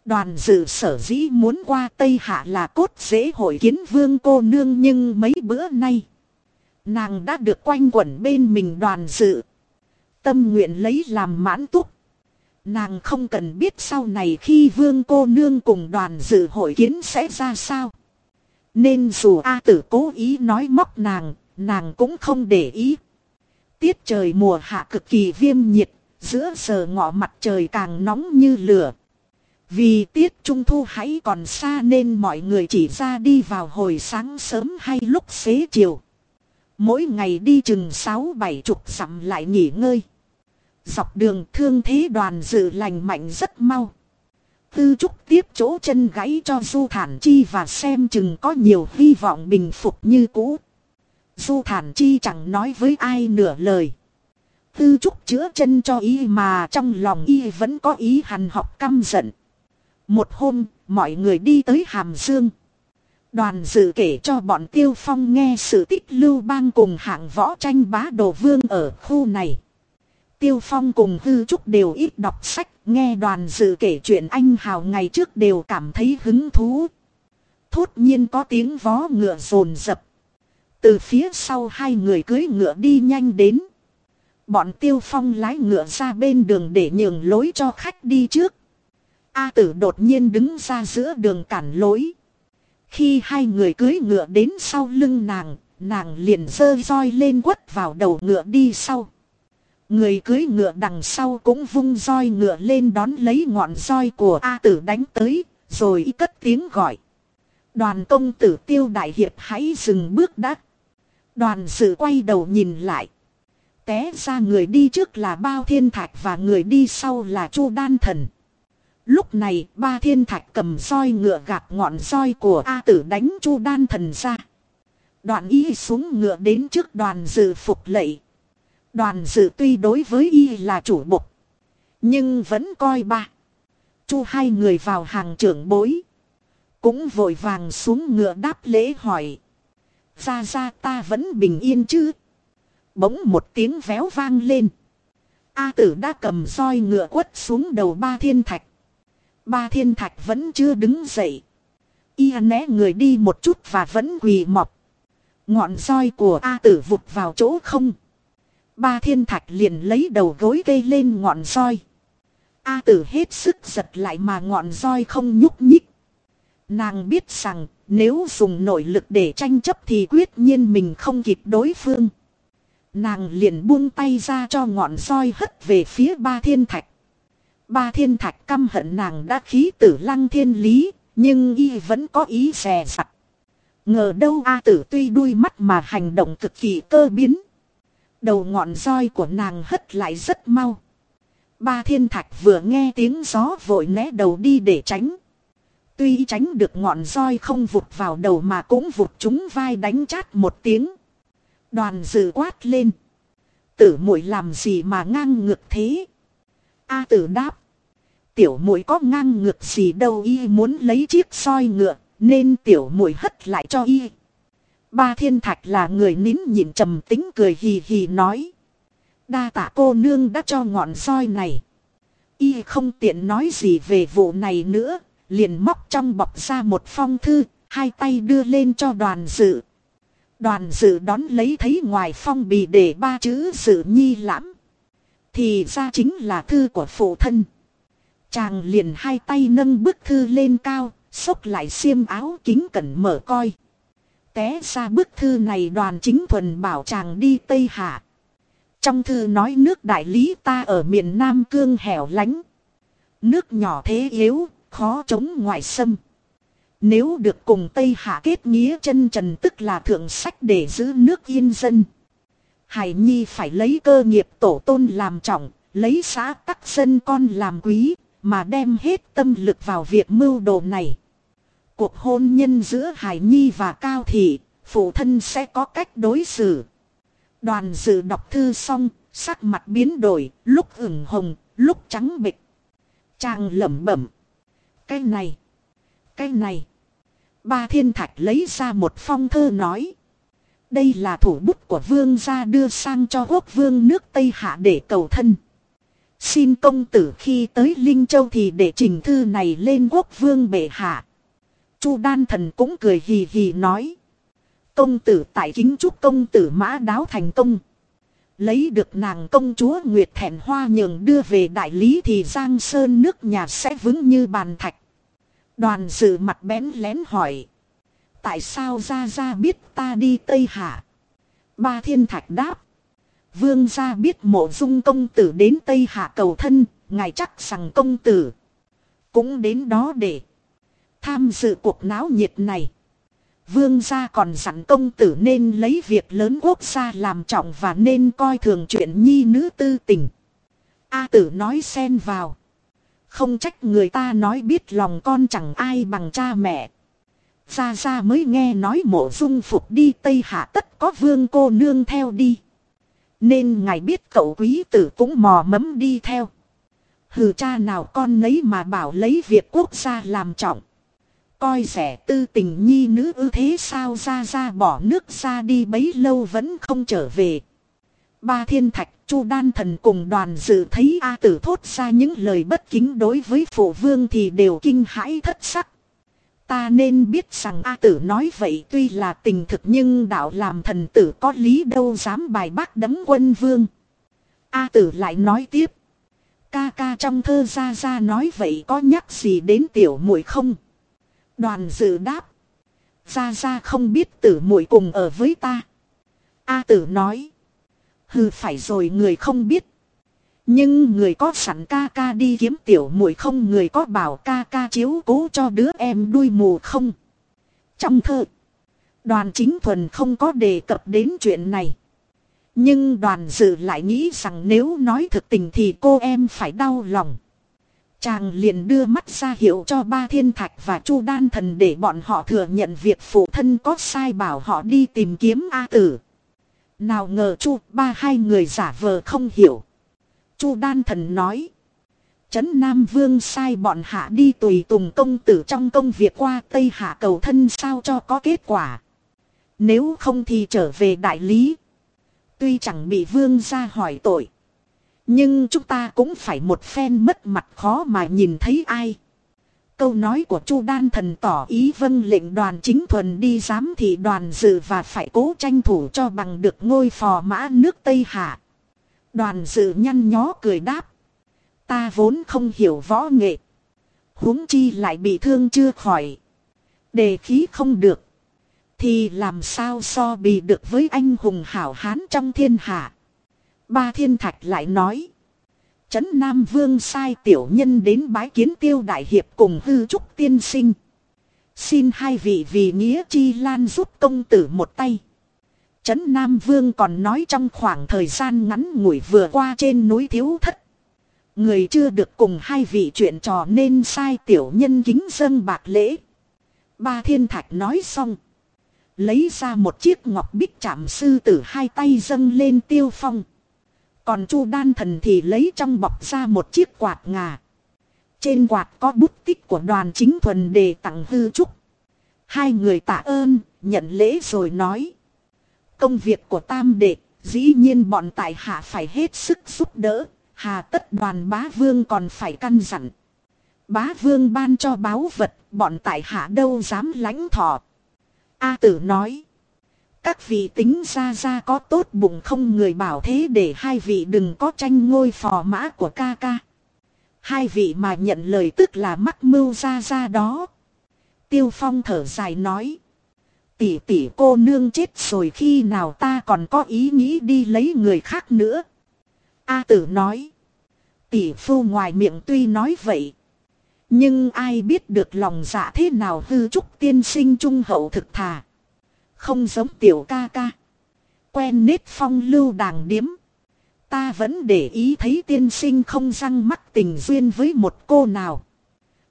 Đoàn dự sở dĩ muốn qua Tây Hạ là cốt dễ hội kiến vương cô nương nhưng mấy bữa nay. Nàng đã được quanh quẩn bên mình đoàn dự. Tâm nguyện lấy làm mãn túc. Nàng không cần biết sau này khi vương cô nương cùng đoàn dự hội kiến sẽ ra sao. Nên dù A tử cố ý nói móc nàng, nàng cũng không để ý. Tiết trời mùa hạ cực kỳ viêm nhiệt, giữa giờ ngọ mặt trời càng nóng như lửa. Vì tiết trung thu hãy còn xa nên mọi người chỉ ra đi vào hồi sáng sớm hay lúc xế chiều. Mỗi ngày đi chừng sáu bảy chục dặm lại nghỉ ngơi. Dọc đường thương thế đoàn dự lành mạnh rất mau. Tư trúc tiếp chỗ chân gãy cho Du Thản Chi và xem chừng có nhiều hy vọng bình phục như cũ. Du Thản Chi chẳng nói với ai nửa lời. tư trúc chữa chân cho y mà trong lòng y vẫn có ý hằn học căm giận. Một hôm, mọi người đi tới Hàm Dương. Đoàn dự kể cho bọn Tiêu Phong nghe sự tích lưu bang cùng hạng võ tranh bá đồ vương ở khu này. Tiêu Phong cùng Hư Trúc đều ít đọc sách, nghe đoàn dự kể chuyện anh hào ngày trước đều cảm thấy hứng thú. Thốt nhiên có tiếng vó ngựa rồn rập. Từ phía sau hai người cưới ngựa đi nhanh đến. Bọn Tiêu Phong lái ngựa ra bên đường để nhường lối cho khách đi trước. A tử đột nhiên đứng ra giữa đường cản lối. Khi hai người cưới ngựa đến sau lưng nàng, nàng liền dơ roi lên quất vào đầu ngựa đi sau. Người cưới ngựa đằng sau cũng vung roi ngựa lên đón lấy ngọn roi của A tử đánh tới, rồi cất tiếng gọi. Đoàn công tử tiêu đại hiệp hãy dừng bước đã. Đoàn sự quay đầu nhìn lại. Té ra người đi trước là Bao Thiên Thạch và người đi sau là Chu Đan Thần. Lúc này, ba thiên thạch cầm roi ngựa gạt ngọn roi của A tử đánh chu đan thần ra. Đoàn y xuống ngựa đến trước đoàn dự phục lệ. Đoàn dự tuy đối với y là chủ bục. Nhưng vẫn coi ba. Chu hai người vào hàng trưởng bối. Cũng vội vàng xuống ngựa đáp lễ hỏi. Ra ra ta vẫn bình yên chứ. Bỗng một tiếng véo vang lên. A tử đã cầm roi ngựa quất xuống đầu ba thiên thạch. Ba thiên thạch vẫn chưa đứng dậy. Y né người đi một chút và vẫn quỳ mọc. Ngọn roi của A tử vụt vào chỗ không. Ba thiên thạch liền lấy đầu gối cây lên ngọn roi. A tử hết sức giật lại mà ngọn roi không nhúc nhích. Nàng biết rằng nếu dùng nội lực để tranh chấp thì quyết nhiên mình không kịp đối phương. Nàng liền buông tay ra cho ngọn roi hất về phía ba thiên thạch. Ba thiên thạch căm hận nàng đã khí tử lăng thiên lý, nhưng y vẫn có ý xè sặt. Ngờ đâu A tử tuy đuôi mắt mà hành động cực kỳ cơ biến. Đầu ngọn roi của nàng hất lại rất mau. Ba thiên thạch vừa nghe tiếng gió vội né đầu đi để tránh. Tuy tránh được ngọn roi không vụt vào đầu mà cũng vụt chúng vai đánh chát một tiếng. Đoàn dự quát lên. Tử muội làm gì mà ngang ngược thế? A tử đáp. Tiểu muội có ngang ngược gì đâu y muốn lấy chiếc soi ngựa, nên tiểu muội hất lại cho y. Ba thiên thạch là người nín nhịn trầm tính cười hì hì nói. Đa tạ cô nương đã cho ngọn soi này. Y không tiện nói gì về vụ này nữa, liền móc trong bọc ra một phong thư, hai tay đưa lên cho đoàn dự. Đoàn dự đón lấy thấy ngoài phong bì để ba chữ dự nhi lãm. Thì ra chính là thư của phụ thân. Chàng liền hai tay nâng bức thư lên cao, xốc lại xiêm áo kính cẩn mở coi. Té ra bức thư này đoàn chính thuần bảo chàng đi Tây Hạ. Trong thư nói nước đại lý ta ở miền Nam cương hẻo lánh. Nước nhỏ thế yếu, khó chống ngoại xâm. Nếu được cùng Tây Hạ kết nghĩa chân trần tức là thượng sách để giữ nước yên dân. Hải Nhi phải lấy cơ nghiệp tổ tôn làm trọng, lấy xã tắc dân con làm quý, mà đem hết tâm lực vào việc mưu đồ này. Cuộc hôn nhân giữa Hải Nhi và Cao Thị, phụ thân sẽ có cách đối xử. Đoàn dự đọc thư xong, sắc mặt biến đổi, lúc ửng hồng, lúc trắng bịch. Chàng lẩm bẩm. Cái này, cái này. Ba thiên thạch lấy ra một phong thơ nói. Đây là thủ bút của vương gia đưa sang cho quốc vương nước Tây Hạ để cầu thân. Xin công tử khi tới Linh Châu thì để trình thư này lên quốc vương bệ hạ. Chu đan thần cũng cười hì hì nói. Công tử tại kính chúc công tử mã đáo thành công. Lấy được nàng công chúa Nguyệt Thẹn Hoa nhường đưa về đại lý thì Giang Sơn nước nhà sẽ vững như bàn thạch. Đoàn sự mặt bén lén hỏi. Tại sao ra ra biết ta đi Tây Hạ? Ba thiên thạch đáp. Vương gia biết mộ dung công tử đến Tây Hạ cầu thân, ngài chắc rằng công tử. Cũng đến đó để tham dự cuộc náo nhiệt này. Vương gia còn dặn công tử nên lấy việc lớn quốc gia làm trọng và nên coi thường chuyện nhi nữ tư tình. A tử nói xen vào. Không trách người ta nói biết lòng con chẳng ai bằng cha mẹ. Gia Gia mới nghe nói mộ dung phục đi Tây Hạ tất có vương cô nương theo đi. Nên ngài biết cậu quý tử cũng mò mẫm đi theo. Hừ cha nào con nấy mà bảo lấy việc quốc gia làm trọng. Coi rẻ tư tình nhi nữ ư thế sao ra ra bỏ nước ra đi bấy lâu vẫn không trở về. Ba thiên thạch, chu đan thần cùng đoàn dự thấy A tử thốt ra những lời bất kính đối với phụ vương thì đều kinh hãi thất sắc. Ta nên biết rằng A tử nói vậy tuy là tình thực nhưng đạo làm thần tử có lý đâu dám bài bác đấm quân vương. A tử lại nói tiếp. Ca ca trong thơ ra ra nói vậy có nhắc gì đến tiểu muội không? Đoàn dự đáp. Ra ra không biết tử muội cùng ở với ta. A tử nói. Hừ, phải rồi, người không biết. Nhưng người có sẵn ca ca đi kiếm tiểu muội không người có bảo ca ca chiếu cố cho đứa em đuôi mù không. Trong thơ. Đoàn chính thuần không có đề cập đến chuyện này. Nhưng đoàn dự lại nghĩ rằng nếu nói thực tình thì cô em phải đau lòng. Chàng liền đưa mắt ra hiệu cho ba thiên thạch và chu đan thần để bọn họ thừa nhận việc phụ thân có sai bảo họ đi tìm kiếm A tử. Nào ngờ chu, ba hai người giả vờ không hiểu chu đan thần nói. Trấn Nam Vương sai bọn hạ đi tùy tùng công tử trong công việc qua Tây Hạ cầu thân sao cho có kết quả. Nếu không thì trở về đại lý. Tuy chẳng bị vương ra hỏi tội. Nhưng chúng ta cũng phải một phen mất mặt khó mà nhìn thấy ai. Câu nói của Chu Đan Thần tỏ ý vâng lệnh đoàn chính thuần đi giám thị đoàn dự và phải cố tranh thủ cho bằng được ngôi phò mã nước Tây Hạ. Đoàn dự nhăn nhó cười đáp. Ta vốn không hiểu võ nghệ. huống chi lại bị thương chưa khỏi. Đề khí không được. Thì làm sao so bì được với anh hùng hảo hán trong thiên hạ. Ba thiên thạch lại nói. Trấn Nam Vương sai tiểu nhân đến bái kiến tiêu đại hiệp cùng hư trúc tiên sinh. Xin hai vị vì nghĩa chi lan giúp công tử một tay. Trấn Nam Vương còn nói trong khoảng thời gian ngắn ngủi vừa qua trên núi thiếu thất. Người chưa được cùng hai vị chuyện trò nên sai tiểu nhân kính dân bạc lễ. Ba thiên thạch nói xong. Lấy ra một chiếc ngọc bích chạm sư tử hai tay dâng lên tiêu phong. Còn Chu Đan Thần thì lấy trong bọc ra một chiếc quạt ngà. Trên quạt có bút tích của đoàn chính thuần đề tặng hư trúc. Hai người tạ ơn, nhận lễ rồi nói. Công việc của tam đệ, dĩ nhiên bọn tại hạ phải hết sức giúp đỡ, hà tất đoàn bá vương còn phải căn dặn. Bá vương ban cho báo vật, bọn tại hạ đâu dám lãnh thọ. A tử nói. Các vị tính ra ra có tốt bụng không người bảo thế để hai vị đừng có tranh ngôi phò mã của ca ca. Hai vị mà nhận lời tức là mắc mưu ra ra đó. Tiêu Phong thở dài nói. Tỷ tỷ cô nương chết rồi khi nào ta còn có ý nghĩ đi lấy người khác nữa. A tử nói. Tỷ phu ngoài miệng tuy nói vậy. Nhưng ai biết được lòng dạ thế nào hư trúc tiên sinh trung hậu thực thà. Không giống tiểu ca ca. Quen nết phong lưu đàng điếm. Ta vẫn để ý thấy tiên sinh không răng mắc tình duyên với một cô nào.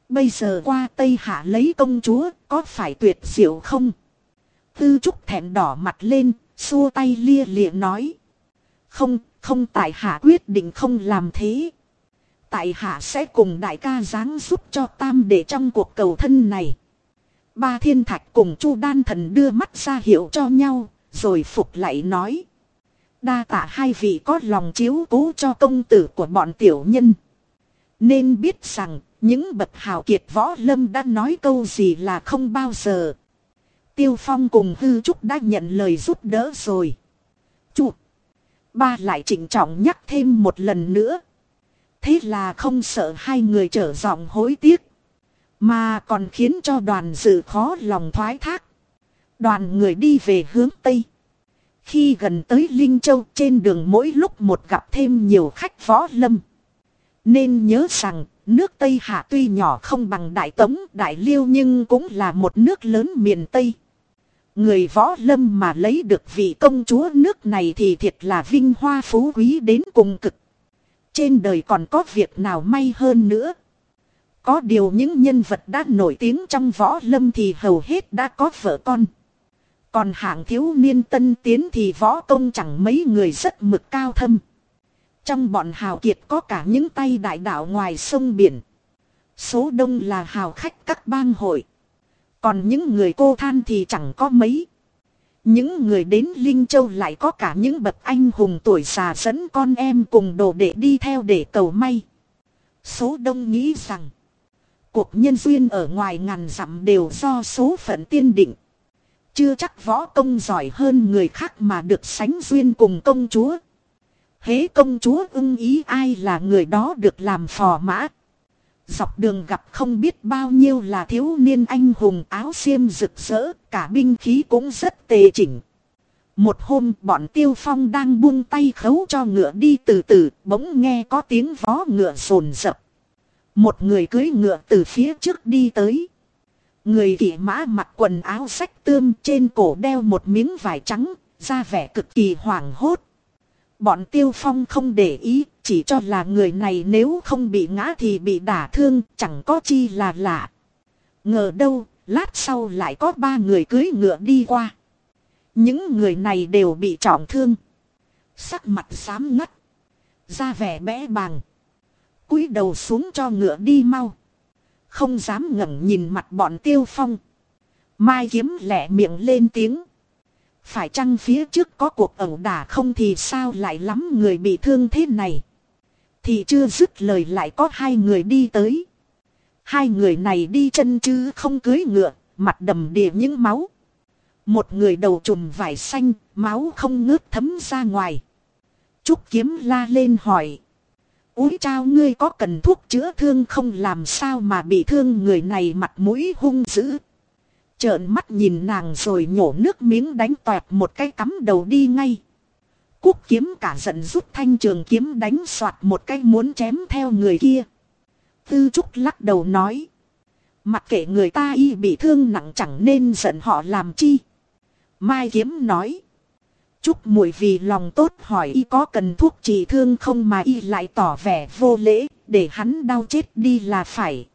Bây giờ qua Tây Hạ lấy công chúa, có phải tuyệt diệu không? Tư trúc thẹn đỏ mặt lên, xua tay lia lịa nói. Không, không tại hạ quyết định không làm thế. Tại hạ sẽ cùng đại ca giáng giúp cho tam để trong cuộc cầu thân này. Ba thiên thạch cùng chu đan thần đưa mắt ra hiệu cho nhau, rồi phục lại nói. Đa tạ hai vị có lòng chiếu cố cho công tử của bọn tiểu nhân. Nên biết rằng, những bậc hào kiệt võ lâm đã nói câu gì là không bao giờ. Tiêu Phong cùng Hư Trúc đã nhận lời giúp đỡ rồi. Chủ. Ba lại trịnh trọng nhắc thêm một lần nữa. Thế là không sợ hai người trở giọng hối tiếc. Mà còn khiến cho đoàn dự khó lòng thoái thác. Đoàn người đi về hướng Tây. Khi gần tới Linh Châu, trên đường mỗi lúc một gặp thêm nhiều khách võ lâm. Nên nhớ rằng nước Tây Hạ tuy nhỏ không bằng Đại Tống, Đại Liêu nhưng cũng là một nước lớn miền Tây. Người võ lâm mà lấy được vị công chúa nước này thì thiệt là vinh hoa phú quý đến cùng cực. Trên đời còn có việc nào may hơn nữa. Có điều những nhân vật đã nổi tiếng trong võ lâm thì hầu hết đã có vợ con. Còn hạng thiếu niên tân tiến thì võ công chẳng mấy người rất mực cao thâm. Trong bọn hào kiệt có cả những tay đại đạo ngoài sông biển. Số đông là hào khách các bang hội. Còn những người cô than thì chẳng có mấy. Những người đến Linh Châu lại có cả những bậc anh hùng tuổi già dẫn con em cùng đồ đệ đi theo để cầu may. Số đông nghĩ rằng, cuộc nhân duyên ở ngoài ngàn dặm đều do số phận tiên định. Chưa chắc võ công giỏi hơn người khác mà được sánh duyên cùng công chúa. Hế công chúa ưng ý ai là người đó được làm phò mã. Dọc đường gặp không biết bao nhiêu là thiếu niên anh hùng áo xiêm rực rỡ, cả binh khí cũng rất tề chỉnh. Một hôm bọn tiêu phong đang buông tay khấu cho ngựa đi từ từ, bỗng nghe có tiếng vó ngựa sồn rập. Một người cưới ngựa từ phía trước đi tới. Người kỵ mã mặc quần áo sách tươm trên cổ đeo một miếng vải trắng, ra vẻ cực kỳ hoảng hốt. Bọn tiêu phong không để ý, chỉ cho là người này nếu không bị ngã thì bị đả thương, chẳng có chi là lạ. Ngờ đâu, lát sau lại có ba người cưới ngựa đi qua. Những người này đều bị trọng thương. Sắc mặt xám ngắt. Da vẻ bẽ bàng. cúi đầu xuống cho ngựa đi mau. Không dám ngẩng nhìn mặt bọn tiêu phong. Mai kiếm lẹ miệng lên tiếng. Phải chăng phía trước có cuộc ẩu đả không thì sao lại lắm người bị thương thế này. Thì chưa dứt lời lại có hai người đi tới. Hai người này đi chân chứ không cưới ngựa, mặt đầm đìa những máu. Một người đầu trùm vải xanh, máu không ngớt thấm ra ngoài. Trúc kiếm la lên hỏi. Úi trao ngươi có cần thuốc chữa thương không làm sao mà bị thương người này mặt mũi hung dữ. Trợn mắt nhìn nàng rồi nhổ nước miếng đánh toẹt một cái cắm đầu đi ngay. Cúc kiếm cả giận rút thanh trường kiếm đánh soạt một cái muốn chém theo người kia. Tư Trúc lắc đầu nói. Mặc kệ người ta y bị thương nặng chẳng nên giận họ làm chi. Mai kiếm nói. Trúc mùi vì lòng tốt hỏi y có cần thuốc trị thương không mà y lại tỏ vẻ vô lễ, để hắn đau chết đi là phải.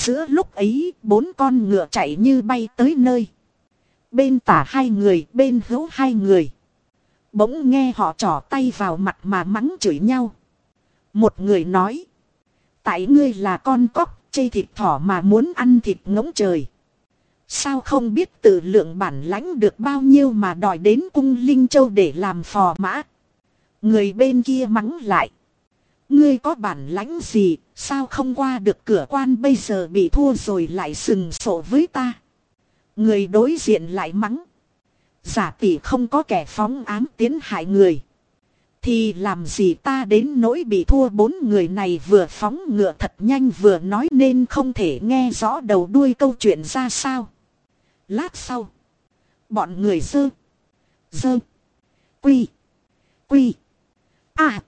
Giữa lúc ấy, bốn con ngựa chạy như bay tới nơi. Bên tả hai người, bên hữu hai người. Bỗng nghe họ trỏ tay vào mặt mà mắng chửi nhau. Một người nói. Tại ngươi là con cóc, chê thịt thỏ mà muốn ăn thịt ngỗng trời. Sao không biết tự lượng bản lãnh được bao nhiêu mà đòi đến cung Linh Châu để làm phò mã. Người bên kia mắng lại. Ngươi có bản lãnh gì, sao không qua được cửa quan bây giờ bị thua rồi lại sừng sổ với ta. Người đối diện lại mắng. Giả tỷ không có kẻ phóng ám tiến hại người. Thì làm gì ta đến nỗi bị thua bốn người này vừa phóng ngựa thật nhanh vừa nói nên không thể nghe rõ đầu đuôi câu chuyện ra sao. Lát sau. Bọn người dơ. Dơ. Quy. Quy. À.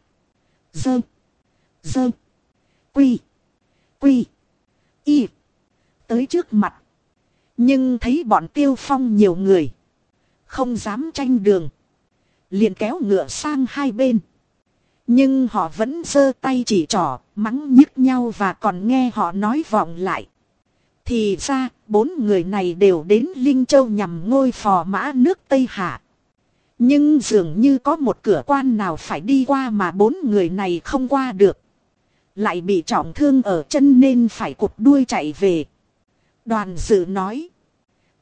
Dơ. Dơ. Quy. Quy. Y. Tới trước mặt. Nhưng thấy bọn tiêu phong nhiều người. Không dám tranh đường. Liền kéo ngựa sang hai bên. Nhưng họ vẫn giơ tay chỉ trỏ, mắng nhức nhau và còn nghe họ nói vọng lại. Thì ra, bốn người này đều đến Linh Châu nhằm ngôi phò mã nước Tây Hạ. Nhưng dường như có một cửa quan nào phải đi qua mà bốn người này không qua được. Lại bị trọng thương ở chân nên phải cụt đuôi chạy về. Đoàn dự nói.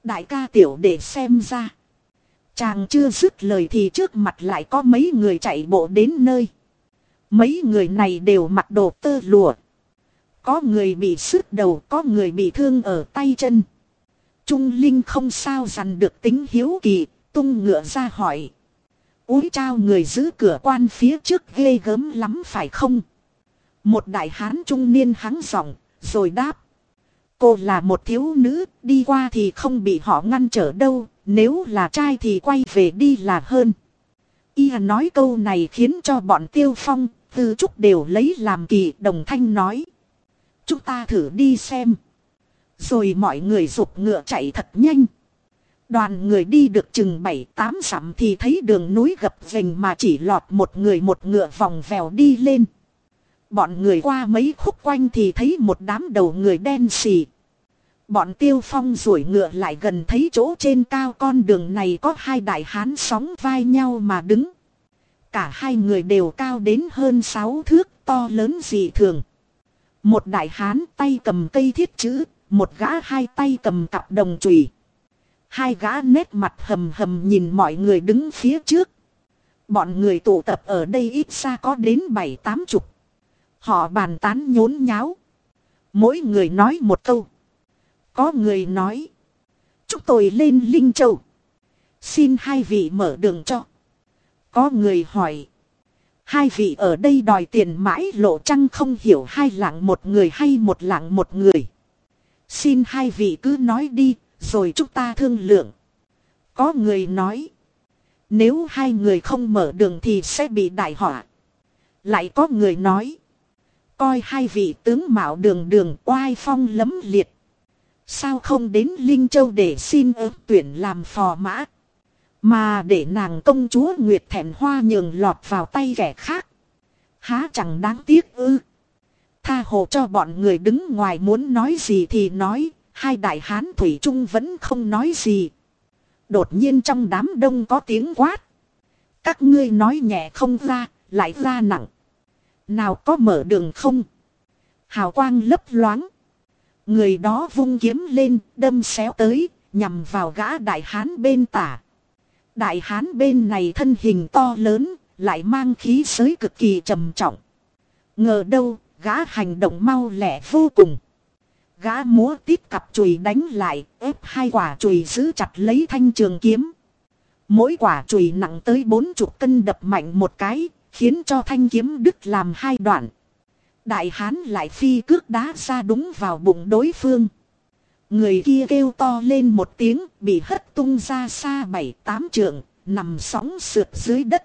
Đại ca tiểu để xem ra. Chàng chưa dứt lời thì trước mặt lại có mấy người chạy bộ đến nơi. Mấy người này đều mặc đồ tơ lụa. Có người bị sứt đầu, có người bị thương ở tay chân. Trung Linh không sao dằn được tính hiếu kỳ, tung ngựa ra hỏi. Úi trao người giữ cửa quan phía trước ghê gớm lắm phải không? Một đại hán trung niên hắng giọng, rồi đáp. Cô là một thiếu nữ, đi qua thì không bị họ ngăn trở đâu, nếu là trai thì quay về đi là hơn. Y nói câu này khiến cho bọn tiêu phong, tư trúc đều lấy làm kỳ đồng thanh nói. Chúng ta thử đi xem. Rồi mọi người rụt ngựa chạy thật nhanh. Đoàn người đi được chừng 7-8 dặm thì thấy đường núi gập rình mà chỉ lọt một người một ngựa vòng vèo đi lên. Bọn người qua mấy khúc quanh thì thấy một đám đầu người đen xì. Bọn tiêu phong rủi ngựa lại gần thấy chỗ trên cao con đường này có hai đại hán sóng vai nhau mà đứng. Cả hai người đều cao đến hơn sáu thước to lớn dị thường. Một đại hán tay cầm cây thiết chữ, một gã hai tay cầm cặp đồng chùy. Hai gã nét mặt hầm hầm nhìn mọi người đứng phía trước. Bọn người tụ tập ở đây ít xa có đến bảy tám chục. Họ bàn tán nhốn nháo. Mỗi người nói một câu. Có người nói. Chúng tôi lên Linh Châu. Xin hai vị mở đường cho. Có người hỏi. Hai vị ở đây đòi tiền mãi lộ trăng không hiểu hai lạng một người hay một lạng một người. Xin hai vị cứ nói đi, rồi chúng ta thương lượng. Có người nói. Nếu hai người không mở đường thì sẽ bị đại họa. Lại có người nói. Coi hai vị tướng mạo đường đường oai phong lấm liệt. Sao không đến Linh Châu để xin ứng tuyển làm phò mã. Mà để nàng công chúa Nguyệt thẹn hoa nhường lọt vào tay kẻ khác. Há chẳng đáng tiếc ư. Tha hồ cho bọn người đứng ngoài muốn nói gì thì nói. Hai đại hán Thủy Trung vẫn không nói gì. Đột nhiên trong đám đông có tiếng quát. Các ngươi nói nhẹ không ra, lại ra nặng. Nào có mở đường không? Hào quang lấp loáng. Người đó vung kiếm lên, đâm xéo tới, nhằm vào gã đại hán bên tả. Đại hán bên này thân hình to lớn, lại mang khí giới cực kỳ trầm trọng. Ngờ đâu, gã hành động mau lẹ vô cùng. Gã múa tít cặp chùy đánh lại, ép hai quả chùy giữ chặt lấy thanh trường kiếm. Mỗi quả chùy nặng tới bốn chục cân đập mạnh một cái, khiến cho thanh kiếm đứt làm hai đoạn. Đại hán lại phi cước đá ra đúng vào bụng đối phương. Người kia kêu to lên một tiếng, bị hất tung ra xa bảy tám trượng, nằm sóng sượt dưới đất.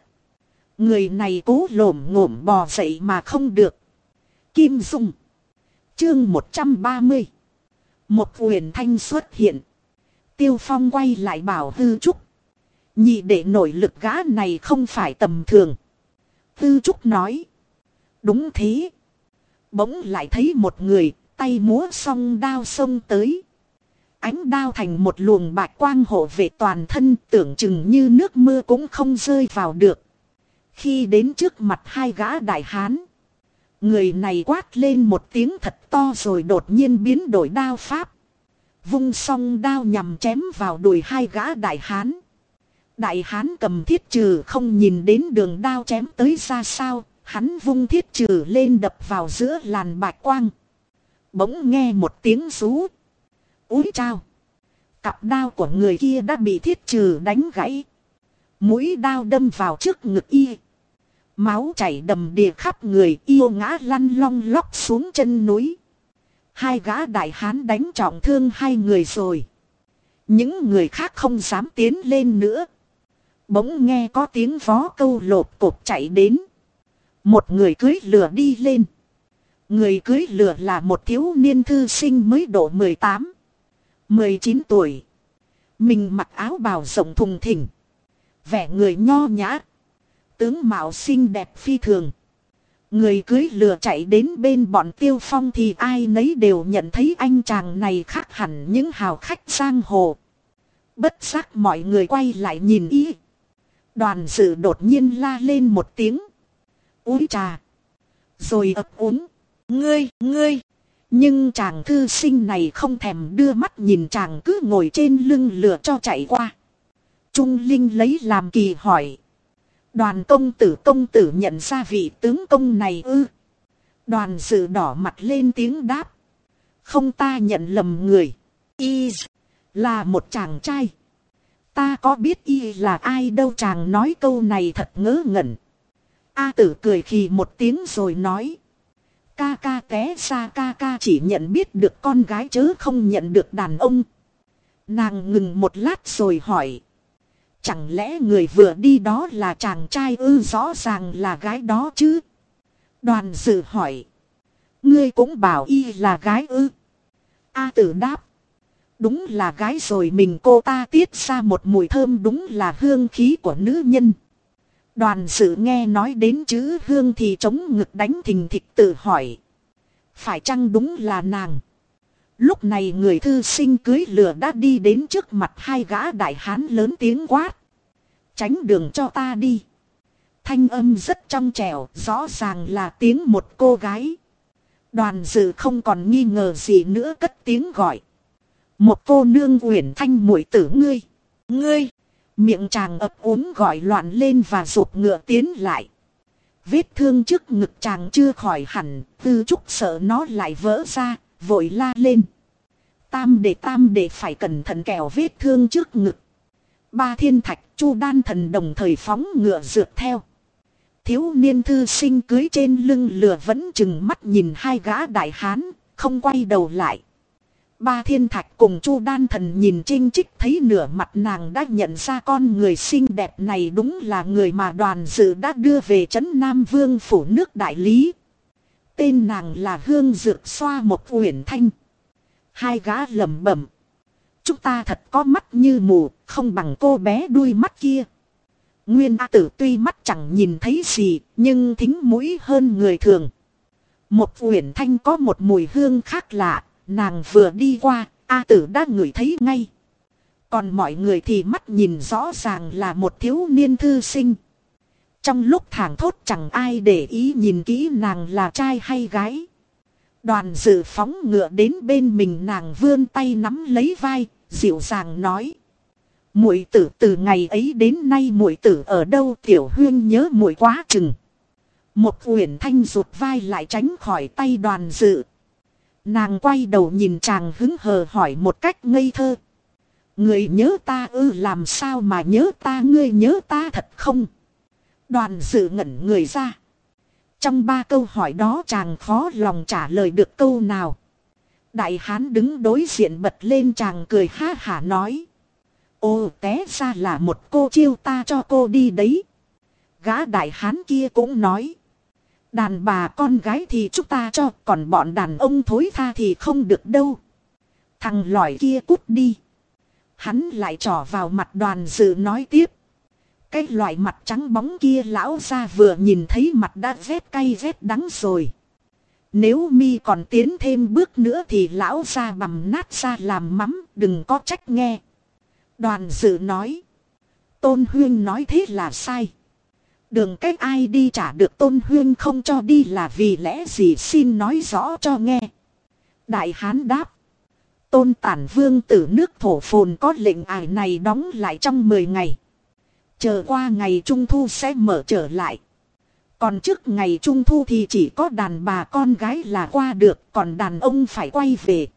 Người này cố lổm ngổm bò dậy mà không được. Kim Dung Chương 130 Một huyền thanh xuất hiện. Tiêu Phong quay lại bảo Hư Trúc. Nhị đệ nổi lực gã này không phải tầm thường. Tư Trúc nói. Đúng thế. Bỗng lại thấy một người, tay múa song đao sông tới. Ánh đao thành một luồng bạch quang hộ vệ toàn thân tưởng chừng như nước mưa cũng không rơi vào được. Khi đến trước mặt hai gã đại hán. Người này quát lên một tiếng thật to rồi đột nhiên biến đổi đao pháp. Vung song đao nhằm chém vào đùi hai gã đại hán. Đại hán cầm thiết trừ không nhìn đến đường đao chém tới ra sao, hắn vung thiết trừ lên đập vào giữa làn bạch quang. Bỗng nghe một tiếng rú. Úi trao. Cặp đao của người kia đã bị thiết trừ đánh gãy. Mũi đao đâm vào trước ngực y. Máu chảy đầm đìa khắp người yêu ngã lăn long lóc xuống chân núi. Hai gã đại hán đánh trọng thương hai người rồi. Những người khác không dám tiến lên nữa. Bỗng nghe có tiếng vó câu lột cột chạy đến. Một người cưới lửa đi lên. Người cưới lửa là một thiếu niên thư sinh mới độ 18. 19 tuổi. Mình mặc áo bào rộng thùng thình. Vẻ người nho nhã. Tướng mạo xinh đẹp phi thường. Người cưới lừa chạy đến bên bọn tiêu phong thì ai nấy đều nhận thấy anh chàng này khác hẳn những hào khách sang hồ. Bất giác mọi người quay lại nhìn ý. Đoàn dự đột nhiên la lên một tiếng. Uống trà. Rồi ập uống. Ngươi, ngươi. Nhưng chàng thư sinh này không thèm đưa mắt nhìn chàng cứ ngồi trên lưng lửa cho chạy qua. Trung Linh lấy làm kỳ hỏi. Đoàn công tử công tử nhận ra vị tướng công này ư. Đoàn dự đỏ mặt lên tiếng đáp. Không ta nhận lầm người. Y là một chàng trai. Ta có biết y là ai đâu, chàng nói câu này thật ngớ ngẩn. A tử cười khì một tiếng rồi nói. Ca ca té xa, ca ca chỉ nhận biết được con gái chứ không nhận được đàn ông. Nàng ngừng một lát rồi hỏi. Chẳng lẽ người vừa đi đó là chàng trai ư, rõ ràng là gái đó chứ? Đoàn dự hỏi. Ngươi cũng bảo y là gái ư? A tử đáp. Đúng là gái rồi mình cô ta tiết ra một mùi thơm đúng là hương khí của nữ nhân. Đoàn sự nghe nói đến chữ hương thì chống ngực đánh thình thịch tự hỏi. Phải chăng đúng là nàng? Lúc này người thư sinh cưới lửa đã đi đến trước mặt hai gã đại hán lớn tiếng quát. Tránh đường cho ta đi. Thanh âm rất trong trẻo, rõ ràng là tiếng một cô gái. Đoàn dự không còn nghi ngờ gì nữa cất tiếng gọi. Một cô nương uyển thanh muội tử ngươi. Ngươi. Miệng chàng ập úng gọi loạn lên và rụt ngựa tiến lại. Vết thương trước ngực chàng chưa khỏi hẳn, tư trúc sợ nó lại vỡ ra, vội la lên. Tam để tam để phải cẩn thận kẻo vết thương trước ngực. Ba thiên thạch chu đan thần đồng thời phóng ngựa dược theo. Thiếu niên thư sinh cưới trên lưng lừa vẫn chừng mắt nhìn hai gã đại hán, không quay đầu lại. Ba thiên thạch cùng chu đan thần nhìn trinh trích thấy nửa mặt nàng đã nhận ra con người xinh đẹp này đúng là người mà đoàn dự đã đưa về trấn Nam Vương phủ nước đại lý. Tên nàng là Hương Dược Xoa một uyển thanh. Hai gã lẩm bẩm. Chúng ta thật có mắt như mù, không bằng cô bé đuôi mắt kia. Nguyên A tử tuy mắt chẳng nhìn thấy gì, nhưng thính mũi hơn người thường. Một uyển thanh có một mùi hương khác lạ, nàng vừa đi qua, A tử đã ngửi thấy ngay. Còn mọi người thì mắt nhìn rõ ràng là một thiếu niên thư sinh. Trong lúc thảng thốt chẳng ai để ý nhìn kỹ nàng là trai hay gái. Đoàn dự phóng ngựa đến bên mình nàng vươn tay nắm lấy vai, dịu dàng nói. muội tử từ ngày ấy đến nay muội tử ở đâu tiểu huyên nhớ muội quá chừng. Một uyển thanh rụt vai lại tránh khỏi tay đoàn dự. Nàng quay đầu nhìn chàng hứng hờ hỏi một cách ngây thơ. Người nhớ ta ư, làm sao mà nhớ ta, ngươi nhớ ta thật không? Đoàn dự ngẩn người ra. Trong ba câu hỏi đó chàng khó lòng trả lời được câu nào. Đại hán đứng đối diện bật lên chàng cười ha hả nói. Ô, té ra là một cô chiêu ta cho cô đi đấy. Gã đại hán kia cũng nói. Đàn bà con gái thì chúng ta cho, còn bọn đàn ông thối tha thì không được đâu. Thằng lỏi kia cút đi. Hắn lại trỏ vào mặt đoàn dự nói tiếp. Cái loại mặt trắng bóng kia lão ra vừa nhìn thấy mặt đã rét cay rét đắng rồi. Nếu mi còn tiến thêm bước nữa thì lão ra bầm nát ra làm mắm, đừng có trách nghe. Đoàn dự nói. Tôn Huyên nói thế là sai. Đường cách ai đi trả được Tôn Huyên không cho đi là vì lẽ gì xin nói rõ cho nghe. Đại Hán đáp. Tôn Tản Vương tử nước thổ phồn có lệnh ải này đóng lại trong 10 ngày. Chờ qua ngày Trung Thu sẽ mở trở lại. Còn trước ngày Trung Thu thì chỉ có đàn bà con gái là qua được, còn đàn ông phải quay về.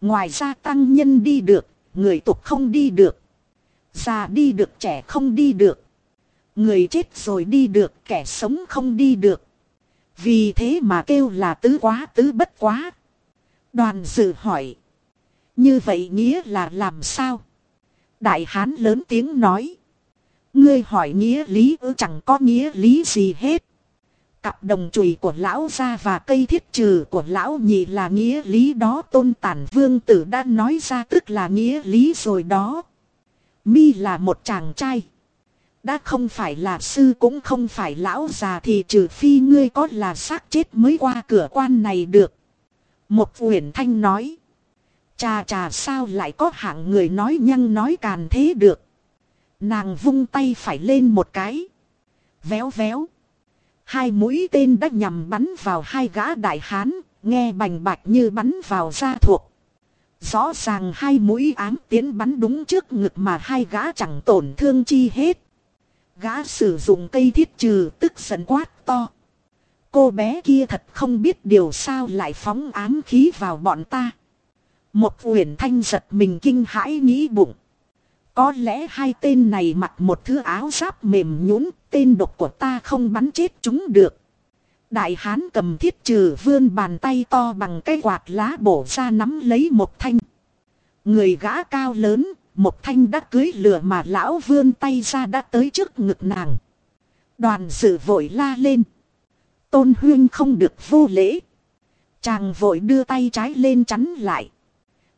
Ngoài ra tăng nhân đi được, người tục không đi được. Già đi được trẻ không đi được. Người chết rồi đi được, kẻ sống không đi được. Vì thế mà kêu là tứ quá tứ bất quá. Đoàn dự hỏi. Như vậy nghĩa là làm sao? Đại hán lớn tiếng nói. Ngươi hỏi nghĩa lý ư chẳng có nghĩa lý gì hết. Cặp đồng chùy của lão gia và cây thiết trừ của lão nhị là nghĩa lý đó tôn tản vương tử đã nói ra tức là nghĩa lý rồi đó. Mi là một chàng trai. Đã không phải là sư cũng không phải lão già thì trừ phi ngươi có là xác chết mới qua cửa quan này được. Một uyển thanh nói. Chà chà sao lại có hạng người nói nhăng nói càn thế được. Nàng vung tay phải lên một cái. Véo véo. Hai mũi tên đã nhằm bắn vào hai gã đại hán, nghe bành bạch như bắn vào da thuộc. Rõ ràng hai mũi ám tiến bắn đúng trước ngực mà hai gã chẳng tổn thương chi hết. Gã sử dụng cây thiết trừ tức giận quát to. Cô bé kia thật không biết điều sao lại phóng ám khí vào bọn ta. Một uyển thanh giật mình kinh hãi nghĩ bụng. Có lẽ hai tên này mặc một thứ áo giáp mềm nhũn, tên độc của ta không bắn chết chúng được. Đại hán cầm thiết trừ vươn bàn tay to bằng cái quạt lá bổ ra nắm lấy một thanh. Người gã cao lớn, một thanh đã cưới lửa mà lão vươn tay ra đã tới trước ngực nàng. Đoàn dự vội la lên. Tôn huyên không được vô lễ. Chàng vội đưa tay trái lên chắn lại.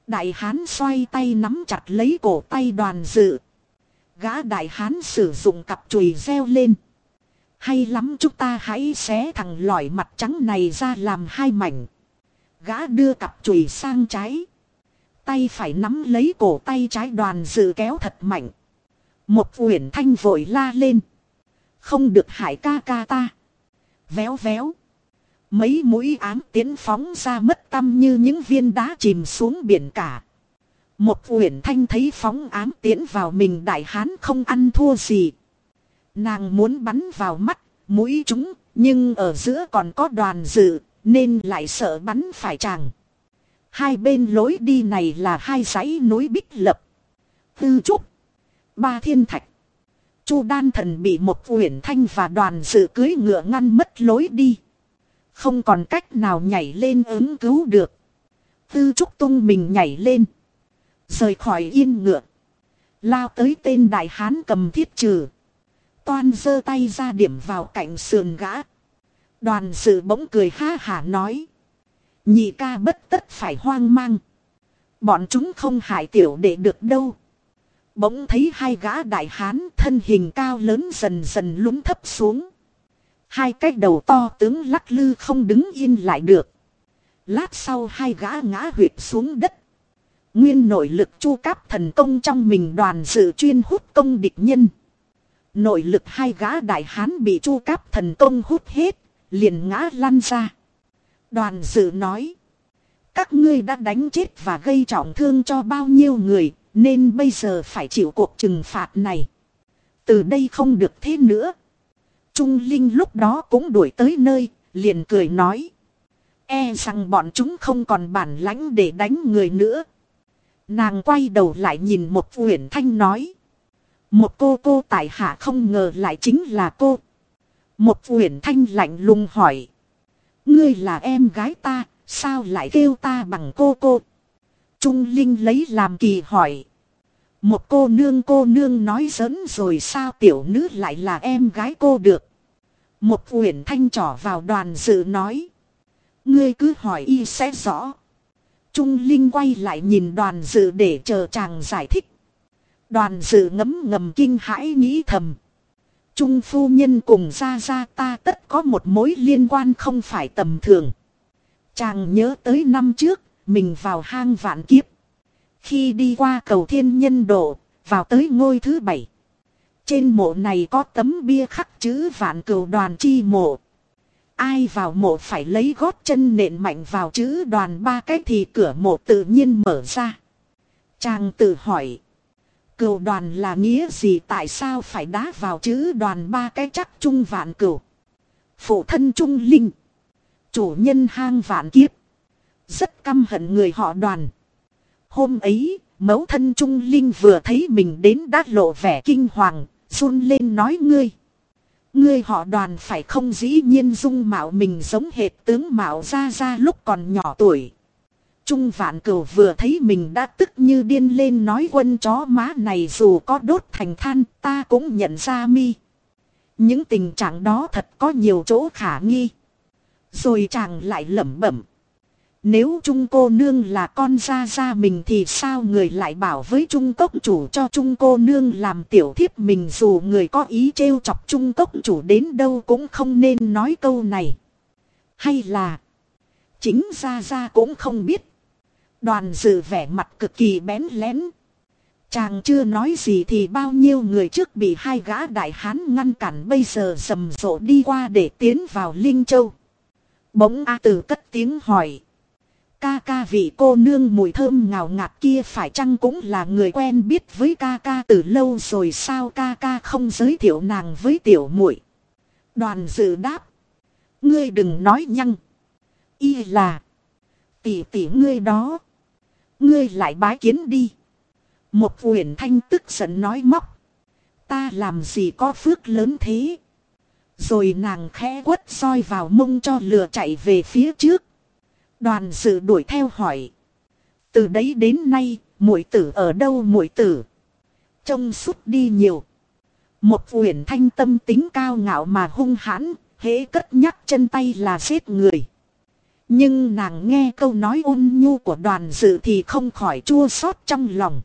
Đại hán xoay tay nắm chặt lấy cổ tay đoàn dự. Gã đại hán sử dụng cặp chùy reo lên. Hay lắm chúng ta hãy xé thằng lỏi mặt trắng này ra làm hai mảnh. Gã đưa cặp chùy sang trái. Tay phải nắm lấy cổ tay trái đoàn dự kéo thật mạnh. Một uyển thanh vội la lên. Không được hại ca ca ta. Véo véo. Mấy mũi ám tiến phóng ra mất tâm như những viên đá chìm xuống biển cả. Một uyển thanh thấy phóng ám tiến vào mình đại hán không ăn thua gì. Nàng muốn bắn vào mắt, mũi chúng, nhưng ở giữa còn có đoàn dự, nên lại sợ bắn phải chàng. Hai bên lối đi này là hai dãy núi bích lập. Tư trúc. Ba thiên thạch. Chu đan thần bị một uyển thanh và đoàn dự cưới ngựa ngăn mất lối đi. Không còn cách nào nhảy lên ứng cứu được. Tư trúc tung mình nhảy lên. Rời khỏi yên ngựa. Lao tới tên đại hán cầm thiết trừ. Toan giơ tay ra điểm vào cạnh sườn gã. Đoàn sự bỗng cười ha hả nói. Nhị ca bất tất phải hoang mang. Bọn chúng không hại tiểu đệ được đâu. Bỗng thấy hai gã đại hán thân hình cao lớn dần dần lún thấp xuống. Hai cái đầu to tướng lắc lư không đứng yên lại được. Lát sau hai gã ngã huyệt xuống đất. Nguyên nội lực chu cáp thần công trong mình đoàn sự chuyên hút công địch nhân. Nội lực hai gã đại hán bị chu cáp thần công hút hết, liền ngã lăn ra. Đoàn dự nói. Các ngươi đã đánh chết và gây trọng thương cho bao nhiêu người, nên bây giờ phải chịu cuộc trừng phạt này. Từ đây không được thế nữa. Trung Linh lúc đó cũng đuổi tới nơi, liền cười nói. E rằng bọn chúng không còn bản lãnh để đánh người nữa. Nàng quay đầu lại nhìn một uyển thanh nói. Một cô cô tại hạ không ngờ lại chính là cô. Một uyển thanh lạnh lùng hỏi. Ngươi là em gái ta, sao lại kêu ta bằng cô cô? Trung Linh lấy làm kỳ hỏi. Một cô nương cô nương nói giỡn rồi sao tiểu nữ lại là em gái cô được. Một uyển thanh trỏ vào đoàn dự nói. Ngươi cứ hỏi y sẽ rõ. Trung Linh quay lại nhìn đoàn dự để chờ chàng giải thích. Đoàn dự ngấm ngầm kinh hãi nghĩ thầm. Trung phu nhân cùng ra ra ta tất có một mối liên quan không phải tầm thường. Chàng nhớ tới năm trước, mình vào hang vạn kiếp. Khi đi qua cầu thiên nhân độ, vào tới ngôi thứ bảy. Trên mộ này có tấm bia khắc chữ vạn cửu đoàn chi mộ. Ai vào mộ phải lấy gót chân nện mạnh vào chữ đoàn ba cái thì cửa mộ tự nhiên mở ra. Chàng tự hỏi. Cửu đoàn là nghĩa gì tại sao phải đá vào chữ đoàn ba cái chắc trung vạn cửu. Phụ thân trung linh. Chủ nhân hang vạn kiếp. Rất căm hận người họ đoàn. Hôm ấy, mẫu thân trung linh vừa thấy mình đến đát lộ vẻ kinh hoàng, run lên nói ngươi. Ngươi họ đoàn phải không dĩ nhiên dung mạo mình giống hệt tướng mạo ra ra lúc còn nhỏ tuổi. Trung vạn cửu vừa thấy mình đã tức như điên lên nói quân chó má này dù có đốt thành than, ta cũng nhận ra mi. Những tình trạng đó thật có nhiều chỗ khả nghi. Rồi chàng lại lẩm bẩm. Nếu Trung cô nương là con ra ra mình thì sao người lại bảo với Trung cốc chủ cho Trung cô nương làm tiểu thiếp mình dù người có ý trêu chọc Trung cốc chủ đến đâu cũng không nên nói câu này. Hay là chính ra ra cũng không biết. Đoàn dự vẻ mặt cực kỳ bén lén. Chàng chưa nói gì thì bao nhiêu người trước bị hai gã đại hán ngăn cản bây giờ rầm rộ đi qua để tiến vào Linh Châu. Bỗng A Tử cất tiếng hỏi. Ca ca vị cô nương mùi thơm ngào ngạt kia phải chăng cũng là người quen biết với ca ca từ lâu rồi sao ca ca không giới thiệu nàng với tiểu muội Đoàn dự đáp. Ngươi đừng nói nhăng. Y là. Tỷ tỷ ngươi đó. Ngươi lại bái kiến đi. Một huyền thanh tức giận nói móc. Ta làm gì có phước lớn thế. Rồi nàng khẽ quất soi vào mông cho lừa chạy về phía trước. Đoàn sự đuổi theo hỏi. Từ đấy đến nay, muội tử ở đâu muội tử? Trông suốt đi nhiều. Một huyền thanh tâm tính cao ngạo mà hung hãn, hễ cất nhắc chân tay là giết người. Nhưng nàng nghe câu nói ôn nhu của đoàn dự thì không khỏi chua xót trong lòng.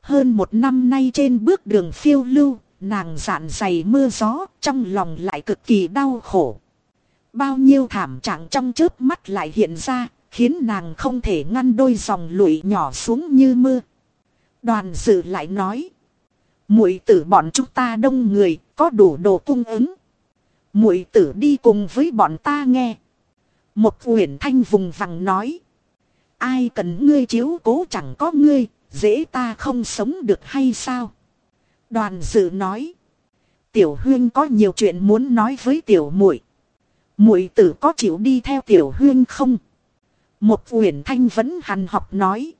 Hơn một năm nay trên bước đường phiêu lưu, nàng dạn dày mưa gió, trong lòng lại cực kỳ đau khổ. Bao nhiêu thảm trạng trong chớp mắt lại hiện ra, khiến nàng không thể ngăn đôi dòng lụi nhỏ xuống như mưa. Đoàn dự lại nói. muội tử bọn chúng ta đông người, có đủ đồ cung ứng. muội tử đi cùng với bọn ta nghe. Một huyền thanh vùng vằng nói. Ai cần ngươi chiếu cố chẳng có ngươi, dễ ta không sống được hay sao? Đoàn dự nói. Tiểu huyên có nhiều chuyện muốn nói với tiểu muội. Muội tử có chịu đi theo tiểu huyên không? Một huyền thanh vẫn hằn học nói.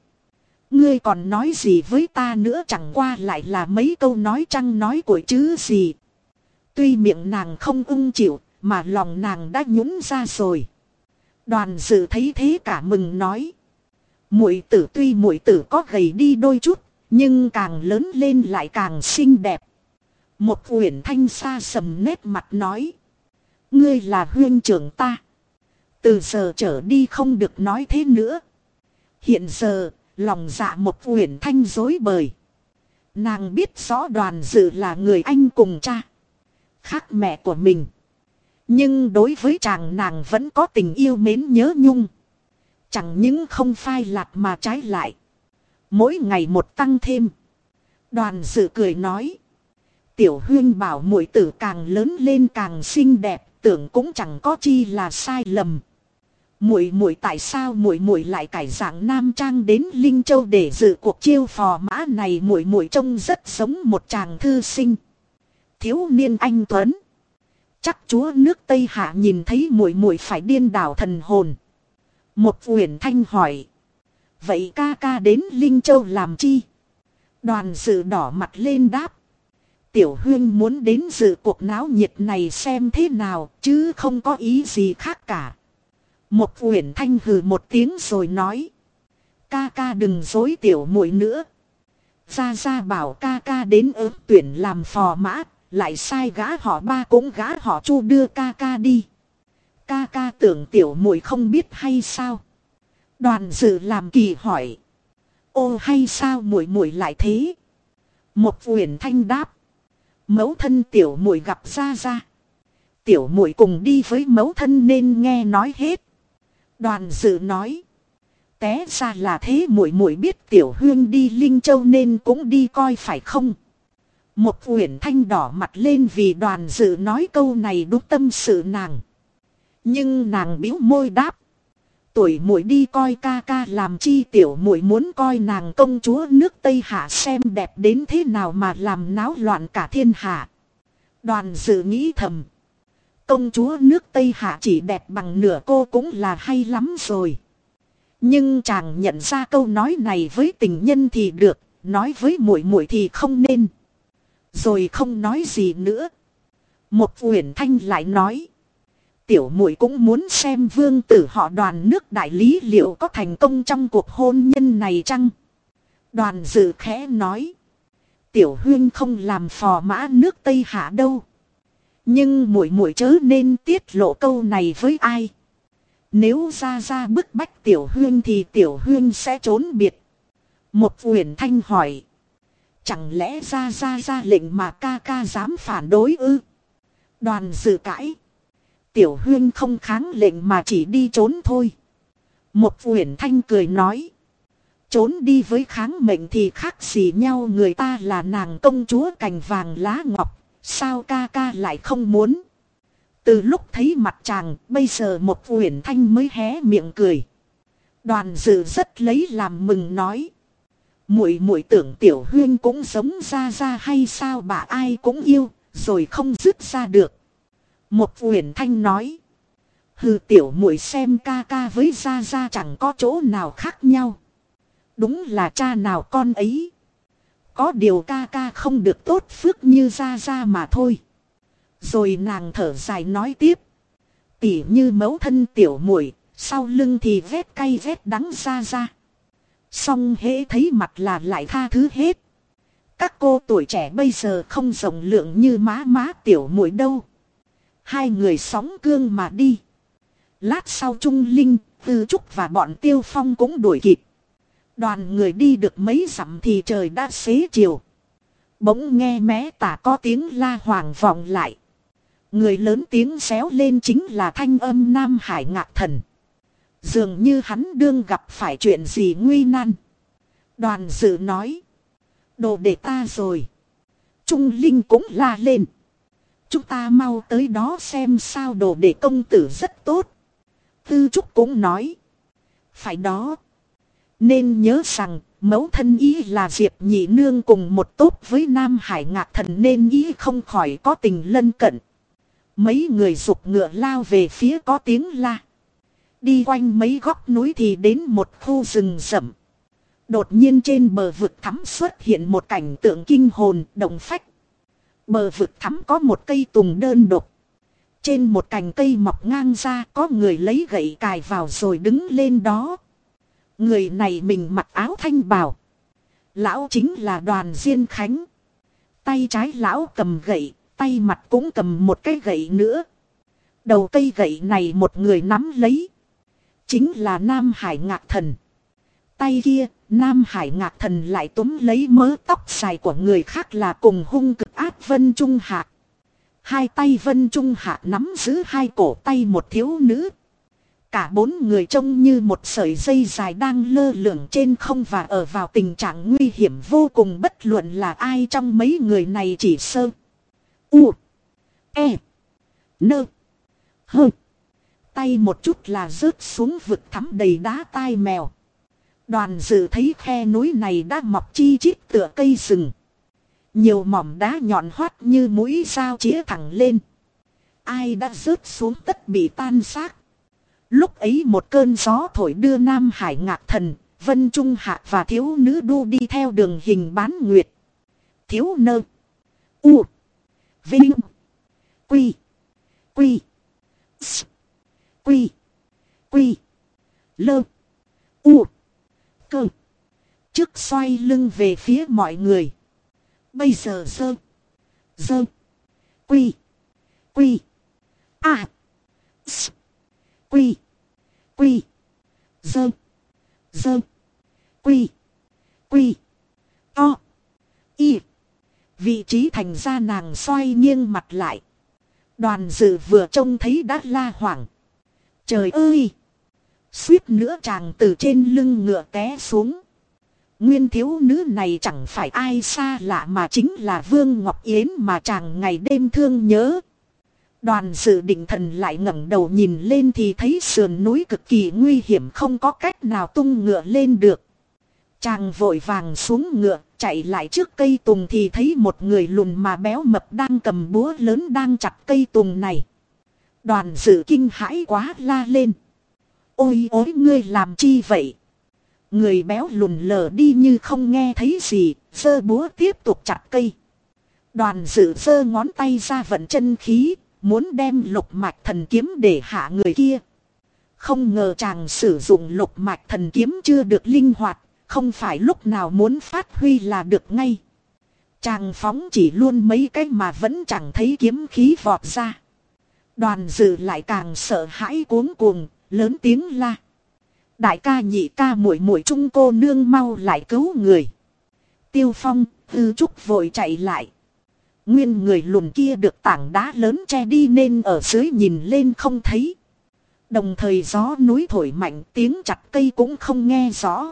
Ngươi còn nói gì với ta nữa chẳng qua lại là mấy câu nói chăng nói của chứ gì. Tuy miệng nàng không ưng chịu, mà lòng nàng đã nhún ra rồi. Đoàn dự thấy thế cả mừng nói. Muội tử tuy muội tử có gầy đi đôi chút, nhưng càng lớn lên lại càng xinh đẹp. Một uyển thanh xa sầm nét mặt nói. Ngươi là huyên trưởng ta. Từ giờ trở đi không được nói thế nữa. Hiện giờ, lòng dạ một uyển thanh dối bời. Nàng biết rõ đoàn dự là người anh cùng cha. Khác mẹ của mình. Nhưng đối với chàng nàng vẫn có tình yêu mến nhớ nhung. Chẳng những không phai lạc mà trái lại. Mỗi ngày một tăng thêm. Đoàn dự cười nói. Tiểu huyên bảo muội tử càng lớn lên càng xinh đẹp, tưởng cũng chẳng có chi là sai lầm. Muội muội tại sao muội muội lại cải dạng nam trang đến Linh Châu để dự cuộc chiêu phò mã này muội muội trông rất giống một chàng thư sinh. Thiếu niên anh tuấn. Chắc chúa nước Tây Hạ nhìn thấy muội muội phải điên đảo thần hồn. Một uyển thanh hỏi. Vậy ca ca đến Linh Châu làm chi? Đoàn sự đỏ mặt lên đáp. Tiểu huyên muốn đến dự cuộc náo nhiệt này xem thế nào, chứ không có ý gì khác cả. Một uyển thanh hừ một tiếng rồi nói. Ca ca đừng dối tiểu muội nữa. Ra ra bảo ca ca đến ớt tuyển làm phò mã. Lại sai gã họ ba cũng gã họ chu đưa ca ca đi. Ca ca tưởng tiểu muội không biết hay sao. Đoàn dự làm kỳ hỏi. Ô hay sao muội muội lại thế? Một huyền thanh đáp. Mẫu thân tiểu muội gặp ra ra. Tiểu muội cùng đi với mẫu thân nên nghe nói hết. Đoàn dự nói. Té ra là thế muội muội biết tiểu huyên đi Linh Châu nên cũng đi coi phải không? Một uyển thanh đỏ mặt lên vì đoàn dự nói câu này đúng tâm sự nàng. Nhưng nàng bĩu môi đáp. Tuổi muội đi coi ca ca làm chi tiểu muội muốn coi nàng công chúa nước Tây Hạ xem đẹp đến thế nào mà làm náo loạn cả thiên hạ. Đoàn dự nghĩ thầm. Công chúa nước Tây Hạ chỉ đẹp bằng nửa cô cũng là hay lắm rồi. Nhưng chàng nhận ra câu nói này với tình nhân thì được, nói với muội muội thì không nên. Rồi không nói gì nữa. Một uyển thanh lại nói. Tiểu muội cũng muốn xem vương tử họ đoàn nước đại lý liệu có thành công trong cuộc hôn nhân này chăng? Đoàn dự khẽ nói. Tiểu huyên không làm phò mã nước Tây Hạ đâu. Nhưng muội muội chớ nên tiết lộ câu này với ai. Nếu ra ra bức bách tiểu huyên thì tiểu huyên sẽ trốn biệt. Một uyển thanh hỏi. Chẳng lẽ ra ra ra lệnh mà ca ca dám phản đối ư? Đoàn dự cãi. Tiểu huyên không kháng lệnh mà chỉ đi trốn thôi. Một uyển thanh cười nói. Trốn đi với kháng mệnh thì khác gì nhau người ta là nàng công chúa cành vàng lá ngọc. Sao ca ca lại không muốn? Từ lúc thấy mặt chàng, bây giờ một uyển thanh mới hé miệng cười. Đoàn dự rất lấy làm mừng nói. Muội muội tưởng tiểu huyên cũng giống ra ra hay sao bà ai cũng yêu, rồi không dứt ra được. Một uyển thanh nói. Hừ tiểu muội xem ca ca với ra ra chẳng có chỗ nào khác nhau. Đúng là cha nào con ấy. Có điều ca ca không được tốt phước như ra ra mà thôi. Rồi nàng thở dài nói tiếp. Tỉ như mẫu thân tiểu muội sau lưng thì vét cay vét đắng ra ra song hễ thấy mặt là lại tha thứ hết. Các cô tuổi trẻ bây giờ không rộng lượng như má má tiểu muội đâu. Hai người sóng cương mà đi. Lát sau Trung Linh, Tư Trúc và bọn Tiêu Phong cũng đuổi kịp. Đoàn người đi được mấy dặm thì trời đã xế chiều. Bỗng nghe mé tả có tiếng la hoàng vọng lại. Người lớn tiếng xéo lên chính là thanh âm Nam Hải ngạc thần. Dường như hắn đương gặp phải chuyện gì nguy nan. Đoàn dự nói. Đồ để ta rồi. Trung Linh cũng la lên. Chúng ta mau tới đó xem sao đồ để công tử rất tốt. Tư Trúc cũng nói. Phải đó. Nên nhớ rằng, mẫu thân ý là Diệp Nhị Nương cùng một tốt với Nam Hải Ngạc Thần nên ý không khỏi có tình lân cận. Mấy người dục ngựa lao về phía có tiếng la. Đi quanh mấy góc núi thì đến một khu rừng rậm. Đột nhiên trên bờ vực thắm xuất hiện một cảnh tượng kinh hồn động phách. Bờ vực thắm có một cây tùng đơn độc. Trên một cành cây mọc ngang ra có người lấy gậy cài vào rồi đứng lên đó. Người này mình mặc áo thanh bào. Lão chính là đoàn Diên Khánh. Tay trái lão cầm gậy, tay mặt cũng cầm một cái gậy nữa. Đầu cây gậy này một người nắm lấy. Chính là Nam Hải Ngạc Thần. Tay kia, Nam Hải Ngạc Thần lại túm lấy mớ tóc dài của người khác là cùng hung cực ác Vân Trung Hạ. Hai tay Vân Trung Hạ nắm giữ hai cổ tay một thiếu nữ. Cả bốn người trông như một sợi dây dài đang lơ lửng trên không và ở vào tình trạng nguy hiểm vô cùng bất luận là ai trong mấy người này chỉ sơ. U. E. Nơ. Hơ. Tay một chút là rớt xuống vực thắm đầy đá tai mèo. Đoàn dự thấy khe núi này đã mọc chi chít tựa cây rừng. Nhiều mỏm đá nhọn hoắt như mũi sao chĩa thẳng lên. Ai đã rớt xuống tất bị tan xác. Lúc ấy một cơn gió thổi đưa Nam Hải ngạc thần, Vân Trung Hạ và thiếu nữ đu đi theo đường hình bán nguyệt. Thiếu nơ. U. Vinh. Quy. Quy. S. Quy. Quy. Lơ. U. Cơ. Trước xoay lưng về phía mọi người. Bây giờ sơ. Sơ. Quy. Quy. À. S. Quy. Quy. Sơ. Sơ. Quy. Quy. To. Y. Vị trí thành ra nàng xoay nghiêng mặt lại. Đoàn dự vừa trông thấy đã la hoảng. Trời ơi! Suýt nữa chàng từ trên lưng ngựa té xuống. Nguyên thiếu nữ này chẳng phải ai xa lạ mà chính là Vương Ngọc Yến mà chàng ngày đêm thương nhớ. Đoàn dự định thần lại ngẩng đầu nhìn lên thì thấy sườn núi cực kỳ nguy hiểm không có cách nào tung ngựa lên được. Chàng vội vàng xuống ngựa, chạy lại trước cây tùng thì thấy một người lùn mà béo mập đang cầm búa lớn đang chặt cây tùng này. Đoàn dự kinh hãi quá la lên. Ôi ôi ngươi làm chi vậy? Người béo lùn lờ đi như không nghe thấy gì, sơ búa tiếp tục chặt cây. Đoàn dự sơ ngón tay ra vận chân khí, muốn đem lục mạch thần kiếm để hạ người kia. Không ngờ chàng sử dụng lục mạch thần kiếm chưa được linh hoạt, không phải lúc nào muốn phát huy là được ngay. Chàng phóng chỉ luôn mấy cái mà vẫn chẳng thấy kiếm khí vọt ra. Đoàn dự lại càng sợ hãi cuống cuồng, lớn tiếng la. Đại ca nhị ca muội muội trung cô nương mau lại cứu người. Tiêu phong, hư trúc vội chạy lại. Nguyên người lùn kia được tảng đá lớn che đi nên ở dưới nhìn lên không thấy. Đồng thời gió núi thổi mạnh tiếng chặt cây cũng không nghe rõ.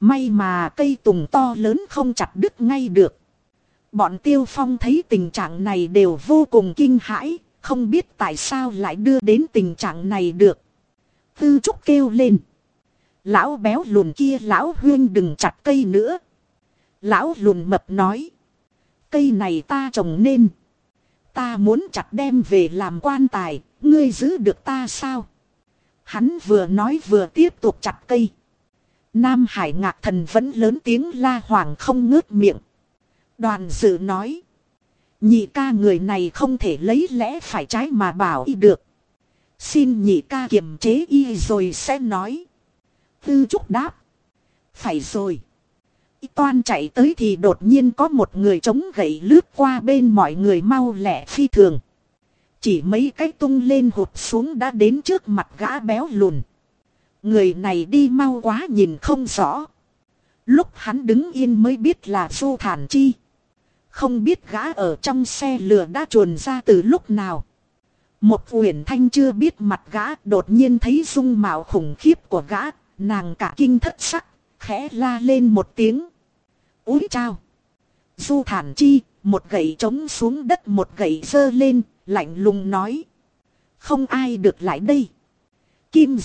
May mà cây tùng to lớn không chặt đứt ngay được. Bọn tiêu phong thấy tình trạng này đều vô cùng kinh hãi, không biết tại sao lại đưa đến tình trạng này được. Tư trúc kêu lên. Lão béo lùn kia lão huyên đừng chặt cây nữa. Lão lùn mập nói. Cây này ta trồng nên. Ta muốn chặt đem về làm quan tài, ngươi giữ được ta sao? Hắn vừa nói vừa tiếp tục chặt cây. Nam Hải ngạc thần vẫn lớn tiếng la hoàng không ngớt miệng. Đoàn dự nói. Nhị ca người này không thể lấy lẽ phải trái mà bảo y được. Xin nhị ca kiềm chế y rồi sẽ nói. Tư trúc đáp. Phải rồi. Y toan chạy tới thì đột nhiên có một người chống gậy lướt qua bên mọi người mau lẹ phi thường. Chỉ mấy cái tung lên hụt xuống đã đến trước mặt gã béo lùn. Người này đi mau quá nhìn không rõ. Lúc hắn đứng yên mới biết là Du Thản Chi. Không biết gã ở trong xe lửa đã chuồn ra từ lúc nào. Một uyển thanh chưa biết mặt gã đột nhiên thấy dung mạo khủng khiếp của gã, nàng cả kinh thất sắc, khẽ la lên một tiếng. Úi chao! Du thản chi, một gậy trống xuống đất một gậy dơ lên, lạnh lùng nói. Không ai được lại đây. Kim